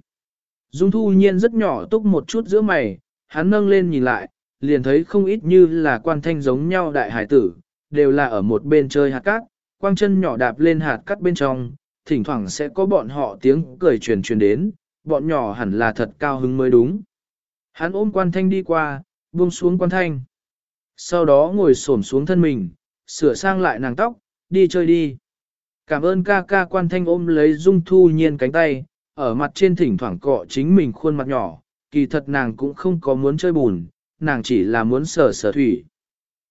S1: Dung thu nhiên rất nhỏ túc một chút giữa mày, hắn nâng lên nhìn lại, liền thấy không ít như là quan thanh giống nhau đại hải tử, đều là ở một bên chơi hạt cát, quang chân nhỏ đạp lên hạt cát bên trong, thỉnh thoảng sẽ có bọn họ tiếng cười truyền truyền đến, bọn nhỏ hẳn là thật cao hứng mới đúng. Hắn ôm quan thanh đi qua, buông xuống quan thanh. Sau đó ngồi xổm xuống thân mình, sửa sang lại nàng tóc, đi chơi đi. Cảm ơn ca ca quan thanh ôm lấy dung thu nhiên cánh tay, ở mặt trên thỉnh thoảng cọ chính mình khuôn mặt nhỏ, kỳ thật nàng cũng không có muốn chơi bùn, nàng chỉ là muốn sở sở thủy.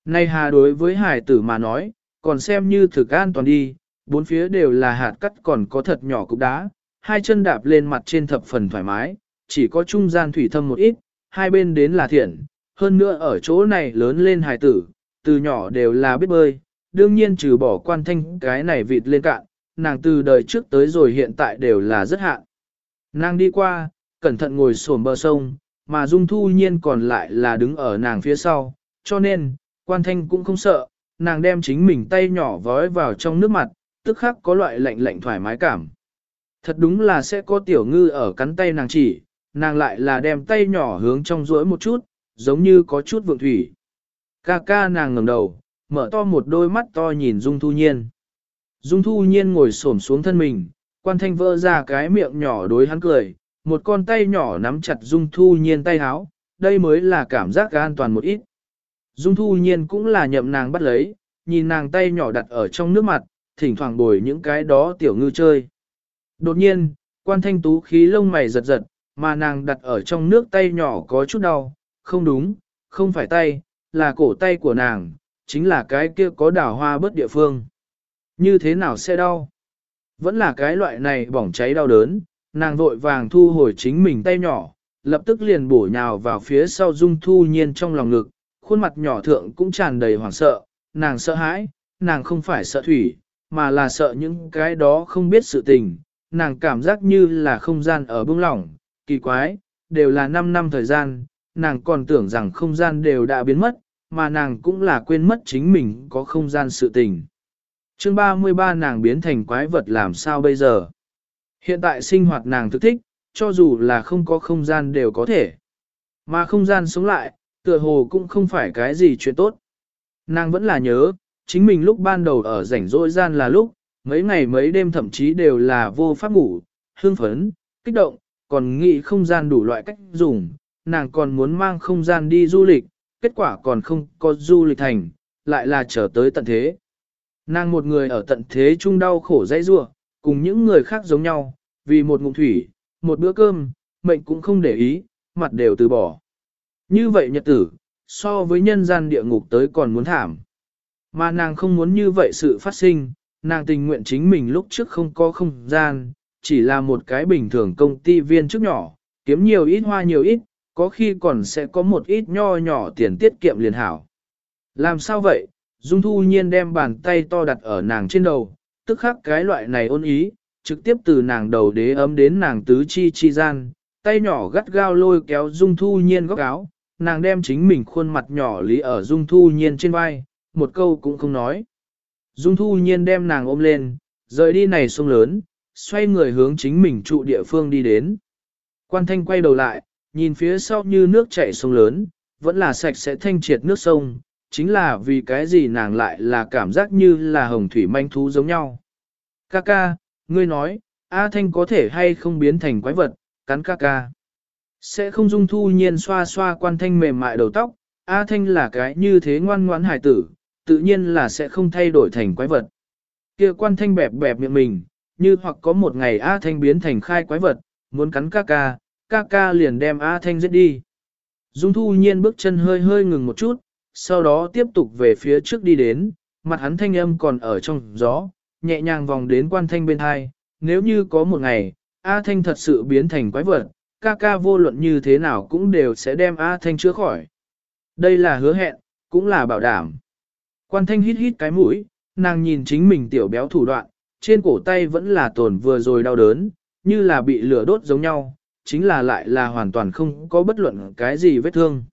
S1: Nay hà đối với hải tử mà nói, còn xem như thực an toàn đi, bốn phía đều là hạt cắt còn có thật nhỏ cục đá, hai chân đạp lên mặt trên thập phần thoải mái, chỉ có trung gian thủy thâm một ít, hai bên đến là thiện, hơn nữa ở chỗ này lớn lên hài tử, từ nhỏ đều là biết bơi, đương nhiên trừ bỏ quan thanh cái này vịt lên cạn, nàng từ đời trước tới rồi hiện tại đều là rất hạn. Nàng đi qua, cẩn thận ngồi xổm bờ sông, mà Dung Thu Nhiên còn lại là đứng ở nàng phía sau, cho nên, quan thanh cũng không sợ, nàng đem chính mình tay nhỏ vói vào trong nước mặt, tức khắc có loại lạnh lạnh thoải mái cảm. Thật đúng là sẽ có tiểu ngư ở cắn tay nàng chỉ, nàng lại là đem tay nhỏ hướng trong rỗi một chút, giống như có chút vượng thủy. Ca ca nàng ngẩng đầu, mở to một đôi mắt to nhìn Dung Thu Nhiên. Dung Thu Nhiên ngồi xổm xuống thân mình, quan thanh vỡ ra cái miệng nhỏ đối hắn cười, một con tay nhỏ nắm chặt Dung Thu Nhiên tay háo, đây mới là cảm giác an toàn một ít. Dung Thu Nhiên cũng là nhậm nàng bắt lấy, nhìn nàng tay nhỏ đặt ở trong nước mặt, thỉnh thoảng bồi những cái đó tiểu ngư chơi. Đột nhiên, quan thanh tú khí lông mày giật giật, mà nàng đặt ở trong nước tay nhỏ có chút đau, không đúng, không phải tay, là cổ tay của nàng, chính là cái kia có đào hoa bớt địa phương. Như thế nào sẽ đau? Vẫn là cái loại này bỏng cháy đau đớn, nàng vội vàng thu hồi chính mình tay nhỏ, lập tức liền bổ nhào vào phía sau dung thu nhiên trong lòng ngực, khuôn mặt nhỏ thượng cũng tràn đầy hoảng sợ, nàng sợ hãi, nàng không phải sợ thủy, mà là sợ những cái đó không biết sự tình, nàng cảm giác như là không gian ở bưng lỏng, kỳ quái, đều là 5 năm thời gian, nàng còn tưởng rằng không gian đều đã biến mất, mà nàng cũng là quên mất chính mình có không gian sự tình. Chương 33 nàng biến thành quái vật làm sao bây giờ? Hiện tại sinh hoạt nàng thực thích, cho dù là không có không gian đều có thể. Mà không gian sống lại, tựa hồ cũng không phải cái gì chuyện tốt. Nàng vẫn là nhớ, chính mình lúc ban đầu ở rảnh rỗi gian là lúc, mấy ngày mấy đêm thậm chí đều là vô pháp ngủ, hương phấn, kích động, còn nghĩ không gian đủ loại cách dùng, nàng còn muốn mang không gian đi du lịch, kết quả còn không có du lịch thành, lại là trở tới tận thế. Nàng một người ở tận thế chung đau khổ dãy rua, cùng những người khác giống nhau, vì một ngụm thủy, một bữa cơm, mệnh cũng không để ý, mặt đều từ bỏ. Như vậy nhật tử, so với nhân gian địa ngục tới còn muốn thảm. Mà nàng không muốn như vậy sự phát sinh, nàng tình nguyện chính mình lúc trước không có không gian, chỉ là một cái bình thường công ty viên trước nhỏ, kiếm nhiều ít hoa nhiều ít, có khi còn sẽ có một ít nho nhỏ tiền tiết kiệm liền hảo. Làm sao vậy? Dung thu nhiên đem bàn tay to đặt ở nàng trên đầu, tức khắc cái loại này ôn ý, trực tiếp từ nàng đầu đế ấm đến nàng tứ chi chi gian, tay nhỏ gắt gao lôi kéo dung thu nhiên góc áo, nàng đem chính mình khuôn mặt nhỏ lý ở dung thu nhiên trên vai, một câu cũng không nói. Dung thu nhiên đem nàng ôm lên, rời đi này sông lớn, xoay người hướng chính mình trụ địa phương đi đến. Quan thanh quay đầu lại, nhìn phía sau như nước chảy sông lớn, vẫn là sạch sẽ thanh triệt nước sông, chính là vì cái gì nàng lại là cảm giác như là hồng thủy manh thú giống nhau. Ca ca, ngươi nói, A Thanh có thể hay không biến thành quái vật, cắn ca ca. Sẽ không dung thu nhiên xoa xoa quan thanh mềm mại đầu tóc, A Thanh là cái như thế ngoan ngoãn hải tử, tự nhiên là sẽ không thay đổi thành quái vật. Kia quan thanh bẹp bẹp miệng mình, như hoặc có một ngày A Thanh biến thành khai quái vật, muốn cắn ca ca, ca ca liền đem A Thanh giết đi. Dung thu nhiên bước chân hơi hơi ngừng một chút, sau đó tiếp tục về phía trước đi đến, mặt hắn thanh âm còn ở trong gió, nhẹ nhàng vòng đến quan thanh bên hai. Nếu như có một ngày, A Thanh thật sự biến thành quái vật, ca ca vô luận như thế nào cũng đều sẽ đem A Thanh chữa khỏi. Đây là hứa hẹn, cũng là bảo đảm. Quan thanh hít hít cái mũi, nàng nhìn chính mình tiểu béo thủ đoạn, trên cổ tay vẫn là tổn vừa rồi đau đớn, như là bị lửa đốt giống nhau, chính là lại là hoàn toàn không có bất luận cái gì vết thương.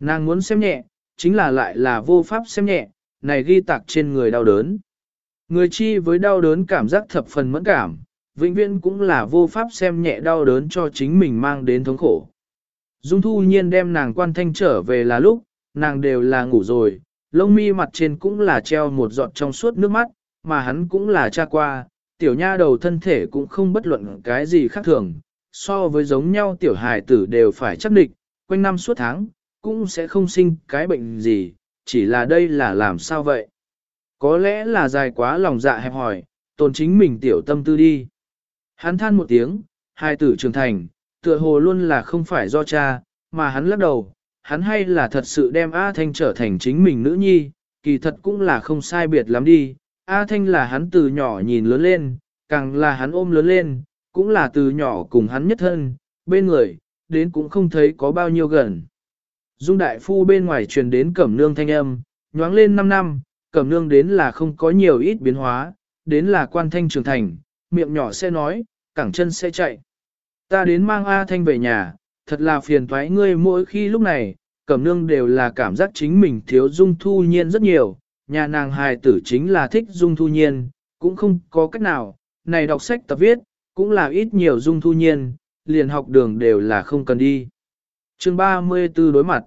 S1: Nàng muốn xem nhẹ, chính là lại là vô pháp xem nhẹ, này ghi tạc trên người đau đớn. Người chi với đau đớn cảm giác thập phần mẫn cảm, vĩnh viễn cũng là vô pháp xem nhẹ đau đớn cho chính mình mang đến thống khổ. Dung thu nhiên đem nàng quan thanh trở về là lúc, nàng đều là ngủ rồi, lông mi mặt trên cũng là treo một giọt trong suốt nước mắt, mà hắn cũng là cha qua, tiểu nha đầu thân thể cũng không bất luận cái gì khác thường, so với giống nhau tiểu hài tử đều phải chắc địch, quanh năm suốt tháng, cũng sẽ không sinh cái bệnh gì, chỉ là đây là làm sao vậy? Có lẽ là dài quá lòng dạ hẹp hỏi, tồn chính mình tiểu tâm tư đi. Hắn than một tiếng, hai tử trưởng thành, tựa hồ luôn là không phải do cha, mà hắn lắc đầu, hắn hay là thật sự đem A Thanh trở thành chính mình nữ nhi, kỳ thật cũng là không sai biệt lắm đi. A Thanh là hắn từ nhỏ nhìn lớn lên, càng là hắn ôm lớn lên, cũng là từ nhỏ cùng hắn nhất thân, bên người, đến cũng không thấy có bao nhiêu gần. Dung đại phu bên ngoài truyền đến cẩm nương thanh âm, nhoáng lên 5 năm, cẩm nương đến là không có nhiều ít biến hóa, đến là quan thanh trưởng thành, miệng nhỏ sẽ nói, cẳng chân sẽ chạy. Ta đến mang A Thanh về nhà, thật là phiền toái ngươi mỗi khi lúc này, cẩm nương đều là cảm giác chính mình thiếu dung thu nhiên rất nhiều, nhà nàng hài tử chính là thích dung thu nhiên, cũng không có cách nào, này đọc sách tập viết, cũng là ít nhiều dung thu nhiên, liền học đường đều là không cần đi. chương 34 đối mặt.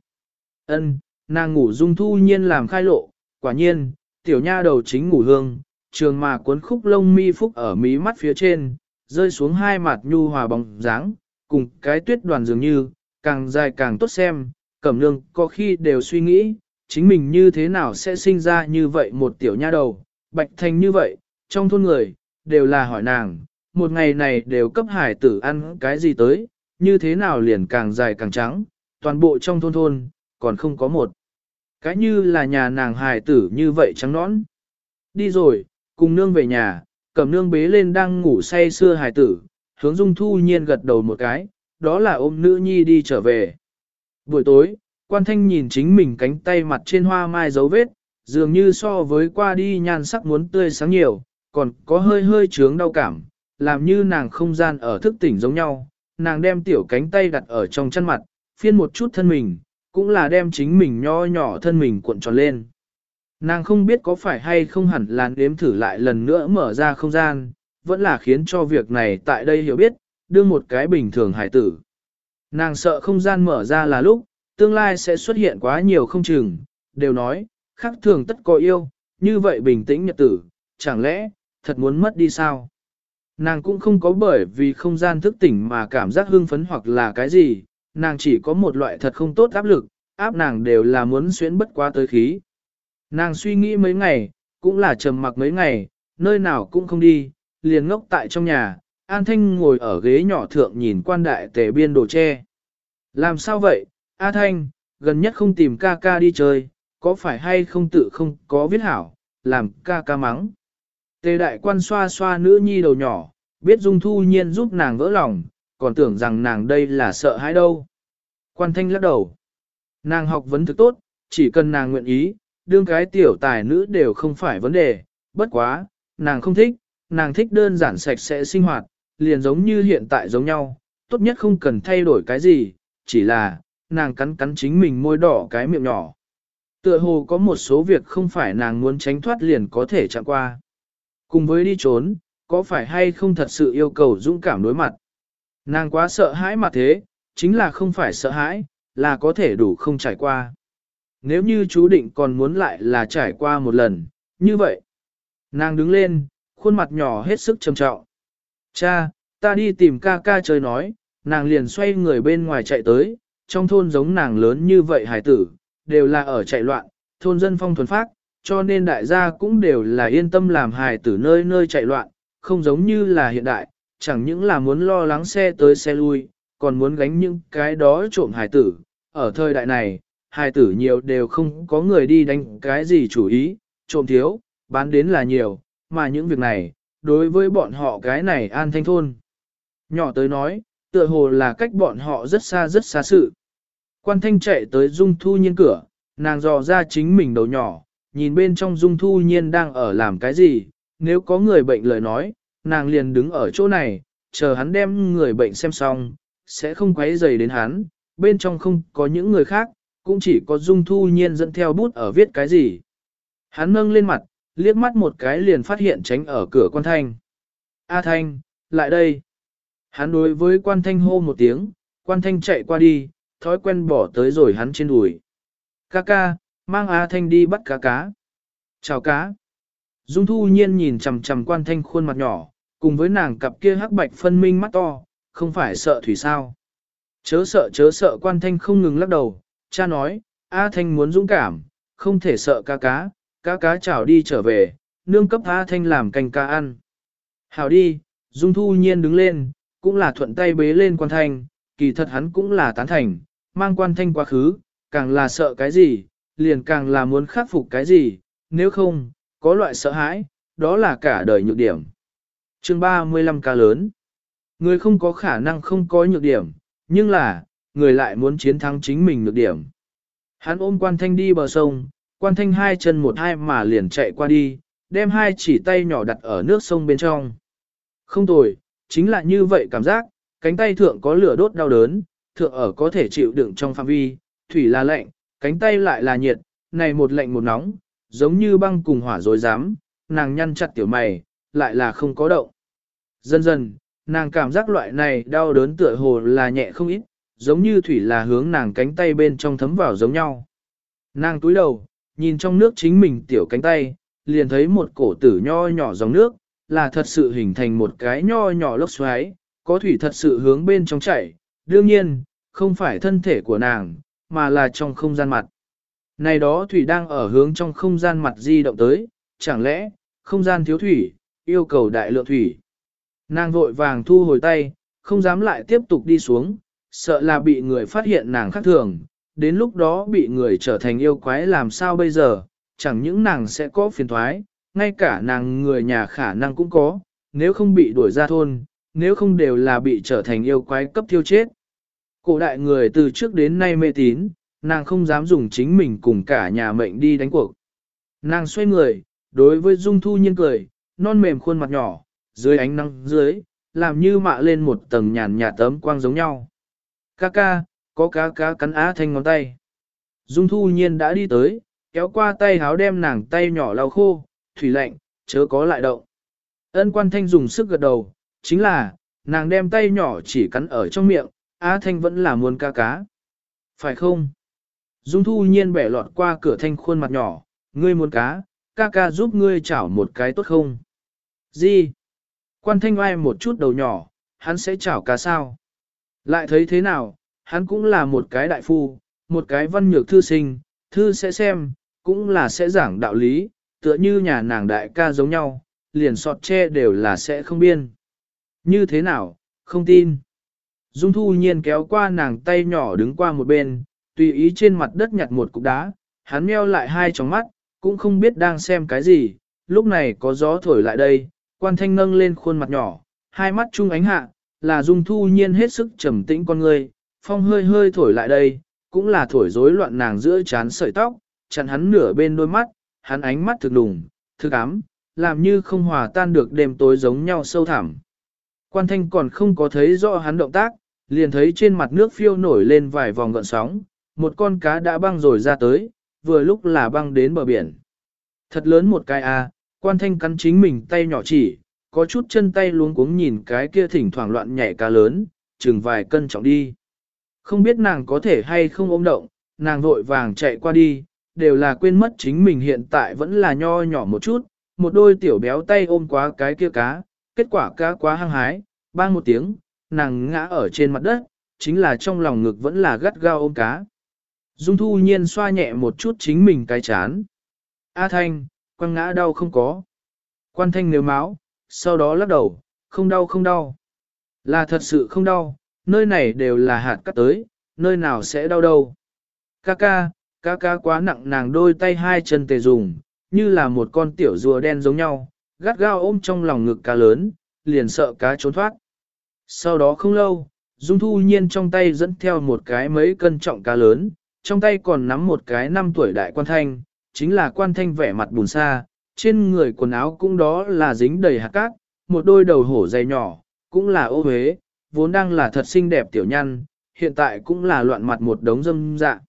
S1: ân nàng ngủ dung thu nhiên làm khai lộ, quả nhiên, tiểu nha đầu chính ngủ hương, trường mà cuốn khúc lông mi phúc ở mí mắt phía trên, rơi xuống hai mặt nhu hòa bóng dáng, cùng cái tuyết đoàn dường như, càng dài càng tốt xem, cẩm nương có khi đều suy nghĩ, chính mình như thế nào sẽ sinh ra như vậy một tiểu nha đầu, bạch thành như vậy, trong thôn người, đều là hỏi nàng, một ngày này đều cấp hải tử ăn cái gì tới, như thế nào liền càng dài càng trắng, toàn bộ trong thôn thôn, còn không có một. Cái như là nhà nàng hải tử như vậy trắng nõn. Đi rồi, cùng nương về nhà, cầm nương bế lên đang ngủ say xưa hải tử, hướng dung thu nhiên gật đầu một cái, đó là ôm nữ nhi đi trở về. Buổi tối, quan thanh nhìn chính mình cánh tay mặt trên hoa mai dấu vết, dường như so với qua đi nhan sắc muốn tươi sáng nhiều, còn có hơi hơi trướng đau cảm, làm như nàng không gian ở thức tỉnh giống nhau, nàng đem tiểu cánh tay đặt ở trong chân mặt, phiên một chút thân mình, cũng là đem chính mình nho nhỏ thân mình cuộn tròn lên. Nàng không biết có phải hay không hẳn là nếm thử lại lần nữa mở ra không gian, vẫn là khiến cho việc này tại đây hiểu biết, đưa một cái bình thường hải tử. Nàng sợ không gian mở ra là lúc, tương lai sẽ xuất hiện quá nhiều không chừng, đều nói, khác thường tất có yêu, như vậy bình tĩnh nhật tử, chẳng lẽ, thật muốn mất đi sao? Nàng cũng không có bởi vì không gian thức tỉnh mà cảm giác hưng phấn hoặc là cái gì, nàng chỉ có một loại thật không tốt áp lực, áp nàng đều là muốn xuyến bất quá tới khí. Nàng suy nghĩ mấy ngày, cũng là trầm mặc mấy ngày, nơi nào cũng không đi, liền ngốc tại trong nhà, An Thanh ngồi ở ghế nhỏ thượng nhìn quan đại tề biên đồ tre. Làm sao vậy, A Thanh, gần nhất không tìm ca ca đi chơi, có phải hay không tự không có viết hảo, làm ca ca mắng. Tề đại quan xoa xoa nữ nhi đầu nhỏ, biết dung thu nhiên giúp nàng vỡ lòng, còn tưởng rằng nàng đây là sợ hãi đâu. Quan thanh lắc đầu. Nàng học vấn thực tốt, chỉ cần nàng nguyện ý, đương cái tiểu tài nữ đều không phải vấn đề, bất quá, nàng không thích, nàng thích đơn giản sạch sẽ sinh hoạt, liền giống như hiện tại giống nhau, tốt nhất không cần thay đổi cái gì, chỉ là, nàng cắn cắn chính mình môi đỏ cái miệng nhỏ. Tựa hồ có một số việc không phải nàng muốn tránh thoát liền có thể chạm qua. Cùng với đi trốn, có phải hay không thật sự yêu cầu dũng cảm đối mặt. Nàng quá sợ hãi mà thế, chính là không phải sợ hãi, là có thể đủ không trải qua. Nếu như chú định còn muốn lại là trải qua một lần, như vậy. Nàng đứng lên, khuôn mặt nhỏ hết sức trầm trọng. Cha, ta đi tìm ca ca chơi nói, nàng liền xoay người bên ngoài chạy tới, trong thôn giống nàng lớn như vậy hải tử, đều là ở chạy loạn, thôn dân phong thuần phát, cho nên đại gia cũng đều là yên tâm làm hài tử nơi nơi chạy loạn, không giống như là hiện đại, chẳng những là muốn lo lắng xe tới xe lui, còn muốn gánh những cái đó trộm hài tử. Ở thời đại này, hài tử nhiều đều không có người đi đánh cái gì chủ ý, trộm thiếu, bán đến là nhiều, mà những việc này, đối với bọn họ cái này an thanh thôn. Nhỏ tới nói, tựa hồ là cách bọn họ rất xa rất xa sự. Quan thanh chạy tới dung thu nhiên cửa, nàng dò ra chính mình đầu nhỏ, nhìn bên trong dung thu nhiên đang ở làm cái gì, nếu có người bệnh lời nói, nàng liền đứng ở chỗ này, chờ hắn đem người bệnh xem xong, sẽ không quấy rầy đến hắn, bên trong không có những người khác, cũng chỉ có dung thu nhiên dẫn theo bút ở viết cái gì. Hắn nâng lên mặt, liếc mắt một cái liền phát hiện tránh ở cửa quan thanh. A thanh, lại đây. Hắn đối với quan thanh hô một tiếng, quan thanh chạy qua đi, thói quen bỏ tới rồi hắn trên đùi. Ca ca, mang A thanh đi bắt cá cá. Chào cá. Dung thu nhiên nhìn chằm chằm quan thanh khuôn mặt nhỏ, cùng với nàng cặp kia hắc bạch phân minh mắt to, không phải sợ thủy sao. Chớ sợ chớ sợ quan thanh không ngừng lắc đầu, cha nói, A thanh muốn dũng cảm, không thể sợ cá cá, cá cá chào đi trở về, nương cấp A thanh làm canh cá ăn. Hảo đi, Dung thu nhiên đứng lên, cũng là thuận tay bế lên quan thanh, kỳ thật hắn cũng là tán thành, mang quan thanh quá khứ, càng là sợ cái gì, liền càng là muốn khắc phục cái gì, nếu không, có loại sợ hãi, đó là cả đời nhược điểm. chương 35 ca lớn. Người không có khả năng không có nhược điểm, nhưng là, người lại muốn chiến thắng chính mình nhược điểm. Hắn ôm quan thanh đi bờ sông, quan thanh hai chân một hai mà liền chạy qua đi, đem hai chỉ tay nhỏ đặt ở nước sông bên trong. Không tồi, chính là như vậy cảm giác, cánh tay thượng có lửa đốt đau đớn, thượng ở có thể chịu đựng trong phạm vi, thủy là lạnh, cánh tay lại là nhiệt, này một lạnh một nóng, giống như băng cùng hỏa dối dám, nàng nhăn chặt tiểu mày, lại là không có động. Dần dần, nàng cảm giác loại này đau đớn tựa hồ là nhẹ không ít, giống như thủy là hướng nàng cánh tay bên trong thấm vào giống nhau. Nàng túi đầu, nhìn trong nước chính mình tiểu cánh tay, liền thấy một cổ tử nho nhỏ dòng nước, là thật sự hình thành một cái nho nhỏ lốc xoáy, có thủy thật sự hướng bên trong chảy, đương nhiên, không phải thân thể của nàng, mà là trong không gian mặt. Này đó thủy đang ở hướng trong không gian mặt di động tới, chẳng lẽ, không gian thiếu thủy, yêu cầu đại lượng thủy. Nàng vội vàng thu hồi tay, không dám lại tiếp tục đi xuống, sợ là bị người phát hiện nàng khác thường, đến lúc đó bị người trở thành yêu quái làm sao bây giờ, chẳng những nàng sẽ có phiền thoái, ngay cả nàng người nhà khả năng cũng có, nếu không bị đuổi ra thôn, nếu không đều là bị trở thành yêu quái cấp thiêu chết. Cổ đại người từ trước đến nay mê tín, nàng không dám dùng chính mình cùng cả nhà mệnh đi đánh cuộc. Nàng xoay người, đối với Dung Thu Nhiên cười, non mềm khuôn mặt nhỏ, dưới ánh nắng dưới, làm như mạ lên một tầng nhàn nhạt tấm quang giống nhau. Cá ca, có cá cá cắn á thanh ngón tay. Dung Thu Nhiên đã đi tới, kéo qua tay háo đem nàng tay nhỏ lau khô, thủy lạnh, chớ có lại động. Ân quan thanh dùng sức gật đầu, chính là, nàng đem tay nhỏ chỉ cắn ở trong miệng, Á Thanh vẫn là muốn ca cá. Phải không? Dung thu nhiên bẻ lọt qua cửa thanh khuôn mặt nhỏ, ngươi muốn cá, ca ca giúp ngươi chảo một cái tốt không? Gì? Quan thanh oai một chút đầu nhỏ, hắn sẽ chảo cá sao? Lại thấy thế nào, hắn cũng là một cái đại phu, một cái văn nhược thư sinh, thư sẽ xem, cũng là sẽ giảng đạo lý, tựa như nhà nàng đại ca giống nhau, liền sọt che đều là sẽ không biên. Như thế nào, không tin. Dung thu nhiên kéo qua nàng tay nhỏ đứng qua một bên, tùy ý trên mặt đất nhặt một cục đá, hắn meo lại hai tròng mắt, cũng không biết đang xem cái gì, lúc này có gió thổi lại đây, quan thanh nâng lên khuôn mặt nhỏ, hai mắt chung ánh hạ, là dung thu nhiên hết sức trầm tĩnh con người, phong hơi hơi thổi lại đây, cũng là thổi rối loạn nàng giữa chán sợi tóc, chặn hắn nửa bên đôi mắt, hắn ánh mắt thực đùng, thực ám, làm như không hòa tan được đêm tối giống nhau sâu thẳm. Quan thanh còn không có thấy rõ hắn động tác, liền thấy trên mặt nước phiêu nổi lên vài vòng gợn sóng, một con cá đã băng rồi ra tới, vừa lúc là băng đến bờ biển. Thật lớn một cái a, à, quan thanh cắn chính mình tay nhỏ chỉ, có chút chân tay luống cuống nhìn cái kia thỉnh thoảng loạn nhảy cá lớn, chừng vài cân trọng đi. Không biết nàng có thể hay không ôm động, nàng vội vàng chạy qua đi, đều là quên mất chính mình hiện tại vẫn là nho nhỏ một chút, một đôi tiểu béo tay ôm quá cái kia cá, kết quả cá quá hăng hái, bang một tiếng, nàng ngã ở trên mặt đất, chính là trong lòng ngực vẫn là gắt gao ôm cá. Dung thu nhiên xoa nhẹ một chút chính mình cái chán. A Thanh, quăng ngã đau không có. Quan Thanh nếu máu, sau đó lắc đầu, không đau không đau. Là thật sự không đau, nơi này đều là hạt cắt tới, nơi nào sẽ đau đâu. Ca ca, ca ca quá nặng nàng đôi tay hai chân tề dùng, như là một con tiểu rùa đen giống nhau, gắt gao ôm trong lòng ngực cá lớn, liền sợ cá trốn thoát. Sau đó không lâu, Dung Thu Nhiên trong tay dẫn theo một cái mấy cân trọng cá lớn, trong tay còn nắm một cái năm tuổi đại quan thanh, chính là quan thanh vẻ mặt bùn xa, trên người quần áo cũng đó là dính đầy hạt cát, một đôi đầu hổ dày nhỏ, cũng là ô huế, vốn đang là thật xinh đẹp tiểu nhân, hiện tại cũng là loạn mặt một đống dâm dạ.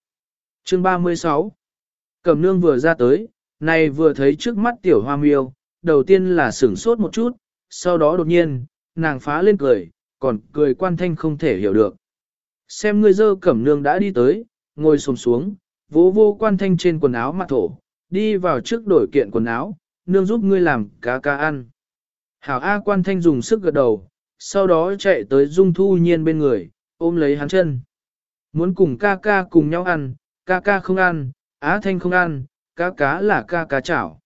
S1: Chương 36 Cẩm nương vừa ra tới, này vừa thấy trước mắt tiểu hoa miêu, đầu tiên là sửng sốt một chút, sau đó đột nhiên, nàng phá lên cười, còn cười quan thanh không thể hiểu được. Xem ngươi dơ cẩm nương đã đi tới, ngồi xổm xuống, vỗ vô quan thanh trên quần áo mặt thổ, đi vào trước đổi kiện quần áo, nương giúp ngươi làm cá cá ăn. Hảo A quan thanh dùng sức gật đầu, sau đó chạy tới dung thu nhiên bên người, ôm lấy hắn chân. Muốn cùng ca ca cùng nhau ăn, ca ca không ăn, Á thanh không ăn, cá cá là ca cá chảo.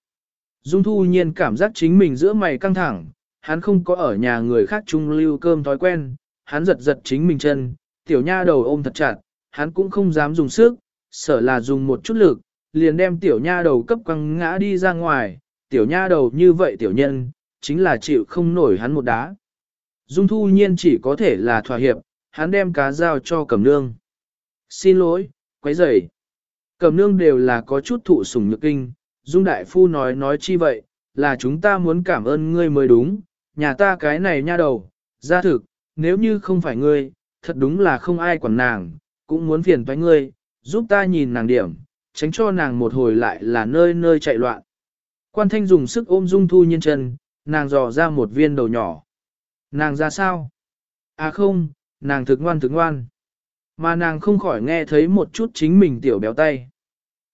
S1: Dung thu nhiên cảm giác chính mình giữa mày căng thẳng, hắn không có ở nhà người khác chung lưu cơm thói quen, hắn giật giật chính mình chân, tiểu nha đầu ôm thật chặt, hắn cũng không dám dùng sức, sợ là dùng một chút lực, liền đem tiểu nha đầu cấp quăng ngã đi ra ngoài, tiểu nha đầu như vậy tiểu nhân, chính là chịu không nổi hắn một đá. Dung thu nhiên chỉ có thể là thỏa hiệp, hắn đem cá dao cho cẩm nương. Xin lỗi, quấy rầy. Cẩm nương đều là có chút thụ sủng nhược kinh, Dung đại phu nói nói chi vậy, là chúng ta muốn cảm ơn ngươi mới đúng, nhà ta cái này nha đầu, ra thực, nếu như không phải ngươi, thật đúng là không ai quản nàng, cũng muốn phiền toái ngươi, giúp ta nhìn nàng điểm, tránh cho nàng một hồi lại là nơi nơi chạy loạn. Quan thanh dùng sức ôm dung thu nhiên chân, nàng dò ra một viên đầu nhỏ. Nàng ra sao? À không, nàng thực ngoan thực ngoan. Mà nàng không khỏi nghe thấy một chút chính mình tiểu béo tay.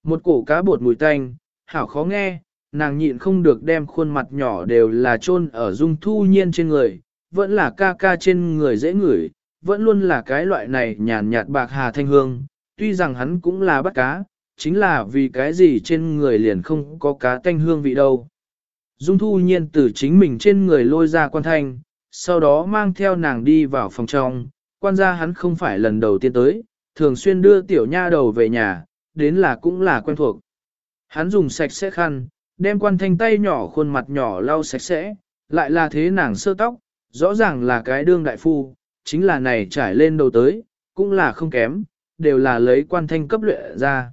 S1: Một cổ cá bột mùi tanh, hảo khó nghe, nàng nhịn không được đem khuôn mặt nhỏ đều là chôn ở dung thu nhiên trên người, vẫn là ca ca trên người dễ ngửi, vẫn luôn là cái loại này nhàn nhạt bạc hà thanh hương, tuy rằng hắn cũng là bắt cá, chính là vì cái gì trên người liền không có cá thanh hương vị đâu. Dung thu nhiên từ chính mình trên người lôi ra quan thanh, sau đó mang theo nàng đi vào phòng trong, quan gia hắn không phải lần đầu tiên tới, thường xuyên đưa tiểu nha đầu về nhà, đến là cũng là quen thuộc. Hắn dùng sạch sẽ khăn, đem quan thanh tay nhỏ khuôn mặt nhỏ lau sạch sẽ, lại là thế nàng sơ tóc, rõ ràng là cái đương đại phu, chính là này trải lên đầu tới, cũng là không kém, đều là lấy quan thanh cấp luyện ra.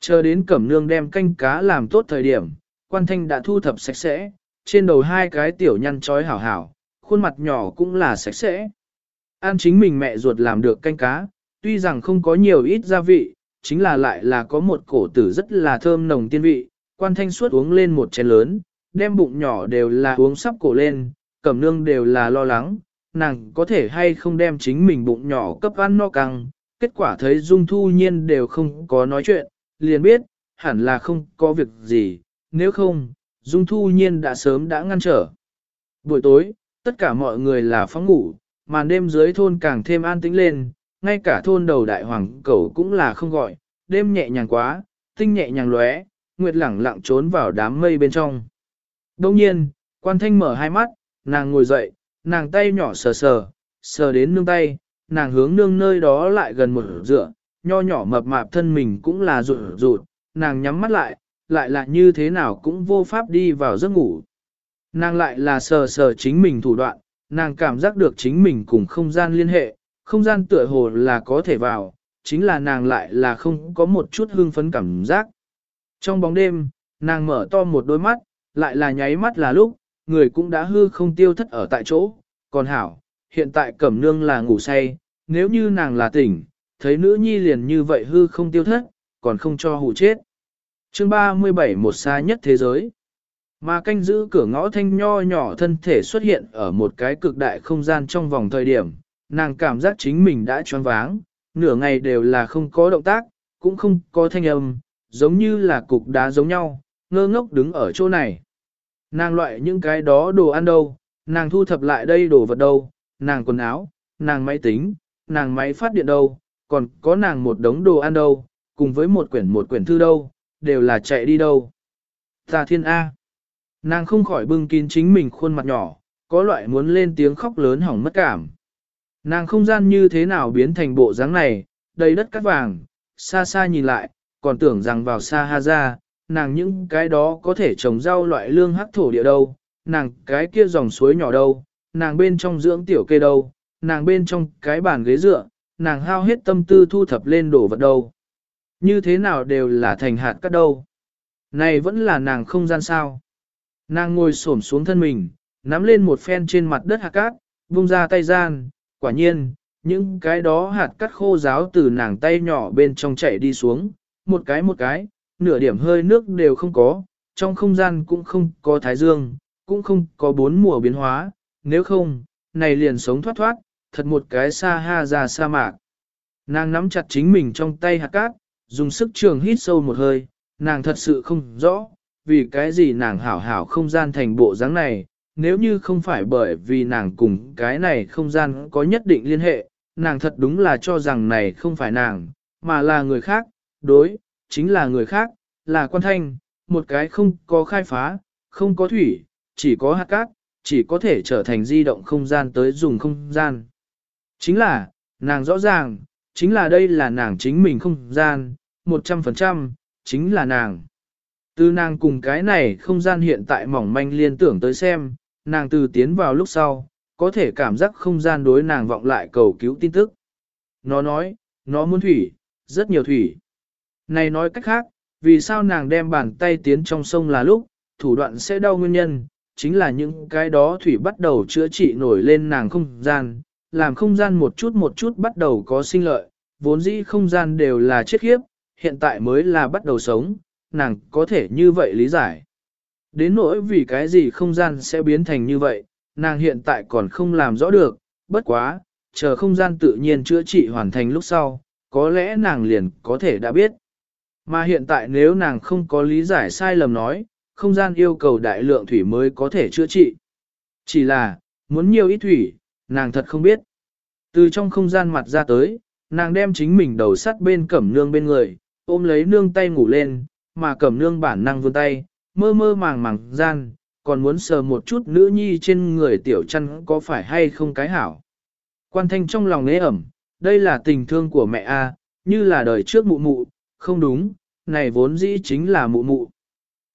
S1: Chờ đến cẩm nương đem canh cá làm tốt thời điểm, quan thanh đã thu thập sạch sẽ, trên đầu hai cái tiểu nhăn trói hảo hảo, khuôn mặt nhỏ cũng là sạch sẽ. An chính mình mẹ ruột làm được canh cá, tuy rằng không có nhiều ít gia vị, chính là lại là có một cổ tử rất là thơm nồng tiên vị, quan thanh suốt uống lên một chén lớn, đem bụng nhỏ đều là uống sắp cổ lên, cẩm nương đều là lo lắng, nàng có thể hay không đem chính mình bụng nhỏ cấp ăn no căng, kết quả thấy Dung Thu Nhiên đều không có nói chuyện, liền biết, hẳn là không có việc gì, nếu không, Dung Thu Nhiên đã sớm đã ngăn trở. Buổi tối, tất cả mọi người là phóng ngủ, màn đêm dưới thôn càng thêm an tĩnh lên, ngay cả thôn đầu đại hoàng cẩu cũng là không gọi, đêm nhẹ nhàng quá, tinh nhẹ nhàng lóe, nguyệt lẳng lặng trốn vào đám mây bên trong. Đông nhiên, quan thanh mở hai mắt, nàng ngồi dậy, nàng tay nhỏ sờ sờ, sờ đến nương tay, nàng hướng nương nơi đó lại gần một dựa, nho nhỏ mập mạp thân mình cũng là rụt rụt, nàng nhắm mắt lại, lại là như thế nào cũng vô pháp đi vào giấc ngủ. Nàng lại là sờ sờ chính mình thủ đoạn, nàng cảm giác được chính mình cùng không gian liên hệ, không gian tựa hồ là có thể vào, chính là nàng lại là không có một chút hương phấn cảm giác. Trong bóng đêm, nàng mở to một đôi mắt, lại là nháy mắt là lúc, người cũng đã hư không tiêu thất ở tại chỗ, còn hảo, hiện tại cẩm nương là ngủ say, nếu như nàng là tỉnh, thấy nữ nhi liền như vậy hư không tiêu thất, còn không cho hù chết. Chương 37 một xa nhất thế giới. Mà canh giữ cửa ngõ thanh nho nhỏ thân thể xuất hiện ở một cái cực đại không gian trong vòng thời điểm, nàng cảm giác chính mình đã choáng váng, nửa ngày đều là không có động tác, cũng không có thanh âm, giống như là cục đá giống nhau, ngơ ngốc đứng ở chỗ này. Nàng loại những cái đó đồ ăn đâu, nàng thu thập lại đây đồ vật đâu, nàng quần áo, nàng máy tính, nàng máy phát điện đâu, còn có nàng một đống đồ ăn đâu, cùng với một quyển một quyển thư đâu, đều là chạy đi đâu. Ta thiên A. Nàng không khỏi bưng kín chính mình khuôn mặt nhỏ, có loại muốn lên tiếng khóc lớn hỏng mất cảm. Nàng không gian như thế nào biến thành bộ dáng này, đầy đất cát vàng, xa xa nhìn lại, còn tưởng rằng vào xa ha ra, nàng những cái đó có thể trồng rau loại lương hắc thổ địa đâu, nàng cái kia dòng suối nhỏ đâu, nàng bên trong dưỡng tiểu kê đâu, nàng bên trong cái bàn ghế dựa, nàng hao hết tâm tư thu thập lên đổ vật đâu. Như thế nào đều là thành hạt cát đâu. Này vẫn là nàng không gian sao. Nàng ngồi xổm xuống thân mình, nắm lên một phen trên mặt đất hạt cát, vung ra tay gian, quả nhiên, những cái đó hạt cát khô ráo từ nàng tay nhỏ bên trong chảy đi xuống, một cái một cái, nửa điểm hơi nước đều không có, trong không gian cũng không có thái dương, cũng không có bốn mùa biến hóa, nếu không, này liền sống thoát thoát, thật một cái xa ha ra sa mạc. Nàng nắm chặt chính mình trong tay hạt cát, dùng sức trường hít sâu một hơi, nàng thật sự không rõ, vì cái gì nàng hảo hảo không gian thành bộ dáng này, nếu như không phải bởi vì nàng cùng cái này không gian có nhất định liên hệ, nàng thật đúng là cho rằng này không phải nàng, mà là người khác, đối, chính là người khác, là quan thanh, một cái không có khai phá, không có thủy, chỉ có hạt cát, chỉ có thể trở thành di động không gian tới dùng không gian. Chính là, nàng rõ ràng, chính là đây là nàng chính mình không gian, 100%, chính là nàng. Từ nàng cùng cái này không gian hiện tại mỏng manh liên tưởng tới xem, nàng từ tiến vào lúc sau, có thể cảm giác không gian đối nàng vọng lại cầu cứu tin tức. Nó nói, nó muốn thủy, rất nhiều thủy. Này nói cách khác, vì sao nàng đem bàn tay tiến trong sông là lúc, thủ đoạn sẽ đau nguyên nhân, chính là những cái đó thủy bắt đầu chữa trị nổi lên nàng không gian, làm không gian một chút một chút bắt đầu có sinh lợi, vốn dĩ không gian đều là chết khiếp, hiện tại mới là bắt đầu sống, nàng có thể như vậy lý giải. Đến nỗi vì cái gì không gian sẽ biến thành như vậy, nàng hiện tại còn không làm rõ được, bất quá, chờ không gian tự nhiên chữa trị hoàn thành lúc sau, có lẽ nàng liền có thể đã biết. Mà hiện tại nếu nàng không có lý giải sai lầm nói, không gian yêu cầu đại lượng thủy mới có thể chữa trị. Chỉ là, muốn nhiều ít thủy, nàng thật không biết. Từ trong không gian mặt ra tới, nàng đem chính mình đầu sắt bên cẩm nương bên người, ôm lấy nương tay ngủ lên, mà cẩm nương bản năng vươn tay, mơ mơ màng màng gian, còn muốn sờ một chút nữ nhi trên người tiểu chăn có phải hay không cái hảo. Quan thanh trong lòng nế ẩm, đây là tình thương của mẹ A, như là đời trước mụ mụ, không đúng, này vốn dĩ chính là mụ mụ.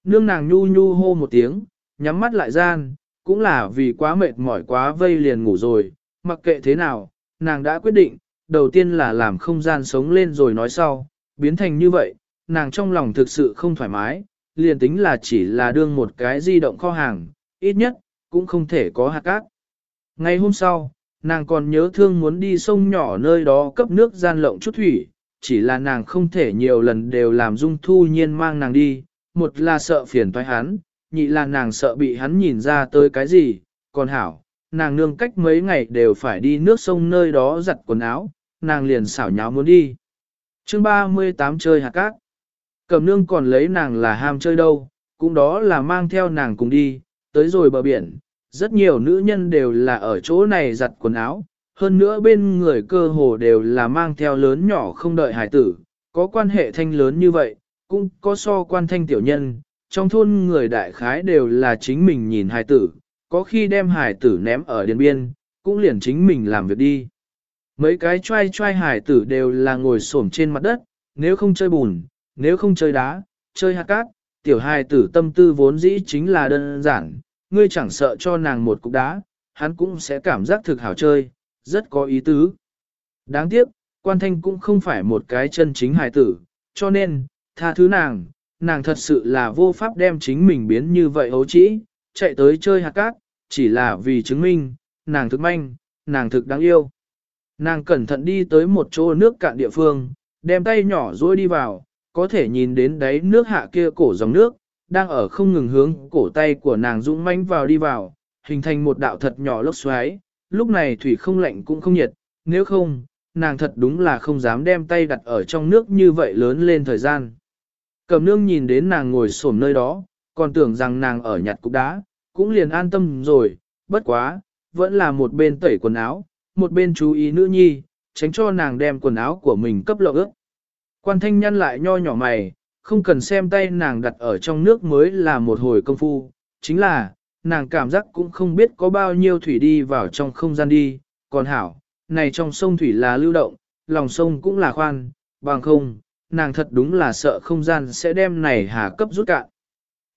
S1: Nương nàng nhu nhu hô một tiếng, nhắm mắt lại gian, cũng là vì quá mệt mỏi quá vây liền ngủ rồi, mặc kệ thế nào, nàng đã quyết định, đầu tiên là làm không gian sống lên rồi nói sau, biến thành như vậy, nàng trong lòng thực sự không thoải mái, liền tính là chỉ là đương một cái di động kho hàng, ít nhất, cũng không thể có hạt cát. Ngày hôm sau, nàng còn nhớ thương muốn đi sông nhỏ nơi đó cấp nước gian lộng chút thủy, chỉ là nàng không thể nhiều lần đều làm dung thu nhiên mang nàng đi, một là sợ phiền toái hắn, nhị là nàng sợ bị hắn nhìn ra tới cái gì, còn hảo, nàng nương cách mấy ngày đều phải đi nước sông nơi đó giặt quần áo, nàng liền xảo nháo muốn đi. chương 38 chơi hạt cát. Cầm nương còn lấy nàng là ham chơi đâu, cũng đó là mang theo nàng cùng đi, tới rồi bờ biển, rất nhiều nữ nhân đều là ở chỗ này giặt quần áo, hơn nữa bên người cơ hồ đều là mang theo lớn nhỏ không đợi hải tử, có quan hệ thanh lớn như vậy, cũng có so quan thanh tiểu nhân, trong thôn người đại khái đều là chính mình nhìn hải tử, có khi đem hải tử ném ở điện biên, cũng liền chính mình làm việc đi. Mấy cái trai trai hải tử đều là ngồi xổm trên mặt đất, nếu không chơi bùn, nếu không chơi đá, chơi hạt cát, tiểu hài tử tâm tư vốn dĩ chính là đơn giản, ngươi chẳng sợ cho nàng một cục đá, hắn cũng sẽ cảm giác thực hảo chơi, rất có ý tứ. Đáng tiếc, quan thanh cũng không phải một cái chân chính hài tử, cho nên, tha thứ nàng, nàng thật sự là vô pháp đem chính mình biến như vậy ấu trĩ, chạy tới chơi hạt cát, chỉ là vì chứng minh, nàng thực manh, nàng thực đáng yêu. Nàng cẩn thận đi tới một chỗ nước cạn địa phương, đem tay nhỏ duỗi đi vào, có thể nhìn đến đáy nước hạ kia cổ dòng nước, đang ở không ngừng hướng cổ tay của nàng dũng manh vào đi vào, hình thành một đạo thật nhỏ lốc xoáy, lúc này thủy không lạnh cũng không nhiệt, nếu không, nàng thật đúng là không dám đem tay đặt ở trong nước như vậy lớn lên thời gian. Cầm nương nhìn đến nàng ngồi xổm nơi đó, còn tưởng rằng nàng ở nhặt cục đá, cũng liền an tâm rồi, bất quá, vẫn là một bên tẩy quần áo, một bên chú ý nữ nhi, tránh cho nàng đem quần áo của mình cấp lộ ước. Quan thanh nhăn lại nho nhỏ mày, không cần xem tay nàng đặt ở trong nước mới là một hồi công phu, chính là, nàng cảm giác cũng không biết có bao nhiêu thủy đi vào trong không gian đi, còn hảo, này trong sông thủy là lưu động, lòng sông cũng là khoan, bằng không, nàng thật đúng là sợ không gian sẽ đem này hà cấp rút cạn.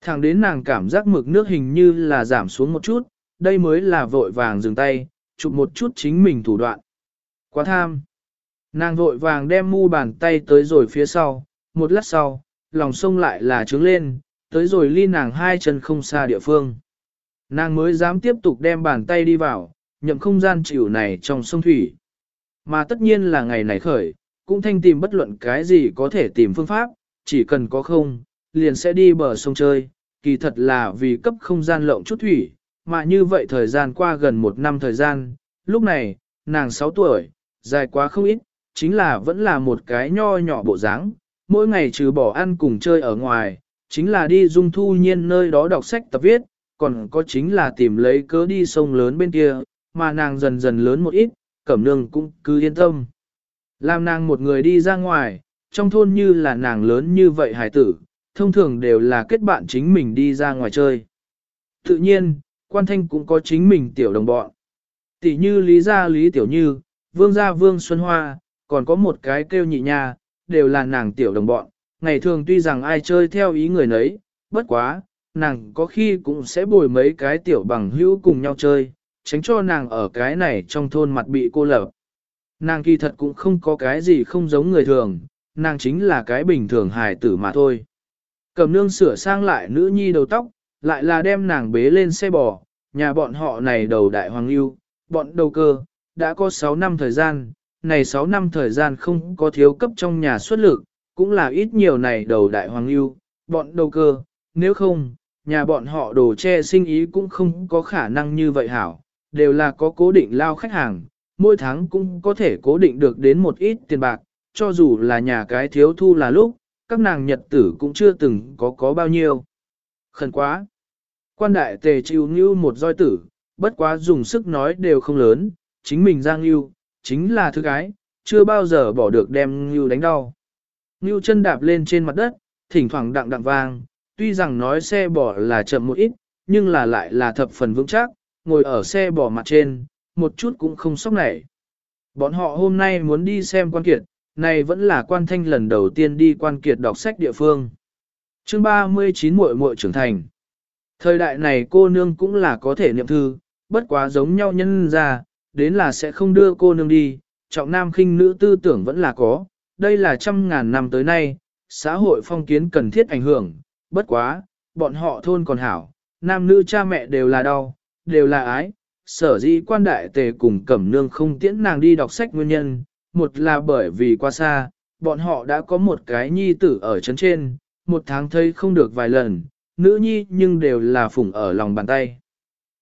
S1: Thẳng đến nàng cảm giác mực nước hình như là giảm xuống một chút, đây mới là vội vàng dừng tay, chụp một chút chính mình thủ đoạn. Quá tham. Nàng vội vàng đem mu bàn tay tới rồi phía sau, một lát sau, lòng sông lại là trướng lên, tới rồi ly nàng hai chân không xa địa phương. Nàng mới dám tiếp tục đem bàn tay đi vào, nhậm không gian chịu này trong sông thủy. Mà tất nhiên là ngày này khởi, cũng thanh tìm bất luận cái gì có thể tìm phương pháp, chỉ cần có không, liền sẽ đi bờ sông chơi, kỳ thật là vì cấp không gian lộng chút thủy, mà như vậy thời gian qua gần một năm thời gian, lúc này, nàng 6 tuổi, dài quá không ít, chính là vẫn là một cái nho nhỏ bộ dáng, mỗi ngày trừ bỏ ăn cùng chơi ở ngoài, chính là đi dung thu nhiên nơi đó đọc sách tập viết, còn có chính là tìm lấy cớ đi sông lớn bên kia, mà nàng dần dần lớn một ít, cẩm nương cũng cứ yên tâm. Làm nàng một người đi ra ngoài, trong thôn như là nàng lớn như vậy hải tử, thông thường đều là kết bạn chính mình đi ra ngoài chơi. Tự nhiên, quan thanh cũng có chính mình tiểu đồng bọn. Tỷ như Lý Gia Lý Tiểu Như, Vương Gia Vương Xuân Hoa, còn có một cái kêu nhị nha, đều là nàng tiểu đồng bọn. Ngày thường tuy rằng ai chơi theo ý người nấy, bất quá, nàng có khi cũng sẽ bồi mấy cái tiểu bằng hữu cùng nhau chơi, tránh cho nàng ở cái này trong thôn mặt bị cô lập. Nàng kỳ thật cũng không có cái gì không giống người thường, nàng chính là cái bình thường hài tử mà thôi. Cầm nương sửa sang lại nữ nhi đầu tóc, lại là đem nàng bế lên xe bò, nhà bọn họ này đầu đại hoàng lưu, bọn đầu cơ, đã có 6 năm thời gian, này 6 năm thời gian không có thiếu cấp trong nhà xuất lực, cũng là ít nhiều này đầu đại hoàng lưu, bọn đầu cơ, nếu không, nhà bọn họ đồ che sinh ý cũng không có khả năng như vậy hảo, đều là có cố định lao khách hàng, mỗi tháng cũng có thể cố định được đến một ít tiền bạc, cho dù là nhà cái thiếu thu là lúc, các nàng nhật tử cũng chưa từng có có bao nhiêu. Khẩn quá! Quan đại tề chịu như một roi tử, bất quá dùng sức nói đều không lớn, chính mình giang yêu, chính là thứ gái, chưa bao giờ bỏ được đem Ngưu đánh đau. Ngưu chân đạp lên trên mặt đất, thỉnh thoảng đặng đặng vang, tuy rằng nói xe bò là chậm một ít, nhưng là lại là thập phần vững chắc, ngồi ở xe bò mặt trên, một chút cũng không sốc nảy. Bọn họ hôm nay muốn đi xem quan kiệt, này vẫn là quan thanh lần đầu tiên đi quan kiệt đọc sách địa phương. chương 39 muội muội trưởng thành. Thời đại này cô nương cũng là có thể niệm thư, bất quá giống nhau nhân ra, đến là sẽ không đưa cô nương đi, trọng nam khinh nữ tư tưởng vẫn là có, đây là trăm ngàn năm tới nay, xã hội phong kiến cần thiết ảnh hưởng, bất quá, bọn họ thôn còn hảo, nam nữ cha mẹ đều là đau, đều là ái, sở dĩ quan đại tề cùng cẩm nương không tiễn nàng đi đọc sách nguyên nhân, một là bởi vì qua xa, bọn họ đã có một cái nhi tử ở chấn trên, một tháng thấy không được vài lần, nữ nhi nhưng đều là phủng ở lòng bàn tay.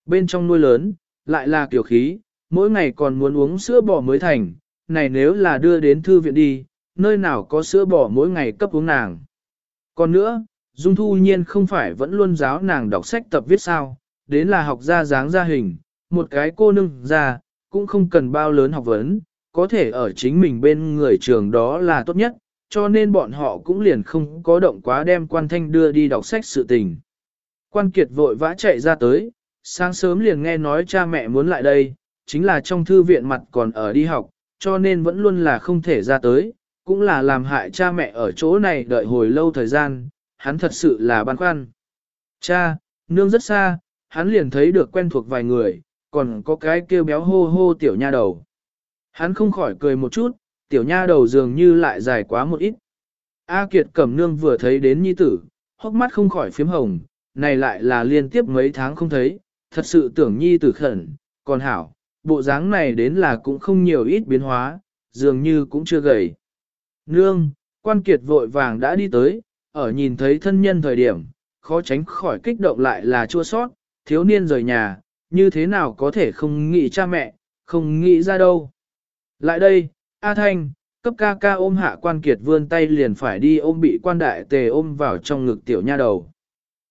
S1: Bên trong nuôi lớn, lại là kiểu khí, mỗi ngày còn muốn uống sữa bò mới thành, này nếu là đưa đến thư viện đi, nơi nào có sữa bò mỗi ngày cấp uống nàng. Còn nữa, Dung Thu Nhiên không phải vẫn luôn giáo nàng đọc sách tập viết sao, đến là học ra dáng ra hình, một cái cô nương ra, cũng không cần bao lớn học vấn, có thể ở chính mình bên người trường đó là tốt nhất, cho nên bọn họ cũng liền không có động quá đem quan thanh đưa đi đọc sách sự tình. Quan Kiệt vội vã chạy ra tới, sáng sớm liền nghe nói cha mẹ muốn lại đây, chính là trong thư viện mặt còn ở đi học, cho nên vẫn luôn là không thể ra tới, cũng là làm hại cha mẹ ở chỗ này đợi hồi lâu thời gian, hắn thật sự là băn khoăn. Cha, nương rất xa, hắn liền thấy được quen thuộc vài người, còn có cái kêu béo hô hô tiểu nha đầu. Hắn không khỏi cười một chút, tiểu nha đầu dường như lại dài quá một ít. A Kiệt Cẩm Nương vừa thấy đến nhi tử, hốc mắt không khỏi phím hồng, này lại là liên tiếp mấy tháng không thấy, thật sự tưởng nhi tử khẩn, còn hảo, bộ dáng này đến là cũng không nhiều ít biến hóa, dường như cũng chưa gầy. Nương, quan kiệt vội vàng đã đi tới, ở nhìn thấy thân nhân thời điểm, khó tránh khỏi kích động lại là chua sót, thiếu niên rời nhà, như thế nào có thể không nghĩ cha mẹ, không nghĩ ra đâu. Lại đây, A Thanh, cấp ca ca ôm hạ quan kiệt vươn tay liền phải đi ôm bị quan đại tề ôm vào trong ngực tiểu nha đầu.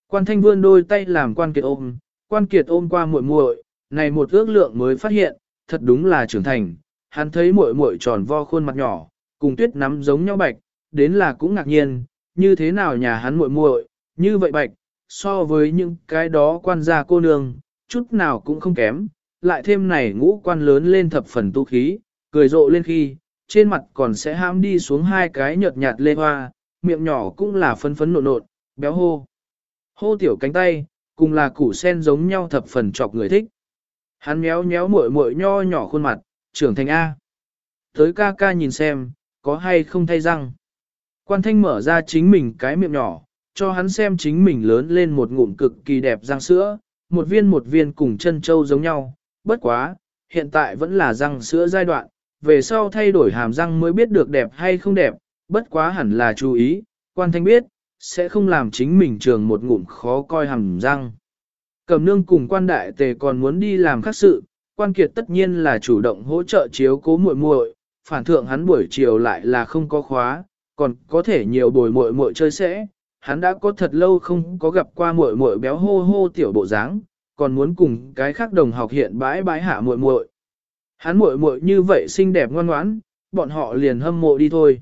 S1: Quan thanh vươn đôi tay làm quan kiệt ôm, quan kiệt ôm qua muội muội, này một ước lượng mới phát hiện, thật đúng là trưởng thành, hắn thấy muội muội tròn vo khuôn mặt nhỏ, cùng tuyết nắm giống nhau bạch, đến là cũng ngạc nhiên, như thế nào nhà hắn muội muội như vậy bạch, so với những cái đó quan gia cô nương, chút nào cũng không kém, lại thêm này ngũ quan lớn lên thập phần tu khí, cười rộ lên khi, trên mặt còn sẽ ham đi xuống hai cái nhợt nhạt lê hoa, miệng nhỏ cũng là phấn phấn nộn nộn, béo hô. Hô tiểu cánh tay, cùng là củ sen giống nhau thập phần chọc người thích. Hắn méo méo muội muội nho nhỏ khuôn mặt, trưởng thành A. Tới ca ca nhìn xem, có hay không thay răng. Quan thanh mở ra chính mình cái miệng nhỏ, cho hắn xem chính mình lớn lên một ngụm cực kỳ đẹp răng sữa, một viên một viên cùng chân châu giống nhau, bất quá, hiện tại vẫn là răng sữa giai đoạn, về sau thay đổi hàm răng mới biết được đẹp hay không đẹp, bất quá hẳn là chú ý, quan thanh biết, sẽ không làm chính mình trường một ngụm khó coi hàm răng. Cầm nương cùng quan đại tề còn muốn đi làm khác sự, quan kiệt tất nhiên là chủ động hỗ trợ chiếu cố muội muội, phản thượng hắn buổi chiều lại là không có khóa, còn có thể nhiều bồi muội muội chơi sẽ. Hắn đã có thật lâu không có gặp qua muội muội béo hô hô tiểu bộ dáng, còn muốn cùng cái khác đồng học hiện bãi bãi hạ muội muội. Hắn muội muội như vậy xinh đẹp ngoan ngoãn, bọn họ liền hâm mộ đi thôi.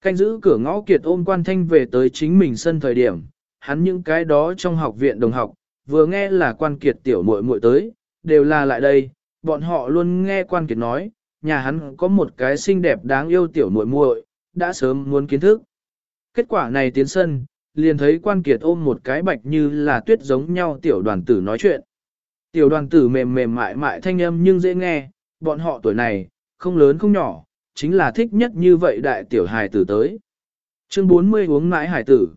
S1: Canh giữ cửa ngõ kiệt ôm quan thanh về tới chính mình sân thời điểm, hắn những cái đó trong học viện đồng học, vừa nghe là quan kiệt tiểu muội muội tới, đều là lại đây, bọn họ luôn nghe quan kiệt nói, nhà hắn có một cái xinh đẹp đáng yêu tiểu muội muội, đã sớm muốn kiến thức. Kết quả này tiến sân, liền thấy quan kiệt ôm một cái bạch như là tuyết giống nhau tiểu đoàn tử nói chuyện. Tiểu đoàn tử mềm mềm mại mại thanh âm nhưng dễ nghe, bọn họ tuổi này, không lớn không nhỏ, chính là thích nhất như vậy đại tiểu hài tử tới. Chương 40 uống mãi hải tử.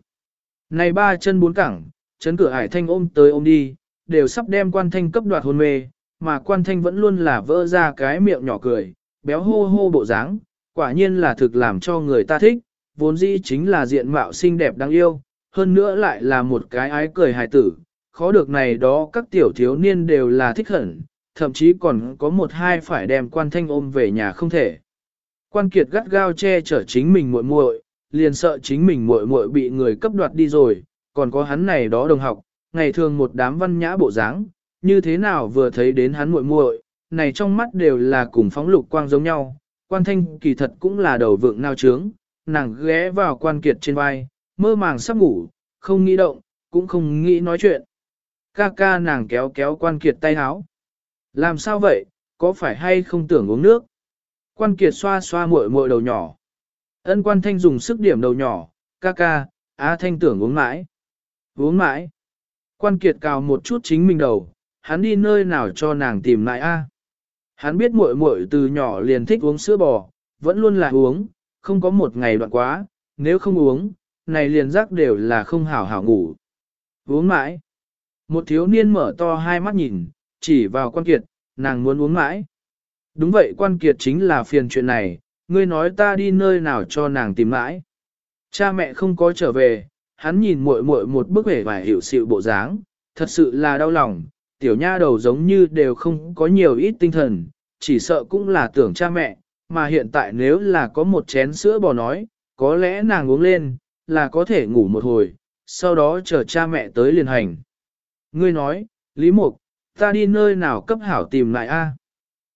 S1: Này ba chân bốn cẳng, chấn cửa hải thanh ôm tới ôm đi, đều sắp đem quan thanh cấp đoạt hôn mê, mà quan thanh vẫn luôn là vỡ ra cái miệng nhỏ cười, béo hô hô bộ dáng, quả nhiên là thực làm cho người ta thích, vốn dĩ chính là diện mạo xinh đẹp đáng yêu, hơn nữa lại là một cái ái cười hài tử, khó được này đó các tiểu thiếu niên đều là thích hẳn, thậm chí còn có một hai phải đem quan thanh ôm về nhà không thể. Quan kiệt gắt gao che chở chính mình muội muội, liền sợ chính mình muội muội bị người cấp đoạt đi rồi, còn có hắn này đó đồng học, ngày thường một đám văn nhã bộ dáng, như thế nào vừa thấy đến hắn muội muội, này trong mắt đều là cùng phóng lục quang giống nhau. Quan thanh kỳ thật cũng là đầu vượng nao trướng, nàng ghé vào quan kiệt trên vai, mơ màng sắp ngủ, không nghĩ động, cũng không nghĩ nói chuyện. Ca ca nàng kéo kéo quan kiệt tay háo. Làm sao vậy, có phải hay không tưởng uống nước? Quan kiệt xoa xoa muội muội đầu nhỏ. Ân quan thanh dùng sức điểm đầu nhỏ, ca ca, á thanh tưởng uống mãi. Uống mãi. Quan kiệt cào một chút chính mình đầu, hắn đi nơi nào cho nàng tìm lại a? Hắn biết muội muội từ nhỏ liền thích uống sữa bò, vẫn luôn là uống, không có một ngày đoạn quá, nếu không uống, này liền giấc đều là không hảo hảo ngủ. Uống mãi. Một thiếu niên mở to hai mắt nhìn, chỉ vào quan kiệt, nàng muốn uống mãi. Đúng vậy quan kiệt chính là phiền chuyện này, ngươi nói ta đi nơi nào cho nàng tìm mãi. Cha mẹ không có trở về, hắn nhìn muội muội một bức vẻ vải hiểu sự bộ dáng, thật sự là đau lòng, tiểu nha đầu giống như đều không có nhiều ít tinh thần, chỉ sợ cũng là tưởng cha mẹ, mà hiện tại nếu là có một chén sữa bò nói, có lẽ nàng uống lên, là có thể ngủ một hồi, sau đó chờ cha mẹ tới liền hành. Ngươi nói, Lý Mục, ta đi nơi nào cấp hảo tìm lại a?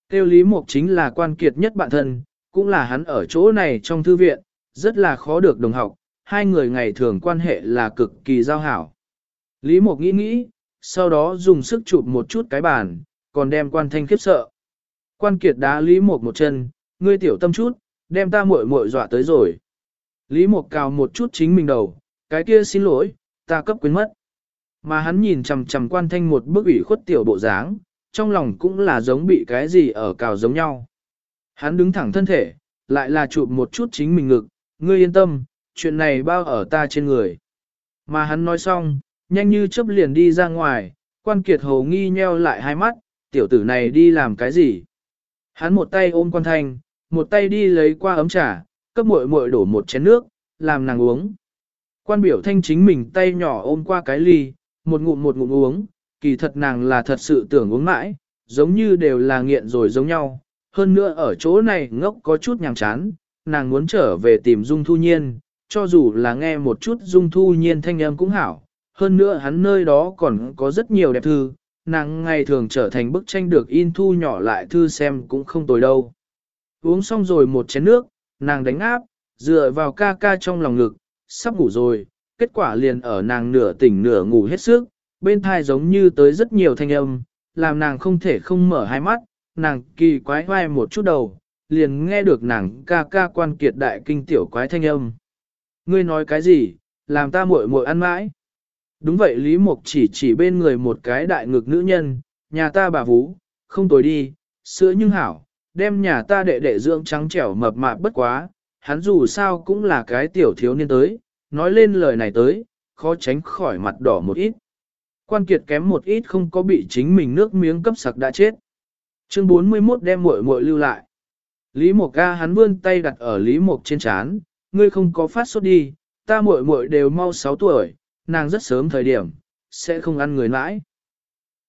S1: Tiêu Lý Mục chính là quan kiệt nhất bạn thân, cũng là hắn ở chỗ này trong thư viện, rất là khó được đồng học, hai người ngày thường quan hệ là cực kỳ giao hảo. Lý Mục nghĩ nghĩ, sau đó dùng sức chụp một chút cái bàn, còn đem quan thanh khiếp sợ. Quan kiệt đá Lý Mộc một chân, ngươi tiểu tâm chút, đem ta muội muội dọa tới rồi. Lý Mộc cào một chút chính mình đầu, cái kia xin lỗi, ta cấp quyến mất. Mà hắn nhìn chằm chằm quan thanh một bức ủy khuất tiểu bộ dáng, trong lòng cũng là giống bị cái gì ở cào giống nhau. Hắn đứng thẳng thân thể, lại là chụp một chút chính mình ngực, ngươi yên tâm, chuyện này bao ở ta trên người. Mà hắn nói xong, nhanh như chớp liền đi ra ngoài, quan kiệt hồ nghi nheo lại hai mắt, tiểu tử này đi làm cái gì? Hắn một tay ôm quan thanh, một tay đi lấy qua ấm trà, cấp muội muội đổ một chén nước, làm nàng uống. Quan biểu thanh chính mình tay nhỏ ôm qua cái ly, một ngụm một ngụm uống, kỳ thật nàng là thật sự tưởng uống mãi, giống như đều là nghiện rồi giống nhau. Hơn nữa ở chỗ này ngốc có chút nhàm chán, nàng muốn trở về tìm Dung Thu Nhiên, cho dù là nghe một chút Dung Thu Nhiên thanh âm cũng hảo. Hơn nữa hắn nơi đó còn có rất nhiều đẹp thư, nàng ngày thường trở thành bức tranh được in thu nhỏ lại thư xem cũng không tồi đâu. Uống xong rồi một chén nước, nàng đánh áp, dựa vào ca ca trong lòng ngực, sắp ngủ rồi, kết quả liền ở nàng nửa tỉnh nửa ngủ hết sức, bên thai giống như tới rất nhiều thanh âm, làm nàng không thể không mở hai mắt, nàng kỳ quái hoài một chút đầu, liền nghe được nàng ca ca quan kiệt đại kinh tiểu quái thanh âm. Ngươi nói cái gì, làm ta muội muội ăn mãi. Đúng vậy Lý Mục chỉ chỉ bên người một cái đại ngực nữ nhân, nhà ta bà vú, không tối đi, sữa nhưng hảo, đem nhà ta đệ đệ dưỡng trắng trẻo mập mạp bất quá, hắn dù sao cũng là cái tiểu thiếu niên tới, nói lên lời này tới, khó tránh khỏi mặt đỏ một ít. Quan kiệt kém một ít không có bị chính mình nước miếng cấp sặc đã chết. Chương 41 đem muội muội lưu lại. Lý Mộc ca hắn vươn tay đặt ở Lý Mộc trên chán, ngươi không có phát sốt đi, ta muội muội đều mau 6 tuổi, nàng rất sớm thời điểm, sẽ không ăn người mãi.